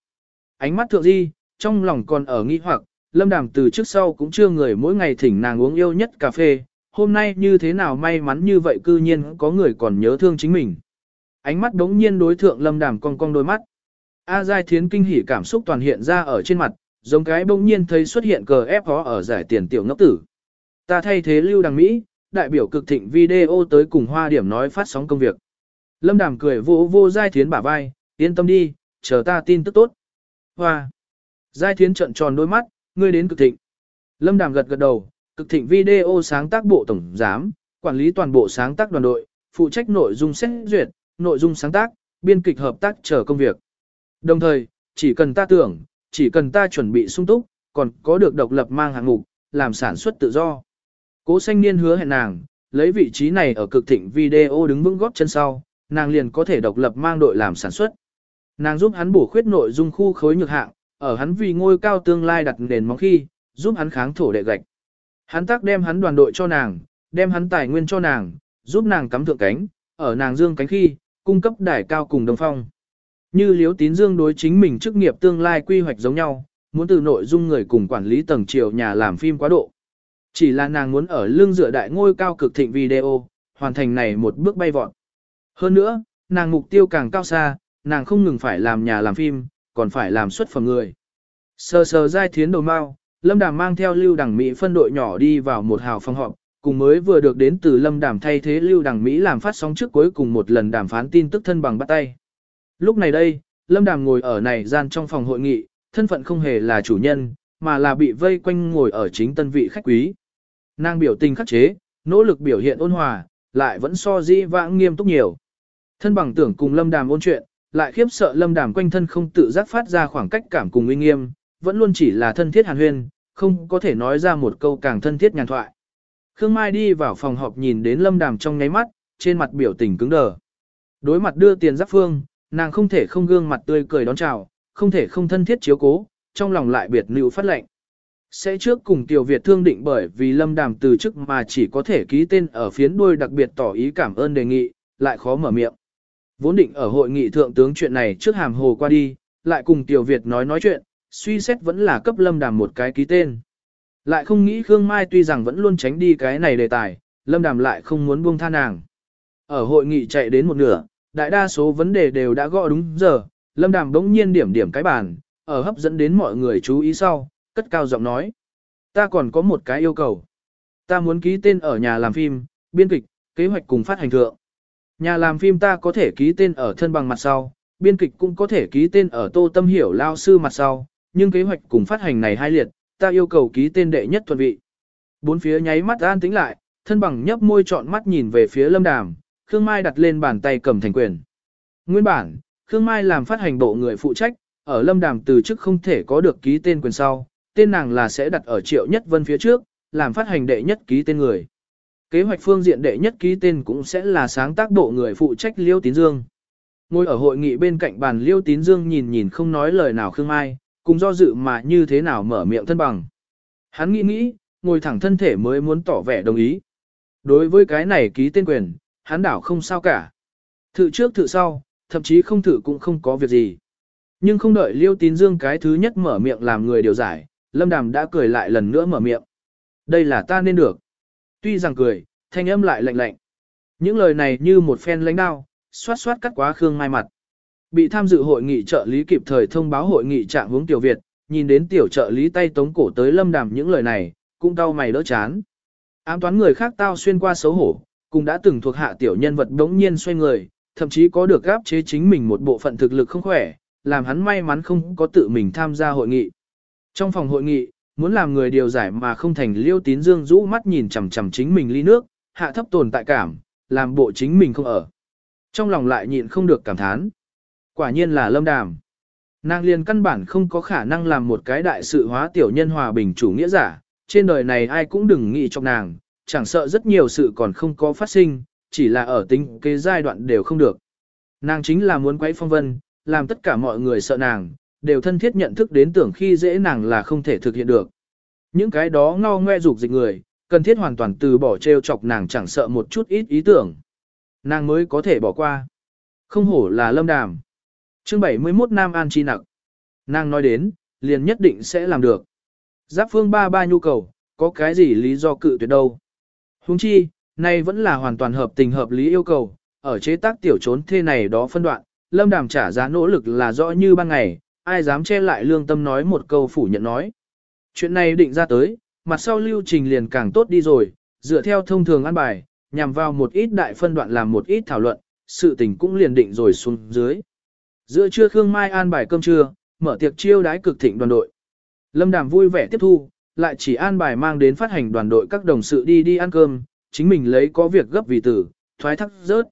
Ánh mắt thượng di, trong lòng còn ở nghi hoặc, lâm đàm từ trước sau cũng chưa người mỗi ngày thỉnh nàng uống yêu nhất cà phê, hôm nay như thế nào may mắn như vậy cư nhiên có người còn nhớ thương chính mình. Ánh mắt đống nhiên đối thượng lâm đàm cong cong đôi mắt. A Giai Thiến kinh hỉ cảm xúc toàn hiện ra ở trên mặt, giống cái bỗng nhiên thấy xuất hiện cờ ép hó ở giải tiền tiểu ngốc tử. Ta thay thế lưu đằng Mỹ, đại biểu cực thịnh video tới cùng hoa điểm nói phát sóng công việc. Lâm đàm cười vô vô Giai Thiến bả vai, yên tâm đi, chờ ta tin tức tốt. Hoa! Giai Thiến trợn tròn đôi mắt, ngươi đến cực thịnh. Lâm đàm gật gật đầu, cực thịnh video sáng tác bộ tổng giám, quản lý toàn bộ sáng tác đoàn đội, phụ trách nội dung xét duyệt, nội dung sáng tác, biên kịch hợp tác chờ công việc. Đồng thời, chỉ cần ta tưởng, chỉ cần ta chuẩn bị sung túc, còn có được độc lập mang hạng mục, làm sản xuất tự do. Cố xanh niên hứa hẹn nàng, lấy vị trí này ở cực thịnh video đứng vững góp chân sau, nàng liền có thể độc lập mang đội làm sản xuất. Nàng giúp hắn bổ khuyết nội dung khu khối nhược hạng, ở hắn vì ngôi cao tương lai đặt nền móng khi, giúp hắn kháng thổ đệ gạch. Hắn tác đem hắn đoàn đội cho nàng, đem hắn tài nguyên cho nàng, giúp nàng cắm thượng cánh, ở nàng dương cánh khi, cung cấp đài cao cùng đồng phong. Như liếu tín dương đối chính mình chức nghiệp tương lai quy hoạch giống nhau, muốn từ nội dung người cùng quản lý tầng triều nhà làm phim quá độ. Chỉ là nàng muốn ở lưng dựa đại ngôi cao cực thịnh video, hoàn thành này một bước bay vọt. Hơn nữa, nàng mục tiêu càng cao xa, nàng không ngừng phải làm nhà làm phim, còn phải làm xuất phẩm người. Sờ sờ dai thiến đầu mau, Lâm Đàm mang theo Lưu đẳng Mỹ phân đội nhỏ đi vào một hào phòng họp, cùng mới vừa được đến từ Lâm Đàm thay thế Lưu Đằng Mỹ làm phát sóng trước cuối cùng một lần đàm phán tin tức thân bằng bắt tay. Lúc này đây, Lâm Đàm ngồi ở này gian trong phòng hội nghị, thân phận không hề là chủ nhân, mà là bị vây quanh ngồi ở chính tân vị khách quý. Nàng biểu tình khắc chế, nỗ lực biểu hiện ôn hòa, lại vẫn so di vãng nghiêm túc nhiều. Thân bằng tưởng cùng Lâm Đàm ôn chuyện, lại khiếp sợ Lâm Đàm quanh thân không tự giác phát ra khoảng cách cảm cùng uy nghiêm, vẫn luôn chỉ là thân thiết hàn huyên, không có thể nói ra một câu càng thân thiết nhàn thoại. Khương Mai đi vào phòng họp nhìn đến Lâm Đàm trong nháy mắt, trên mặt biểu tình cứng đờ. Đối mặt đưa tiền giáp phương, nàng không thể không gương mặt tươi cười đón chào, không thể không thân thiết chiếu cố, trong lòng lại biệt nữ phát lệnh. Sẽ trước cùng Tiểu Việt thương định bởi vì Lâm Đàm từ chức mà chỉ có thể ký tên ở phiến đuôi đặc biệt tỏ ý cảm ơn đề nghị, lại khó mở miệng. Vốn định ở hội nghị thượng tướng chuyện này trước hàm hồ qua đi, lại cùng Tiểu Việt nói nói chuyện, suy xét vẫn là cấp Lâm Đàm một cái ký tên. Lại không nghĩ Khương Mai tuy rằng vẫn luôn tránh đi cái này đề tài, Lâm Đàm lại không muốn buông tha nàng. Ở hội nghị chạy đến một nửa, đại đa số vấn đề đều đã gõ đúng giờ, Lâm Đàm đống nhiên điểm điểm cái bàn, ở hấp dẫn đến mọi người chú ý sau, cất cao giọng nói. Ta còn có một cái yêu cầu. Ta muốn ký tên ở nhà làm phim, biên kịch, kế hoạch cùng phát hành thượng. Nhà làm phim ta có thể ký tên ở thân bằng mặt sau, biên kịch cũng có thể ký tên ở tô tâm hiểu lao sư mặt sau, nhưng kế hoạch cùng phát hành này hai liệt, ta yêu cầu ký tên đệ nhất thuận vị. Bốn phía nháy mắt an tĩnh lại, thân bằng nhấp môi chọn mắt nhìn về phía lâm đàm, Khương Mai đặt lên bàn tay cầm thành quyền. Nguyên bản, Khương Mai làm phát hành bộ người phụ trách, ở lâm đàm từ chức không thể có được ký tên quyền sau, tên nàng là sẽ đặt ở triệu nhất vân phía trước, làm phát hành đệ nhất ký tên người. Kế hoạch phương diện đệ nhất ký tên cũng sẽ là sáng tác bộ người phụ trách Liêu Tín Dương. Ngồi ở hội nghị bên cạnh bàn Liêu Tín Dương nhìn nhìn không nói lời nào Khương Mai, cùng do dự mà như thế nào mở miệng thân bằng. Hắn nghĩ nghĩ, ngồi thẳng thân thể mới muốn tỏ vẻ đồng ý. Đối với cái này ký tên quyền, hắn đảo không sao cả. Thử trước thử sau, thậm chí không thử cũng không có việc gì. Nhưng không đợi Liêu Tín Dương cái thứ nhất mở miệng làm người điều giải, Lâm Đàm đã cười lại lần nữa mở miệng. Đây là ta nên được. Tuy rằng cười, thanh âm lại lạnh lạnh. Những lời này như một phen lãnh đao, xoát xoát cắt quá Khương Mai mặt. Bị tham dự hội nghị trợ lý kịp thời thông báo hội nghị trạng hướng Tiểu Việt, nhìn đến tiểu trợ lý tay tống cổ tới lâm đàm những lời này, cũng đau mày đỡ chán. Ám toán người khác tao xuyên qua xấu hổ, cũng đã từng thuộc hạ tiểu nhân vật đống nhiên xoay người, thậm chí có được gáp chế chính mình một bộ phận thực lực không khỏe, làm hắn may mắn không có tự mình tham gia hội nghị. Trong phòng hội nghị, muốn làm người điều giải mà không thành liêu tín dương rũ mắt nhìn chằm chằm chính mình ly nước, hạ thấp tồn tại cảm, làm bộ chính mình không ở. Trong lòng lại nhịn không được cảm thán. Quả nhiên là lâm đàm. Nàng liền căn bản không có khả năng làm một cái đại sự hóa tiểu nhân hòa bình chủ nghĩa giả, trên đời này ai cũng đừng nghĩ trong nàng, chẳng sợ rất nhiều sự còn không có phát sinh, chỉ là ở tính kế giai đoạn đều không được. Nàng chính là muốn quấy phong vân, làm tất cả mọi người sợ nàng, đều thân thiết nhận thức đến tưởng khi dễ nàng là không thể thực hiện được. Những cái đó ngao ngoe dục dịch người, cần thiết hoàn toàn từ bỏ treo chọc nàng chẳng sợ một chút ít ý tưởng. Nàng mới có thể bỏ qua. Không hổ là lâm đàm chương 71 Nam An Chi Nặc. Nàng nói đến, liền nhất định sẽ làm được. Giáp phương ba ba nhu cầu, có cái gì lý do cự tuyệt đâu. Huống chi, nay vẫn là hoàn toàn hợp tình hợp lý yêu cầu, ở chế tác tiểu trốn thế này đó phân đoạn, lâm đàm trả giá nỗ lực là rõ như ban ngày, ai dám che lại lương tâm nói một câu phủ nhận nói. Chuyện này định ra tới, mặt sau lưu trình liền càng tốt đi rồi, dựa theo thông thường ăn bài, nhằm vào một ít đại phân đoạn làm một ít thảo luận, sự tình cũng liền định rồi xuống dưới. Giữa trưa Khương Mai an bài cơm trưa, mở tiệc chiêu đái cực thịnh đoàn đội. Lâm Đàm vui vẻ tiếp thu, lại chỉ an bài mang đến phát hành đoàn đội các đồng sự đi đi ăn cơm, chính mình lấy có việc gấp vì tử, thoái thắc rớt.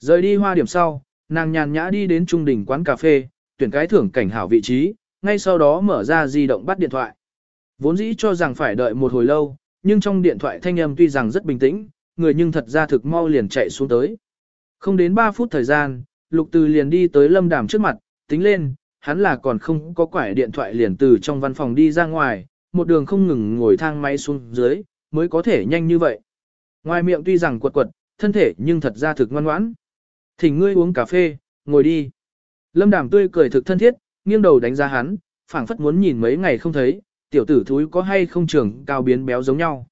Rời đi hoa điểm sau, nàng nhàn nhã đi đến trung đỉnh quán cà phê, tuyển cái thưởng cảnh hảo vị trí, ngay sau đó mở ra di động bắt điện thoại. Vốn dĩ cho rằng phải đợi một hồi lâu, nhưng trong điện thoại thanh âm tuy rằng rất bình tĩnh, người nhưng thật ra thực mau liền chạy xuống tới. Không đến 3 phút thời gian, Lục Từ liền đi tới Lâm Đàm trước mặt, tính lên, hắn là còn không có quải điện thoại liền từ trong văn phòng đi ra ngoài, một đường không ngừng ngồi thang máy xuống dưới, mới có thể nhanh như vậy. Ngoài miệng tuy rằng quật quật, thân thể nhưng thật ra thực ngoan ngoãn. Thỉnh ngươi uống cà phê, ngồi đi. Lâm Đàm tươi cười thực thân thiết, nghiêng đầu đánh giá hắn, phảng phất muốn nhìn mấy ngày không thấy, tiểu tử thúi có hay không trưởng cao biến béo giống nhau.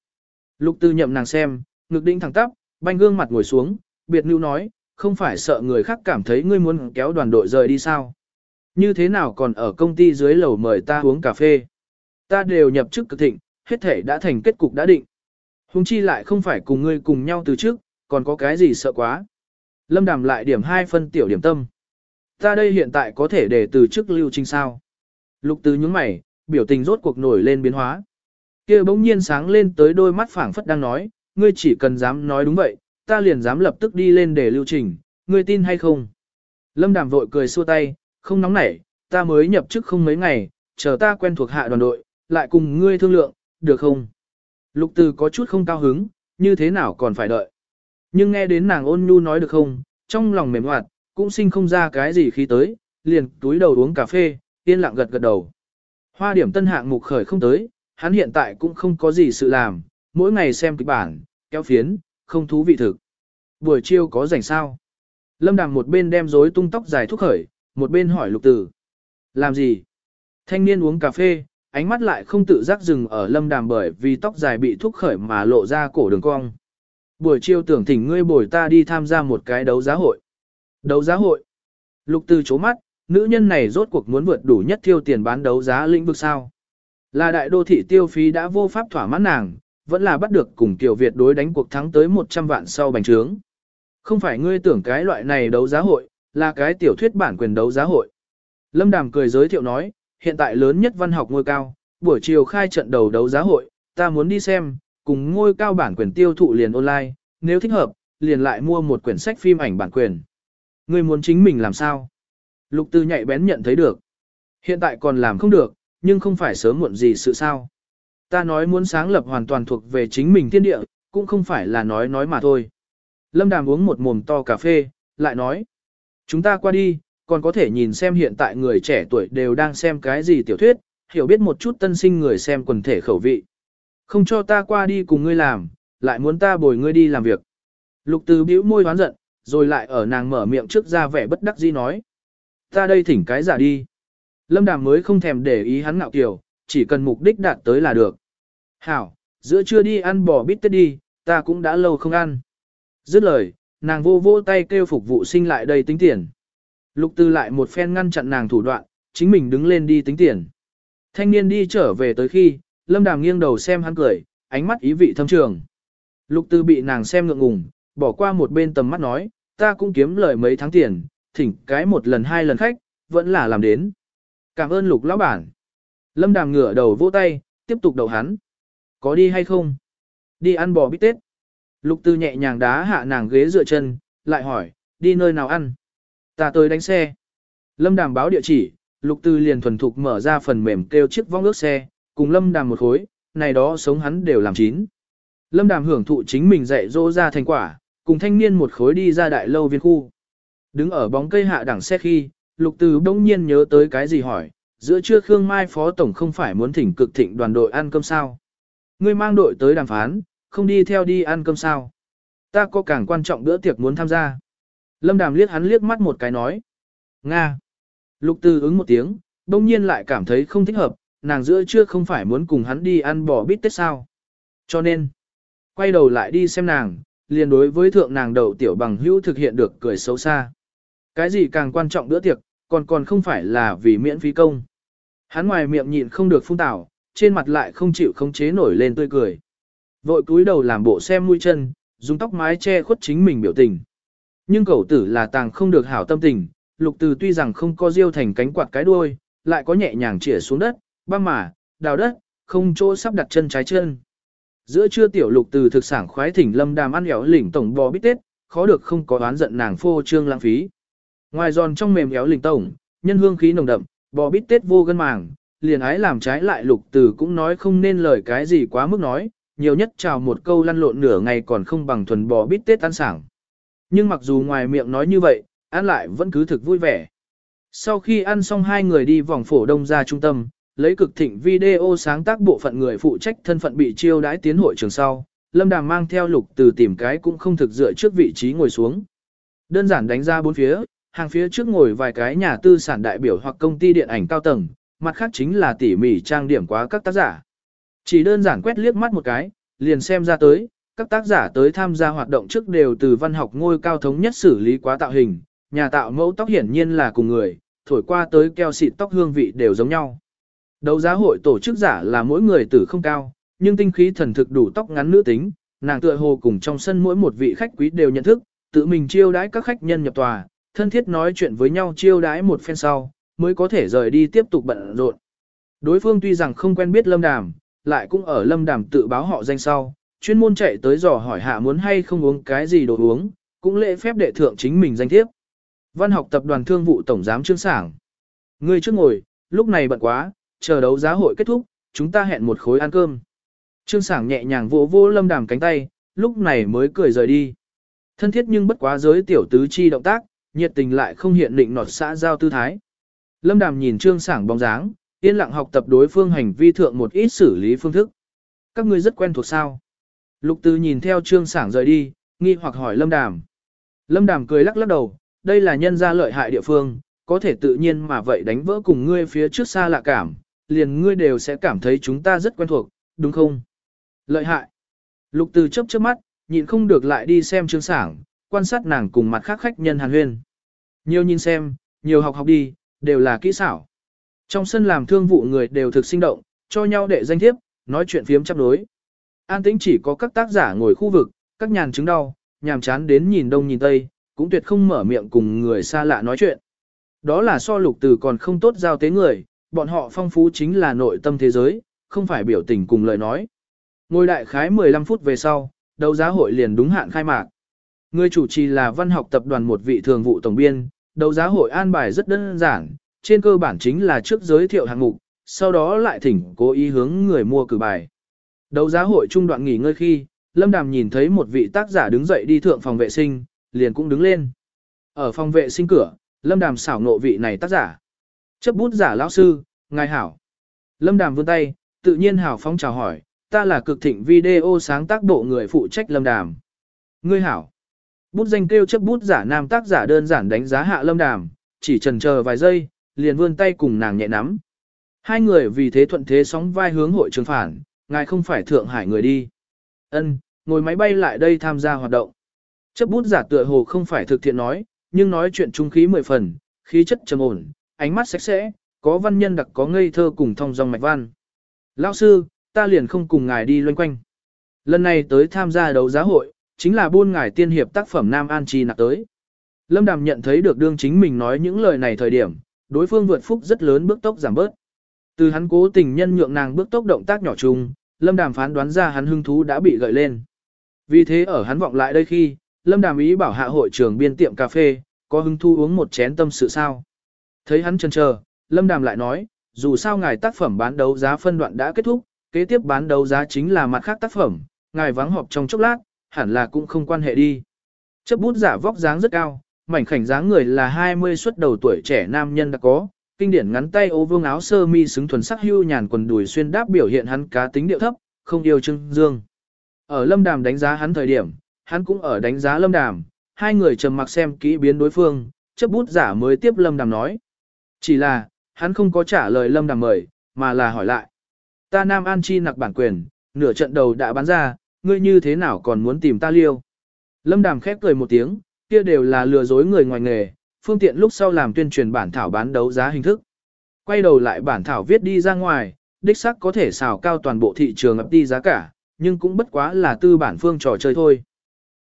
Lục Tư nhậm nàng xem, ngực đĩnh thẳng tắp, banh gương mặt ngồi xuống, biệt lưu nói, không phải sợ người khác cảm thấy ngươi muốn kéo đoàn đội rời đi sao. Như thế nào còn ở công ty dưới lầu mời ta uống cà phê. Ta đều nhập chức cực thịnh, hết thể đã thành kết cục đã định. Hùng chi lại không phải cùng ngươi cùng nhau từ trước, còn có cái gì sợ quá. Lâm đàm lại điểm hai phân tiểu điểm tâm. Ta đây hiện tại có thể để từ chức lưu trình sao. Lục tứ nhướng mày, biểu tình rốt cuộc nổi lên biến hóa. kia bỗng nhiên sáng lên tới đôi mắt phảng phất đang nói, ngươi chỉ cần dám nói đúng vậy, ta liền dám lập tức đi lên để lưu trình, ngươi tin hay không? Lâm Đàm vội cười xua tay, không nóng nảy, ta mới nhập chức không mấy ngày, chờ ta quen thuộc hạ đoàn đội, lại cùng ngươi thương lượng, được không? Lục Từ có chút không cao hứng, như thế nào còn phải đợi. Nhưng nghe đến nàng ôn nhu nói được không, trong lòng mềm hoạt, cũng sinh không ra cái gì khí tới, liền túi đầu uống cà phê, yên lặng gật gật đầu. Hoa điểm tân hạng mục khởi không tới, hắn hiện tại cũng không có gì sự làm, mỗi ngày xem kịch bản, kéo phiến, không thú vị thực. Buổi chiều có rảnh sao? Lâm Đàm một bên đem rối tung tóc dài thúc khởi, một bên hỏi lục tử. Làm gì? Thanh niên uống cà phê, ánh mắt lại không tự giác dừng ở lâm đàm bởi vì tóc dài bị thúc khởi mà lộ ra cổ đường cong. Buổi chiều tưởng thỉnh ngươi bồi ta đi tham gia một cái đấu giá hội. Đấu giá hội? Lục từ chố mắt, nữ nhân này rốt cuộc muốn vượt đủ nhất tiêu tiền bán đấu giá lĩnh vực sao? Là đại đô thị tiêu phí đã vô pháp thỏa mãn nàng, vẫn là bắt được cùng Kiều Việt đối đánh cuộc thắng tới 100 vạn sau bành trướng. Không phải ngươi tưởng cái loại này đấu giá hội, là cái tiểu thuyết bản quyền đấu giá hội. Lâm Đàm cười giới thiệu nói, hiện tại lớn nhất văn học ngôi cao, buổi chiều khai trận đầu đấu giá hội, ta muốn đi xem, cùng ngôi cao bản quyền tiêu thụ liền online, nếu thích hợp, liền lại mua một quyển sách phim ảnh bản quyền. Ngươi muốn chính mình làm sao? Lục Tư nhạy bén nhận thấy được. Hiện tại còn làm không được, nhưng không phải sớm muộn gì sự sao. Ta nói muốn sáng lập hoàn toàn thuộc về chính mình thiên địa, cũng không phải là nói nói mà thôi. Lâm Đàm uống một mồm to cà phê, lại nói. Chúng ta qua đi, còn có thể nhìn xem hiện tại người trẻ tuổi đều đang xem cái gì tiểu thuyết, hiểu biết một chút tân sinh người xem quần thể khẩu vị. Không cho ta qua đi cùng ngươi làm, lại muốn ta bồi ngươi đi làm việc. Lục từ bĩu môi hoán giận, rồi lại ở nàng mở miệng trước ra vẻ bất đắc dĩ nói. Ta đây thỉnh cái giả đi. Lâm Đàm mới không thèm để ý hắn ngạo kiểu, chỉ cần mục đích đạt tới là được. Hảo, giữa trưa đi ăn bò bít tết đi, ta cũng đã lâu không ăn. Dứt lời, nàng vô vô tay kêu phục vụ sinh lại đây tính tiền. Lục tư lại một phen ngăn chặn nàng thủ đoạn, chính mình đứng lên đi tính tiền. Thanh niên đi trở về tới khi, lâm đàm nghiêng đầu xem hắn cười, ánh mắt ý vị thâm trường. Lục tư bị nàng xem ngượng ngùng, bỏ qua một bên tầm mắt nói, ta cũng kiếm lời mấy tháng tiền, thỉnh cái một lần hai lần khách, vẫn là làm đến. Cảm ơn lục lão bản. Lâm đàm ngửa đầu vỗ tay, tiếp tục đầu hắn. Có đi hay không? Đi ăn bò bít tết. Lục tư nhẹ nhàng đá hạ nàng ghế dựa chân, lại hỏi, đi nơi nào ăn? Ta tới đánh xe. Lâm đàm báo địa chỉ, lục tư liền thuần thục mở ra phần mềm kêu chiếc vong ước xe, cùng lâm đàm một khối, này đó sống hắn đều làm chín. Lâm Đàm hưởng thụ chính mình dạy dỗ ra thành quả, cùng thanh niên một khối đi ra đại lâu viên khu. Đứng ở bóng cây hạ đẳng xe khi, Lục Tư bỗng nhiên nhớ tới cái gì hỏi, giữa trưa Khương Mai Phó Tổng không phải muốn thỉnh cực thịnh đoàn đội ăn cơm sao. Ngươi mang đội tới đàm phán, không đi theo đi ăn cơm sao. Ta có càng quan trọng bữa tiệc muốn tham gia. Lâm Đàm liếc hắn liếc mắt một cái nói. Nga. Lục Tư ứng một tiếng, đông nhiên lại cảm thấy không thích hợp, nàng giữa chưa không phải muốn cùng hắn đi ăn bò bít tết sao. Cho nên, quay đầu lại đi xem nàng, liền đối với thượng nàng đầu tiểu bằng hữu thực hiện được cười xấu xa. Cái gì càng quan trọng bữa tiệc, còn còn không phải là vì miễn phí công. Hắn ngoài miệng nhịn không được phun tảo, trên mặt lại không chịu khống chế nổi lên tươi cười. Vội cúi đầu làm bộ xem mũi chân, dùng tóc mái che khuất chính mình biểu tình. Nhưng cậu tử là tàng không được hảo tâm tình, lục từ tuy rằng không có diêu thành cánh quạt cái đuôi, lại có nhẹ nhàng chĩa xuống đất, băng mà, đào đất, không chỗ sắp đặt chân trái chân. Giữa trưa tiểu lục từ thực sản khoái thỉnh lâm đàm ăn éo lỉnh tổng bò bít tết, khó được không có oán giận nàng phô trương lãng phí. Ngoài giòn trong mềm éo lỉnh tổng, nhân hương khí nồng đậm, bò bít tết vô gân màng, liền ái làm trái lại lục từ cũng nói không nên lời cái gì quá mức nói, nhiều nhất chào một câu lăn lộn nửa ngày còn không bằng thuần bò bít tết ăn sảng. Nhưng mặc dù ngoài miệng nói như vậy, ăn lại vẫn cứ thực vui vẻ. Sau khi ăn xong hai người đi vòng phổ đông ra trung tâm, lấy cực thịnh video sáng tác bộ phận người phụ trách thân phận bị chiêu đãi tiến hội trường sau, Lâm Đàm mang theo lục từ tìm cái cũng không thực dựa trước vị trí ngồi xuống. Đơn giản đánh ra bốn phía, hàng phía trước ngồi vài cái nhà tư sản đại biểu hoặc công ty điện ảnh cao tầng, mặt khác chính là tỉ mỉ trang điểm quá các tác giả. Chỉ đơn giản quét liếc mắt một cái, liền xem ra tới, các tác giả tới tham gia hoạt động trước đều từ văn học ngôi cao thống nhất xử lý quá tạo hình, nhà tạo mẫu tóc hiển nhiên là cùng người, thổi qua tới keo xịt tóc hương vị đều giống nhau. Đấu giá hội tổ chức giả là mỗi người tử không cao, nhưng tinh khí thần thực đủ tóc ngắn nữ tính, nàng tựa hồ cùng trong sân mỗi một vị khách quý đều nhận thức, tự mình chiêu đãi các khách nhân nhập tòa, thân thiết nói chuyện với nhau chiêu đãi một phen sau, mới có thể rời đi tiếp tục bận rộn. Đối phương tuy rằng không quen biết Lâm Đàm, lại cũng ở Lâm Đàm tự báo họ danh sau, chuyên môn chạy tới dò hỏi hạ muốn hay không uống cái gì đồ uống, cũng lễ phép đệ thượng chính mình danh thiếp. Văn học tập đoàn thương vụ tổng giám trương sảng. Ngươi trước ngồi, lúc này bận quá, chờ đấu giá hội kết thúc, chúng ta hẹn một khối ăn cơm. Trương sảng nhẹ nhàng vỗ vỗ lâm đàm cánh tay, lúc này mới cười rời đi. Thân thiết nhưng bất quá giới tiểu tứ chi động tác, nhiệt tình lại không hiện định nọt xã giao tư thái. Lâm đàm nhìn trương sảng bóng dáng, yên lặng học tập đối phương hành vi thượng một ít xử lý phương thức. Các ngươi rất quen thuộc sao? Lục Tư nhìn theo trương sảng rời đi, nghi hoặc hỏi Lâm Đàm. Lâm Đàm cười lắc lắc đầu, đây là nhân gia lợi hại địa phương, có thể tự nhiên mà vậy đánh vỡ cùng ngươi phía trước xa lạ cảm, liền ngươi đều sẽ cảm thấy chúng ta rất quen thuộc, đúng không? Lợi hại. Lục Tư chớp chớp mắt, nhịn không được lại đi xem trương sảng, quan sát nàng cùng mặt khác khách nhân hàn huyên. Nhiều nhìn xem, nhiều học học đi, đều là kỹ xảo. Trong sân làm thương vụ người đều thực sinh động, cho nhau đệ danh thiếp, nói chuyện phiếm chấp đối. An tĩnh chỉ có các tác giả ngồi khu vực, các nhàn chứng đau, nhàm chán đến nhìn đông nhìn tây, cũng tuyệt không mở miệng cùng người xa lạ nói chuyện. Đó là so lục từ còn không tốt giao tế người, bọn họ phong phú chính là nội tâm thế giới, không phải biểu tình cùng lời nói. Ngồi đại khái 15 phút về sau, đấu giá hội liền đúng hạn khai mạc. Người chủ trì là văn học tập đoàn một vị thường vụ tổng biên, đấu giá hội an bài rất đơn giản, trên cơ bản chính là trước giới thiệu hạng mục, sau đó lại thỉnh cố ý hướng người mua cử bài. Đấu giá hội trung đoạn nghỉ ngơi khi, Lâm Đàm nhìn thấy một vị tác giả đứng dậy đi thượng phòng vệ sinh, liền cũng đứng lên. Ở phòng vệ sinh cửa, Lâm Đàm xảo nộ vị này tác giả. Chấp bút giả lão sư, ngài hảo. Lâm Đàm vươn tay, tự nhiên hảo phóng chào hỏi, ta là cực thịnh video sáng tác bộ người phụ trách Lâm Đàm. Ngươi hảo. Bút danh kêu chấp bút giả nam tác giả đơn giản đánh giá hạ Lâm Đàm, chỉ trần chờ vài giây, liền vươn tay cùng nàng nhẹ nắm. Hai người vì thế thuận thế sóng vai hướng hội trường phản, ngài không phải Thượng Hải người đi. Ân, ngồi máy bay lại đây tham gia hoạt động. Chấp bút giả tựa hồ không phải thực thiện nói, nhưng nói chuyện trung khí mười phần, khí chất trầm ổn, ánh mắt sạch sẽ, có văn nhân đặc có ngây thơ cùng thông dòng mạch văn. Lão sư, ta liền không cùng ngài đi loanh quanh. Lần này tới tham gia đấu giá hội, chính là buôn ngải tiên hiệp tác phẩm Nam An Chi nạc tới. Lâm Đàm nhận thấy được đương chính mình nói những lời này thời điểm, đối phương vượt phúc rất lớn bước tốc giảm bớt. Từ hắn cố tình nhân nhượng nàng bước tốc động tác nhỏ chung, Lâm Đàm phán đoán ra hắn hưng thú đã bị gợi lên. Vì thế ở hắn vọng lại đây khi, Lâm Đàm ý bảo hạ hội trưởng biên tiệm cà phê, có hứng thú uống một chén tâm sự sao. Thấy hắn chần chờ, Lâm Đàm lại nói, dù sao ngài tác phẩm bán đấu giá phân đoạn đã kết thúc, kế tiếp bán đấu giá chính là mặt khác tác phẩm, ngài vắng họp trong chốc lát, hẳn là cũng không quan hệ đi. Chấp bút giả vóc dáng rất cao, mảnh khảnh dáng người là 20 xuất đầu tuổi trẻ nam nhân đã có, kinh điển ngắn tay ô vương áo sơ mi xứng thuần sắc hưu nhàn quần đùi xuyên đáp biểu hiện hắn cá tính điệu thấp, không yêu trưng dương. Ở lâm đàm đánh giá hắn thời điểm, hắn cũng ở đánh giá lâm đàm, hai người trầm mặc xem kỹ biến đối phương, chấp bút giả mới tiếp lâm đàm nói. Chỉ là, hắn không có trả lời lâm đàm mời, mà là hỏi lại. Ta Nam An Chi nặc bản quyền, nửa trận đầu đã bán ra, ngươi như thế nào còn muốn tìm ta liêu. Lâm đàm khép cười một tiếng, kia đều là lừa dối người ngoài nghề, phương tiện lúc sau làm tuyên truyền bản thảo bán đấu giá hình thức. Quay đầu lại bản thảo viết đi ra ngoài, đích xác có thể xào cao toàn bộ thị trường ập đi giá cả, nhưng cũng bất quá là tư bản phương trò chơi thôi.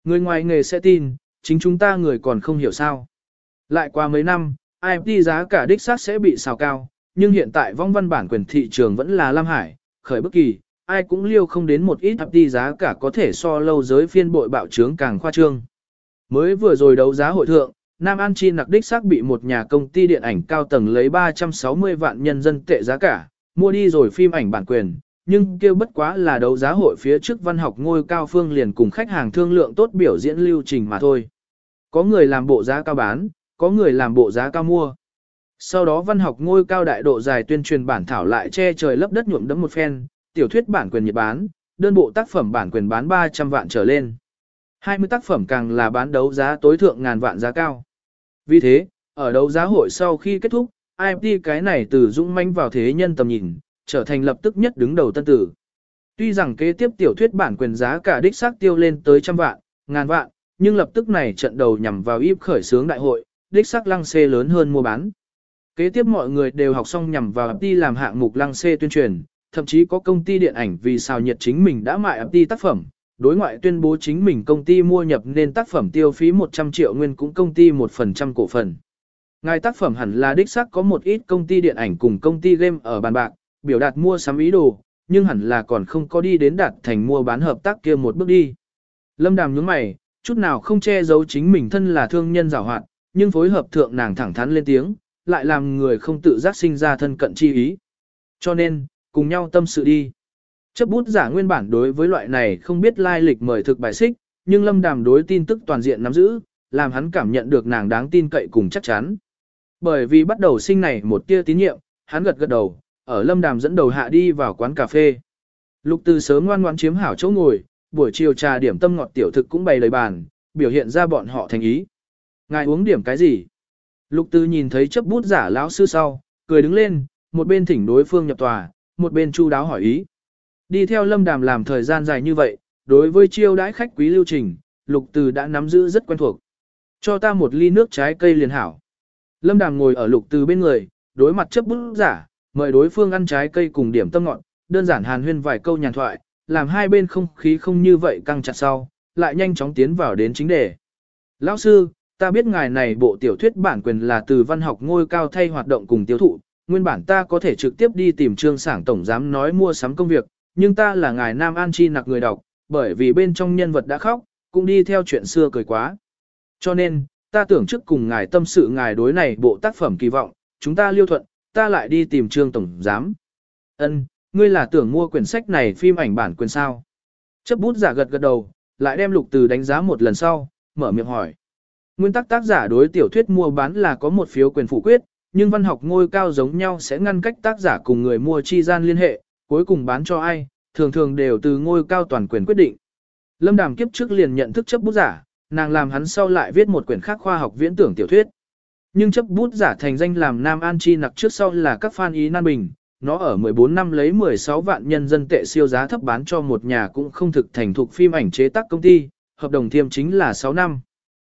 Người ngoài nghề sẽ tin, chính chúng ta người còn không hiểu sao. Lại qua mấy năm, IFT giá cả đích xác sẽ bị xào cao, nhưng hiện tại vong văn bản quyền thị trường vẫn là Lam Hải, khởi bất kỳ, ai cũng liêu không đến một ít IFT giá cả có thể so lâu giới phiên bội bạo trướng càng khoa trương. Mới vừa rồi đấu giá hội thượng, Nam An Chi nặc đích xác bị một nhà công ty điện ảnh cao tầng lấy 360 vạn nhân dân tệ giá cả, mua đi rồi phim ảnh bản quyền, nhưng kêu bất quá là đấu giá hội phía trước văn học ngôi cao phương liền cùng khách hàng thương lượng tốt biểu diễn lưu trình mà thôi. Có người làm bộ giá cao bán, có người làm bộ giá cao mua. Sau đó văn học ngôi cao đại độ dài tuyên truyền bản thảo lại che trời lấp đất nhuộm đấm một phen, tiểu thuyết bản quyền nhật bán, đơn bộ tác phẩm bản quyền bán 300 vạn trở lên. 20 tác phẩm càng là bán đấu giá tối thượng ngàn vạn giá cao. Vì thế, ở đấu giá hội sau khi kết thúc, IMT cái này từ dũng manh vào thế nhân tầm nhìn, trở thành lập tức nhất đứng đầu tân tử. Tuy rằng kế tiếp tiểu thuyết bản quyền giá cả đích xác tiêu lên tới trăm vạn, ngàn vạn, nhưng lập tức này trận đầu nhằm vào íp khởi sướng đại hội, đích xác lăng xê lớn hơn mua bán. Kế tiếp mọi người đều học xong nhằm vào đi làm hạng mục lăng xê tuyên truyền, thậm chí có công ty điện ảnh vì sao nhiệt chính mình đã mại đi tác phẩm, đối ngoại tuyên bố chính mình công ty mua nhập nên tác phẩm tiêu phí 100 triệu nguyên cũng công ty 1% cổ phần. Ngài tác phẩm hẳn là đích xác có một ít công ty điện ảnh cùng công ty game ở bàn bạc, biểu đạt mua sắm ý đồ, nhưng hẳn là còn không có đi đến đạt thành mua bán hợp tác kia một bước đi. Lâm Đàm nhướng mày, chút nào không che giấu chính mình thân là thương nhân giàu hoạt, nhưng phối hợp thượng nàng thẳng thắn lên tiếng, lại làm người không tự giác sinh ra thân cận chi ý. Cho nên, cùng nhau tâm sự đi. Chấp bút giả nguyên bản đối với loại này không biết lai lịch mời thực bài xích, nhưng lâm đàm đối tin tức toàn diện nắm giữ, làm hắn cảm nhận được nàng đáng tin cậy cùng chắc chắn. Bởi vì bắt đầu sinh này một tia tín nhiệm, hắn gật gật đầu, ở lâm đàm dẫn đầu hạ đi vào quán cà phê. Lục từ sớm ngoan ngoãn chiếm hảo chỗ ngồi, buổi chiều trà điểm tâm ngọt tiểu thực cũng bày lời bàn, biểu hiện ra bọn họ thành ý. Ngài uống điểm cái gì? Lục từ nhìn thấy chấp bút giả lão sư sau, cười đứng lên, một bên thỉnh đối phương nhập tòa, một bên chu đáo hỏi ý. Đi theo lâm đàm làm thời gian dài như vậy, đối với chiêu đãi khách quý lưu trình, lục từ đã nắm giữ rất quen thuộc. Cho ta một ly nước trái cây liền hảo. Lâm đàm ngồi ở lục từ bên người, đối mặt chấp bức giả, mời đối phương ăn trái cây cùng điểm tâm ngọn, đơn giản hàn huyên vài câu nhàn thoại, làm hai bên không khí không như vậy căng chặt sau, lại nhanh chóng tiến vào đến chính đề. Lão sư, ta biết ngài này bộ tiểu thuyết bản quyền là từ văn học ngôi cao thay hoạt động cùng tiêu thụ, nguyên bản ta có thể trực tiếp đi tìm trương sảng tổng giám nói mua sắm công việc, nhưng ta là ngài Nam An Chi nặc người đọc, bởi vì bên trong nhân vật đã khóc, cũng đi theo chuyện xưa cười quá. Cho nên, ta tưởng trước cùng ngài tâm sự ngài đối này bộ tác phẩm kỳ vọng, chúng ta liêu thuận, ta lại đi tìm trương tổng giám. Ân, ngươi là tưởng mua quyển sách này phim ảnh bản quyền sao? Chấp bút giả gật gật đầu, lại đem lục từ đánh giá một lần sau, mở miệng hỏi. Nguyên tắc tác giả đối tiểu thuyết mua bán là có một phiếu quyền phủ quyết, nhưng văn học ngôi cao giống nhau sẽ ngăn cách tác giả cùng người mua chi gian liên hệ, cuối cùng bán cho ai, thường thường đều từ ngôi cao toàn quyền quyết định. Lâm Đàm kiếp trước liền nhận thức chấp bút giả, nàng làm hắn sau lại viết một quyển khác khoa học viễn tưởng tiểu thuyết. Nhưng chấp bút giả thành danh làm Nam An Chi nặc trước sau là các fan ý nan bình, nó ở 14 năm lấy 16 vạn nhân dân tệ siêu giá thấp bán cho một nhà cũng không thực thành thuộc phim ảnh chế tác công ty, hợp đồng thiêm chính là 6 năm.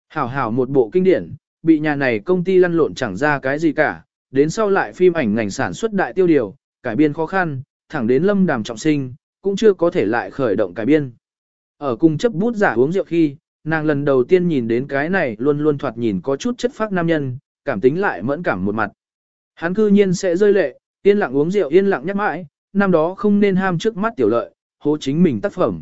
Hảo hảo một bộ kinh điển, bị nhà này công ty lăn lộn chẳng ra cái gì cả, đến sau lại phim ảnh ngành sản xuất đại tiêu điều, cải biên khó khăn, thẳng đến lâm đàm trọng sinh, cũng chưa có thể lại khởi động cải biên. Ở cùng chấp bút giả uống rượu khi, nàng lần đầu tiên nhìn đến cái này luôn luôn thoạt nhìn có chút chất phác nam nhân, cảm tính lại mẫn cảm một mặt. Hắn cư nhiên sẽ rơi lệ, yên lặng uống rượu yên lặng nhắc mãi, năm đó không nên ham trước mắt tiểu lợi, hố chính mình tác phẩm.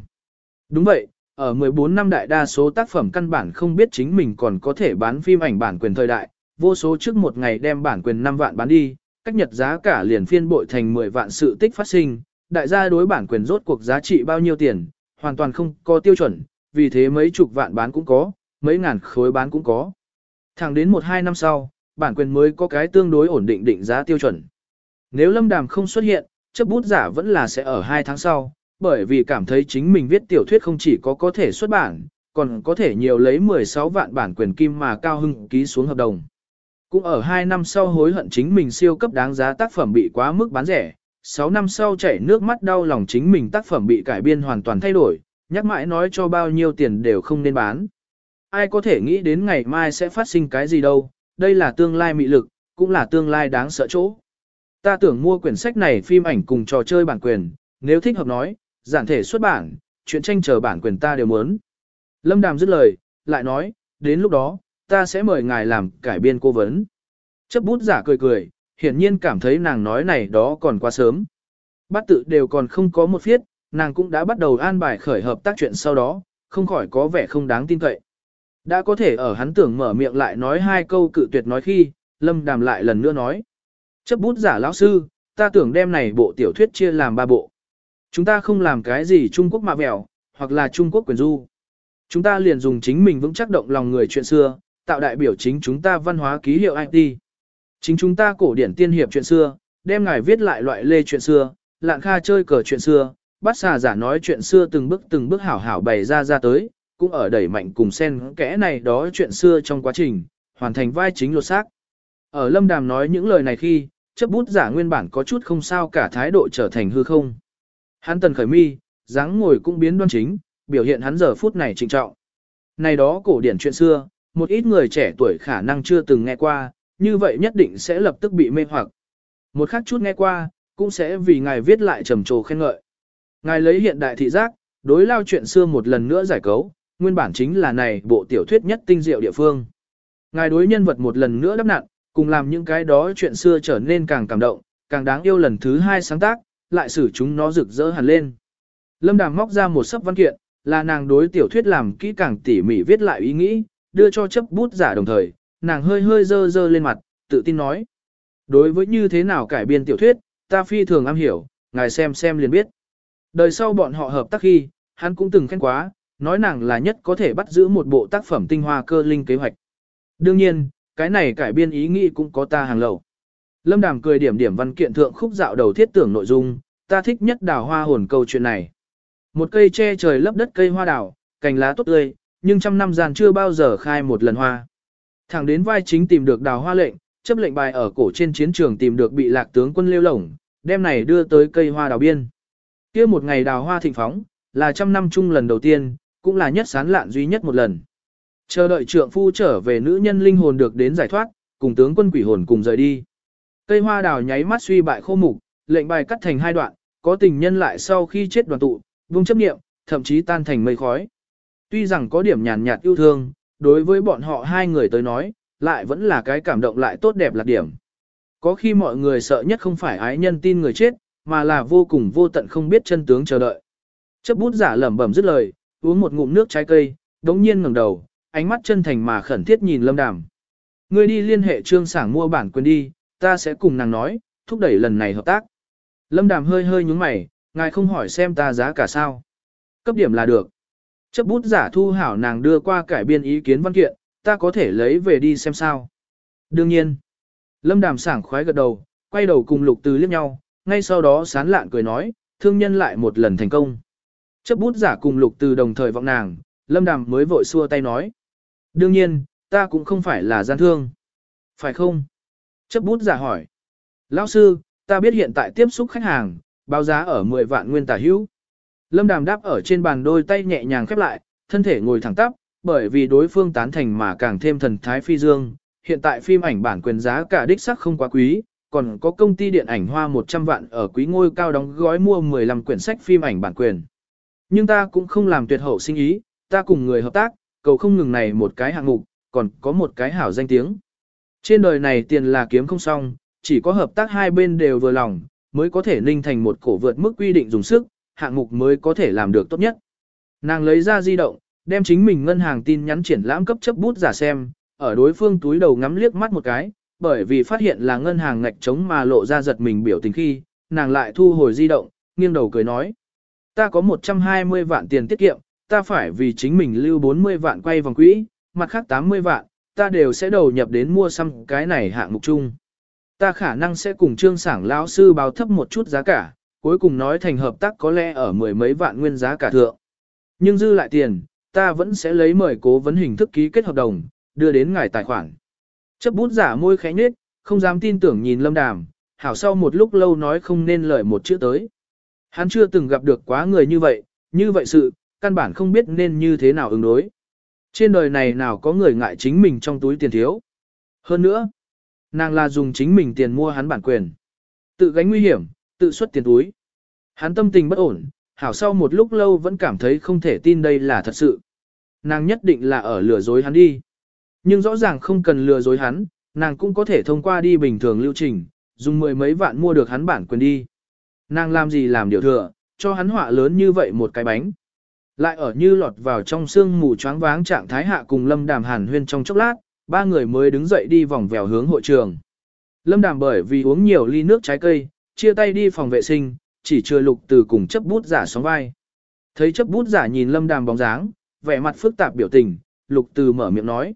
Đúng vậy, ở 14 năm đại đa số tác phẩm căn bản không biết chính mình còn có thể bán phim ảnh bản quyền thời đại, vô số trước một ngày đem bản quyền 5 vạn bán đi, cách nhật giá cả liền phiên bội thành 10 vạn sự tích phát sinh, đại gia đối bản quyền rốt cuộc giá trị bao nhiêu tiền, hoàn toàn không có tiêu chuẩn, vì thế mấy chục vạn bán cũng có, mấy ngàn khối bán cũng có. Thẳng đến 1-2 năm sau, bản quyền mới có cái tương đối ổn định định giá tiêu chuẩn. Nếu Lâm Đàm không xuất hiện, chấp bút giả vẫn là sẽ ở 2 tháng sau, bởi vì cảm thấy chính mình viết tiểu thuyết không chỉ có có thể xuất bản, còn có thể nhiều lấy 16 vạn bản quyền kim mà cao hưng ký xuống hợp đồng. Cũng ở 2 năm sau hối hận chính mình siêu cấp đáng giá tác phẩm bị quá mức bán rẻ, 6 năm sau chảy nước mắt đau lòng chính mình tác phẩm bị cải biên hoàn toàn thay đổi, nhắc mãi nói cho bao nhiêu tiền đều không nên bán. Ai có thể nghĩ đến ngày mai sẽ phát sinh cái gì đâu, đây là tương lai mị lực, cũng là tương lai đáng sợ chỗ. Ta tưởng mua quyển sách này phim ảnh cùng trò chơi bản quyền, nếu thích hợp nói, giản thể xuất bản, chuyện tranh chờ bản quyền ta đều muốn. Lâm Đàm dứt lời, lại nói, đến lúc đó, ta sẽ mời ngài làm cải biên cố vấn. Chấp bút giả cười cười, hiển nhiên cảm thấy nàng nói này đó còn quá sớm. Bát tự đều còn không có một phiết, nàng cũng đã bắt đầu an bài khởi hợp tác chuyện sau đó, không khỏi có vẻ không đáng tin cậy. Đã có thể ở hắn tưởng mở miệng lại nói hai câu cự tuyệt nói khi, Lâm Đàm lại lần nữa nói. Chấp bút giả lão sư, ta tưởng đem này bộ tiểu thuyết chia làm ba bộ. Chúng ta không làm cái gì Trung Quốc mạ vẹo, hoặc là Trung Quốc quyền du. Chúng ta liền dùng chính mình vững chắc động lòng người chuyện xưa, tạo đại biểu chính chúng ta văn hóa ký hiệu IT. Chính chúng ta cổ điển tiên hiệp chuyện xưa, đem ngài viết lại loại lê chuyện xưa, lạng kha chơi cờ chuyện xưa, bắt xà giả nói chuyện xưa từng bước từng bước hảo hảo bày ra ra tới, cũng ở đẩy mạnh cùng sen kẽ này đó chuyện xưa trong quá trình, hoàn thành vai chính lột xác. Ở Lâm Đàm nói những lời này khi, chấp bút giả nguyên bản có chút không sao cả thái độ trở thành hư không. Hắn tần khởi mi, dáng ngồi cũng biến đoan chính, biểu hiện hắn giờ phút này trịnh trọng. Này đó cổ điển chuyện xưa, một ít người trẻ tuổi khả năng chưa từng nghe qua, như vậy nhất định sẽ lập tức bị mê hoặc. Một khắc chút nghe qua, cũng sẽ vì ngài viết lại trầm trồ khen ngợi. Ngài lấy hiện đại thị giác, đối lao chuyện xưa một lần nữa giải cấu, nguyên bản chính là này bộ tiểu thuyết nhất tinh diệu địa phương. Ngài đối nhân vật một lần nữa đắp nặn, cùng làm những cái đó chuyện xưa trở nên càng cảm động, càng đáng yêu lần thứ hai sáng tác, lại xử chúng nó rực rỡ hẳn lên. Lâm Đàm móc ra một sấp văn kiện, là nàng đối tiểu thuyết làm kỹ càng tỉ mỉ viết lại ý nghĩ, đưa cho chấp bút giả đồng thời, nàng hơi hơi dơ dơ lên mặt, tự tin nói. Đối với như thế nào cải biên tiểu thuyết, ta phi thường am hiểu, ngài xem xem liền biết. Đời sau bọn họ hợp tác khi, hắn cũng từng khen quá, nói nàng là nhất có thể bắt giữ một bộ tác phẩm tinh hoa cơ linh kế hoạch. Đương nhiên, cái này cải biên ý nghĩ cũng có ta hàng lầu. Lâm Đàm cười điểm điểm văn kiện thượng khúc dạo đầu thiết tưởng nội dung, ta thích nhất đào hoa hồn câu chuyện này. Một cây che trời lấp đất cây hoa đào, cành lá tốt tươi, nhưng trăm năm gian chưa bao giờ khai một lần hoa. Thẳng đến vai chính tìm được đào hoa lệnh, chấp lệnh bài ở cổ trên chiến trường tìm được bị lạc tướng quân lêu lổng, đem này đưa tới cây hoa đào biên. kia một ngày đào hoa thịnh phóng, là trăm năm chung lần đầu tiên, cũng là nhất sán lạn duy nhất một lần. Chờ đợi trượng phu trở về nữ nhân linh hồn được đến giải thoát, cùng tướng quân quỷ hồn cùng rời đi. Cây hoa đào nháy mắt suy bại khô mục, lệnh bài cắt thành hai đoạn, có tình nhân lại sau khi chết đoàn tụ, vung chấp niệm, thậm chí tan thành mây khói. Tuy rằng có điểm nhàn nhạt yêu thương, đối với bọn họ hai người tới nói, lại vẫn là cái cảm động lại tốt đẹp lạc điểm. Có khi mọi người sợ nhất không phải ái nhân tin người chết, mà là vô cùng vô tận không biết chân tướng chờ đợi. Chấp bút giả lẩm bẩm dứt lời, uống một ngụm nước trái cây, đống nhiên ngẩng đầu, ánh mắt chân thành mà khẩn thiết nhìn Lâm Đàm. Ngươi đi liên hệ trương sảng mua bản quyền đi, ta sẽ cùng nàng nói, thúc đẩy lần này hợp tác. Lâm Đàm hơi hơi nhúng mày, ngài không hỏi xem ta giá cả sao. Cấp điểm là được. Chấp bút giả thu hảo nàng đưa qua cải biên ý kiến văn kiện, ta có thể lấy về đi xem sao. Đương nhiên. Lâm Đàm sảng khoái gật đầu, quay đầu cùng lục từ liếc nhau, ngay sau đó sán lạn cười nói, thương nhân lại một lần thành công. Chấp bút giả cùng lục từ đồng thời vọng nàng, Lâm Đàm mới vội xua tay nói. Đương nhiên, ta cũng không phải là gian thương. Phải không? Chấp bút giả hỏi. Lão sư, ta biết hiện tại tiếp xúc khách hàng, báo giá ở 10 vạn nguyên tả hữu. Lâm Đàm đáp ở trên bàn đôi tay nhẹ nhàng khép lại, thân thể ngồi thẳng tắp, bởi vì đối phương tán thành mà càng thêm thần thái phi dương. Hiện tại phim ảnh bản quyền giá cả đích sắc không quá quý, còn có công ty điện ảnh hoa 100 vạn ở quý ngôi cao đóng gói mua 15 quyển sách phim ảnh bản quyền. Nhưng ta cũng không làm tuyệt hậu sinh ý, ta cùng người hợp tác, cầu không ngừng này một cái hạng mục, còn có một cái hảo danh tiếng. Trên đời này tiền là kiếm không xong, chỉ có hợp tác hai bên đều vừa lòng, mới có thể ninh thành một cổ vượt mức quy định dùng sức, hạng mục mới có thể làm được tốt nhất. Nàng lấy ra di động, đem chính mình ngân hàng tin nhắn triển lãm cấp chấp bút giả xem, ở đối phương túi đầu ngắm liếc mắt một cái, bởi vì phát hiện là ngân hàng ngạch trống mà lộ ra giật mình biểu tình khi, nàng lại thu hồi di động, nghiêng đầu cười nói. Ta có 120 vạn tiền tiết kiệm, ta phải vì chính mình lưu 40 vạn quay vòng quỹ, mặt khác 80 vạn, ta đều sẽ đầu nhập đến mua xăm cái này hạng mục chung. Ta khả năng sẽ cùng trương sảng lão sư báo thấp một chút giá cả, cuối cùng nói thành hợp tác có lẽ ở mười mấy vạn nguyên giá cả thượng. Nhưng dư lại tiền, ta vẫn sẽ lấy mời cố vấn hình thức ký kết hợp đồng, đưa đến ngài tài khoản. Chấp bút giả môi khẽ nhếch, không dám tin tưởng nhìn lâm đàm, hảo sau một lúc lâu nói không nên lời một chữ tới. Hắn chưa từng gặp được quá người như vậy, như vậy sự, căn bản không biết nên như thế nào ứng đối. Trên đời này nào có người ngại chính mình trong túi tiền thiếu. Hơn nữa, nàng là dùng chính mình tiền mua hắn bản quyền. Tự gánh nguy hiểm, tự xuất tiền túi. Hắn tâm tình bất ổn, hảo sau một lúc lâu vẫn cảm thấy không thể tin đây là thật sự. Nàng nhất định là ở lừa dối hắn đi. Nhưng rõ ràng không cần lừa dối hắn, nàng cũng có thể thông qua đi bình thường lưu trình, dùng mười mấy vạn mua được hắn bản quyền đi. Nàng làm gì làm điều thừa, cho hắn họa lớn như vậy một cái bánh. Lại ở như lọt vào trong sương mù choáng váng trạng thái hạ cùng Lâm Đàm hàn huyên trong chốc lát, ba người mới đứng dậy đi vòng vèo hướng hội trường. Lâm Đàm bởi vì uống nhiều ly nước trái cây, chia tay đi phòng vệ sinh, chỉ chưa lục từ cùng chấp bút giả sóng vai. Thấy chấp bút giả nhìn Lâm Đàm bóng dáng, vẻ mặt phức tạp biểu tình, lục từ mở miệng nói.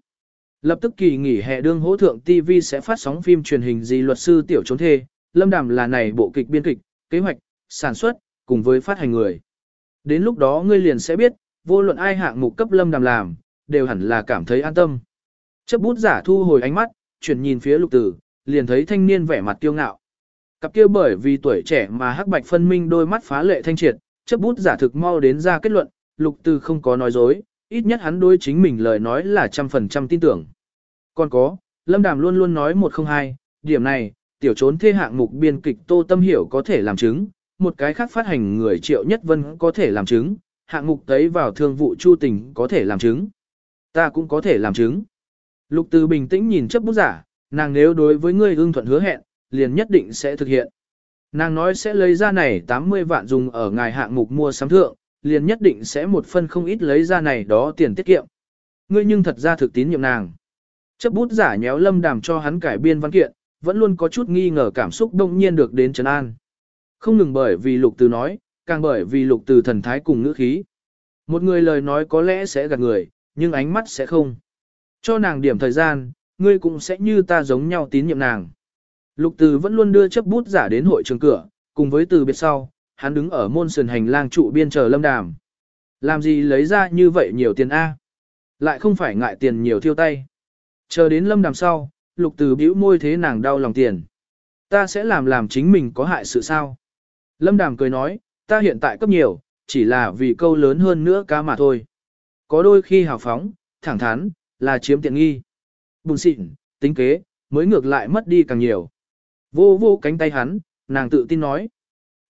Lập tức kỳ nghỉ hè đương hỗ thượng TV sẽ phát sóng phim truyền hình gì luật sư tiểu trốn thê, Lâm Đàm là này bộ kịch biên kịch, kế hoạch, sản xuất, cùng với phát hành người. Đến lúc đó ngươi liền sẽ biết, vô luận ai hạng mục cấp Lâm Đàm làm, đều hẳn là cảm thấy an tâm. Chấp bút giả thu hồi ánh mắt, chuyển nhìn phía lục tử, liền thấy thanh niên vẻ mặt kiêu ngạo. Cặp kia bởi vì tuổi trẻ mà hắc bạch phân minh đôi mắt phá lệ thanh triệt, chấp bút giả thực mau đến ra kết luận, lục tử không có nói dối, ít nhất hắn đối chính mình lời nói là trăm phần trăm tin tưởng. Còn có, Lâm Đàm luôn luôn nói một không hai, điểm này, tiểu trốn thê hạng mục biên kịch Tô Tâm Hiểu có thể làm chứng, một cái khác phát hành người Triệu Nhất Vân có thể làm chứng, hạng mục tấy vào thương vụ Chu Tình có thể làm chứng. Ta cũng có thể làm chứng. Lục Từ bình tĩnh nhìn chấp bút giả, nàng nếu đối với ngươi ưng thuận hứa hẹn, liền nhất định sẽ thực hiện. Nàng nói sẽ lấy ra này 80 vạn dùng ở ngài hạng mục mua sắm thượng, liền nhất định sẽ một phân không ít lấy ra này đó tiền tiết kiệm. Ngươi nhưng thật ra thực tín nhiệm nàng. Chấp bút giả nhéo lâm đàm cho hắn cải biên văn kiện, vẫn luôn có chút nghi ngờ cảm xúc đông nhiên được đến trấn an. Không ngừng bởi vì lục từ nói, càng bởi vì lục từ thần thái cùng ngữ khí. Một người lời nói có lẽ sẽ gạt người, nhưng ánh mắt sẽ không. Cho nàng điểm thời gian, ngươi cũng sẽ như ta giống nhau tín nhiệm nàng. Lục từ vẫn luôn đưa chấp bút giả đến hội trường cửa, cùng với từ biệt sau, hắn đứng ở môn sườn hành lang trụ biên chờ lâm đàm. Làm gì lấy ra như vậy nhiều tiền A? Lại không phải ngại tiền nhiều thiêu tay. Chờ đến lâm đàm sau, lục từ bĩu môi thế nàng đau lòng tiền. Ta sẽ làm làm chính mình có hại sự sao? Lâm đàm cười nói, ta hiện tại cấp nhiều, chỉ là vì câu lớn hơn nữa cá mà thôi. Có đôi khi hào phóng, thẳng thắn, là chiếm tiện nghi. Bùn xịn, tính kế, mới ngược lại mất đi càng nhiều. Vô vô cánh tay hắn, nàng tự tin nói.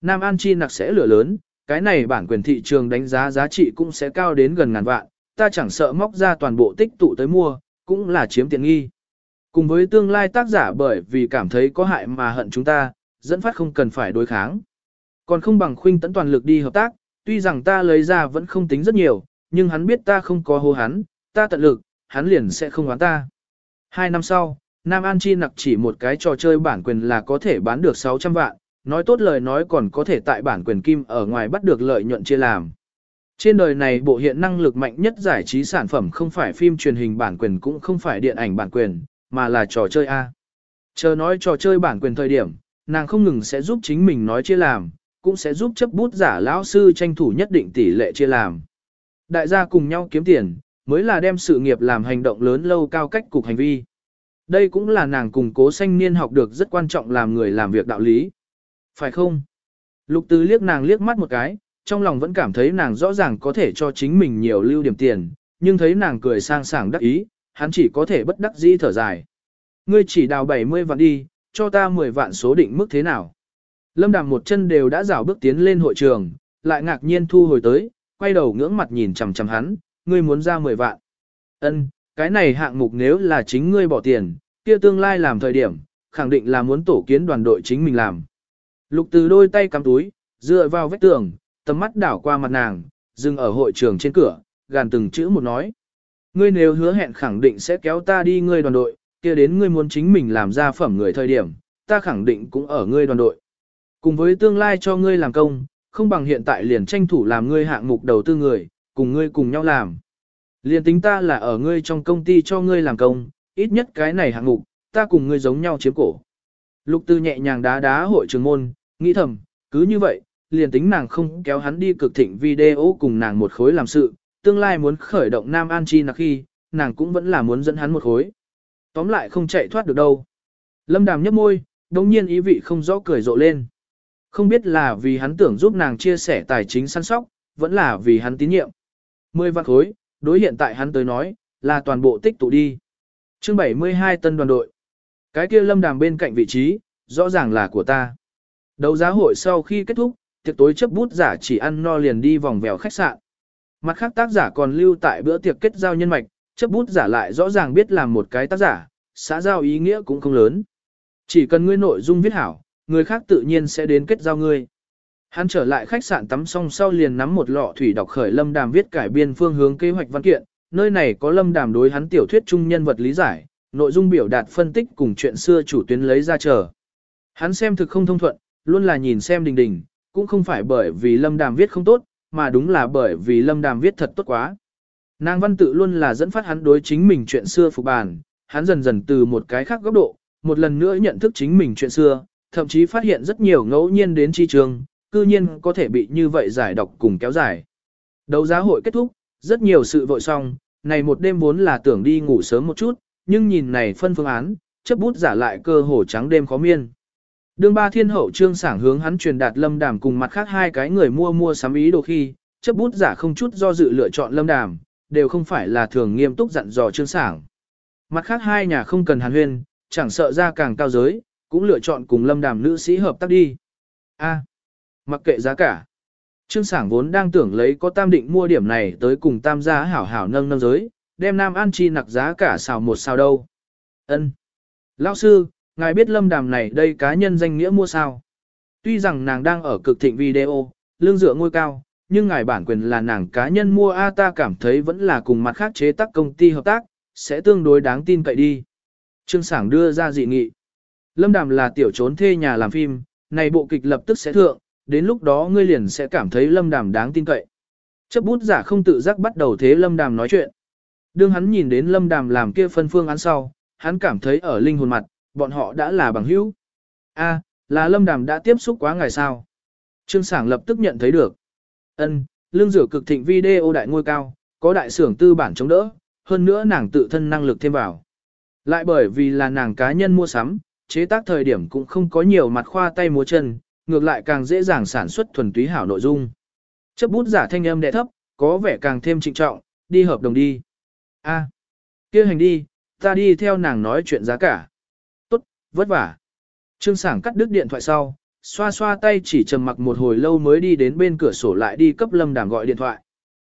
Nam An Chi nặc sẽ lửa lớn, cái này bản quyền thị trường đánh giá giá trị cũng sẽ cao đến gần ngàn vạn, ta chẳng sợ móc ra toàn bộ tích tụ tới mua, cũng là chiếm tiện nghi. Cùng với tương lai tác giả bởi vì cảm thấy có hại mà hận chúng ta, dẫn phát không cần phải đối kháng. Còn không bằng khuynh tấn toàn lực đi hợp tác, tuy rằng ta lấy ra vẫn không tính rất nhiều, nhưng hắn biết ta không có hô hắn, ta tận lực, hắn liền sẽ không oán ta. Hai năm sau, Nam An Chi nặc chỉ một cái trò chơi bản quyền là có thể bán được 600 vạn, nói tốt lời nói còn có thể tại bản quyền kim ở ngoài bắt được lợi nhuận chia làm. Trên đời này bộ hiện năng lực mạnh nhất giải trí sản phẩm không phải phim truyền hình bản quyền cũng không phải điện ảnh bản quyền, mà là trò chơi A. Chờ nói trò chơi bản quyền thời điểm, nàng không ngừng sẽ giúp chính mình nói chia làm, cũng sẽ giúp chấp bút giả lão sư tranh thủ nhất định tỷ lệ chia làm. Đại gia cùng nhau kiếm tiền, mới là đem sự nghiệp làm hành động lớn lâu cao cách cục hành vi. Đây cũng là nàng cùng cố sanh niên học được rất quan trọng làm người làm việc đạo lý. Phải không? Lục tứ liếc nàng liếc mắt một cái, trong lòng vẫn cảm thấy nàng rõ ràng có thể cho chính mình nhiều lưu điểm tiền, nhưng thấy nàng cười sang sảng đắc ý, hắn chỉ có thể bất đắc dĩ thở dài. Ngươi chỉ đào 70 vạn đi, cho ta 10 vạn số định mức thế nào? Lâm Đàm một chân đều đã rảo bước tiến lên hội trường, lại ngạc nhiên thu hồi tới, quay đầu ngưỡng mặt nhìn chằm chằm hắn, ngươi muốn ra 10 vạn. Ân, cái này hạng mục nếu là chính ngươi bỏ tiền, kia tương lai làm thời điểm, khẳng định là muốn tổ kiến đoàn đội chính mình làm. Lục từ đôi tay cắm túi, dựa vào vách tường, tầm mắt đảo qua mặt nàng, dừng ở hội trường trên cửa, gàn từng chữ một nói. Ngươi nếu hứa hẹn khẳng định sẽ kéo ta đi ngươi đoàn đội, kia đến ngươi muốn chính mình làm ra phẩm người thời điểm, ta khẳng định cũng ở ngươi đoàn đội. Cùng với tương lai cho ngươi làm công, không bằng hiện tại liền tranh thủ làm ngươi hạng mục đầu tư người, cùng ngươi cùng nhau làm. Liền tính ta là ở ngươi trong công ty cho ngươi làm công, ít nhất cái này hạng mục, ta cùng ngươi giống nhau chiếm cổ. Lục tư nhẹ nhàng đá đá hội trường môn, nghĩ thầm, cứ như vậy, liền tính nàng không kéo hắn đi cực thịnh video cùng nàng một khối làm sự, tương lai muốn khởi động Nam An Chi nạc khi, nàng cũng vẫn là muốn dẫn hắn một khối. Tóm lại không chạy thoát được đâu. Lâm đàm nhấp môi, đồng nhiên ý vị không rõ cười rộ lên. Không biết là vì hắn tưởng giúp nàng chia sẻ tài chính săn sóc, vẫn là vì hắn tín nhiệm. Mười vạn khối, đối hiện tại hắn tới nói, là toàn bộ tích tụ đi. chương 72 tân đoàn đội. Cái kia lâm đàm bên cạnh vị trí, rõ ràng là của ta. Đấu giá hội sau khi kết thúc, tiệc tối chấp bút giả chỉ ăn no liền đi vòng vèo khách sạn. Mặt khác tác giả còn lưu tại bữa tiệc kết giao nhân mạch, chấp bút giả lại rõ ràng biết làm một cái tác giả, xã giao ý nghĩa cũng không lớn. Chỉ cần ngươi nội dung viết hảo, người khác tự nhiên sẽ đến kết giao ngươi. Hắn trở lại khách sạn tắm xong sau liền nắm một lọ thủy đọc khởi lâm đàm viết cải biên phương hướng kế hoạch văn kiện, nơi này có lâm đàm đối hắn tiểu thuyết trung nhân vật lý giải, nội dung biểu đạt phân tích cùng chuyện xưa chủ tuyến lấy ra chờ. Hắn xem thực không thông thuận, luôn là nhìn xem đình đình, cũng không phải bởi vì lâm đàm viết không tốt, mà đúng là bởi vì lâm đàm viết thật tốt quá. Nàng văn tự luôn là dẫn phát hắn đối chính mình chuyện xưa phục bàn, hắn dần dần từ một cái khác góc độ, một lần nữa nhận thức chính mình chuyện xưa, thậm chí phát hiện rất nhiều ngẫu nhiên đến chi trường, cư nhiên có thể bị như vậy giải độc cùng kéo dài. Đấu giá hội kết thúc, rất nhiều sự vội xong, này một đêm vốn là tưởng đi ngủ sớm một chút, nhưng nhìn này phân phương án, chấp bút giả lại cơ hồ trắng đêm khó miên. Đường ba thiên hậu trương sảng hướng hắn truyền đạt lâm đàm cùng mặt khác hai cái người mua mua sắm ý đồ khi, chấp bút giả không chút do dự lựa chọn lâm đàm, đều không phải là thường nghiêm túc dặn dò trương sảng. Mặt khác hai nhà không cần hàn huyên, chẳng sợ ra càng cao giới, cũng lựa chọn cùng lâm đàm nữ sĩ hợp tác đi. A, mặc kệ giá cả. Trương sảng vốn đang tưởng lấy có tam định mua điểm này tới cùng tam gia hảo hảo nâng nâng giới, đem nam an chi nặc giá cả xào một sao đâu. Ân, Lão sư, ngài biết lâm đàm này đây cá nhân danh nghĩa mua sao. Tuy rằng nàng đang ở cực thịnh video, lương dựa ngôi cao, nhưng ngài bản quyền là nàng cá nhân mua A ta cảm thấy vẫn là cùng mặt khác chế tác công ty hợp tác, sẽ tương đối đáng tin cậy đi. Trương Sảng đưa ra dị nghị. Lâm Đàm là tiểu trốn thuê nhà làm phim, này bộ kịch lập tức sẽ thượng, đến lúc đó ngươi liền sẽ cảm thấy Lâm Đàm đáng tin cậy. Chấp bút giả không tự giác bắt đầu thế Lâm Đàm nói chuyện. Đương hắn nhìn đến Lâm Đàm làm kia phân phương án sau, hắn cảm thấy ở linh hồn mặt, bọn họ đã là bằng hữu. A, là Lâm Đàm đã tiếp xúc quá ngày sao? Trương Sảng lập tức nhận thấy được. Ân, lương rửa cực thịnh video đại ngôi cao, có đại xưởng tư bản chống đỡ, hơn nữa nàng tự thân năng lực thêm vào. Lại bởi vì là nàng cá nhân mua sắm, chế tác thời điểm cũng không có nhiều mặt khoa tay múa chân, ngược lại càng dễ dàng sản xuất thuần túy hảo nội dung. Chấp bút giả thanh âm đệ thấp, có vẻ càng thêm trịnh trọng, đi hợp đồng đi. A, kia hành đi, ta đi theo nàng nói chuyện giá cả. Tốt, vất vả. Trương Sảng cắt đứt điện thoại sau, xoa xoa tay chỉ trầm mặc một hồi lâu mới đi đến bên cửa sổ lại đi cấp Lâm Đàm gọi điện thoại.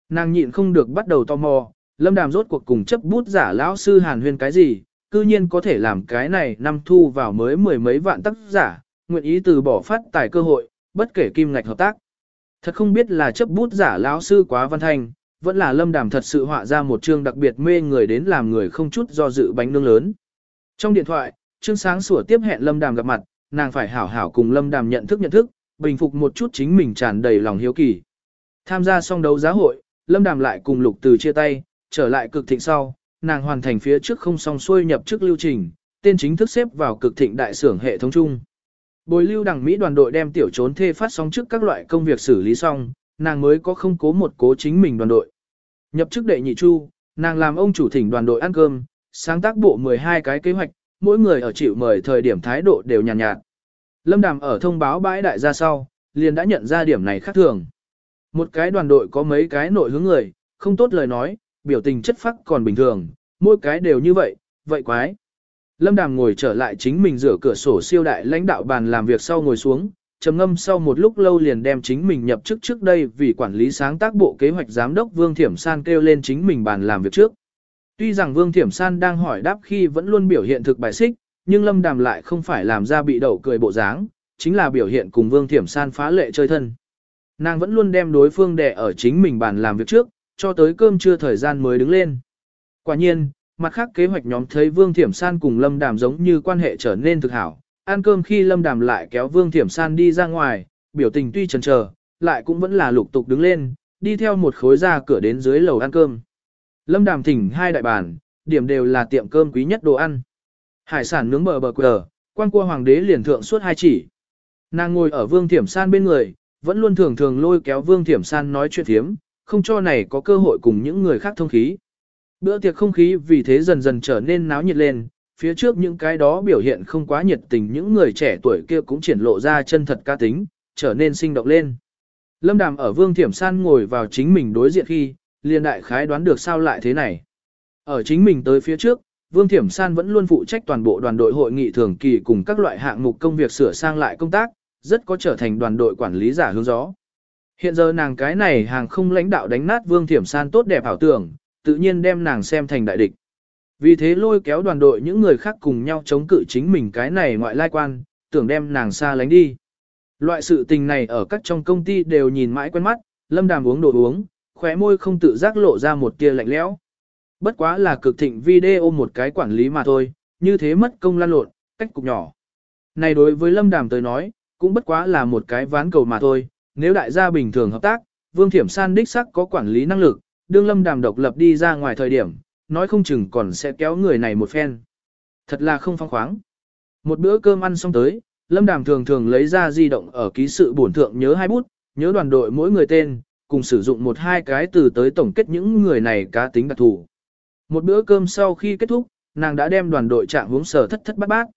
Nàng nhịn không được bắt đầu tò mò, Lâm Đàm rốt cuộc cùng chấp bút giả lão sư Hàn Huyên cái gì, cư nhiên có thể làm cái này năm thu vào mới mười mấy vạn tác giả, nguyện ý từ bỏ phát tài cơ hội, bất kể kim ngạch hợp tác. Thật không biết là chấp bút giả lão sư quá văn thành, vẫn là Lâm Đàm thật sự họa ra một chương đặc biệt mê người đến làm người không chút do dự bánh nướng lớn. Trong điện thoại, Trương Sáng sủa tiếp hẹn Lâm Đàm gặp mặt, nàng phải hảo hảo cùng Lâm Đàm nhận thức nhận thức, bình phục một chút chính mình tràn đầy lòng hiếu kỳ. Tham gia xong đấu giá hội, Lâm Đàm lại cùng Lục Từ chia tay, trở lại cực thịnh sau, nàng hoàn thành phía trước không song xuôi nhập chức lưu trình, tên chính thức xếp vào cực thịnh đại xưởng hệ thống chung. Bồi lưu đằng Mỹ đoàn đội đem tiểu trốn thê phát sóng trước các loại công việc xử lý xong, nàng mới có không cố một cố chính mình đoàn đội. Nhập chức đệ nhị chu, nàng làm ông chủ thỉnh đoàn đội ăn cơm, sáng tác bộ 12 cái kế hoạch, mỗi người ở chịu mời thời điểm thái độ đều nhàn nhạt, nhạt. Lâm Đàm ở thông báo bãi đại gia sau, liền đã nhận ra điểm này khác thường. Một cái đoàn đội có mấy cái nội hướng người, không tốt lời nói, biểu tình chất phác còn bình thường, mỗi cái đều như vậy, vậy quái. Lâm Đàm ngồi trở lại chính mình rửa cửa sổ siêu đại lãnh đạo bàn làm việc sau ngồi xuống, trầm ngâm sau một lúc lâu liền đem chính mình nhập chức trước đây vì quản lý sáng tác bộ kế hoạch giám đốc Vương Thiểm San kêu lên chính mình bàn làm việc trước. Tuy rằng Vương Thiểm San đang hỏi đáp khi vẫn luôn biểu hiện thực bài xích, nhưng Lâm Đàm lại không phải làm ra bị đậu cười bộ dáng, chính là biểu hiện cùng Vương Thiểm San phá lệ chơi thân. Nàng vẫn luôn đem đối phương đè ở chính mình bàn làm việc trước, cho tới cơm trưa thời gian mới đứng lên. Quả nhiên, mặt khác kế hoạch nhóm thấy Vương Thiểm San cùng Lâm Đàm giống như quan hệ trở nên thực hảo. Ăn cơm khi Lâm Đàm lại kéo Vương Thiểm San đi ra ngoài, biểu tình tuy chần chờ, lại cũng vẫn là lục tục đứng lên, đi theo một khối ra cửa đến dưới lầu ăn cơm. Lâm Đàm thỉnh hai đại bàn, điểm đều là tiệm cơm quý nhất đồ ăn. Hải sản nướng bờ bờ quờ, quan cua hoàng đế liền thượng suốt hai chỉ. Nàng ngồi ở Vương Thiểm San bên người, vẫn luôn thường thường lôi kéo Vương Thiểm San nói chuyện thiếm, không cho này có cơ hội cùng những người khác thông khí. Bữa tiệc không khí vì thế dần dần trở nên náo nhiệt lên, phía trước những cái đó biểu hiện không quá nhiệt tình những người trẻ tuổi kia cũng triển lộ ra chân thật ca tính, trở nên sinh động lên. Lâm Đàm ở Vương Thiểm San ngồi vào chính mình đối diện khi, liền đại khái đoán được sao lại thế này. Ở chính mình tới phía trước, Vương Thiểm San vẫn luôn phụ trách toàn bộ đoàn đội hội nghị thường kỳ cùng các loại hạng mục công việc sửa sang lại công tác, rất có trở thành đoàn đội quản lý giả hướng gió. Hiện giờ nàng cái này hàng không lãnh đạo đánh nát Vương Thiểm San tốt đẹp ảo tưởng, tự nhiên đem nàng xem thành đại địch. Vì thế lôi kéo đoàn đội những người khác cùng nhau chống cự chính mình cái này ngoại lai quan, tưởng đem nàng xa lánh đi. Loại sự tình này ở các trong công ty đều nhìn mãi quen mắt, lâm đàm uống đồ uống, khóe môi không tự giác lộ ra một tia lạnh lẽo. Bất quá là cực thịnh video một cái quản lý mà thôi, như thế mất công lan lộn, cách cục nhỏ. Này đối với lâm đàm tới nói, cũng bất quá là một cái ván cầu mà thôi, nếu đại gia bình thường hợp tác, Vương Thiểm San đích sắc có quản lý năng lực, đương lâm đàm độc lập đi ra ngoài thời điểm, nói không chừng còn sẽ kéo người này một phen. Thật là không phong khoáng. Một bữa cơm ăn xong tới, lâm đàm thường thường lấy ra di động ở ký sự bổn thượng nhớ hai bút, nhớ đoàn đội mỗi người tên, cùng sử dụng một hai cái từ tới tổng kết những người này cá tính đặc thù. Một bữa cơm sau khi kết thúc, nàng đã đem đoàn đội trạng hướng sở thất thất bát bát.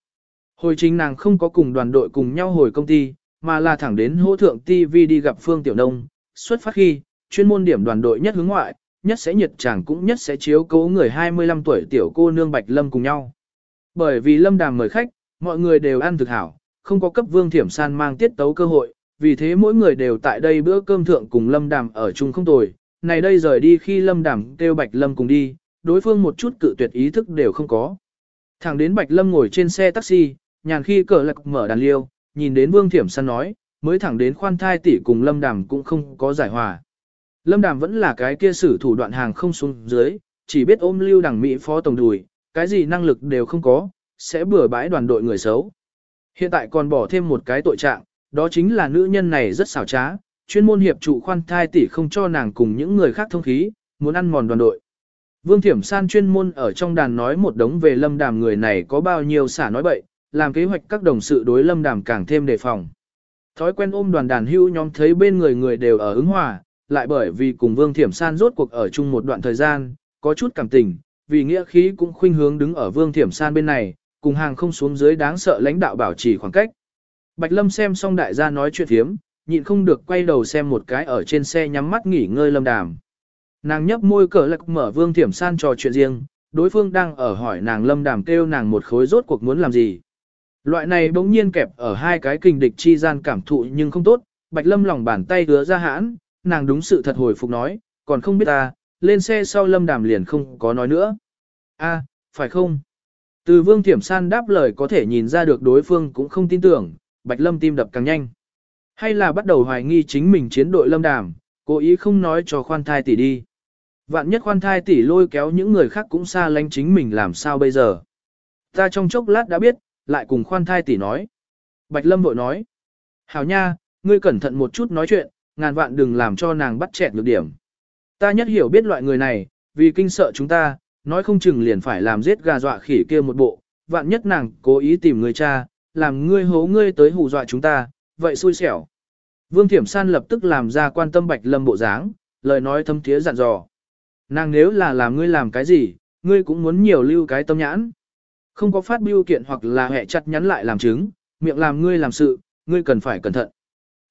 Hồi chính nàng không có cùng đoàn đội cùng nhau hồi công ty, mà là thẳng đến hỗ thượng TV đi gặp Phương Tiểu Nông, xuất phát khi, chuyên môn điểm đoàn đội nhất hướng ngoại, nhất sẽ nhiệt chàng cũng nhất sẽ chiếu cố người 25 tuổi tiểu cô nương Bạch Lâm cùng nhau. Bởi vì Lâm Đàm mời khách, mọi người đều ăn thực hảo, không có cấp Vương Thiểm San mang tiết tấu cơ hội, vì thế mỗi người đều tại đây bữa cơm thượng cùng Lâm Đàm ở chung không tồi. Này đây rời đi khi Lâm Đàm kêu Bạch Lâm cùng đi, đối phương một chút cự tuyệt ý thức đều không có. Thẳng đến Bạch Lâm ngồi trên xe taxi, nhàn khi cờ lạc mở đàn liêu, nhìn đến Vương Thiểm San nói, mới thẳng đến khoan thai tỷ cùng Lâm Đàm cũng không có giải hòa. Lâm Đàm vẫn là cái kia sử thủ đoạn hàng không xuống dưới, chỉ biết ôm lưu đằng Mỹ phó tổng đùi, cái gì năng lực đều không có, sẽ bừa bãi đoàn đội người xấu. Hiện tại còn bỏ thêm một cái tội trạng, đó chính là nữ nhân này rất xảo trá, chuyên môn hiệp trụ khoan thai tỷ không cho nàng cùng những người khác thông khí, muốn ăn mòn đoàn đội. Vương Thiểm San chuyên môn ở trong đàn nói một đống về lâm đàm người này có bao nhiêu xả nói bậy, làm kế hoạch các đồng sự đối lâm đàm càng thêm đề phòng. Thói quen ôm đoàn đàn hưu nhóm thấy bên người người đều ở ứng hòa, lại bởi vì cùng Vương Thiểm San rốt cuộc ở chung một đoạn thời gian, có chút cảm tình, vì nghĩa khí cũng khuynh hướng đứng ở Vương Thiểm San bên này, cùng hàng không xuống dưới đáng sợ lãnh đạo bảo trì khoảng cách. Bạch Lâm xem xong đại gia nói chuyện thiếm, nhịn không được quay đầu xem một cái ở trên xe nhắm mắt nghỉ ngơi lâm đàm. Nàng nhấp môi cờ lạc mở Vương Thiểm San trò chuyện riêng, đối phương đang ở hỏi nàng lâm đàm kêu nàng một khối rốt cuộc muốn làm gì. Loại này bỗng nhiên kẹp ở hai cái kình địch chi gian cảm thụ nhưng không tốt, Bạch Lâm lòng bàn tay hứa ra hãn, nàng đúng sự thật hồi phục nói, còn không biết ta, lên xe sau lâm đàm liền không có nói nữa. a phải không? Từ vương thiểm san đáp lời có thể nhìn ra được đối phương cũng không tin tưởng, bạch lâm tim đập càng nhanh. Hay là bắt đầu hoài nghi chính mình chiến đội lâm đàm, cố ý không nói cho khoan thai tỷ đi. Vạn nhất khoan thai tỷ lôi kéo những người khác cũng xa lánh chính mình làm sao bây giờ. Ta trong chốc lát đã biết, lại cùng khoan thai tỷ nói. Bạch lâm vội nói. Hảo nha, ngươi cẩn thận một chút nói chuyện, ngàn vạn đừng làm cho nàng bắt chẹt được điểm. Ta nhất hiểu biết loại người này, vì kinh sợ chúng ta, nói không chừng liền phải làm giết gà dọa khỉ kia một bộ, vạn nhất nàng cố ý tìm người cha, làm ngươi hố ngươi tới hù dọa chúng ta, vậy xui xẻo. Vương Thiểm San lập tức làm ra quan tâm Bạch Lâm bộ dáng, lời nói thâm thiế dặn dò. Nàng nếu là làm ngươi làm cái gì, ngươi cũng muốn nhiều lưu cái tâm nhãn. Không có phát biêu kiện hoặc là hẹ chặt nhắn lại làm chứng, miệng làm ngươi làm sự, ngươi cần phải cẩn thận.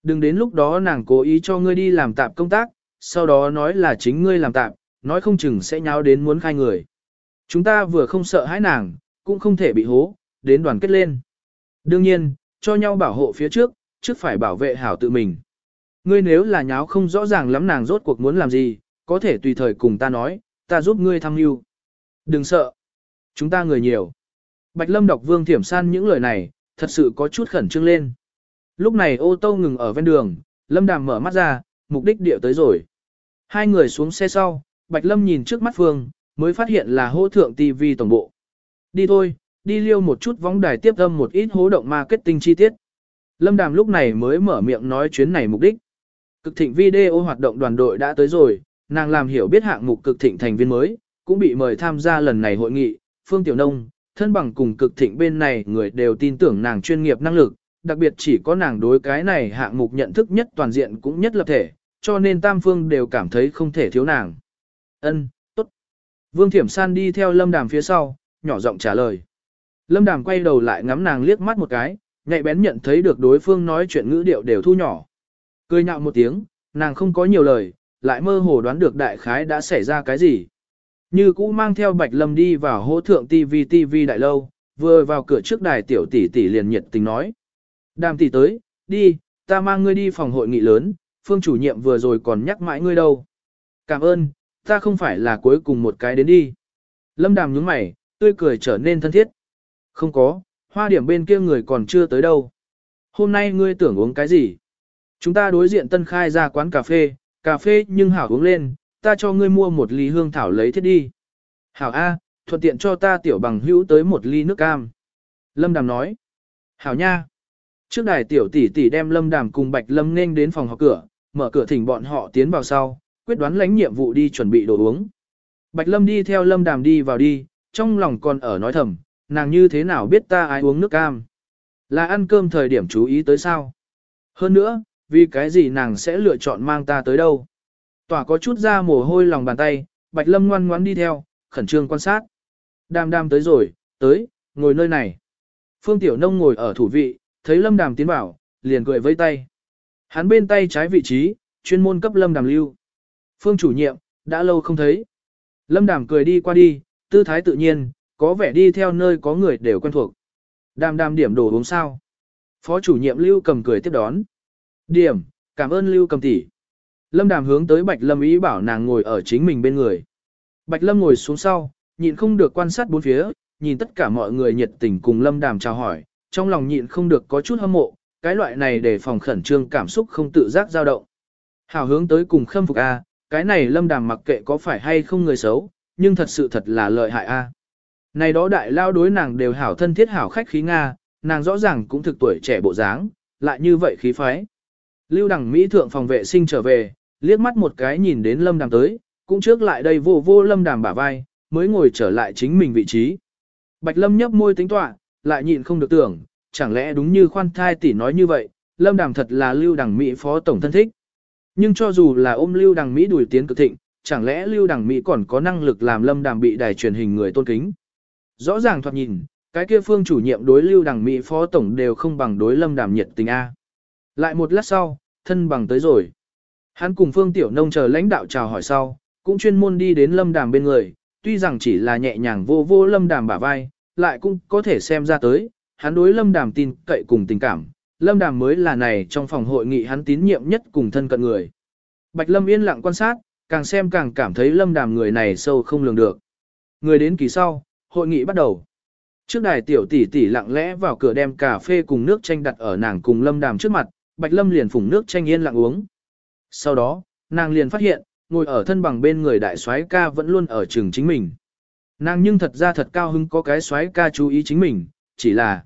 Đừng đến lúc đó nàng cố ý cho ngươi đi làm tạp công tác, sau đó nói là chính ngươi làm tạp, nói không chừng sẽ nháo đến muốn khai người. Chúng ta vừa không sợ hãi nàng, cũng không thể bị hố, đến đoàn kết lên. Đương nhiên, cho nhau bảo hộ phía trước, trước phải bảo vệ hảo tự mình. Ngươi nếu là nháo không rõ ràng lắm nàng rốt cuộc muốn làm gì, có thể tùy thời cùng ta nói, ta giúp ngươi tham mưu. Đừng sợ. Chúng ta người nhiều. Bạch Lâm đọc Vương Thiểm San những lời này, thật sự có chút khẩn trương lên. Lúc này ô tô ngừng ở ven đường, Lâm Đàm mở mắt ra, mục đích địa tới rồi. Hai người xuống xe sau, Bạch Lâm nhìn trước mắt Phương, mới phát hiện là hô thượng TV tổng bộ. Đi thôi, đi liêu một chút vóng đài tiếp âm một ít hố động marketing chi tiết. Lâm Đàm lúc này mới mở miệng nói chuyến này mục đích. Cực thịnh video hoạt động đoàn đội đã tới rồi, nàng làm hiểu biết hạng mục cực thịnh thành viên mới, cũng bị mời tham gia lần này hội nghị, Phương Tiểu Nông, thân bằng cùng cực thịnh bên này người đều tin tưởng nàng chuyên nghiệp năng lực, đặc biệt chỉ có nàng đối cái này hạng mục nhận thức nhất toàn diện cũng nhất lập thể, cho nên tam phương đều cảm thấy không thể thiếu nàng. Ân, tốt. Vương Thiểm San đi theo Lâm Đàm phía sau, nhỏ giọng trả lời. Lâm Đàm quay đầu lại ngắm nàng liếc mắt một cái, nhạy bén nhận thấy được đối phương nói chuyện ngữ điệu đều thu nhỏ. Cười nhạo một tiếng, nàng không có nhiều lời, lại mơ hồ đoán được đại khái đã xảy ra cái gì. Như cũ mang theo Bạch Lâm đi vào hỗ thượng TV TV đại lâu, vừa vào cửa trước đài tiểu tỷ tỷ liền nhiệt tình nói. Đàm tỷ tới, đi, ta mang ngươi đi phòng hội nghị lớn, phương chủ nhiệm vừa rồi còn nhắc mãi ngươi đâu. Cảm ơn, ta không phải là cuối cùng một cái đến đi. Lâm đàm nhướng mày, tươi cười trở nên thân thiết. Không có, hoa điểm bên kia người còn chưa tới đâu. Hôm nay ngươi tưởng uống cái gì? Chúng ta đối diện tân khai ra quán cà phê, cà phê nhưng hảo uống lên, ta cho ngươi mua một ly hương thảo lấy thiết đi. Hảo A, thuận tiện cho ta tiểu bằng hữu tới một ly nước cam. Lâm Đàm nói. Hảo nha. Trước đài tiểu tỷ tỷ đem Lâm Đàm cùng Bạch Lâm nên đến phòng họp cửa, mở cửa thỉnh bọn họ tiến vào sau, quyết đoán lãnh nhiệm vụ đi chuẩn bị đồ uống. Bạch Lâm đi theo Lâm Đàm đi vào đi, trong lòng còn ở nói thầm, nàng như thế nào biết ta ai uống nước cam. Là ăn cơm thời điểm chú ý tới sao. Hơn nữa, vì cái gì nàng sẽ lựa chọn mang ta tới đâu. Tỏa có chút ra mồ hôi lòng bàn tay, Bạch Lâm ngoan ngoãn đi theo, khẩn trương quan sát. Đàm đàm tới rồi, tới, ngồi nơi này. Phương Tiểu Nông ngồi ở thủ vị, thấy Lâm Đàm tiến vào, liền cười với tay. Hắn bên tay trái vị trí, chuyên môn cấp Lâm Đàm lưu. Phương chủ nhiệm, đã lâu không thấy. Lâm Đàm cười đi qua đi, tư thái tự nhiên, có vẻ đi theo nơi có người đều quen thuộc. Đàm đàm điểm đồ uống sao. Phó chủ nhiệm lưu cầm cười tiếp đón. Điểm, cảm ơn lưu cầm tỷ. Lâm đàm hướng tới Bạch Lâm ý bảo nàng ngồi ở chính mình bên người. Bạch Lâm ngồi xuống sau, nhịn không được quan sát bốn phía, nhìn tất cả mọi người nhiệt tình cùng Lâm đàm chào hỏi, trong lòng nhịn không được có chút hâm mộ, cái loại này để phòng khẩn trương cảm xúc không tự giác dao động. Hảo hướng tới cùng khâm phục A, cái này Lâm đàm mặc kệ có phải hay không người xấu, nhưng thật sự thật là lợi hại A. Này đó đại lao đối nàng đều hảo thân thiết hảo khách khí Nga, nàng rõ ràng cũng thực tuổi trẻ bộ dáng, lại như vậy khí phái. Lưu đẳng Mỹ thượng phòng vệ sinh trở về, liếc mắt một cái nhìn đến lâm đàm tới, cũng trước lại đây vô vô lâm đàm bả vai, mới ngồi trở lại chính mình vị trí. Bạch lâm nhấp môi tính tọa, lại nhịn không được tưởng, chẳng lẽ đúng như khoan thai tỷ nói như vậy, lâm đàm thật là lưu đẳng Mỹ phó tổng thân thích. Nhưng cho dù là ôm lưu Đằng Mỹ đuổi tiến cực thịnh, chẳng lẽ lưu Đằng Mỹ còn có năng lực làm lâm đàm bị đài truyền hình người tôn kính. Rõ ràng thoạt nhìn, cái kia phương chủ nhiệm đối lưu Đằng Mỹ phó tổng đều không bằng đối lâm đàm nhiệt tình A. Lại một lát sau, thân bằng tới rồi. Hắn cùng Phương Tiểu Nông chờ lãnh đạo chào hỏi sau, cũng chuyên môn đi đến Lâm Đàm bên người, tuy rằng chỉ là nhẹ nhàng vô vô Lâm Đàm bả vai, lại cũng có thể xem ra tới, hắn đối Lâm Đàm tin cậy cùng tình cảm, Lâm Đàm mới là này trong phòng hội nghị hắn tín nhiệm nhất cùng thân cận người. Bạch Lâm yên lặng quan sát, càng xem càng cảm thấy Lâm Đàm người này sâu không lường được. Người đến kỳ sau, hội nghị bắt đầu. Trước đài tiểu tỷ tỷ lặng lẽ vào cửa đem cà phê cùng nước chanh đặt ở nàng cùng Lâm Đàm trước mặt, Bạch Lâm liền phủng nước chanh yên lặng uống. Sau đó, nàng liền phát hiện, ngồi ở thân bằng bên người đại soái ca vẫn luôn ở trường chính mình. Nàng nhưng thật ra thật cao hứng có cái soái ca chú ý chính mình, chỉ là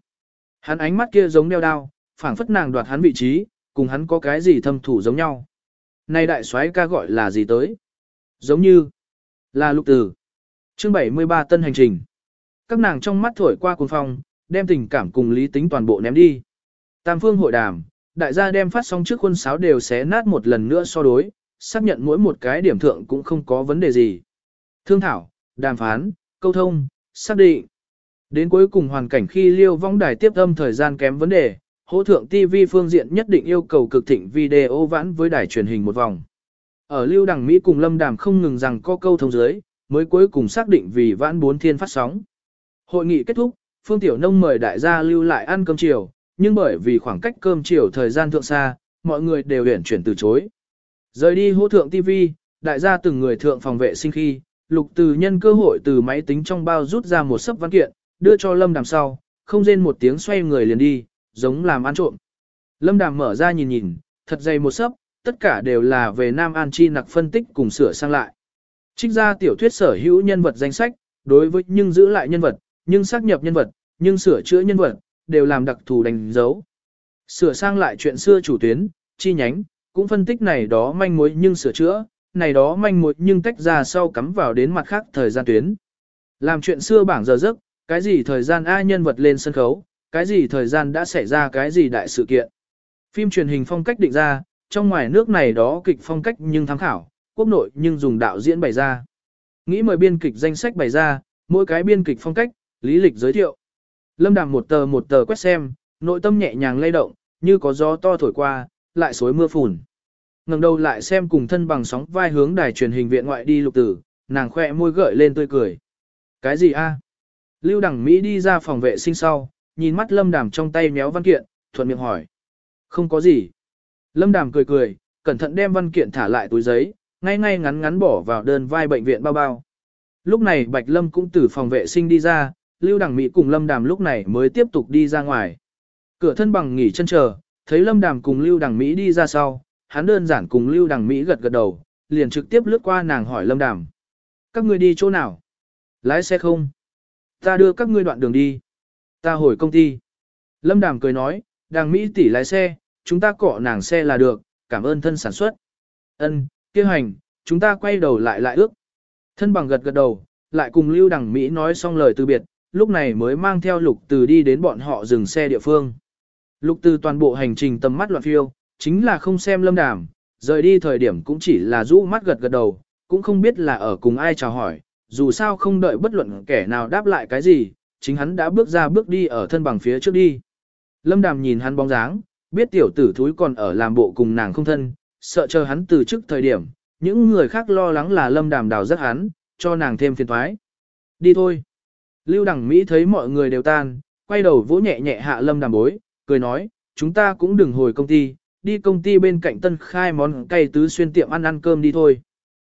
hắn ánh mắt kia giống đeo đao, phảng phất nàng đoạt hắn vị trí, cùng hắn có cái gì thâm thủ giống nhau. Nay đại soái ca gọi là gì tới? Giống như là lục tử. Chương 73 tân hành trình. Các nàng trong mắt thổi qua cuồng phong, đem tình cảm cùng lý tính toàn bộ ném đi. Tam phương hội đàm, đại gia đem phát xong trước khuôn sáo đều xé nát một lần nữa so đối, xác nhận mỗi một cái điểm thượng cũng không có vấn đề gì. Thương thảo, đàm phán, câu thông, xác định. Đến cuối cùng hoàn cảnh khi liêu vong đài tiếp âm thời gian kém vấn đề, hỗ thượng TV phương diện nhất định yêu cầu cực thịnh video vãn với đài truyền hình một vòng. Ở lưu đằng Mỹ cùng lâm đàm không ngừng rằng có câu thông dưới, mới cuối cùng xác định vì vãn bốn thiên phát sóng. Hội nghị kết thúc, Phương Tiểu Nông mời đại gia lưu lại ăn cơm chiều, nhưng bởi vì khoảng cách cơm chiều thời gian thượng xa, mọi người đều huyển chuyển từ chối. Rời đi hỗ thượng TV, đại gia từng người thượng phòng vệ sinh khi, lục từ nhân cơ hội từ máy tính trong bao rút ra một sấp văn kiện, đưa cho Lâm Đàm sau, không rên một tiếng xoay người liền đi, giống làm ăn trộm. Lâm Đàm mở ra nhìn nhìn, thật dày một sấp, tất cả đều là về Nam An Chi nặc phân tích cùng sửa sang lại. Trích ra tiểu thuyết sở hữu nhân vật danh sách, đối với nhưng giữ lại nhân vật, nhưng xác nhập nhân vật, nhưng sửa chữa nhân vật, đều làm đặc thù đánh dấu. Sửa sang lại chuyện xưa chủ tuyến, chi nhánh, cũng phân tích này đó manh mối nhưng sửa chữa, này đó manh mối nhưng tách ra sau cắm vào đến mặt khác thời gian tuyến. Làm chuyện xưa bảng giờ giấc, cái gì thời gian A nhân vật lên sân khấu, cái gì thời gian đã xảy ra cái gì đại sự kiện. Phim truyền hình phong cách định ra, trong ngoài nước này đó kịch phong cách nhưng tham khảo, quốc nội nhưng dùng đạo diễn bày ra. Nghĩ mời biên kịch danh sách bày ra, mỗi cái biên kịch phong cách, lý lịch giới thiệu. Lâm Đàm một tờ một tờ quét xem, nội tâm nhẹ nhàng lay động, như có gió to thổi qua, lại xối mưa phùn. ngẩng đầu lại xem cùng thân bằng sóng vai hướng đài truyền hình viện ngoại đi lục tử, nàng khoe môi gợi lên tươi cười. Cái gì a? Lưu Đằng Mỹ đi ra phòng vệ sinh sau, nhìn mắt Lâm Đàm trong tay méo văn kiện, thuận miệng hỏi. Không có gì. Lâm Đàm cười cười, cẩn thận đem văn kiện thả lại túi giấy, ngay ngay ngắn ngắn bỏ vào đơn vai bệnh viện bao bao. Lúc này Bạch Lâm cũng từ phòng vệ sinh đi ra, Lưu Đằng Mỹ cùng Lâm Đàm lúc này mới tiếp tục đi ra ngoài. Cửa thân bằng nghỉ chân chờ, thấy Lâm Đàm cùng Lưu Đằng Mỹ đi ra sau, hắn đơn giản cùng Lưu Đằng Mỹ gật gật đầu, liền trực tiếp lướt qua nàng hỏi Lâm Đàm. Các ngươi đi chỗ nào? Lái xe không? Ta đưa các ngươi đoạn đường đi. Ta hồi công ty. Lâm Đàm cười nói, đằng Mỹ tỷ lái xe, chúng ta cọ nàng xe là được, cảm ơn thân sản xuất. Ân, kia hành, chúng ta quay đầu lại lại ước. Thân bằng gật gật đầu, lại cùng Lưu Đằng Mỹ nói xong lời từ biệt, lúc này mới mang theo Lục Từ đi đến bọn họ dừng xe địa phương. Lục Từ toàn bộ hành trình tầm mắt loạn phiêu, chính là không xem lâm đàm, rời đi thời điểm cũng chỉ là rũ mắt gật gật đầu, cũng không biết là ở cùng ai chào hỏi, dù sao không đợi bất luận kẻ nào đáp lại cái gì, chính hắn đã bước ra bước đi ở thân bằng phía trước đi. Lâm đàm nhìn hắn bóng dáng, biết tiểu tử thúi còn ở làm bộ cùng nàng không thân, sợ chờ hắn từ trước thời điểm, những người khác lo lắng là lâm đàm đào rất hắn, cho nàng thêm phiền thoái. Đi thôi. Lưu Đằng Mỹ thấy mọi người đều tan, quay đầu vỗ nhẹ nhẹ hạ lâm đàm bối, cười nói, chúng ta cũng đừng hồi công ty, đi công ty bên cạnh tân khai món cay tứ xuyên tiệm ăn ăn cơm đi thôi.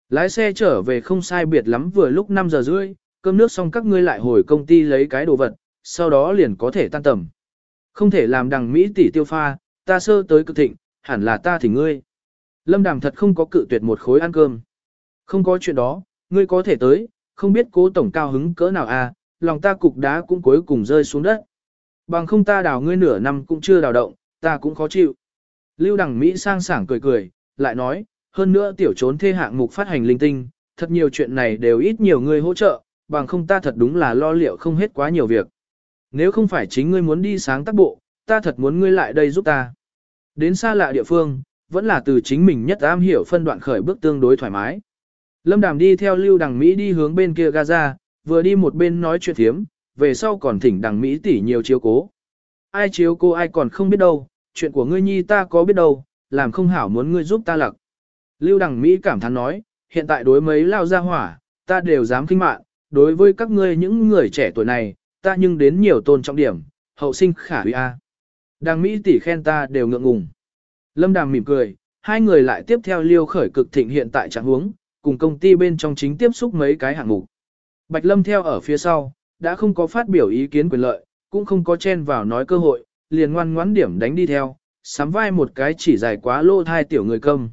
Lái xe trở về không sai biệt lắm vừa lúc 5 giờ rưỡi, cơm nước xong các ngươi lại hồi công ty lấy cái đồ vật, sau đó liền có thể tan tầm. Không thể làm đằng Mỹ tỷ tiêu pha, ta sơ tới cực thịnh, hẳn là ta thì ngươi. Lâm Đàm thật không có cự tuyệt một khối ăn cơm. Không có chuyện đó, ngươi có thể tới, không biết cố tổng cao hứng cỡ nào à, lòng ta cục đá cũng cuối cùng rơi xuống đất. Bằng không ta đào ngươi nửa năm cũng chưa đào động, ta cũng khó chịu. Lưu Đằng Mỹ sang sảng cười cười, lại nói, hơn nữa tiểu trốn thê hạng mục phát hành linh tinh, thật nhiều chuyện này đều ít nhiều người hỗ trợ, bằng không ta thật đúng là lo liệu không hết quá nhiều việc. Nếu không phải chính ngươi muốn đi sáng tác bộ, ta thật muốn ngươi lại đây giúp ta. Đến xa lạ địa phương, vẫn là từ chính mình nhất am hiểu phân đoạn khởi bước tương đối thoải mái. Lâm Đàm đi theo Lưu Đằng Mỹ đi hướng bên kia Gaza, vừa đi một bên nói chuyện thiếm, về sau còn thỉnh Đằng Mỹ tỷ nhiều chiếu cố. Ai chiếu cố ai còn không biết đâu, chuyện của ngươi nhi ta có biết đâu, làm không hảo muốn ngươi giúp ta lặc. Lưu Đằng Mỹ cảm thán nói, hiện tại đối mấy lao ra hỏa, ta đều dám kinh mạng, đối với các ngươi những người trẻ tuổi này, ta nhưng đến nhiều tôn trọng điểm, hậu sinh khả huy a. Đằng Mỹ tỷ khen ta đều ngượng ngùng. Lâm Đàm mỉm cười, hai người lại tiếp theo liêu khởi cực thịnh hiện tại trạng huống, cùng công ty bên trong chính tiếp xúc mấy cái hạng mục. Bạch Lâm theo ở phía sau, đã không có phát biểu ý kiến quyền lợi, cũng không có chen vào nói cơ hội, liền ngoan ngoãn điểm đánh đi theo, sắm vai một cái chỉ dài quá lô thai tiểu người công.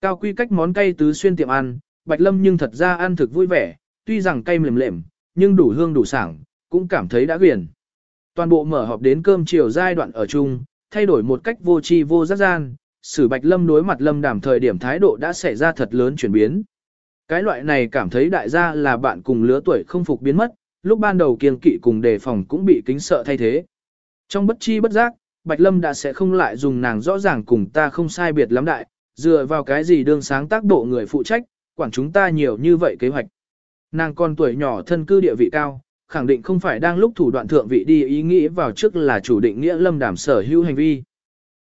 Cao quy cách món cay tứ xuyên tiệm ăn, Bạch Lâm nhưng thật ra ăn thực vui vẻ, tuy rằng cay mềm lềm, nhưng đủ hương đủ sảng, cũng cảm thấy đã quyển. Toàn bộ mở họp đến cơm chiều giai đoạn ở chung, thay đổi một cách vô tri vô giác gian, sử Bạch Lâm đối mặt Lâm Đàm thời điểm thái độ đã xảy ra thật lớn chuyển biến. Cái loại này cảm thấy đại gia là bạn cùng lứa tuổi không phục biến mất, lúc ban đầu kiên kỵ cùng đề phòng cũng bị kính sợ thay thế. Trong bất chi bất giác, Bạch Lâm đã sẽ không lại dùng nàng rõ ràng cùng ta không sai biệt lắm đại, dựa vào cái gì đương sáng tác bộ người phụ trách, quản chúng ta nhiều như vậy kế hoạch. Nàng còn tuổi nhỏ thân cư địa vị cao, khẳng định không phải đang lúc thủ đoạn thượng vị đi ý nghĩ vào trước là chủ định nghĩa lâm đàm sở hữu hành vi.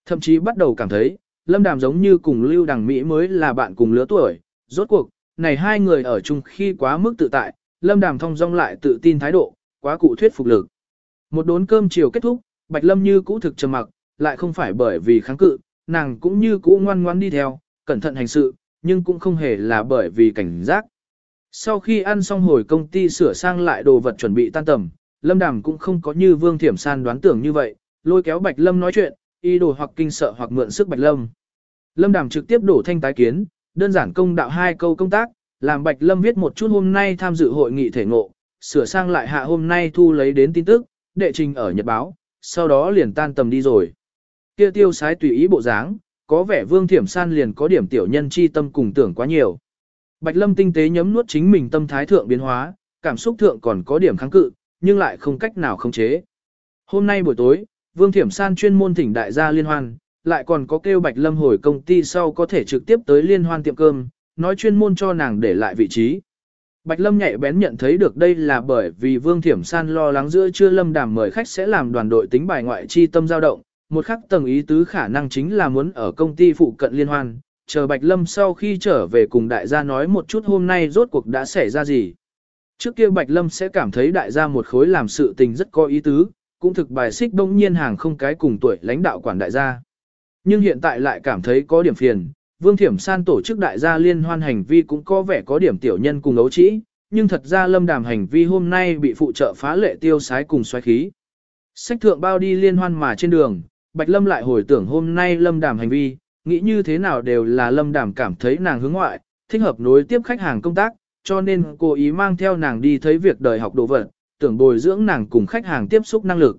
Thậm chí bắt đầu cảm thấy, lâm đàm giống như cùng lưu đằng Mỹ mới là bạn cùng lứa tuổi, rốt cuộc, này hai người ở chung khi quá mức tự tại, lâm đàm thông dong lại tự tin thái độ, quá cụ thuyết phục lực. Một đốn cơm chiều kết thúc, Bạch Lâm như cũ thực trầm mặc, lại không phải bởi vì kháng cự, nàng cũng như cũ ngoan ngoan đi theo, cẩn thận hành sự, nhưng cũng không hề là bởi vì cảnh giác. Sau khi ăn xong hồi công ty sửa sang lại đồ vật chuẩn bị tan tầm, Lâm Đàm cũng không có như Vương Thiểm San đoán tưởng như vậy, lôi kéo Bạch Lâm nói chuyện, y đồ hoặc kinh sợ hoặc mượn sức Bạch Lâm. Lâm Đàm trực tiếp đổ thanh tái kiến, đơn giản công đạo hai câu công tác, làm Bạch Lâm viết một chút hôm nay tham dự hội nghị thể ngộ, sửa sang lại hạ hôm nay thu lấy đến tin tức, đệ trình ở Nhật báo, sau đó liền tan tầm đi rồi. Kia tiêu sái tùy ý bộ dáng, có vẻ Vương Thiểm San liền có điểm tiểu nhân chi tâm cùng tưởng quá nhiều. Bạch Lâm tinh tế nhấm nuốt chính mình tâm thái thượng biến hóa, cảm xúc thượng còn có điểm kháng cự, nhưng lại không cách nào khống chế. Hôm nay buổi tối, Vương Thiểm San chuyên môn thỉnh đại gia liên hoan, lại còn có kêu Bạch Lâm hồi công ty sau có thể trực tiếp tới liên hoan tiệm cơm, nói chuyên môn cho nàng để lại vị trí. Bạch Lâm nhạy bén nhận thấy được đây là bởi vì Vương Thiểm San lo lắng giữa chưa Lâm Đàm mời khách sẽ làm đoàn đội tính bài ngoại chi tâm dao động, một khắc tầng ý tứ khả năng chính là muốn ở công ty phụ cận liên hoan, chờ Bạch Lâm sau khi trở về cùng đại gia nói một chút hôm nay rốt cuộc đã xảy ra gì. Trước kia Bạch Lâm sẽ cảm thấy đại gia một khối làm sự tình rất có ý tứ, cũng thực bài xích đông nhiên hàng không cái cùng tuổi lãnh đạo quản đại gia. Nhưng hiện tại lại cảm thấy có điểm phiền, Vương Thiểm San tổ chức đại gia liên hoan hành vi cũng có vẻ có điểm tiểu nhân cùng ấu trĩ, nhưng thật ra lâm đàm hành vi hôm nay bị phụ trợ phá lệ tiêu sái cùng xoáy khí. Sách thượng bao đi liên hoan mà trên đường, Bạch Lâm lại hồi tưởng hôm nay lâm đàm hành vi, nghĩ như thế nào đều là lâm đàm cảm thấy nàng hướng ngoại, thích hợp nối tiếp khách hàng công tác, cho nên cô ý mang theo nàng đi thấy việc đời học đồ vật, tưởng bồi dưỡng nàng cùng khách hàng tiếp xúc năng lực.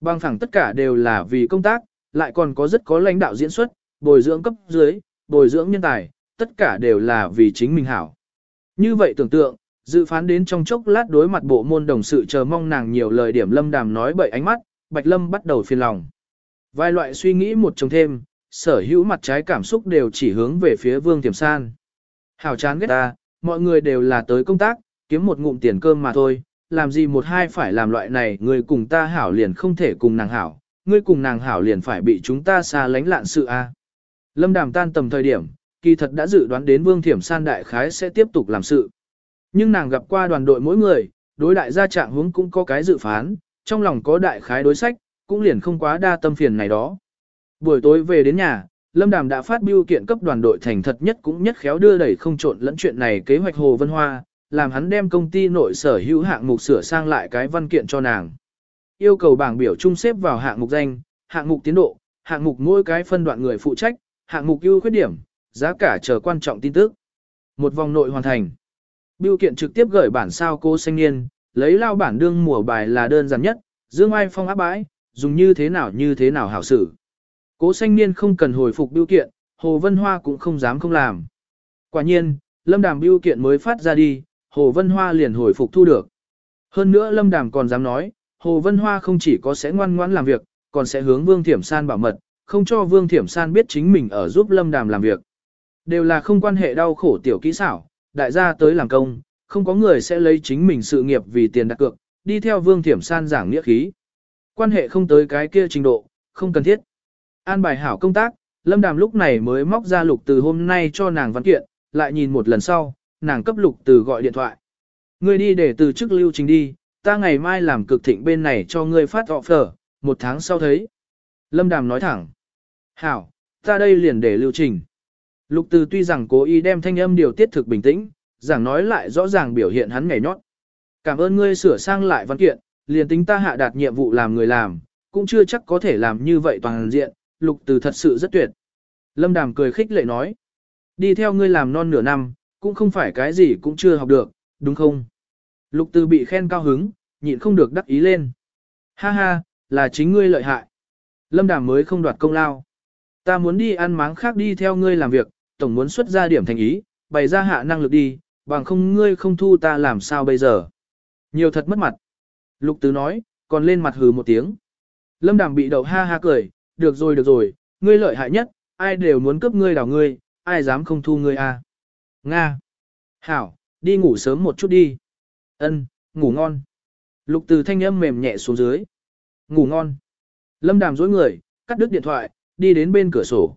Bằng phẳng tất cả đều là vì công tác, lại còn có rất có lãnh đạo diễn xuất, bồi dưỡng cấp dưới, bồi dưỡng nhân tài, tất cả đều là vì chính mình hảo. Như vậy tưởng tượng, dự phán đến trong chốc lát đối mặt bộ môn đồng sự chờ mong nàng nhiều lời điểm lâm đàm nói bậy ánh mắt, Bạch Lâm bắt đầu phiền lòng. Vài loại suy nghĩ một chồng thêm, sở hữu mặt trái cảm xúc đều chỉ hướng về phía Vương Tiềm San. Hảo chán ghét ta, mọi người đều là tới công tác, kiếm một ngụm tiền cơm mà thôi, làm gì một hai phải làm loại này, người cùng ta hảo liền không thể cùng nàng hảo, ngươi cùng nàng hảo liền phải bị chúng ta xa lánh lạn sự a. Lâm Đàm tan tầm thời điểm, kỳ thật đã dự đoán đến Vương Thiểm San đại khái sẽ tiếp tục làm sự. Nhưng nàng gặp qua đoàn đội mỗi người, đối đại gia trạng hướng cũng có cái dự phán, trong lòng có đại khái đối sách, cũng liền không quá đa tâm phiền này đó. Buổi tối về đến nhà, Lâm Đàm đã phát biêu kiện cấp đoàn đội thành thật nhất cũng nhất khéo đưa đẩy không trộn lẫn chuyện này kế hoạch Hồ Vân Hoa, làm hắn đem công ty nội sở hữu hạng mục sửa sang lại cái văn kiện cho nàng. Yêu cầu bảng biểu chung xếp vào hạng mục danh, hạng mục tiến độ, hạng mục mỗi cái phân đoạn người phụ trách, hạng mục ưu khuyết điểm, giá cả chờ quan trọng tin tức. Một vòng nội hoàn thành. Biêu kiện trực tiếp gửi bản sao cô xanh niên, lấy lao bản đương mùa bài là đơn giản nhất, dương ai phong áp bãi, dùng như thế nào như thế nào hảo xử. Cố xanh niên không cần hồi phục biêu kiện, Hồ Vân Hoa cũng không dám không làm. Quả nhiên, lâm đàm biêu kiện mới phát ra đi, Hồ Vân Hoa liền hồi phục thu được. Hơn nữa lâm đàm còn dám nói, Hồ Vân Hoa không chỉ có sẽ ngoan ngoãn làm việc, còn sẽ hướng Vương Thiểm San bảo mật, không cho Vương Thiểm San biết chính mình ở giúp lâm đàm làm việc. Đều là không quan hệ đau khổ tiểu kỹ xảo, đại gia tới làm công, không có người sẽ lấy chính mình sự nghiệp vì tiền đặt cược, đi theo Vương Thiểm San giảng nghĩa khí. Quan hệ không tới cái kia trình độ, không cần thiết. An bài hảo công tác, Lâm Đàm lúc này mới móc ra lục từ hôm nay cho nàng văn kiện, lại nhìn một lần sau, nàng cấp lục từ gọi điện thoại. người đi để từ chức lưu trình đi, ta ngày mai làm cực thịnh bên này cho ngươi phát offer, một tháng sau thấy. Lâm Đàm nói thẳng. Hảo, ta đây liền để lưu trình. Lục từ tuy rằng cố ý đem thanh âm điều tiết thực bình tĩnh, giảng nói lại rõ ràng biểu hiện hắn nhảy nhót. Cảm ơn ngươi sửa sang lại văn kiện, liền tính ta hạ đạt nhiệm vụ làm người làm, cũng chưa chắc có thể làm như vậy toàn diện, lục từ thật sự rất tuyệt. Lâm Đàm cười khích lệ nói, đi theo ngươi làm non nửa năm, cũng không phải cái gì cũng chưa học được, đúng không? Lục từ bị khen cao hứng, nhịn không được đắc ý lên. Ha ha, là chính ngươi lợi hại. Lâm Đàm mới không đoạt công lao. Ta muốn đi ăn máng khác đi theo ngươi làm việc, tổng muốn xuất ra điểm thành ý, bày ra hạ năng lực đi, bằng không ngươi không thu ta làm sao bây giờ. Nhiều thật mất mặt. Lục Tứ nói, còn lên mặt hừ một tiếng. Lâm Đàm bị đậu ha ha cười, được rồi được rồi, ngươi lợi hại nhất, ai đều muốn cướp ngươi đảo ngươi, ai dám không thu ngươi à. Nga. Hảo, đi ngủ sớm một chút đi. Ân, ngủ ngon. Lục từ thanh âm mềm nhẹ xuống dưới. Ngủ ngon. Lâm Đàm dối người, cắt đứt điện thoại, đi đến bên cửa sổ.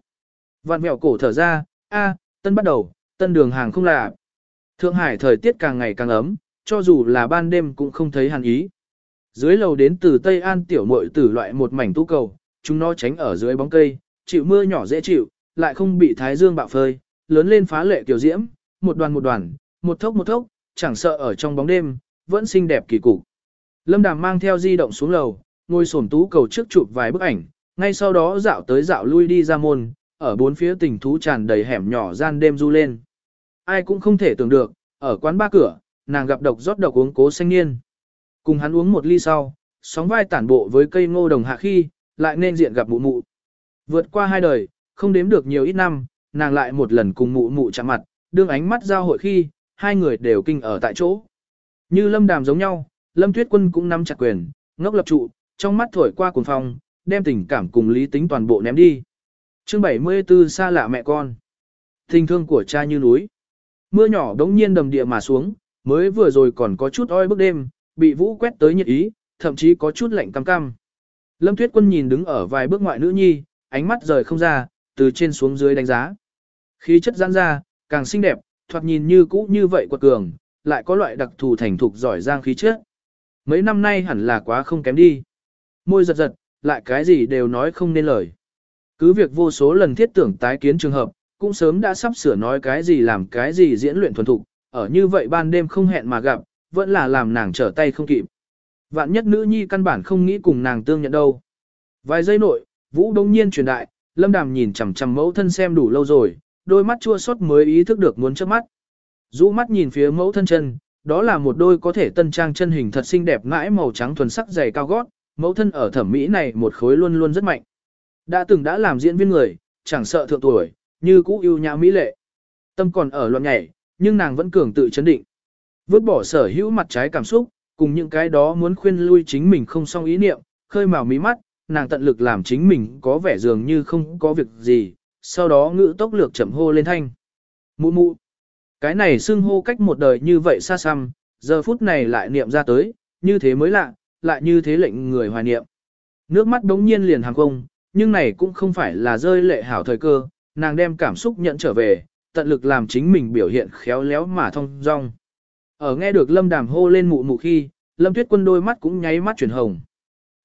Vạn mẹo cổ thở ra, a, tân bắt đầu, tân đường hàng không lạ. Thượng Hải thời tiết càng ngày càng ấm, cho dù là ban đêm cũng không thấy hàn ý. Dưới lầu đến từ Tây An tiểu muội tử loại một mảnh tú cầu, chúng nó tránh ở dưới bóng cây, chịu mưa nhỏ dễ chịu, lại không bị thái dương bạo phơi, lớn lên phá lệ tiểu diễm, một đoàn một đoàn, một thốc một thốc, chẳng sợ ở trong bóng đêm, vẫn xinh đẹp kỳ cục. Lâm Đàm mang theo di động xuống lầu, ngồi xổm tú cầu trước chụp vài bức ảnh, ngay sau đó dạo tới dạo lui đi ra môn, ở bốn phía tình thú tràn đầy hẻm nhỏ gian đêm du lên. Ai cũng không thể tưởng được, ở quán ba cửa, nàng gặp độc rót độc uống cố xanh niên. Cùng hắn uống một ly sau, sóng vai tản bộ với cây ngô đồng hạ khi, lại nên diện gặp mụ mụ. Vượt qua hai đời, Không đếm được nhiều ít năm, nàng lại một lần cùng mụ mụ chạm mặt, đương ánh mắt giao hội khi, hai người đều kinh ở tại chỗ. Như lâm đàm giống nhau, lâm tuyết quân cũng nắm chặt quyền, ngốc lập trụ, trong mắt thổi qua cuồng phong, đem tình cảm cùng lý tính toàn bộ ném đi. chương 74 xa lạ mẹ con. Tình thương của cha như núi. Mưa nhỏ đống nhiên đầm địa mà xuống, mới vừa rồi còn có chút oi bức đêm, bị vũ quét tới nhiệt ý, thậm chí có chút lạnh cam cam. Lâm Tuyết Quân nhìn đứng ở vài bước ngoại nữ nhi, ánh mắt rời không ra, từ trên xuống dưới đánh giá. Khí chất giãn ra, càng xinh đẹp, thoạt nhìn như cũ như vậy quật cường, lại có loại đặc thù thành thục giỏi giang khí chất. Mấy năm nay hẳn là quá không kém đi. Môi giật giật, lại cái gì đều nói không nên lời. Cứ việc vô số lần thiết tưởng tái kiến trường hợp, cũng sớm đã sắp sửa nói cái gì làm cái gì diễn luyện thuần thục, ở như vậy ban đêm không hẹn mà gặp, vẫn là làm nàng trở tay không kịp. Vạn nhất nữ nhi căn bản không nghĩ cùng nàng tương nhận đâu. Vài giây nội, Vũ đông nhiên truyền đại, Lâm Đàm nhìn chằm chằm mẫu thân xem đủ lâu rồi, đôi mắt chua xót mới ý thức được muốn chớp mắt. Rũ mắt nhìn phía mẫu thân chân, đó là một đôi có thể tân trang chân hình thật xinh đẹp ngãi màu trắng thuần sắc dày cao gót, mẫu thân ở thẩm mỹ này một khối luôn luôn rất mạnh. Đã từng đã làm diễn viên người, chẳng sợ thượng tuổi, như cũ yêu nhã mỹ lệ. Tâm còn ở loạn nhảy, nhưng nàng vẫn cường tự chấn định. Vứt bỏ sở hữu mặt trái cảm xúc, cùng những cái đó muốn khuyên lui chính mình không xong ý niệm, khơi mào mí mắt, nàng tận lực làm chính mình có vẻ dường như không có việc gì, sau đó ngữ tốc lược chậm hô lên thanh. Mụ mụ. Cái này xưng hô cách một đời như vậy xa xăm, giờ phút này lại niệm ra tới, như thế mới lạ, lại như thế lệnh người hoài niệm. Nước mắt đống nhiên liền hàng không, nhưng này cũng không phải là rơi lệ hảo thời cơ, nàng đem cảm xúc nhận trở về, tận lực làm chính mình biểu hiện khéo léo mà thông dong. Ở nghe được Lâm Đàm hô lên mụ mụ khi, Lâm Tuyết Quân đôi mắt cũng nháy mắt chuyển hồng.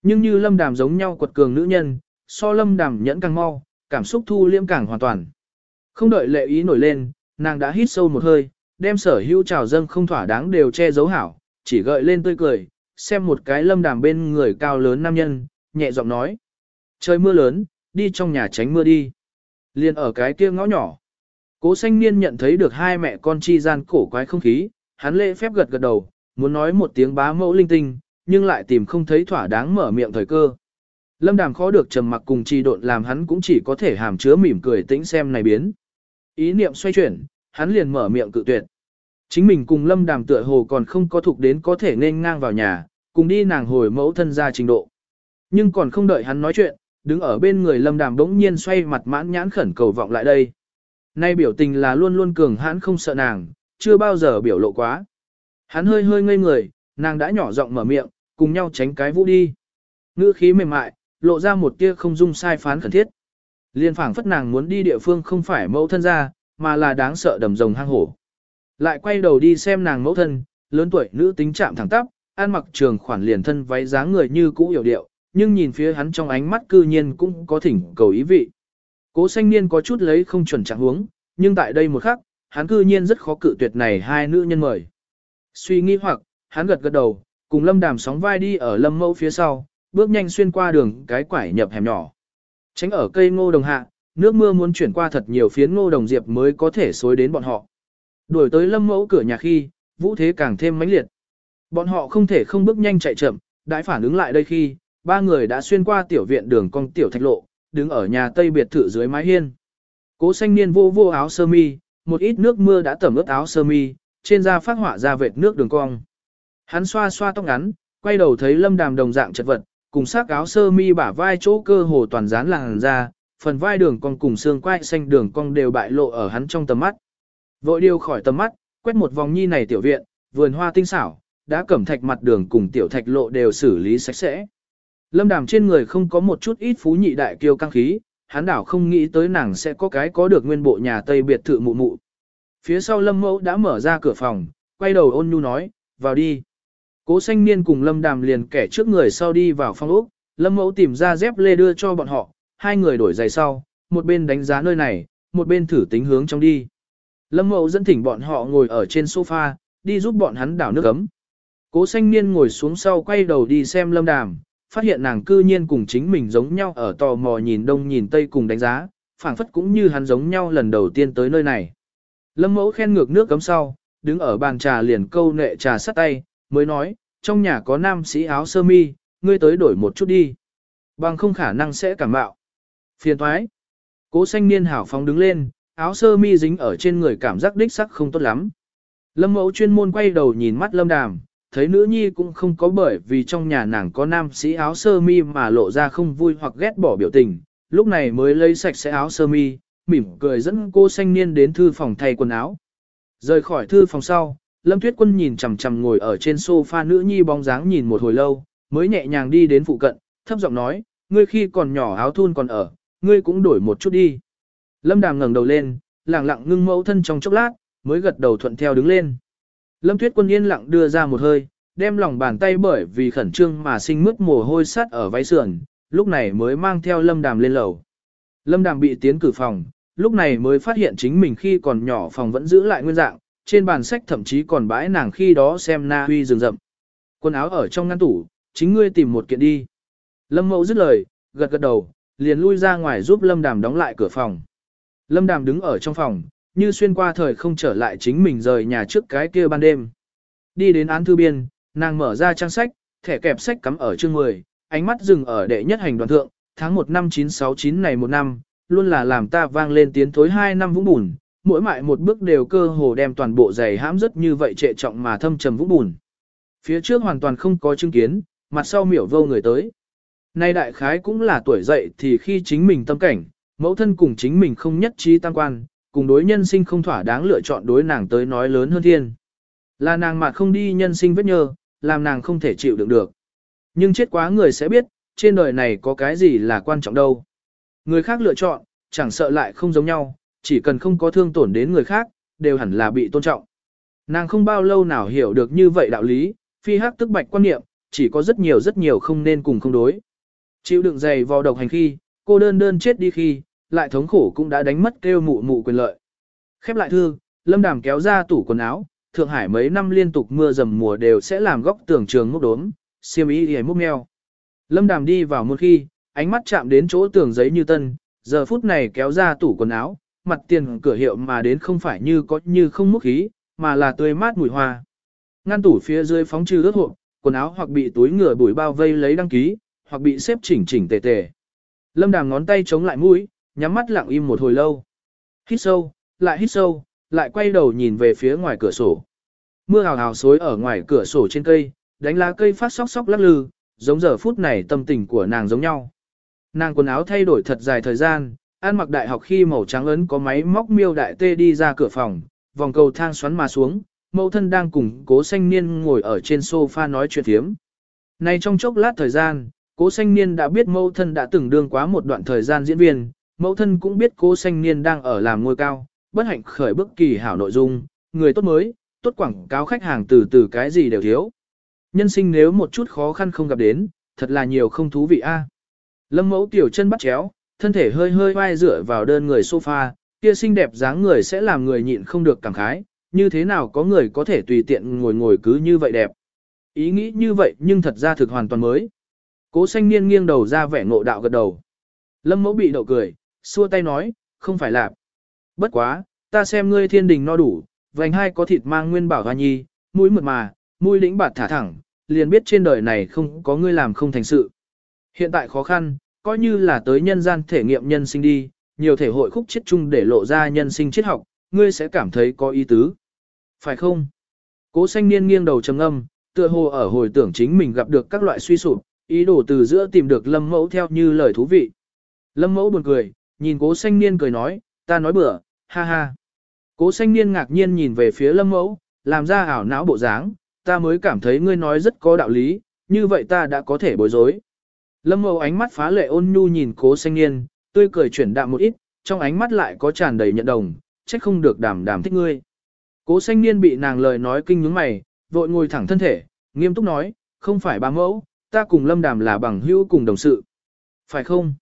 Nhưng như Lâm Đàm giống nhau quật cường nữ nhân, so Lâm Đàm nhẫn càng mau, cảm xúc thu liêm càng hoàn toàn. Không đợi lệ ý nổi lên, nàng đã hít sâu một hơi, đem sở hữu trào dâng không thỏa đáng đều che giấu hảo, chỉ gợi lên tươi cười, xem một cái Lâm Đàm bên người cao lớn nam nhân, nhẹ giọng nói. Trời mưa lớn, đi trong nhà tránh mưa đi. Liên ở cái kia ngõ nhỏ. Cố xanh niên nhận thấy được hai mẹ con chi gian cổ quái không khí, hắn lễ phép gật gật đầu, muốn nói một tiếng bá mẫu linh tinh, nhưng lại tìm không thấy thỏa đáng mở miệng thời cơ. Lâm đàm khó được trầm mặc cùng trì độn làm hắn cũng chỉ có thể hàm chứa mỉm cười tĩnh xem này biến. Ý niệm xoay chuyển, hắn liền mở miệng cự tuyệt. Chính mình cùng lâm đàm tựa hồ còn không có thuộc đến có thể nên ngang vào nhà, cùng đi nàng hồi mẫu thân ra trình độ. Nhưng còn không đợi hắn nói chuyện, đứng ở bên người lâm đàm đống nhiên xoay mặt mãn nhãn khẩn cầu vọng lại đây. Nay biểu tình là luôn luôn cường hãn không sợ nàng, chưa bao giờ biểu lộ quá. Hắn hơi hơi ngây người, nàng đã nhỏ giọng mở miệng, cùng nhau tránh cái vũ đi. Ngữ khí mềm mại, lộ ra một tia không dung sai phán khẩn thiết. Liên phảng phất nàng muốn đi địa phương không phải mẫu thân ra, mà là đáng sợ đầm rồng hang hổ. Lại quay đầu đi xem nàng mẫu thân, lớn tuổi nữ tính chạm thẳng tắp, ăn mặc trường khoản liền thân váy dáng người như cũ hiểu điệu, nhưng nhìn phía hắn trong ánh mắt cư nhiên cũng có thỉnh cầu ý vị. Cố xanh niên có chút lấy không chuẩn trạng huống, nhưng tại đây một khắc, hắn cư nhiên rất khó cự tuyệt này hai nữ nhân mời. Suy nghĩ hoặc, hắn gật gật đầu, cùng lâm đàm sóng vai đi ở lâm mẫu phía sau, bước nhanh xuyên qua đường cái quải nhập hẻm nhỏ. Tránh ở cây ngô đồng hạ, nước mưa muốn chuyển qua thật nhiều phiến ngô đồng diệp mới có thể xối đến bọn họ. Đuổi tới lâm mẫu cửa nhà khi, vũ thế càng thêm mãnh liệt. Bọn họ không thể không bước nhanh chạy chậm, đãi phản ứng lại đây khi, ba người đã xuyên qua tiểu viện đường cong tiểu thạch lộ, đứng ở nhà tây biệt thự dưới mái hiên. Cố xanh niên vô vô áo sơ mi, một ít nước mưa đã tẩm ướt áo sơ mi, trên da phát họa ra vệt nước đường cong. Hắn xoa xoa tóc ngắn, quay đầu thấy lâm đàm đồng dạng chật vật, cùng sắc áo sơ mi bả vai chỗ cơ hồ toàn dán làn ra, phần vai đường cong cùng xương quai xanh đường cong đều bại lộ ở hắn trong tầm mắt. Vội điều khỏi tầm mắt, quét một vòng nhi này tiểu viện, vườn hoa tinh xảo, đã cẩm thạch mặt đường cùng tiểu thạch lộ đều xử lý sạch sẽ. Lâm đàm trên người không có một chút ít phú nhị đại kiêu căng khí, hắn đảo không nghĩ tới nàng sẽ có cái có được nguyên bộ nhà Tây biệt thự mụ mụ. Phía sau Lâm Mẫu đã mở ra cửa phòng, quay đầu ôn nhu nói, vào đi. Cố xanh niên cùng Lâm Đàm liền kẻ trước người sau đi vào phòng ốc, Lâm Mẫu tìm ra dép lê đưa cho bọn họ, hai người đổi giày sau, một bên đánh giá nơi này, một bên thử tính hướng trong đi. Lâm Mẫu dẫn thỉnh bọn họ ngồi ở trên sofa, đi giúp bọn hắn đảo nước ấm. Cố xanh niên ngồi xuống sau quay đầu đi xem Lâm Đàm, phát hiện nàng cư nhiên cùng chính mình giống nhau ở tò mò nhìn đông nhìn tây cùng đánh giá, phảng phất cũng như hắn giống nhau lần đầu tiên tới nơi này. Lâm mẫu khen ngược nước cấm sau, đứng ở bàn trà liền câu nệ trà sắt tay, mới nói, trong nhà có nam sĩ áo sơ mi, ngươi tới đổi một chút đi. Bằng không khả năng sẽ cảm bạo. Phiền thoái. Cố xanh niên hảo phóng đứng lên, áo sơ mi dính ở trên người cảm giác đích sắc không tốt lắm. Lâm mẫu chuyên môn quay đầu nhìn mắt lâm đàm, thấy nữ nhi cũng không có bởi vì trong nhà nàng có nam sĩ áo sơ mi mà lộ ra không vui hoặc ghét bỏ biểu tình, lúc này mới lấy sạch sẽ áo sơ mi, mỉm cười dẫn cô xanh niên đến thư phòng thay quần áo. Rời khỏi thư phòng sau, Lâm Tuyết Quân nhìn chằm chằm ngồi ở trên sofa nữ nhi bóng dáng nhìn một hồi lâu, mới nhẹ nhàng đi đến phụ cận, thấp giọng nói, ngươi khi còn nhỏ áo thun còn ở, ngươi cũng đổi một chút đi. Lâm Đàm ngẩng đầu lên, lặng lặng ngưng mẫu thân trong chốc lát, mới gật đầu thuận theo đứng lên. Lâm Tuyết Quân yên lặng đưa ra một hơi, đem lòng bàn tay bởi vì khẩn trương mà sinh mướt mồ hôi sát ở váy sườn, lúc này mới mang theo Lâm Đàm lên lầu. Lâm Đàm bị tiến cử phòng, lúc này mới phát hiện chính mình khi còn nhỏ phòng vẫn giữ lại nguyên dạng, trên bàn sách thậm chí còn bãi nàng khi đó xem na huy rừng rậm. Quần áo ở trong ngăn tủ, chính ngươi tìm một kiện đi. Lâm Mậu dứt lời, gật gật đầu, liền lui ra ngoài giúp Lâm Đàm đóng lại cửa phòng. Lâm Đàm đứng ở trong phòng, như xuyên qua thời không trở lại chính mình rời nhà trước cái kia ban đêm. Đi đến án thư biên, nàng mở ra trang sách, thẻ kẹp sách cắm ở chương 10, ánh mắt dừng ở đệ nhất hành đoàn thượng, tháng 1 năm 969 này một năm, luôn là làm ta vang lên tiếng thối 2 năm vũng bùn, mỗi mại một bước đều cơ hồ đem toàn bộ giày hãm rất như vậy trệ trọng mà thâm trầm vũng bùn. Phía trước hoàn toàn không có chứng kiến, mặt sau miểu vô người tới. Nay đại khái cũng là tuổi dậy thì khi chính mình tâm cảnh, mẫu thân cùng chính mình không nhất trí tăng quan, cùng đối nhân sinh không thỏa đáng lựa chọn đối nàng tới nói lớn hơn thiên. Là nàng mà không đi nhân sinh vết nhơ, làm nàng không thể chịu đựng được. Nhưng chết quá người sẽ biết, trên đời này có cái gì là quan trọng đâu. Người khác lựa chọn, chẳng sợ lại không giống nhau, chỉ cần không có thương tổn đến người khác, đều hẳn là bị tôn trọng. Nàng không bao lâu nào hiểu được như vậy đạo lý, phi hắc tức bạch quan niệm, chỉ có rất nhiều rất nhiều không nên cùng không đối. Chịu đựng dày vào độc hành khi, cô đơn đơn chết đi khi, lại thống khổ cũng đã đánh mất kêu mụ mụ quyền lợi. Khép lại thư, Lâm Đàm kéo ra tủ quần áo, Thượng Hải mấy năm liên tục mưa dầm mùa đều sẽ làm góc tường trường múc đốm, xiêm y hề múc meo. Lâm Đàm đi vào một khi, ánh mắt chạm đến chỗ tường giấy như tân, giờ phút này kéo ra tủ quần áo, mặt tiền cửa hiệu mà đến không phải như có như không múc khí, mà là tươi mát mùi hoa. Ngăn tủ phía dưới phóng trừ ướt hộp, quần áo hoặc bị túi ngựa bụi bao vây lấy đăng ký, hoặc bị xếp chỉnh chỉnh tề tề. Lâm Đàm ngón tay chống lại mũi, nhắm mắt lặng im một hồi lâu. Hít sâu, lại hít sâu, lại quay đầu nhìn về phía ngoài cửa sổ. Mưa hào hào xối ở ngoài cửa sổ trên cây, đánh lá cây phát sóc sóc lắc lư, giống giờ phút này tâm tình của nàng giống nhau. Nàng quần áo thay đổi thật dài thời gian, An mặc đại học khi màu trắng ấn có máy móc miêu đại tê đi ra cửa phòng, vòng cầu thang xoắn mà xuống, mẫu thân đang cùng cố xanh niên ngồi ở trên sofa nói chuyện thiếm. Nay trong chốc lát thời gian, cố xanh niên đã biết mẫu thân đã từng đương quá một đoạn thời gian diễn viên, mẫu thân cũng biết cố xanh niên đang ở làm ngôi cao, bất hạnh khởi bức kỳ hảo nội dung, người tốt mới, tốt quảng cáo khách hàng từ từ cái gì đều thiếu. Nhân sinh nếu một chút khó khăn không gặp đến, thật là nhiều không thú vị a. Lâm mẫu tiểu chân bắt chéo, thân thể hơi hơi vai dựa vào đơn người sofa, kia xinh đẹp dáng người sẽ làm người nhịn không được cảm khái, như thế nào có người có thể tùy tiện ngồi ngồi cứ như vậy đẹp. Ý nghĩ như vậy nhưng thật ra thực hoàn toàn mới. Cố xanh niên nghiêng đầu ra vẻ ngộ đạo gật đầu. Lâm mẫu bị đậu cười, xua tay nói, không phải lạp. Bất quá, ta xem ngươi thiên đình no đủ, vành hai có thịt mang nguyên bảo hoa nhi, mũi mượt mà, mũi lĩnh bạt thả thẳng, liền biết trên đời này không có ngươi làm không thành sự. Hiện tại khó khăn, coi như là tới nhân gian thể nghiệm nhân sinh đi, nhiều thể hội khúc chết chung để lộ ra nhân sinh triết học, ngươi sẽ cảm thấy có ý tứ. Phải không? Cố xanh niên nghiêng đầu trầm âm, tựa hồ ở hồi tưởng chính mình gặp được các loại suy sụp, ý đồ từ giữa tìm được lâm mẫu theo như lời thú vị. Lâm mẫu buồn cười, nhìn cố xanh niên cười nói, ta nói bừa, ha ha. Cố xanh niên ngạc nhiên nhìn về phía lâm mẫu, làm ra ảo não bộ dáng, ta mới cảm thấy ngươi nói rất có đạo lý, như vậy ta đã có thể bối rối. Lâm mẫu ánh mắt phá lệ ôn nhu nhìn cố xanh niên, tươi cười chuyển đạm một ít, trong ánh mắt lại có tràn đầy nhận đồng, trách không được đảm đảm thích ngươi. Cố xanh niên bị nàng lời nói kinh nhướng mày, vội ngồi thẳng thân thể, nghiêm túc nói, không phải ba mẫu, ta cùng lâm đàm là bằng hữu cùng đồng sự. Phải không?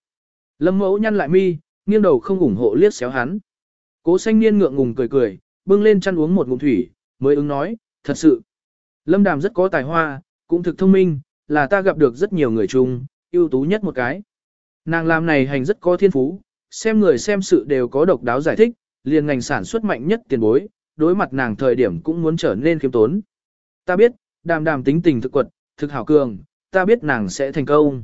Lâm mẫu nhăn lại mi, nghiêng đầu không ủng hộ liếc xéo hắn. Cố xanh niên ngượng ngùng cười cười, bưng lên chăn uống một ngụm thủy, mới ứng nói, thật sự. Lâm đàm rất có tài hoa, cũng thực thông minh, là ta gặp được rất nhiều người chung, ưu tú nhất một cái. Nàng làm này hành rất có thiên phú, xem người xem sự đều có độc đáo giải thích, liền ngành sản xuất mạnh nhất tiền bối, đối mặt nàng thời điểm cũng muốn trở nên khiêm tốn. Ta biết, đàm đàm tính tình thực quật, thực hảo cường, ta biết nàng sẽ thành công.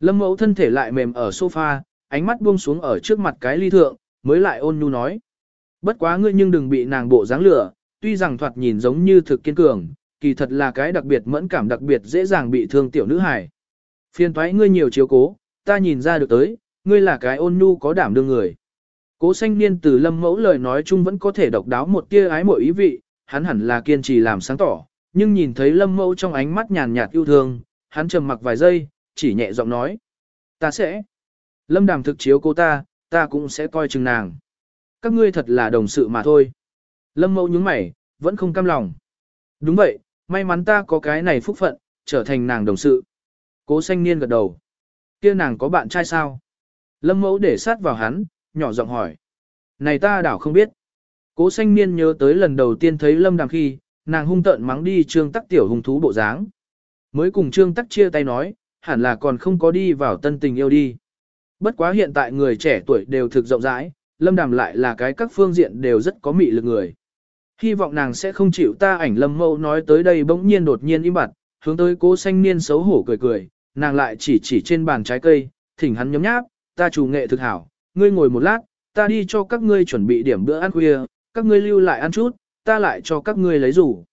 Lâm mẫu thân thể lại mềm ở sofa, ánh mắt buông xuống ở trước mặt cái ly thượng, mới lại ôn nhu nói. Bất quá ngươi nhưng đừng bị nàng bộ dáng lửa, tuy rằng thoạt nhìn giống như thực kiên cường, kỳ thật là cái đặc biệt mẫn cảm đặc biệt dễ dàng bị thương tiểu nữ hài. Phiền thoái ngươi nhiều chiếu cố, ta nhìn ra được tới, ngươi là cái ôn nhu có đảm đương người. Cố sanh niên từ lâm mẫu lời nói chung vẫn có thể độc đáo một tia ái mộ ý vị, hắn hẳn là kiên trì làm sáng tỏ, nhưng nhìn thấy lâm mẫu trong ánh mắt nhàn nhạt yêu thương, hắn trầm mặc vài giây, chỉ nhẹ giọng nói. Ta sẽ. Lâm đàm thực chiếu cô ta, ta cũng sẽ coi chừng nàng. Các ngươi thật là đồng sự mà thôi. Lâm mẫu nhướng mày, vẫn không cam lòng. Đúng vậy, may mắn ta có cái này phúc phận, trở thành nàng đồng sự. Cố xanh niên gật đầu. kia nàng có bạn trai sao? Lâm mẫu để sát vào hắn, nhỏ giọng hỏi. Này ta đảo không biết. Cố xanh niên nhớ tới lần đầu tiên thấy lâm đàm khi, nàng hung tợn mắng đi trương tắc tiểu hung thú bộ dáng. Mới cùng trương tắc chia tay nói, hẳn là còn không có đi vào tân tình yêu đi. Bất quá hiện tại người trẻ tuổi đều thực rộng rãi, lâm đàm lại là cái các phương diện đều rất có mị lực người. Hy vọng nàng sẽ không chịu ta ảnh lâm mẫu nói tới đây bỗng nhiên đột nhiên im bặt, hướng tới cố xanh niên xấu hổ cười cười, nàng lại chỉ chỉ trên bàn trái cây, thỉnh hắn nhấm nháp, ta chủ nghệ thực hảo, ngươi ngồi một lát, ta đi cho các ngươi chuẩn bị điểm bữa ăn khuya, các ngươi lưu lại ăn chút, ta lại cho các ngươi lấy rủ.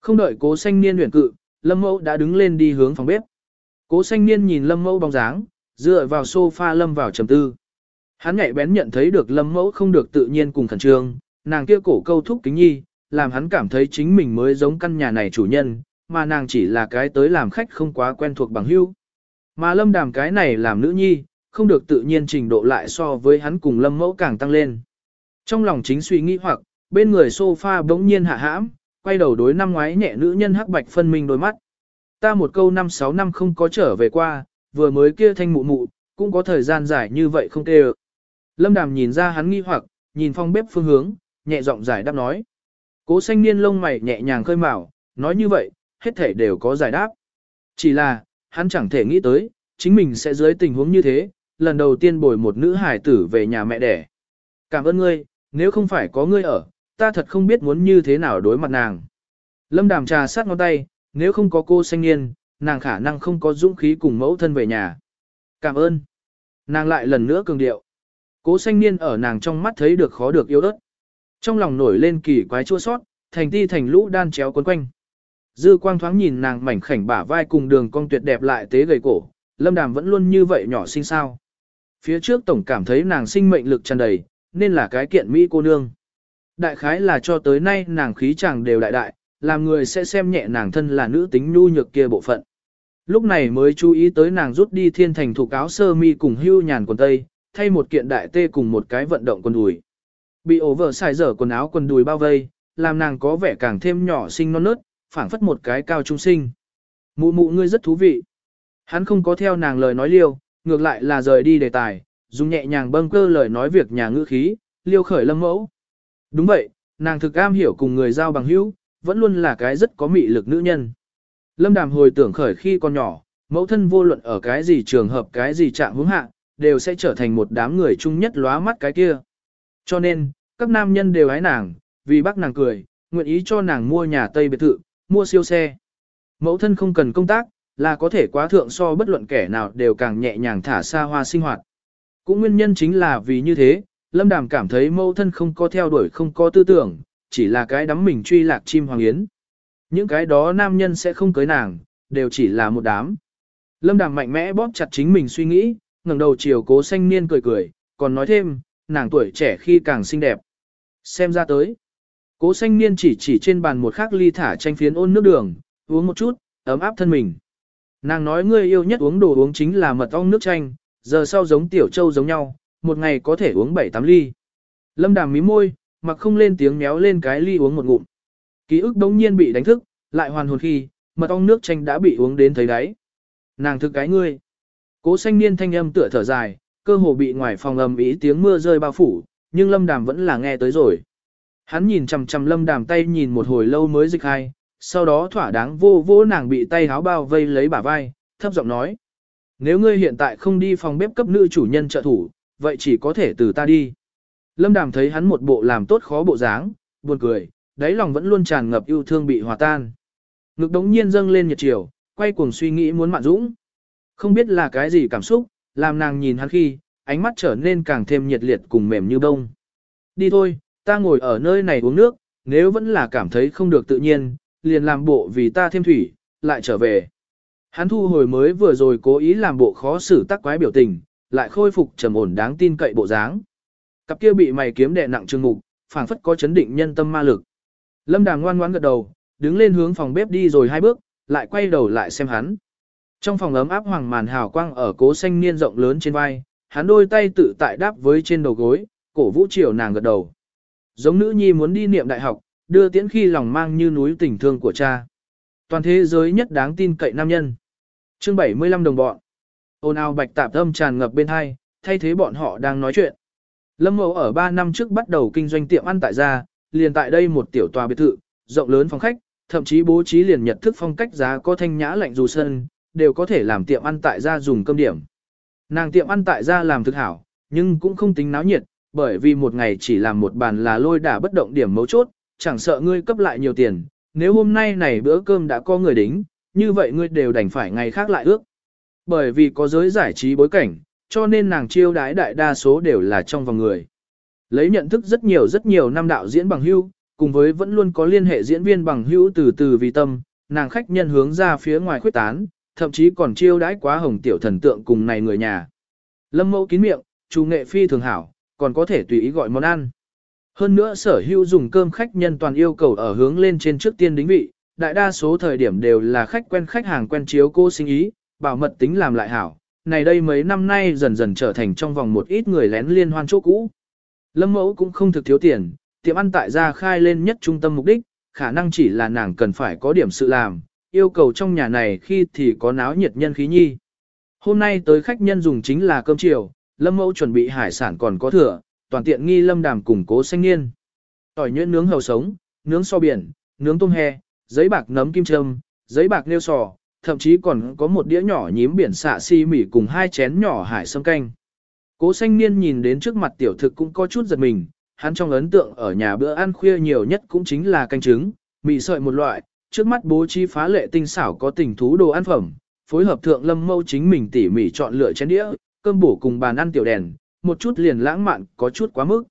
Không đợi cố xanh niên luyện cự, lâm mẫu đã đứng lên đi hướng phòng bếp. Cố xanh niên nhìn lâm mẫu bóng dáng, dựa vào sofa lâm vào trầm tư. Hắn nhạy bén nhận thấy được lâm mẫu không được tự nhiên cùng khẩn trương, nàng kia cổ câu thúc kính nhi, làm hắn cảm thấy chính mình mới giống căn nhà này chủ nhân, mà nàng chỉ là cái tới làm khách không quá quen thuộc bằng hữu. Mà lâm đàm cái này làm nữ nhi, không được tự nhiên trình độ lại so với hắn cùng lâm mẫu càng tăng lên. Trong lòng chính suy nghĩ hoặc, bên người sofa bỗng nhiên hạ hãm, quay đầu đối năm ngoái nhẹ nữ nhân hắc bạch phân minh đôi mắt. Ta một câu năm sáu năm không có trở về qua, vừa mới kia thanh mụ mụ, cũng có thời gian dài như vậy không tê Lâm đàm nhìn ra hắn nghi hoặc, nhìn phong bếp phương hướng, nhẹ giọng giải đáp nói. Cố xanh niên lông mày nhẹ nhàng khơi mào, nói như vậy, hết thể đều có giải đáp. Chỉ là, hắn chẳng thể nghĩ tới, chính mình sẽ dưới tình huống như thế, lần đầu tiên bồi một nữ hài tử về nhà mẹ đẻ. Cảm ơn ngươi, nếu không phải có ngươi ở, ta thật không biết muốn như thế nào đối mặt nàng. Lâm đàm trà sát ngón tay, nếu không có cô xanh niên, nàng khả năng không có dũng khí cùng mẫu thân về nhà. Cảm ơn. Nàng lại lần nữa cường điệu. Cố xanh niên ở nàng trong mắt thấy được khó được yêu đất. Trong lòng nổi lên kỳ quái chua sót, thành ti thành lũ đan chéo quấn quanh. Dư quang thoáng nhìn nàng mảnh khảnh bả vai cùng đường cong tuyệt đẹp lại tế gầy cổ, lâm đàm vẫn luôn như vậy nhỏ xinh sao. Phía trước tổng cảm thấy nàng sinh mệnh lực tràn đầy, nên là cái kiện Mỹ cô nương. Đại khái là cho tới nay nàng khí chàng đều đại đại, làm người sẽ xem nhẹ nàng thân là nữ tính nhu nhược kia bộ phận. Lúc này mới chú ý tới nàng rút đi thiên thành thủ cáo sơ mi cùng hưu nhàn quần tây, thay một kiện đại tê cùng một cái vận động quần đùi. Bị ổ vợ xài dở quần áo quần đùi bao vây, làm nàng có vẻ càng thêm nhỏ xinh non nớt, phảng phất một cái cao trung sinh. Mụ mụ ngươi rất thú vị. Hắn không có theo nàng lời nói liêu, ngược lại là rời đi đề tài, dùng nhẹ nhàng bâng cơ lời nói việc nhà ngữ khí, liêu khởi lâm mẫu. Đúng vậy, nàng thực am hiểu cùng người giao bằng hữu, vẫn luôn là cái rất có mị lực nữ nhân. Lâm đàm hồi tưởng khởi khi còn nhỏ, mẫu thân vô luận ở cái gì trường hợp cái gì trạng hướng hạ, đều sẽ trở thành một đám người chung nhất lóa mắt cái kia. Cho nên, các nam nhân đều ái nàng, vì bác nàng cười, nguyện ý cho nàng mua nhà Tây biệt thự, mua siêu xe. Mẫu thân không cần công tác, là có thể quá thượng so bất luận kẻ nào đều càng nhẹ nhàng thả xa hoa sinh hoạt. Cũng nguyên nhân chính là vì như thế, Lâm Đàm cảm thấy mẫu thân không có theo đuổi không có tư tưởng, chỉ là cái đắm mình truy lạc chim hoàng yến. Những cái đó nam nhân sẽ không cưới nàng, đều chỉ là một đám. Lâm Đàm mạnh mẽ bóp chặt chính mình suy nghĩ, ngẩng đầu chiều cố xanh niên cười cười, còn nói thêm, nàng tuổi trẻ khi càng xinh đẹp. Xem ra tới. Cố xanh niên chỉ chỉ trên bàn một khắc ly thả chanh phiến ôn nước đường, uống một chút, ấm áp thân mình. Nàng nói ngươi yêu nhất uống đồ uống chính là mật ong nước chanh, giờ sau giống tiểu châu giống nhau, một ngày có thể uống 7-8 ly. Lâm đàm mí môi, mặc không lên tiếng méo lên cái ly uống một ngụm. Ký ức đống nhiên bị đánh thức, lại hoàn hồn khi, mật ong nước chanh đã bị uống đến thấy đáy. Nàng thức cái ngươi. Cố xanh niên thanh âm tựa thở dài, cơ hồ bị ngoài phòng ầm ý tiếng mưa rơi bao phủ, nhưng lâm đàm vẫn là nghe tới rồi. Hắn nhìn chằm chằm lâm đàm tay nhìn một hồi lâu mới dịch hai, sau đó thỏa đáng vô vô nàng bị tay háo bao vây lấy bả vai, thấp giọng nói. Nếu ngươi hiện tại không đi phòng bếp cấp nữ chủ nhân trợ thủ, vậy chỉ có thể từ ta đi. Lâm đàm thấy hắn một bộ làm tốt khó bộ dáng, buồn cười, đáy lòng vẫn luôn tràn ngập yêu thương bị hòa tan. Ngực đống nhiên dâng lên nhiệt chiều, quay cuồng suy nghĩ muốn mạn dũng. Không biết là cái gì cảm xúc, làm nàng nhìn hắn khi, ánh mắt trở nên càng thêm nhiệt liệt cùng mềm như bông. Đi thôi, ta ngồi ở nơi này uống nước, nếu vẫn là cảm thấy không được tự nhiên, liền làm bộ vì ta thêm thủy, lại trở về. Hắn thu hồi mới vừa rồi cố ý làm bộ khó xử tắc quái biểu tình, lại khôi phục trầm ổn đáng tin cậy bộ dáng. Cặp kia bị mày kiếm đè nặng trương mục, phảng phất có chấn định nhân tâm ma lực. Lâm đàng ngoan ngoãn gật đầu, đứng lên hướng phòng bếp đi rồi hai bước, lại quay đầu lại xem hắn. Trong phòng ấm áp hoàng màn hào quang ở cố xanh niên rộng lớn trên vai, hắn đôi tay tự tại đáp với trên đầu gối, cổ vũ chiều nàng gật đầu. Giống nữ nhi muốn đi niệm đại học, đưa tiễn khi lòng mang như núi tình thương của cha. Toàn thế giới nhất đáng tin cậy nam nhân. Chương 75 đồng bọn. Ôn ao bạch tạp âm tràn ngập bên hai, thay thế bọn họ đang nói chuyện. Lâm Mậu ở 3 năm trước bắt đầu kinh doanh tiệm ăn tại gia, liền tại đây một tiểu tòa biệt thự, rộng lớn phòng khách, thậm chí bố trí liền nhật thức phong cách giá có thanh nhã lạnh dù sơn, đều có thể làm tiệm ăn tại gia dùng cơm điểm. Nàng tiệm ăn tại gia làm thực hảo, nhưng cũng không tính náo nhiệt, bởi vì một ngày chỉ làm một bàn là lôi đả bất động điểm mấu chốt, chẳng sợ ngươi cấp lại nhiều tiền, nếu hôm nay này bữa cơm đã có người đính, như vậy ngươi đều đành phải ngày khác lại ước. Bởi vì có giới giải trí bối cảnh, cho nên nàng chiêu đái đại đa số đều là trong vòng người. Lấy nhận thức rất nhiều rất nhiều năm đạo diễn bằng hưu, cùng với vẫn luôn có liên hệ diễn viên bằng hữu từ từ vì tâm, nàng khách nhân hướng ra phía ngoài khuyết tán, thậm chí còn chiêu đãi quá hồng tiểu thần tượng cùng này người nhà. Lâm mẫu kín miệng, chủ nghệ phi thường hảo, còn có thể tùy ý gọi món ăn. Hơn nữa sở hữu dùng cơm khách nhân toàn yêu cầu ở hướng lên trên trước tiên đính vị, đại đa số thời điểm đều là khách quen khách hàng quen chiếu cô sinh ý, bảo mật tính làm lại hảo. Này đây mấy năm nay dần dần trở thành trong vòng một ít người lén liên hoan chỗ cũ. Lâm mẫu cũng không thực thiếu tiền, tiệm ăn tại gia khai lên nhất trung tâm mục đích, khả năng chỉ là nàng cần phải có điểm sự làm, yêu cầu trong nhà này khi thì có náo nhiệt nhân khí nhi. Hôm nay tới khách nhân dùng chính là cơm chiều, lâm mẫu chuẩn bị hải sản còn có thừa, toàn tiện nghi lâm đàm củng cố xanh niên. Tỏi nhuyễn nướng hầu sống, nướng so biển, nướng tôm he, giấy bạc nấm kim châm, giấy bạc nêu sò, thậm chí còn có một đĩa nhỏ nhím biển xạ si mỉ cùng hai chén nhỏ hải sâm canh. Cố xanh niên nhìn đến trước mặt tiểu thực cũng có chút giật mình, hắn trong ấn tượng ở nhà bữa ăn khuya nhiều nhất cũng chính là canh trứng, mì sợi một loại, trước mắt bố trí phá lệ tinh xảo có tình thú đồ ăn phẩm, phối hợp thượng lâm mâu chính mình tỉ mỉ chọn lựa chén đĩa, cơm bổ cùng bàn ăn tiểu đèn, một chút liền lãng mạn có chút quá mức.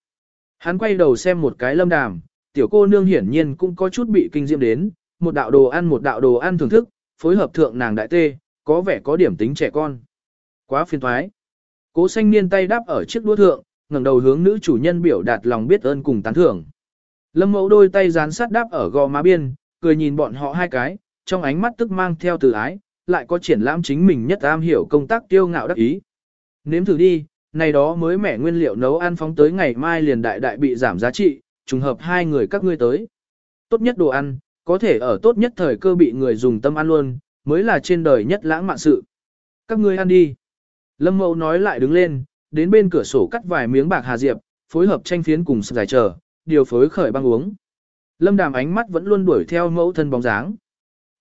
Hắn quay đầu xem một cái lâm đàm, tiểu cô nương hiển nhiên cũng có chút bị kinh diễm đến, một đạo đồ ăn một đạo đồ ăn thưởng thức, phối hợp thượng nàng đại tê, có vẻ có điểm tính trẻ con. Quá phiền thoái. Cố xanh niên tay đáp ở chiếc đũa thượng, ngẩng đầu hướng nữ chủ nhân biểu đạt lòng biết ơn cùng tán thưởng. Lâm mẫu đôi tay dán sát đáp ở gò má biên, cười nhìn bọn họ hai cái, trong ánh mắt tức mang theo từ ái, lại có triển lãm chính mình nhất am hiểu công tác tiêu ngạo đắc ý. Nếm thử đi, này đó mới mẻ nguyên liệu nấu ăn phóng tới ngày mai liền đại đại bị giảm giá trị, trùng hợp hai người các ngươi tới. Tốt nhất đồ ăn, có thể ở tốt nhất thời cơ bị người dùng tâm ăn luôn, mới là trên đời nhất lãng mạn sự. Các ngươi ăn đi. Lâm Mậu nói lại đứng lên, đến bên cửa sổ cắt vài miếng bạc hà diệp, phối hợp tranh phiến cùng giải trở, điều phối khởi băng uống. Lâm Đàm ánh mắt vẫn luôn đuổi theo mẫu thân bóng dáng.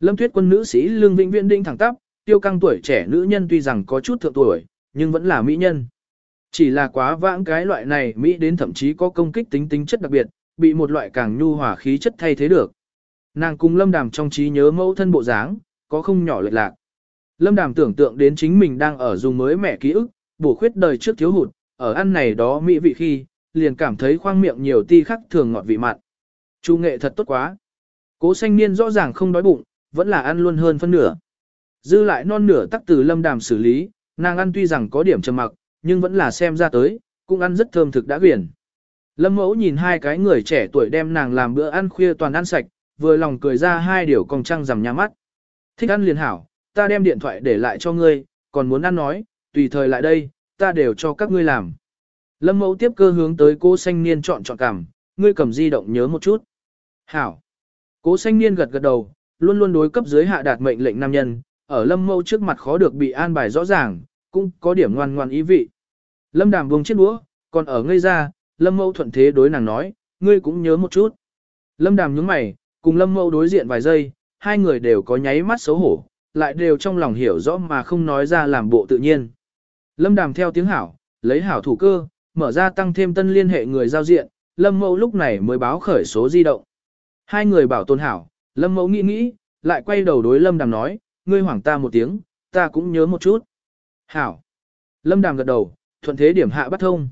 Lâm Tuyết quân nữ sĩ lương vĩnh viễn đinh thẳng tắp, tiêu căng tuổi trẻ nữ nhân tuy rằng có chút thượng tuổi, nhưng vẫn là mỹ nhân. Chỉ là quá vãng cái loại này mỹ đến thậm chí có công kích tính tính chất đặc biệt, bị một loại càng nhu hòa khí chất thay thế được. Nàng cùng Lâm Đàm trong trí nhớ mẫu thân bộ dáng, có không nhỏ lệch lạc. Lâm Đàm tưởng tượng đến chính mình đang ở dùng mới mẻ ký ức, bổ khuyết đời trước thiếu hụt, ở ăn này đó mỹ vị khi, liền cảm thấy khoang miệng nhiều ti khắc thường ngọt vị mặn. Chu nghệ thật tốt quá. Cố xanh niên rõ ràng không đói bụng, vẫn là ăn luôn hơn phân nửa. Dư lại non nửa tắc từ lâm đàm xử lý, nàng ăn tuy rằng có điểm trầm mặc, nhưng vẫn là xem ra tới, cũng ăn rất thơm thực đã quyển. Lâm mẫu nhìn hai cái người trẻ tuổi đem nàng làm bữa ăn khuya toàn ăn sạch, vừa lòng cười ra hai điều cong trăng rằm nhà mắt. Thích ăn liền hảo, ta đem điện thoại để lại cho ngươi, còn muốn ăn nói, tùy thời lại đây, ta đều cho các ngươi làm. Lâm mẫu tiếp cơ hướng tới cô xanh niên chọn chọn cảm, ngươi cầm di động nhớ một chút. Hảo. Cố xanh niên gật gật đầu, luôn luôn đối cấp dưới hạ đạt mệnh lệnh nam nhân, ở lâm mâu trước mặt khó được bị an bài rõ ràng, cũng có điểm ngoan ngoan ý vị. Lâm đàm vùng chiếc đũa, còn ở ngây ra, lâm mâu thuận thế đối nàng nói, ngươi cũng nhớ một chút. Lâm đàm nhướng mày, cùng lâm mâu đối diện vài giây, hai người đều có nháy mắt xấu hổ, lại đều trong lòng hiểu rõ mà không nói ra làm bộ tự nhiên. Lâm đàm theo tiếng hảo, lấy hảo thủ cơ, mở ra tăng thêm tân liên hệ người giao diện, Lâm mâu lúc này mới báo khởi số di động. Hai người bảo tôn hảo, Lâm mâu nghĩ nghĩ, lại quay đầu đối Lâm Đàm nói, ngươi hoảng ta một tiếng, ta cũng nhớ một chút. Hảo. Lâm Đàm gật đầu, thuận thế điểm hạ bắt thông.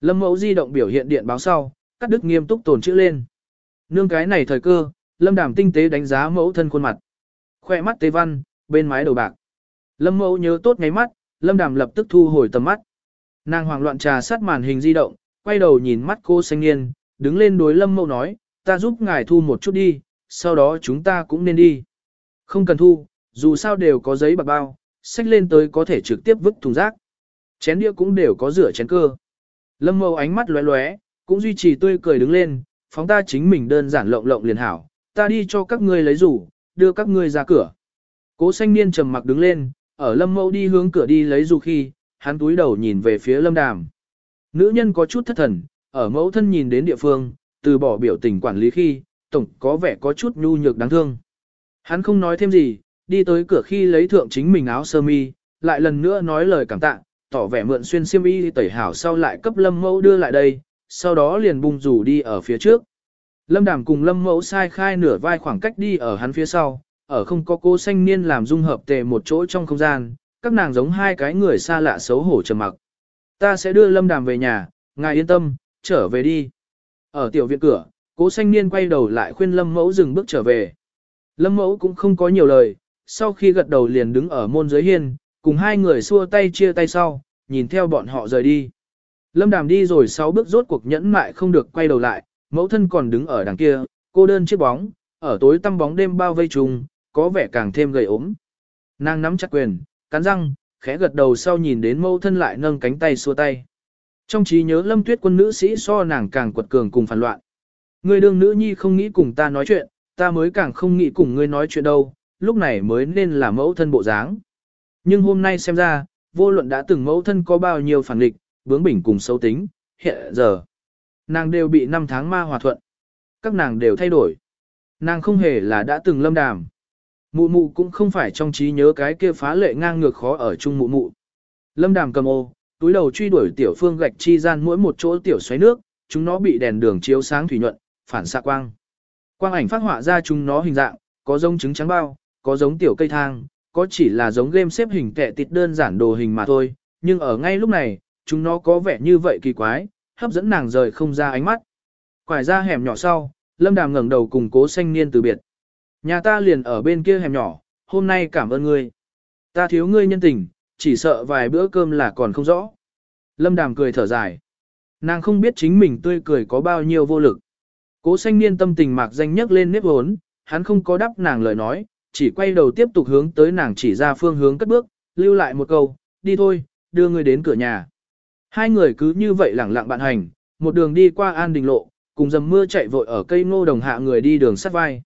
Lâm mẫu di động biểu hiện điện báo sau, cắt đứt nghiêm túc tồn chữ lên. Nương cái này thời cơ, lâm đàm tinh tế đánh giá mẫu thân khuôn mặt. Khoe mắt tê văn, bên mái đầu bạc. Lâm mẫu nhớ tốt ngay mắt, lâm đàm lập tức thu hồi tầm mắt. Nàng hoàng loạn trà sát màn hình di động, quay đầu nhìn mắt cô xanh niên, đứng lên đối lâm mẫu nói, ta giúp ngài thu một chút đi, sau đó chúng ta cũng nên đi. Không cần thu, dù sao đều có giấy bạc bao, xách lên tới có thể trực tiếp vứt thùng rác. Chén đĩa cũng đều có rửa chén cơ. Lâm Mâu ánh mắt lóe lóe, cũng duy trì tươi cười đứng lên, phóng ta chính mình đơn giản lộng lộng liền hảo, ta đi cho các ngươi lấy rủ, đưa các ngươi ra cửa. Cố xanh niên trầm mặc đứng lên, ở lâm Mâu đi hướng cửa đi lấy dù khi, hắn túi đầu nhìn về phía lâm đàm. Nữ nhân có chút thất thần, ở mẫu thân nhìn đến địa phương, từ bỏ biểu tình quản lý khi, tổng có vẻ có chút nhu nhược đáng thương. Hắn không nói thêm gì, đi tới cửa khi lấy thượng chính mình áo sơ mi, lại lần nữa nói lời cảm tạ, tỏ vẻ mượn xuyên xiêm y tẩy hảo sau lại cấp lâm mẫu đưa lại đây, sau đó liền bung rủ đi ở phía trước. Lâm đàm cùng lâm mẫu sai khai nửa vai khoảng cách đi ở hắn phía sau, ở không có cô xanh niên làm dung hợp tề một chỗ trong không gian, các nàng giống hai cái người xa lạ xấu hổ trầm mặc. Ta sẽ đưa lâm đàm về nhà, ngài yên tâm, trở về đi. Ở tiểu viện cửa, cố xanh niên quay đầu lại khuyên lâm mẫu dừng bước trở về. Lâm mẫu cũng không có nhiều lời, sau khi gật đầu liền đứng ở môn dưới hiên, cùng hai người xua tay chia tay sau, nhìn theo bọn họ rời đi. Lâm đàm đi rồi sáu bước rốt cuộc nhẫn mại không được quay đầu lại, mẫu thân còn đứng ở đằng kia, cô đơn chiếc bóng, ở tối tăm bóng đêm bao vây trùng, có vẻ càng thêm gầy ốm. Nàng nắm chặt quyền, cắn răng, khẽ gật đầu sau nhìn đến mẫu thân lại nâng cánh tay xua tay. Trong trí nhớ lâm tuyết quân nữ sĩ so nàng càng quật cường cùng phản loạn. Người đương nữ nhi không nghĩ cùng ta nói chuyện, ta mới càng không nghĩ cùng ngươi nói chuyện đâu, lúc này mới nên là mẫu thân bộ dáng. Nhưng hôm nay xem ra, vô luận đã từng mẫu thân có bao nhiêu phản địch, bướng bỉnh cùng xấu tính, hiện giờ, nàng đều bị năm tháng ma hòa thuận. Các nàng đều thay đổi. Nàng không hề là đã từng lâm đàm. Mụ mụ cũng không phải trong trí nhớ cái kia phá lệ ngang ngược khó ở chung mụ mụ. Lâm đàm cầm ô, túi đầu truy đuổi tiểu phương gạch chi gian mỗi một chỗ tiểu xoáy nước, chúng nó bị đèn đường chiếu sáng thủy nhuận, phản xạ quang. Quang ảnh phát họa ra chúng nó hình dạng, có rông trứng trắng bao, có giống tiểu cây thang, có chỉ là giống game xếp hình kẹ tịt đơn giản đồ hình mà thôi, nhưng ở ngay lúc này, chúng nó có vẻ như vậy kỳ quái, hấp dẫn nàng rời không ra ánh mắt. Quải ra hẻm nhỏ sau, Lâm Đàm ngẩng đầu cùng cố xanh niên từ biệt. Nhà ta liền ở bên kia hẻm nhỏ, hôm nay cảm ơn ngươi. Ta thiếu ngươi nhân tình, chỉ sợ vài bữa cơm là còn không rõ. Lâm Đàm cười thở dài. Nàng không biết chính mình tươi cười có bao nhiêu vô lực. Cố xanh niên tâm tình mạc danh nhấc lên nếp hốn, hắn không có đáp nàng lời nói, chỉ quay đầu tiếp tục hướng tới nàng chỉ ra phương hướng cất bước, lưu lại một câu, đi thôi, đưa người đến cửa nhà. Hai người cứ như vậy lẳng lặng bạn hành, một đường đi qua an đình lộ, cùng dầm mưa chạy vội ở cây ngô đồng hạ người đi đường sắt vai.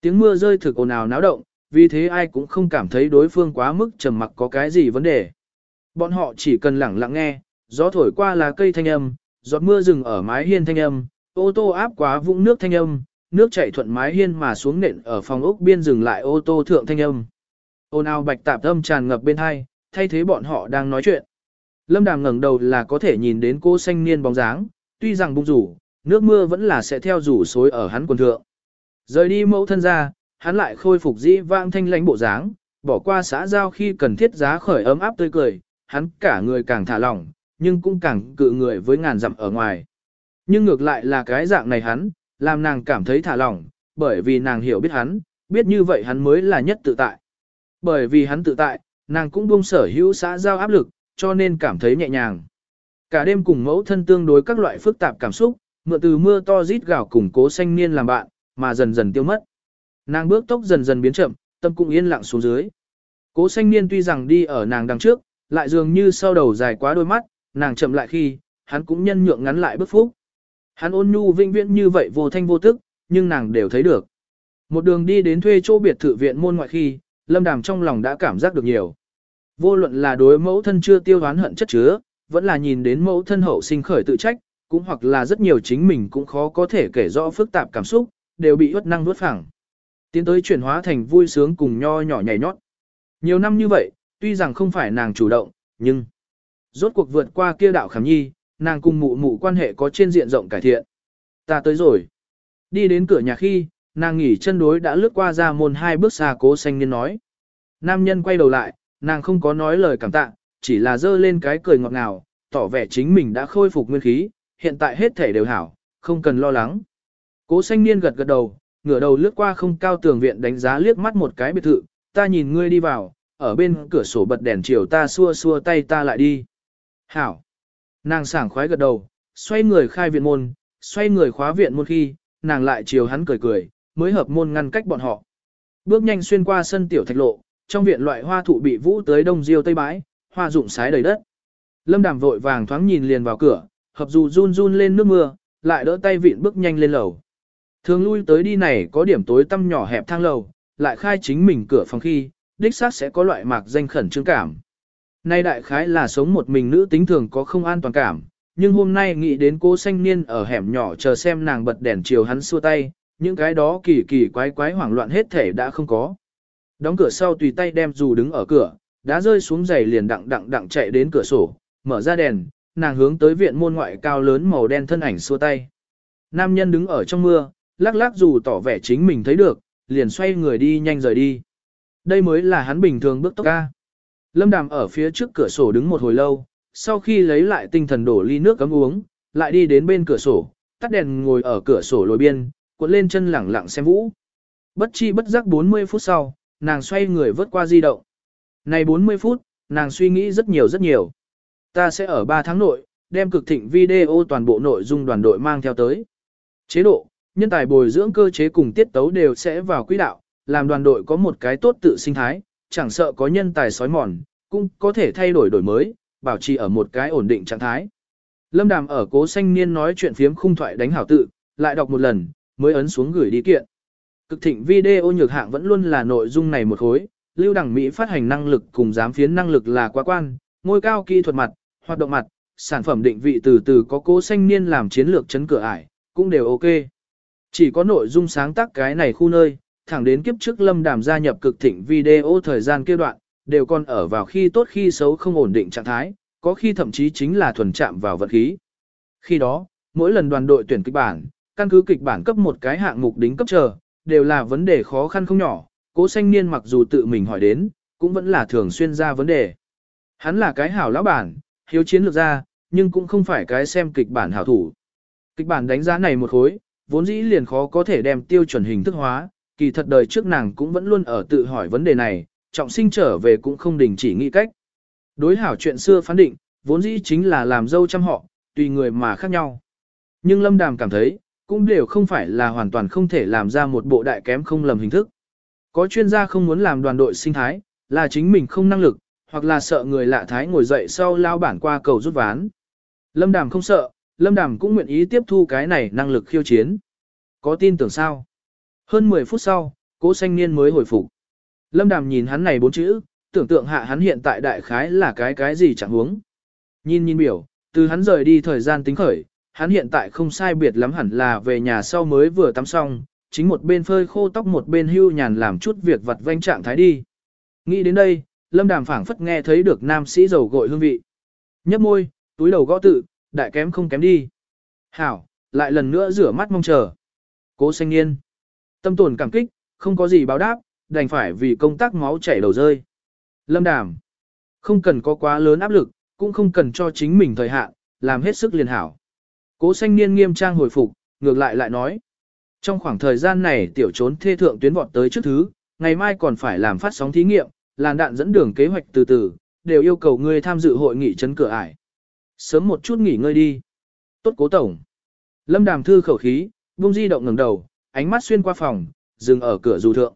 Tiếng mưa rơi thực ồn ào náo động, vì thế ai cũng không cảm thấy đối phương quá mức trầm mặc có cái gì vấn đề. Bọn họ chỉ cần lẳng lặng nghe, gió thổi qua là cây thanh âm, giọt mưa rừng ở mái hiên thanh âm, ô tô áp quá vũng nước thanh âm, nước chảy thuận mái hiên mà xuống nện ở phòng ốc biên dừng lại ô tô thượng thanh âm. Ôn ao bạch tạp âm tràn ngập bên hai, thay thế bọn họ đang nói chuyện. Lâm Đàm ngẩng đầu là có thể nhìn đến cô xanh niên bóng dáng, tuy rằng bung rủ, nước mưa vẫn là sẽ theo rủ xối ở hắn quần thượng. Rời đi mẫu thân ra, hắn lại khôi phục dĩ vãng thanh lãnh bộ dáng, bỏ qua xã giao khi cần thiết giá khởi ấm áp tươi cười, hắn cả người càng thả lỏng, nhưng cũng càng cự người với ngàn dặm ở ngoài. Nhưng ngược lại là cái dạng này hắn, làm nàng cảm thấy thả lỏng, bởi vì nàng hiểu biết hắn, biết như vậy hắn mới là nhất tự tại. Bởi vì hắn tự tại, nàng cũng buông sở hữu xã giao áp lực, cho nên cảm thấy nhẹ nhàng. Cả đêm cùng mẫu thân tương đối các loại phức tạp cảm xúc, mượn từ mưa to rít gào cùng cố xanh niên làm bạn, mà dần dần tiêu mất. Nàng bước tốc dần dần biến chậm, tâm cũng yên lặng xuống dưới. Cố xanh niên tuy rằng đi ở nàng đằng trước, lại dường như sau đầu dài quá đôi mắt, nàng chậm lại khi, hắn cũng nhân nhượng ngắn lại bước phúc. Hắn ôn nhu vinh viễn như vậy vô thanh vô tức, nhưng nàng đều thấy được. Một đường đi đến thuê chỗ biệt thự viện môn ngoại khi, lâm đàm trong lòng đã cảm giác được nhiều. Vô luận là đối mẫu thân chưa tiêu hoán hận chất chứa, vẫn là nhìn đến mẫu thân hậu sinh khởi tự trách, cũng hoặc là rất nhiều chính mình cũng khó có thể kể rõ phức tạp cảm xúc, đều bị uất năng nuốt phẳng. Tiến tới chuyển hóa thành vui sướng cùng nho nhỏ nhảy nhót. Nhiều năm như vậy, tuy rằng không phải nàng chủ động, nhưng rốt cuộc vượt qua kia đạo khảm nhi, nàng cùng mụ mụ quan hệ có trên diện rộng cải thiện. Ta tới rồi. Đi đến cửa nhà khi, nàng nghỉ chân đối đã lướt qua ra môn hai bước xa cố xanh niên nói. Nam nhân quay đầu lại, nàng không có nói lời cảm tạ, chỉ là dơ lên cái cười ngọt ngào, tỏ vẻ chính mình đã khôi phục nguyên khí, hiện tại hết thể đều hảo, không cần lo lắng. Cố xanh niên gật gật đầu, ngửa đầu lướt qua không cao tường viện đánh giá liếc mắt một cái biệt thự, ta nhìn ngươi đi vào, ở bên cửa sổ bật đèn chiều ta xua xua tay ta lại đi. Hảo. Nàng sảng khoái gật đầu, xoay người khai viện môn, xoay người khóa viện môn khi, nàng lại chiều hắn cười cười, mới hợp môn ngăn cách bọn họ. Bước nhanh xuyên qua sân tiểu thạch lộ, trong viện loại hoa thụ bị vũ tới đông diêu tây bãi, hoa rụng sái đầy đất. Lâm Đàm vội vàng thoáng nhìn liền vào cửa, hợp dù run run lên nước mưa, lại đỡ tay vịn bước nhanh lên lầu. Thường lui tới đi này có điểm tối tăm nhỏ hẹp thang lầu, lại khai chính mình cửa phòng khi, đích xác sẽ có loại mạc danh khẩn trương cảm. Nay đại khái là sống một mình nữ tính thường có không an toàn cảm, nhưng hôm nay nghĩ đến cô xanh niên ở hẻm nhỏ chờ xem nàng bật đèn chiều hắn xua tay, những cái đó kỳ kỳ quái quái hoảng loạn hết thể đã không có. Đóng cửa sau tùy tay đem dù đứng ở cửa, đã rơi xuống giày liền đặng đặng đặng chạy đến cửa sổ, mở ra đèn, nàng hướng tới viện môn ngoại cao lớn màu đen thân ảnh xua tay. Nam nhân đứng ở trong mưa, lắc lắc dù tỏ vẻ chính mình thấy được, liền xoay người đi nhanh rời đi. Đây mới là hắn bình thường bước tốc ca. Lâm Đàm ở phía trước cửa sổ đứng một hồi lâu, sau khi lấy lại tinh thần đổ ly nước cấm uống, lại đi đến bên cửa sổ, tắt đèn ngồi ở cửa sổ lối biên, cuộn lên chân lẳng lặng xem vũ. Bất chi bất giác 40 phút sau, nàng xoay người vớt qua di động. Này 40 phút, nàng suy nghĩ rất nhiều rất nhiều. Ta sẽ ở 3 tháng nội, đem cực thịnh video toàn bộ nội dung đoàn đội mang theo tới. Chế độ, nhân tài bồi dưỡng cơ chế cùng tiết tấu đều sẽ vào quỹ đạo, làm đoàn đội có một cái tốt tự sinh thái, chẳng sợ có nhân tài sói mòn, cũng có thể thay đổi đổi mới, bảo trì ở một cái ổn định trạng thái. Lâm Đàm ở cố xanh niên nói chuyện phiếm khung thoại đánh hảo tự, lại đọc một lần, mới ấn xuống gửi đi kiện. Cực thịnh video nhược hạng vẫn luôn là nội dung này một khối, lưu đẳng Mỹ phát hành năng lực cùng giám phiến năng lực là quá quan, ngôi cao kỹ thuật mặt, hoạt động mặt, sản phẩm định vị từ từ có cố xanh niên làm chiến lược chấn cửa ải, cũng đều ok. Chỉ có nội dung sáng tác cái này khu nơi, thẳng đến kiếp trước lâm đàm gia nhập cực thịnh video thời gian kia đoạn, đều còn ở vào khi tốt khi xấu không ổn định trạng thái, có khi thậm chí chính là thuần chạm vào vật khí. Khi đó, mỗi lần đoàn đội tuyển kịch bản, căn cứ kịch bản cấp một cái hạng mục đính cấp chờ, đều là vấn đề khó khăn không nhỏ, cố sanh niên mặc dù tự mình hỏi đến, cũng vẫn là thường xuyên ra vấn đề. Hắn là cái hảo lão bản, hiếu chiến lược ra, nhưng cũng không phải cái xem kịch bản hảo thủ. Kịch bản đánh giá này một khối, vốn dĩ liền khó có thể đem tiêu chuẩn hình thức hóa, kỳ thật đời trước nàng cũng vẫn luôn ở tự hỏi vấn đề này, trọng sinh trở về cũng không đình chỉ nghĩ cách. Đối hảo chuyện xưa phán định, vốn dĩ chính là làm dâu trăm họ, tùy người mà khác nhau. Nhưng Lâm Đàm cảm thấy, cũng đều không phải là hoàn toàn không thể làm ra một bộ đại kém không lầm hình thức. Có chuyên gia không muốn làm đoàn đội sinh thái, là chính mình không năng lực, hoặc là sợ người lạ thái ngồi dậy sau lao bản qua cầu rút ván. Lâm Đàm không sợ, Lâm Đàm cũng nguyện ý tiếp thu cái này năng lực khiêu chiến. Có tin tưởng sao? Hơn 10 phút sau, cố xanh niên mới hồi phục. Lâm Đàm nhìn hắn này bốn chữ, tưởng tượng hạ hắn hiện tại đại khái là cái cái gì chẳng huống. Nhìn nhìn biểu, từ hắn rời đi thời gian tính khởi, hắn hiện tại không sai biệt lắm hẳn là về nhà sau mới vừa tắm xong, chính một bên phơi khô tóc một bên hưu nhàn làm chút việc vặt vanh trạng thái đi. Nghĩ đến đây, Lâm Đàm phảng phất nghe thấy được nam sĩ dầu gội hương vị. Nhấp môi, túi đầu gõ tự, đại kém không kém đi. Hảo, lại lần nữa rửa mắt mong chờ. Cố xanh niên. Tâm tồn cảm kích, không có gì báo đáp, đành phải vì công tác máu chảy đầu rơi. Lâm Đàm. Không cần có quá lớn áp lực, cũng không cần cho chính mình thời hạn, làm hết sức liền hảo. Cố xanh niên nghiêm trang hồi phục, ngược lại lại nói. Trong khoảng thời gian này tiểu trốn thê thượng tuyến vọt tới trước thứ, ngày mai còn phải làm phát sóng thí nghiệm, làn đạn dẫn đường kế hoạch từ từ, đều yêu cầu ngươi tham dự hội nghị chấn cửa ải. Sớm một chút nghỉ ngơi đi. Tốt cố tổng. Lâm đàm thư khẩu khí, vung di động ngẩng đầu, ánh mắt xuyên qua phòng, dừng ở cửa dù thượng.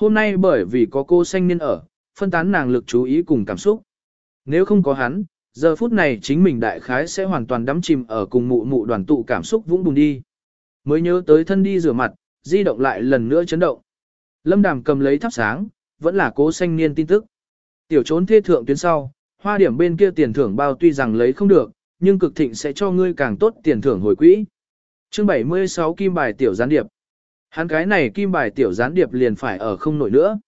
Hôm nay bởi vì có cô xanh niên ở, phân tán nàng lực chú ý cùng cảm xúc. Nếu không có hắn, giờ phút này chính mình đại khái sẽ hoàn toàn đắm chìm ở cùng mụ mụ đoàn tụ cảm xúc vũng bùn đi. Mới nhớ tới thân đi rửa mặt, di động lại lần nữa chấn động. Lâm Đàm cầm lấy thắp sáng, vẫn là cố xanh niên tin tức. Tiểu trốn thê thượng tuyến sau, hoa điểm bên kia tiền thưởng bao tuy rằng lấy không được, nhưng cực thịnh sẽ cho ngươi càng tốt tiền thưởng hồi quỹ. Chương 76 kim bài tiểu gián điệp. Hắn cái này kim bài tiểu gián điệp liền phải ở không nổi nữa.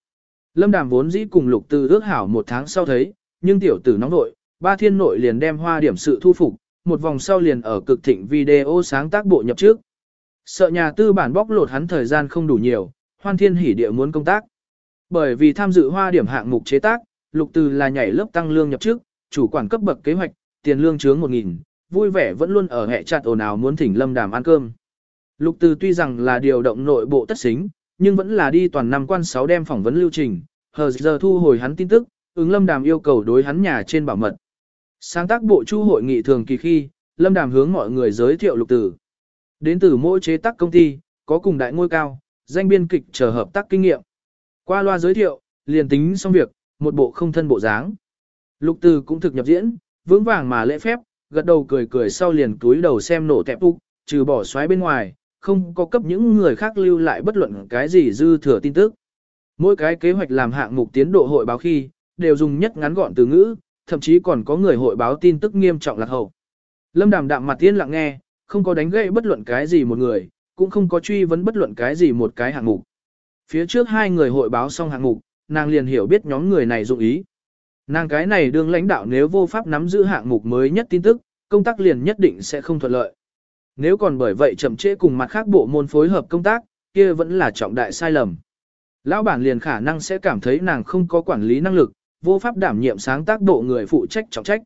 Lâm Đàm vốn dĩ cùng Lục Từ ước hảo một tháng sau thấy, nhưng tiểu tử nóng nội, ba thiên nội liền đem hoa điểm sự thu phục, một vòng sau liền ở cực thịnh video sáng tác bộ nhập trước. Sợ nhà tư bản bóc lột hắn thời gian không đủ nhiều, hoan thiên hỉ địa muốn công tác. Bởi vì tham dự hoa điểm hạng mục chế tác, Lục Từ là nhảy lớp tăng lương nhập trước, chủ quản cấp bậc kế hoạch, tiền lương chướng 1.000, vui vẻ vẫn luôn ở hệ chặt ồn ào muốn thỉnh lâm đàm ăn cơm. Lục từ tuy rằng là điều động nội bộ tất xính, nhưng vẫn là đi toàn năm quan sáu đem phỏng vấn lưu trình, hờ giờ thu hồi hắn tin tức, ứng lâm đàm yêu cầu đối hắn nhà trên bảo mật. Sáng tác bộ chu hội nghị thường kỳ khi, lâm đàm hướng mọi người giới thiệu lục Từ Đến từ mỗi chế tác công ty, có cùng đại ngôi cao, danh biên kịch chờ hợp tác kinh nghiệm. Qua loa giới thiệu, liền tính xong việc, một bộ không thân bộ dáng. Lục Từ cũng thực nhập diễn, vững vàng mà lễ phép, gật đầu cười cười sau liền túi đầu xem nổ tẹp úc, trừ bỏ xoáy bên ngoài, không có cấp những người khác lưu lại bất luận cái gì dư thừa tin tức. Mỗi cái kế hoạch làm hạng mục tiến độ hội báo khi, đều dùng nhất ngắn gọn từ ngữ, thậm chí còn có người hội báo tin tức nghiêm trọng lạc hậu. Lâm Đàm đạm mặt tiên lặng nghe, không có đánh gậy bất luận cái gì một người, cũng không có truy vấn bất luận cái gì một cái hạng mục. Phía trước hai người hội báo xong hạng mục, nàng liền hiểu biết nhóm người này dụng ý. Nàng cái này đương lãnh đạo nếu vô pháp nắm giữ hạng mục mới nhất tin tức, công tác liền nhất định sẽ không thuận lợi. Nếu còn bởi vậy chậm trễ cùng mặt khác bộ môn phối hợp công tác, kia vẫn là trọng đại sai lầm. Lão bản liền khả năng sẽ cảm thấy nàng không có quản lý năng lực, vô pháp đảm nhiệm sáng tác bộ người phụ trách trọng trách.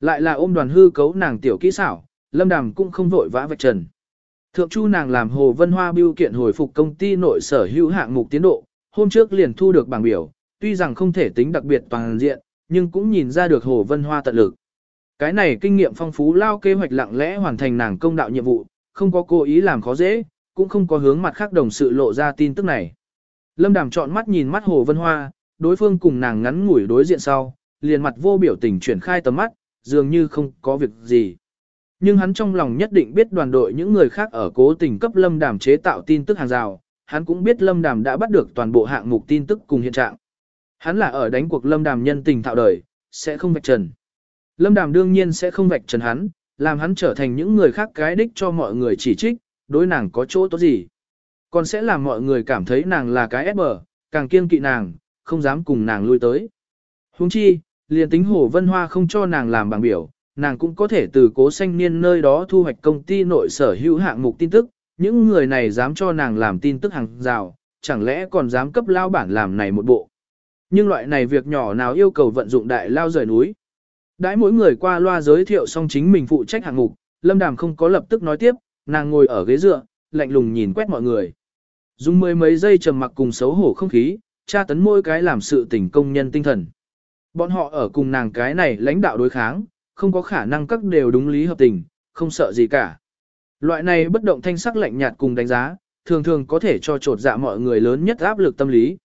Lại là ôm đoàn hư cấu nàng tiểu kỹ xảo, lâm đàm cũng không vội vã vạch trần. Thượng chu nàng làm Hồ Vân Hoa biêu kiện hồi phục công ty nội sở hữu hạng mục tiến độ, hôm trước liền thu được bảng biểu, tuy rằng không thể tính đặc biệt toàn diện, nhưng cũng nhìn ra được Hồ Vân Hoa tận lực. Cái này kinh nghiệm phong phú lao kế hoạch lặng lẽ hoàn thành nàng công đạo nhiệm vụ, không có cố ý làm khó dễ, cũng không có hướng mặt khác đồng sự lộ ra tin tức này. Lâm Đàm chọn mắt nhìn mắt Hồ Vân Hoa, đối phương cùng nàng ngắn ngủi đối diện sau, liền mặt vô biểu tình chuyển khai tầm mắt, dường như không có việc gì. Nhưng hắn trong lòng nhất định biết đoàn đội những người khác ở cố tình cấp Lâm Đàm chế tạo tin tức hàng rào, hắn cũng biết Lâm Đàm đã bắt được toàn bộ hạng mục tin tức cùng hiện trạng. Hắn là ở đánh cuộc Lâm Đàm nhân tình thạo đời, sẽ không vạch trần. Lâm Đàm đương nhiên sẽ không vạch trần hắn, làm hắn trở thành những người khác cái đích cho mọi người chỉ trích, đối nàng có chỗ tốt gì. Còn sẽ làm mọi người cảm thấy nàng là cái ép bờ, càng kiêng kỵ nàng, không dám cùng nàng lui tới. Huống chi, liền tính Hồ Vân Hoa không cho nàng làm bảng biểu, nàng cũng có thể từ cố sanh niên nơi đó thu hoạch công ty nội sở hữu hạng mục tin tức, những người này dám cho nàng làm tin tức hàng rào, chẳng lẽ còn dám cấp lao bản làm này một bộ. Nhưng loại này việc nhỏ nào yêu cầu vận dụng đại lao rời núi. Đãi mỗi người qua loa giới thiệu xong chính mình phụ trách hạng mục, Lâm Đàm không có lập tức nói tiếp, nàng ngồi ở ghế dựa, lạnh lùng nhìn quét mọi người. Dùng mười mấy giây trầm mặc cùng xấu hổ không khí, tra tấn mỗi cái làm sự tình công nhân tinh thần. Bọn họ ở cùng nàng cái này lãnh đạo đối kháng, không có khả năng các đều đúng lý hợp tình, không sợ gì cả. Loại này bất động thanh sắc lạnh nhạt cùng đánh giá, thường thường có thể cho trột dạ mọi người lớn nhất áp lực tâm lý.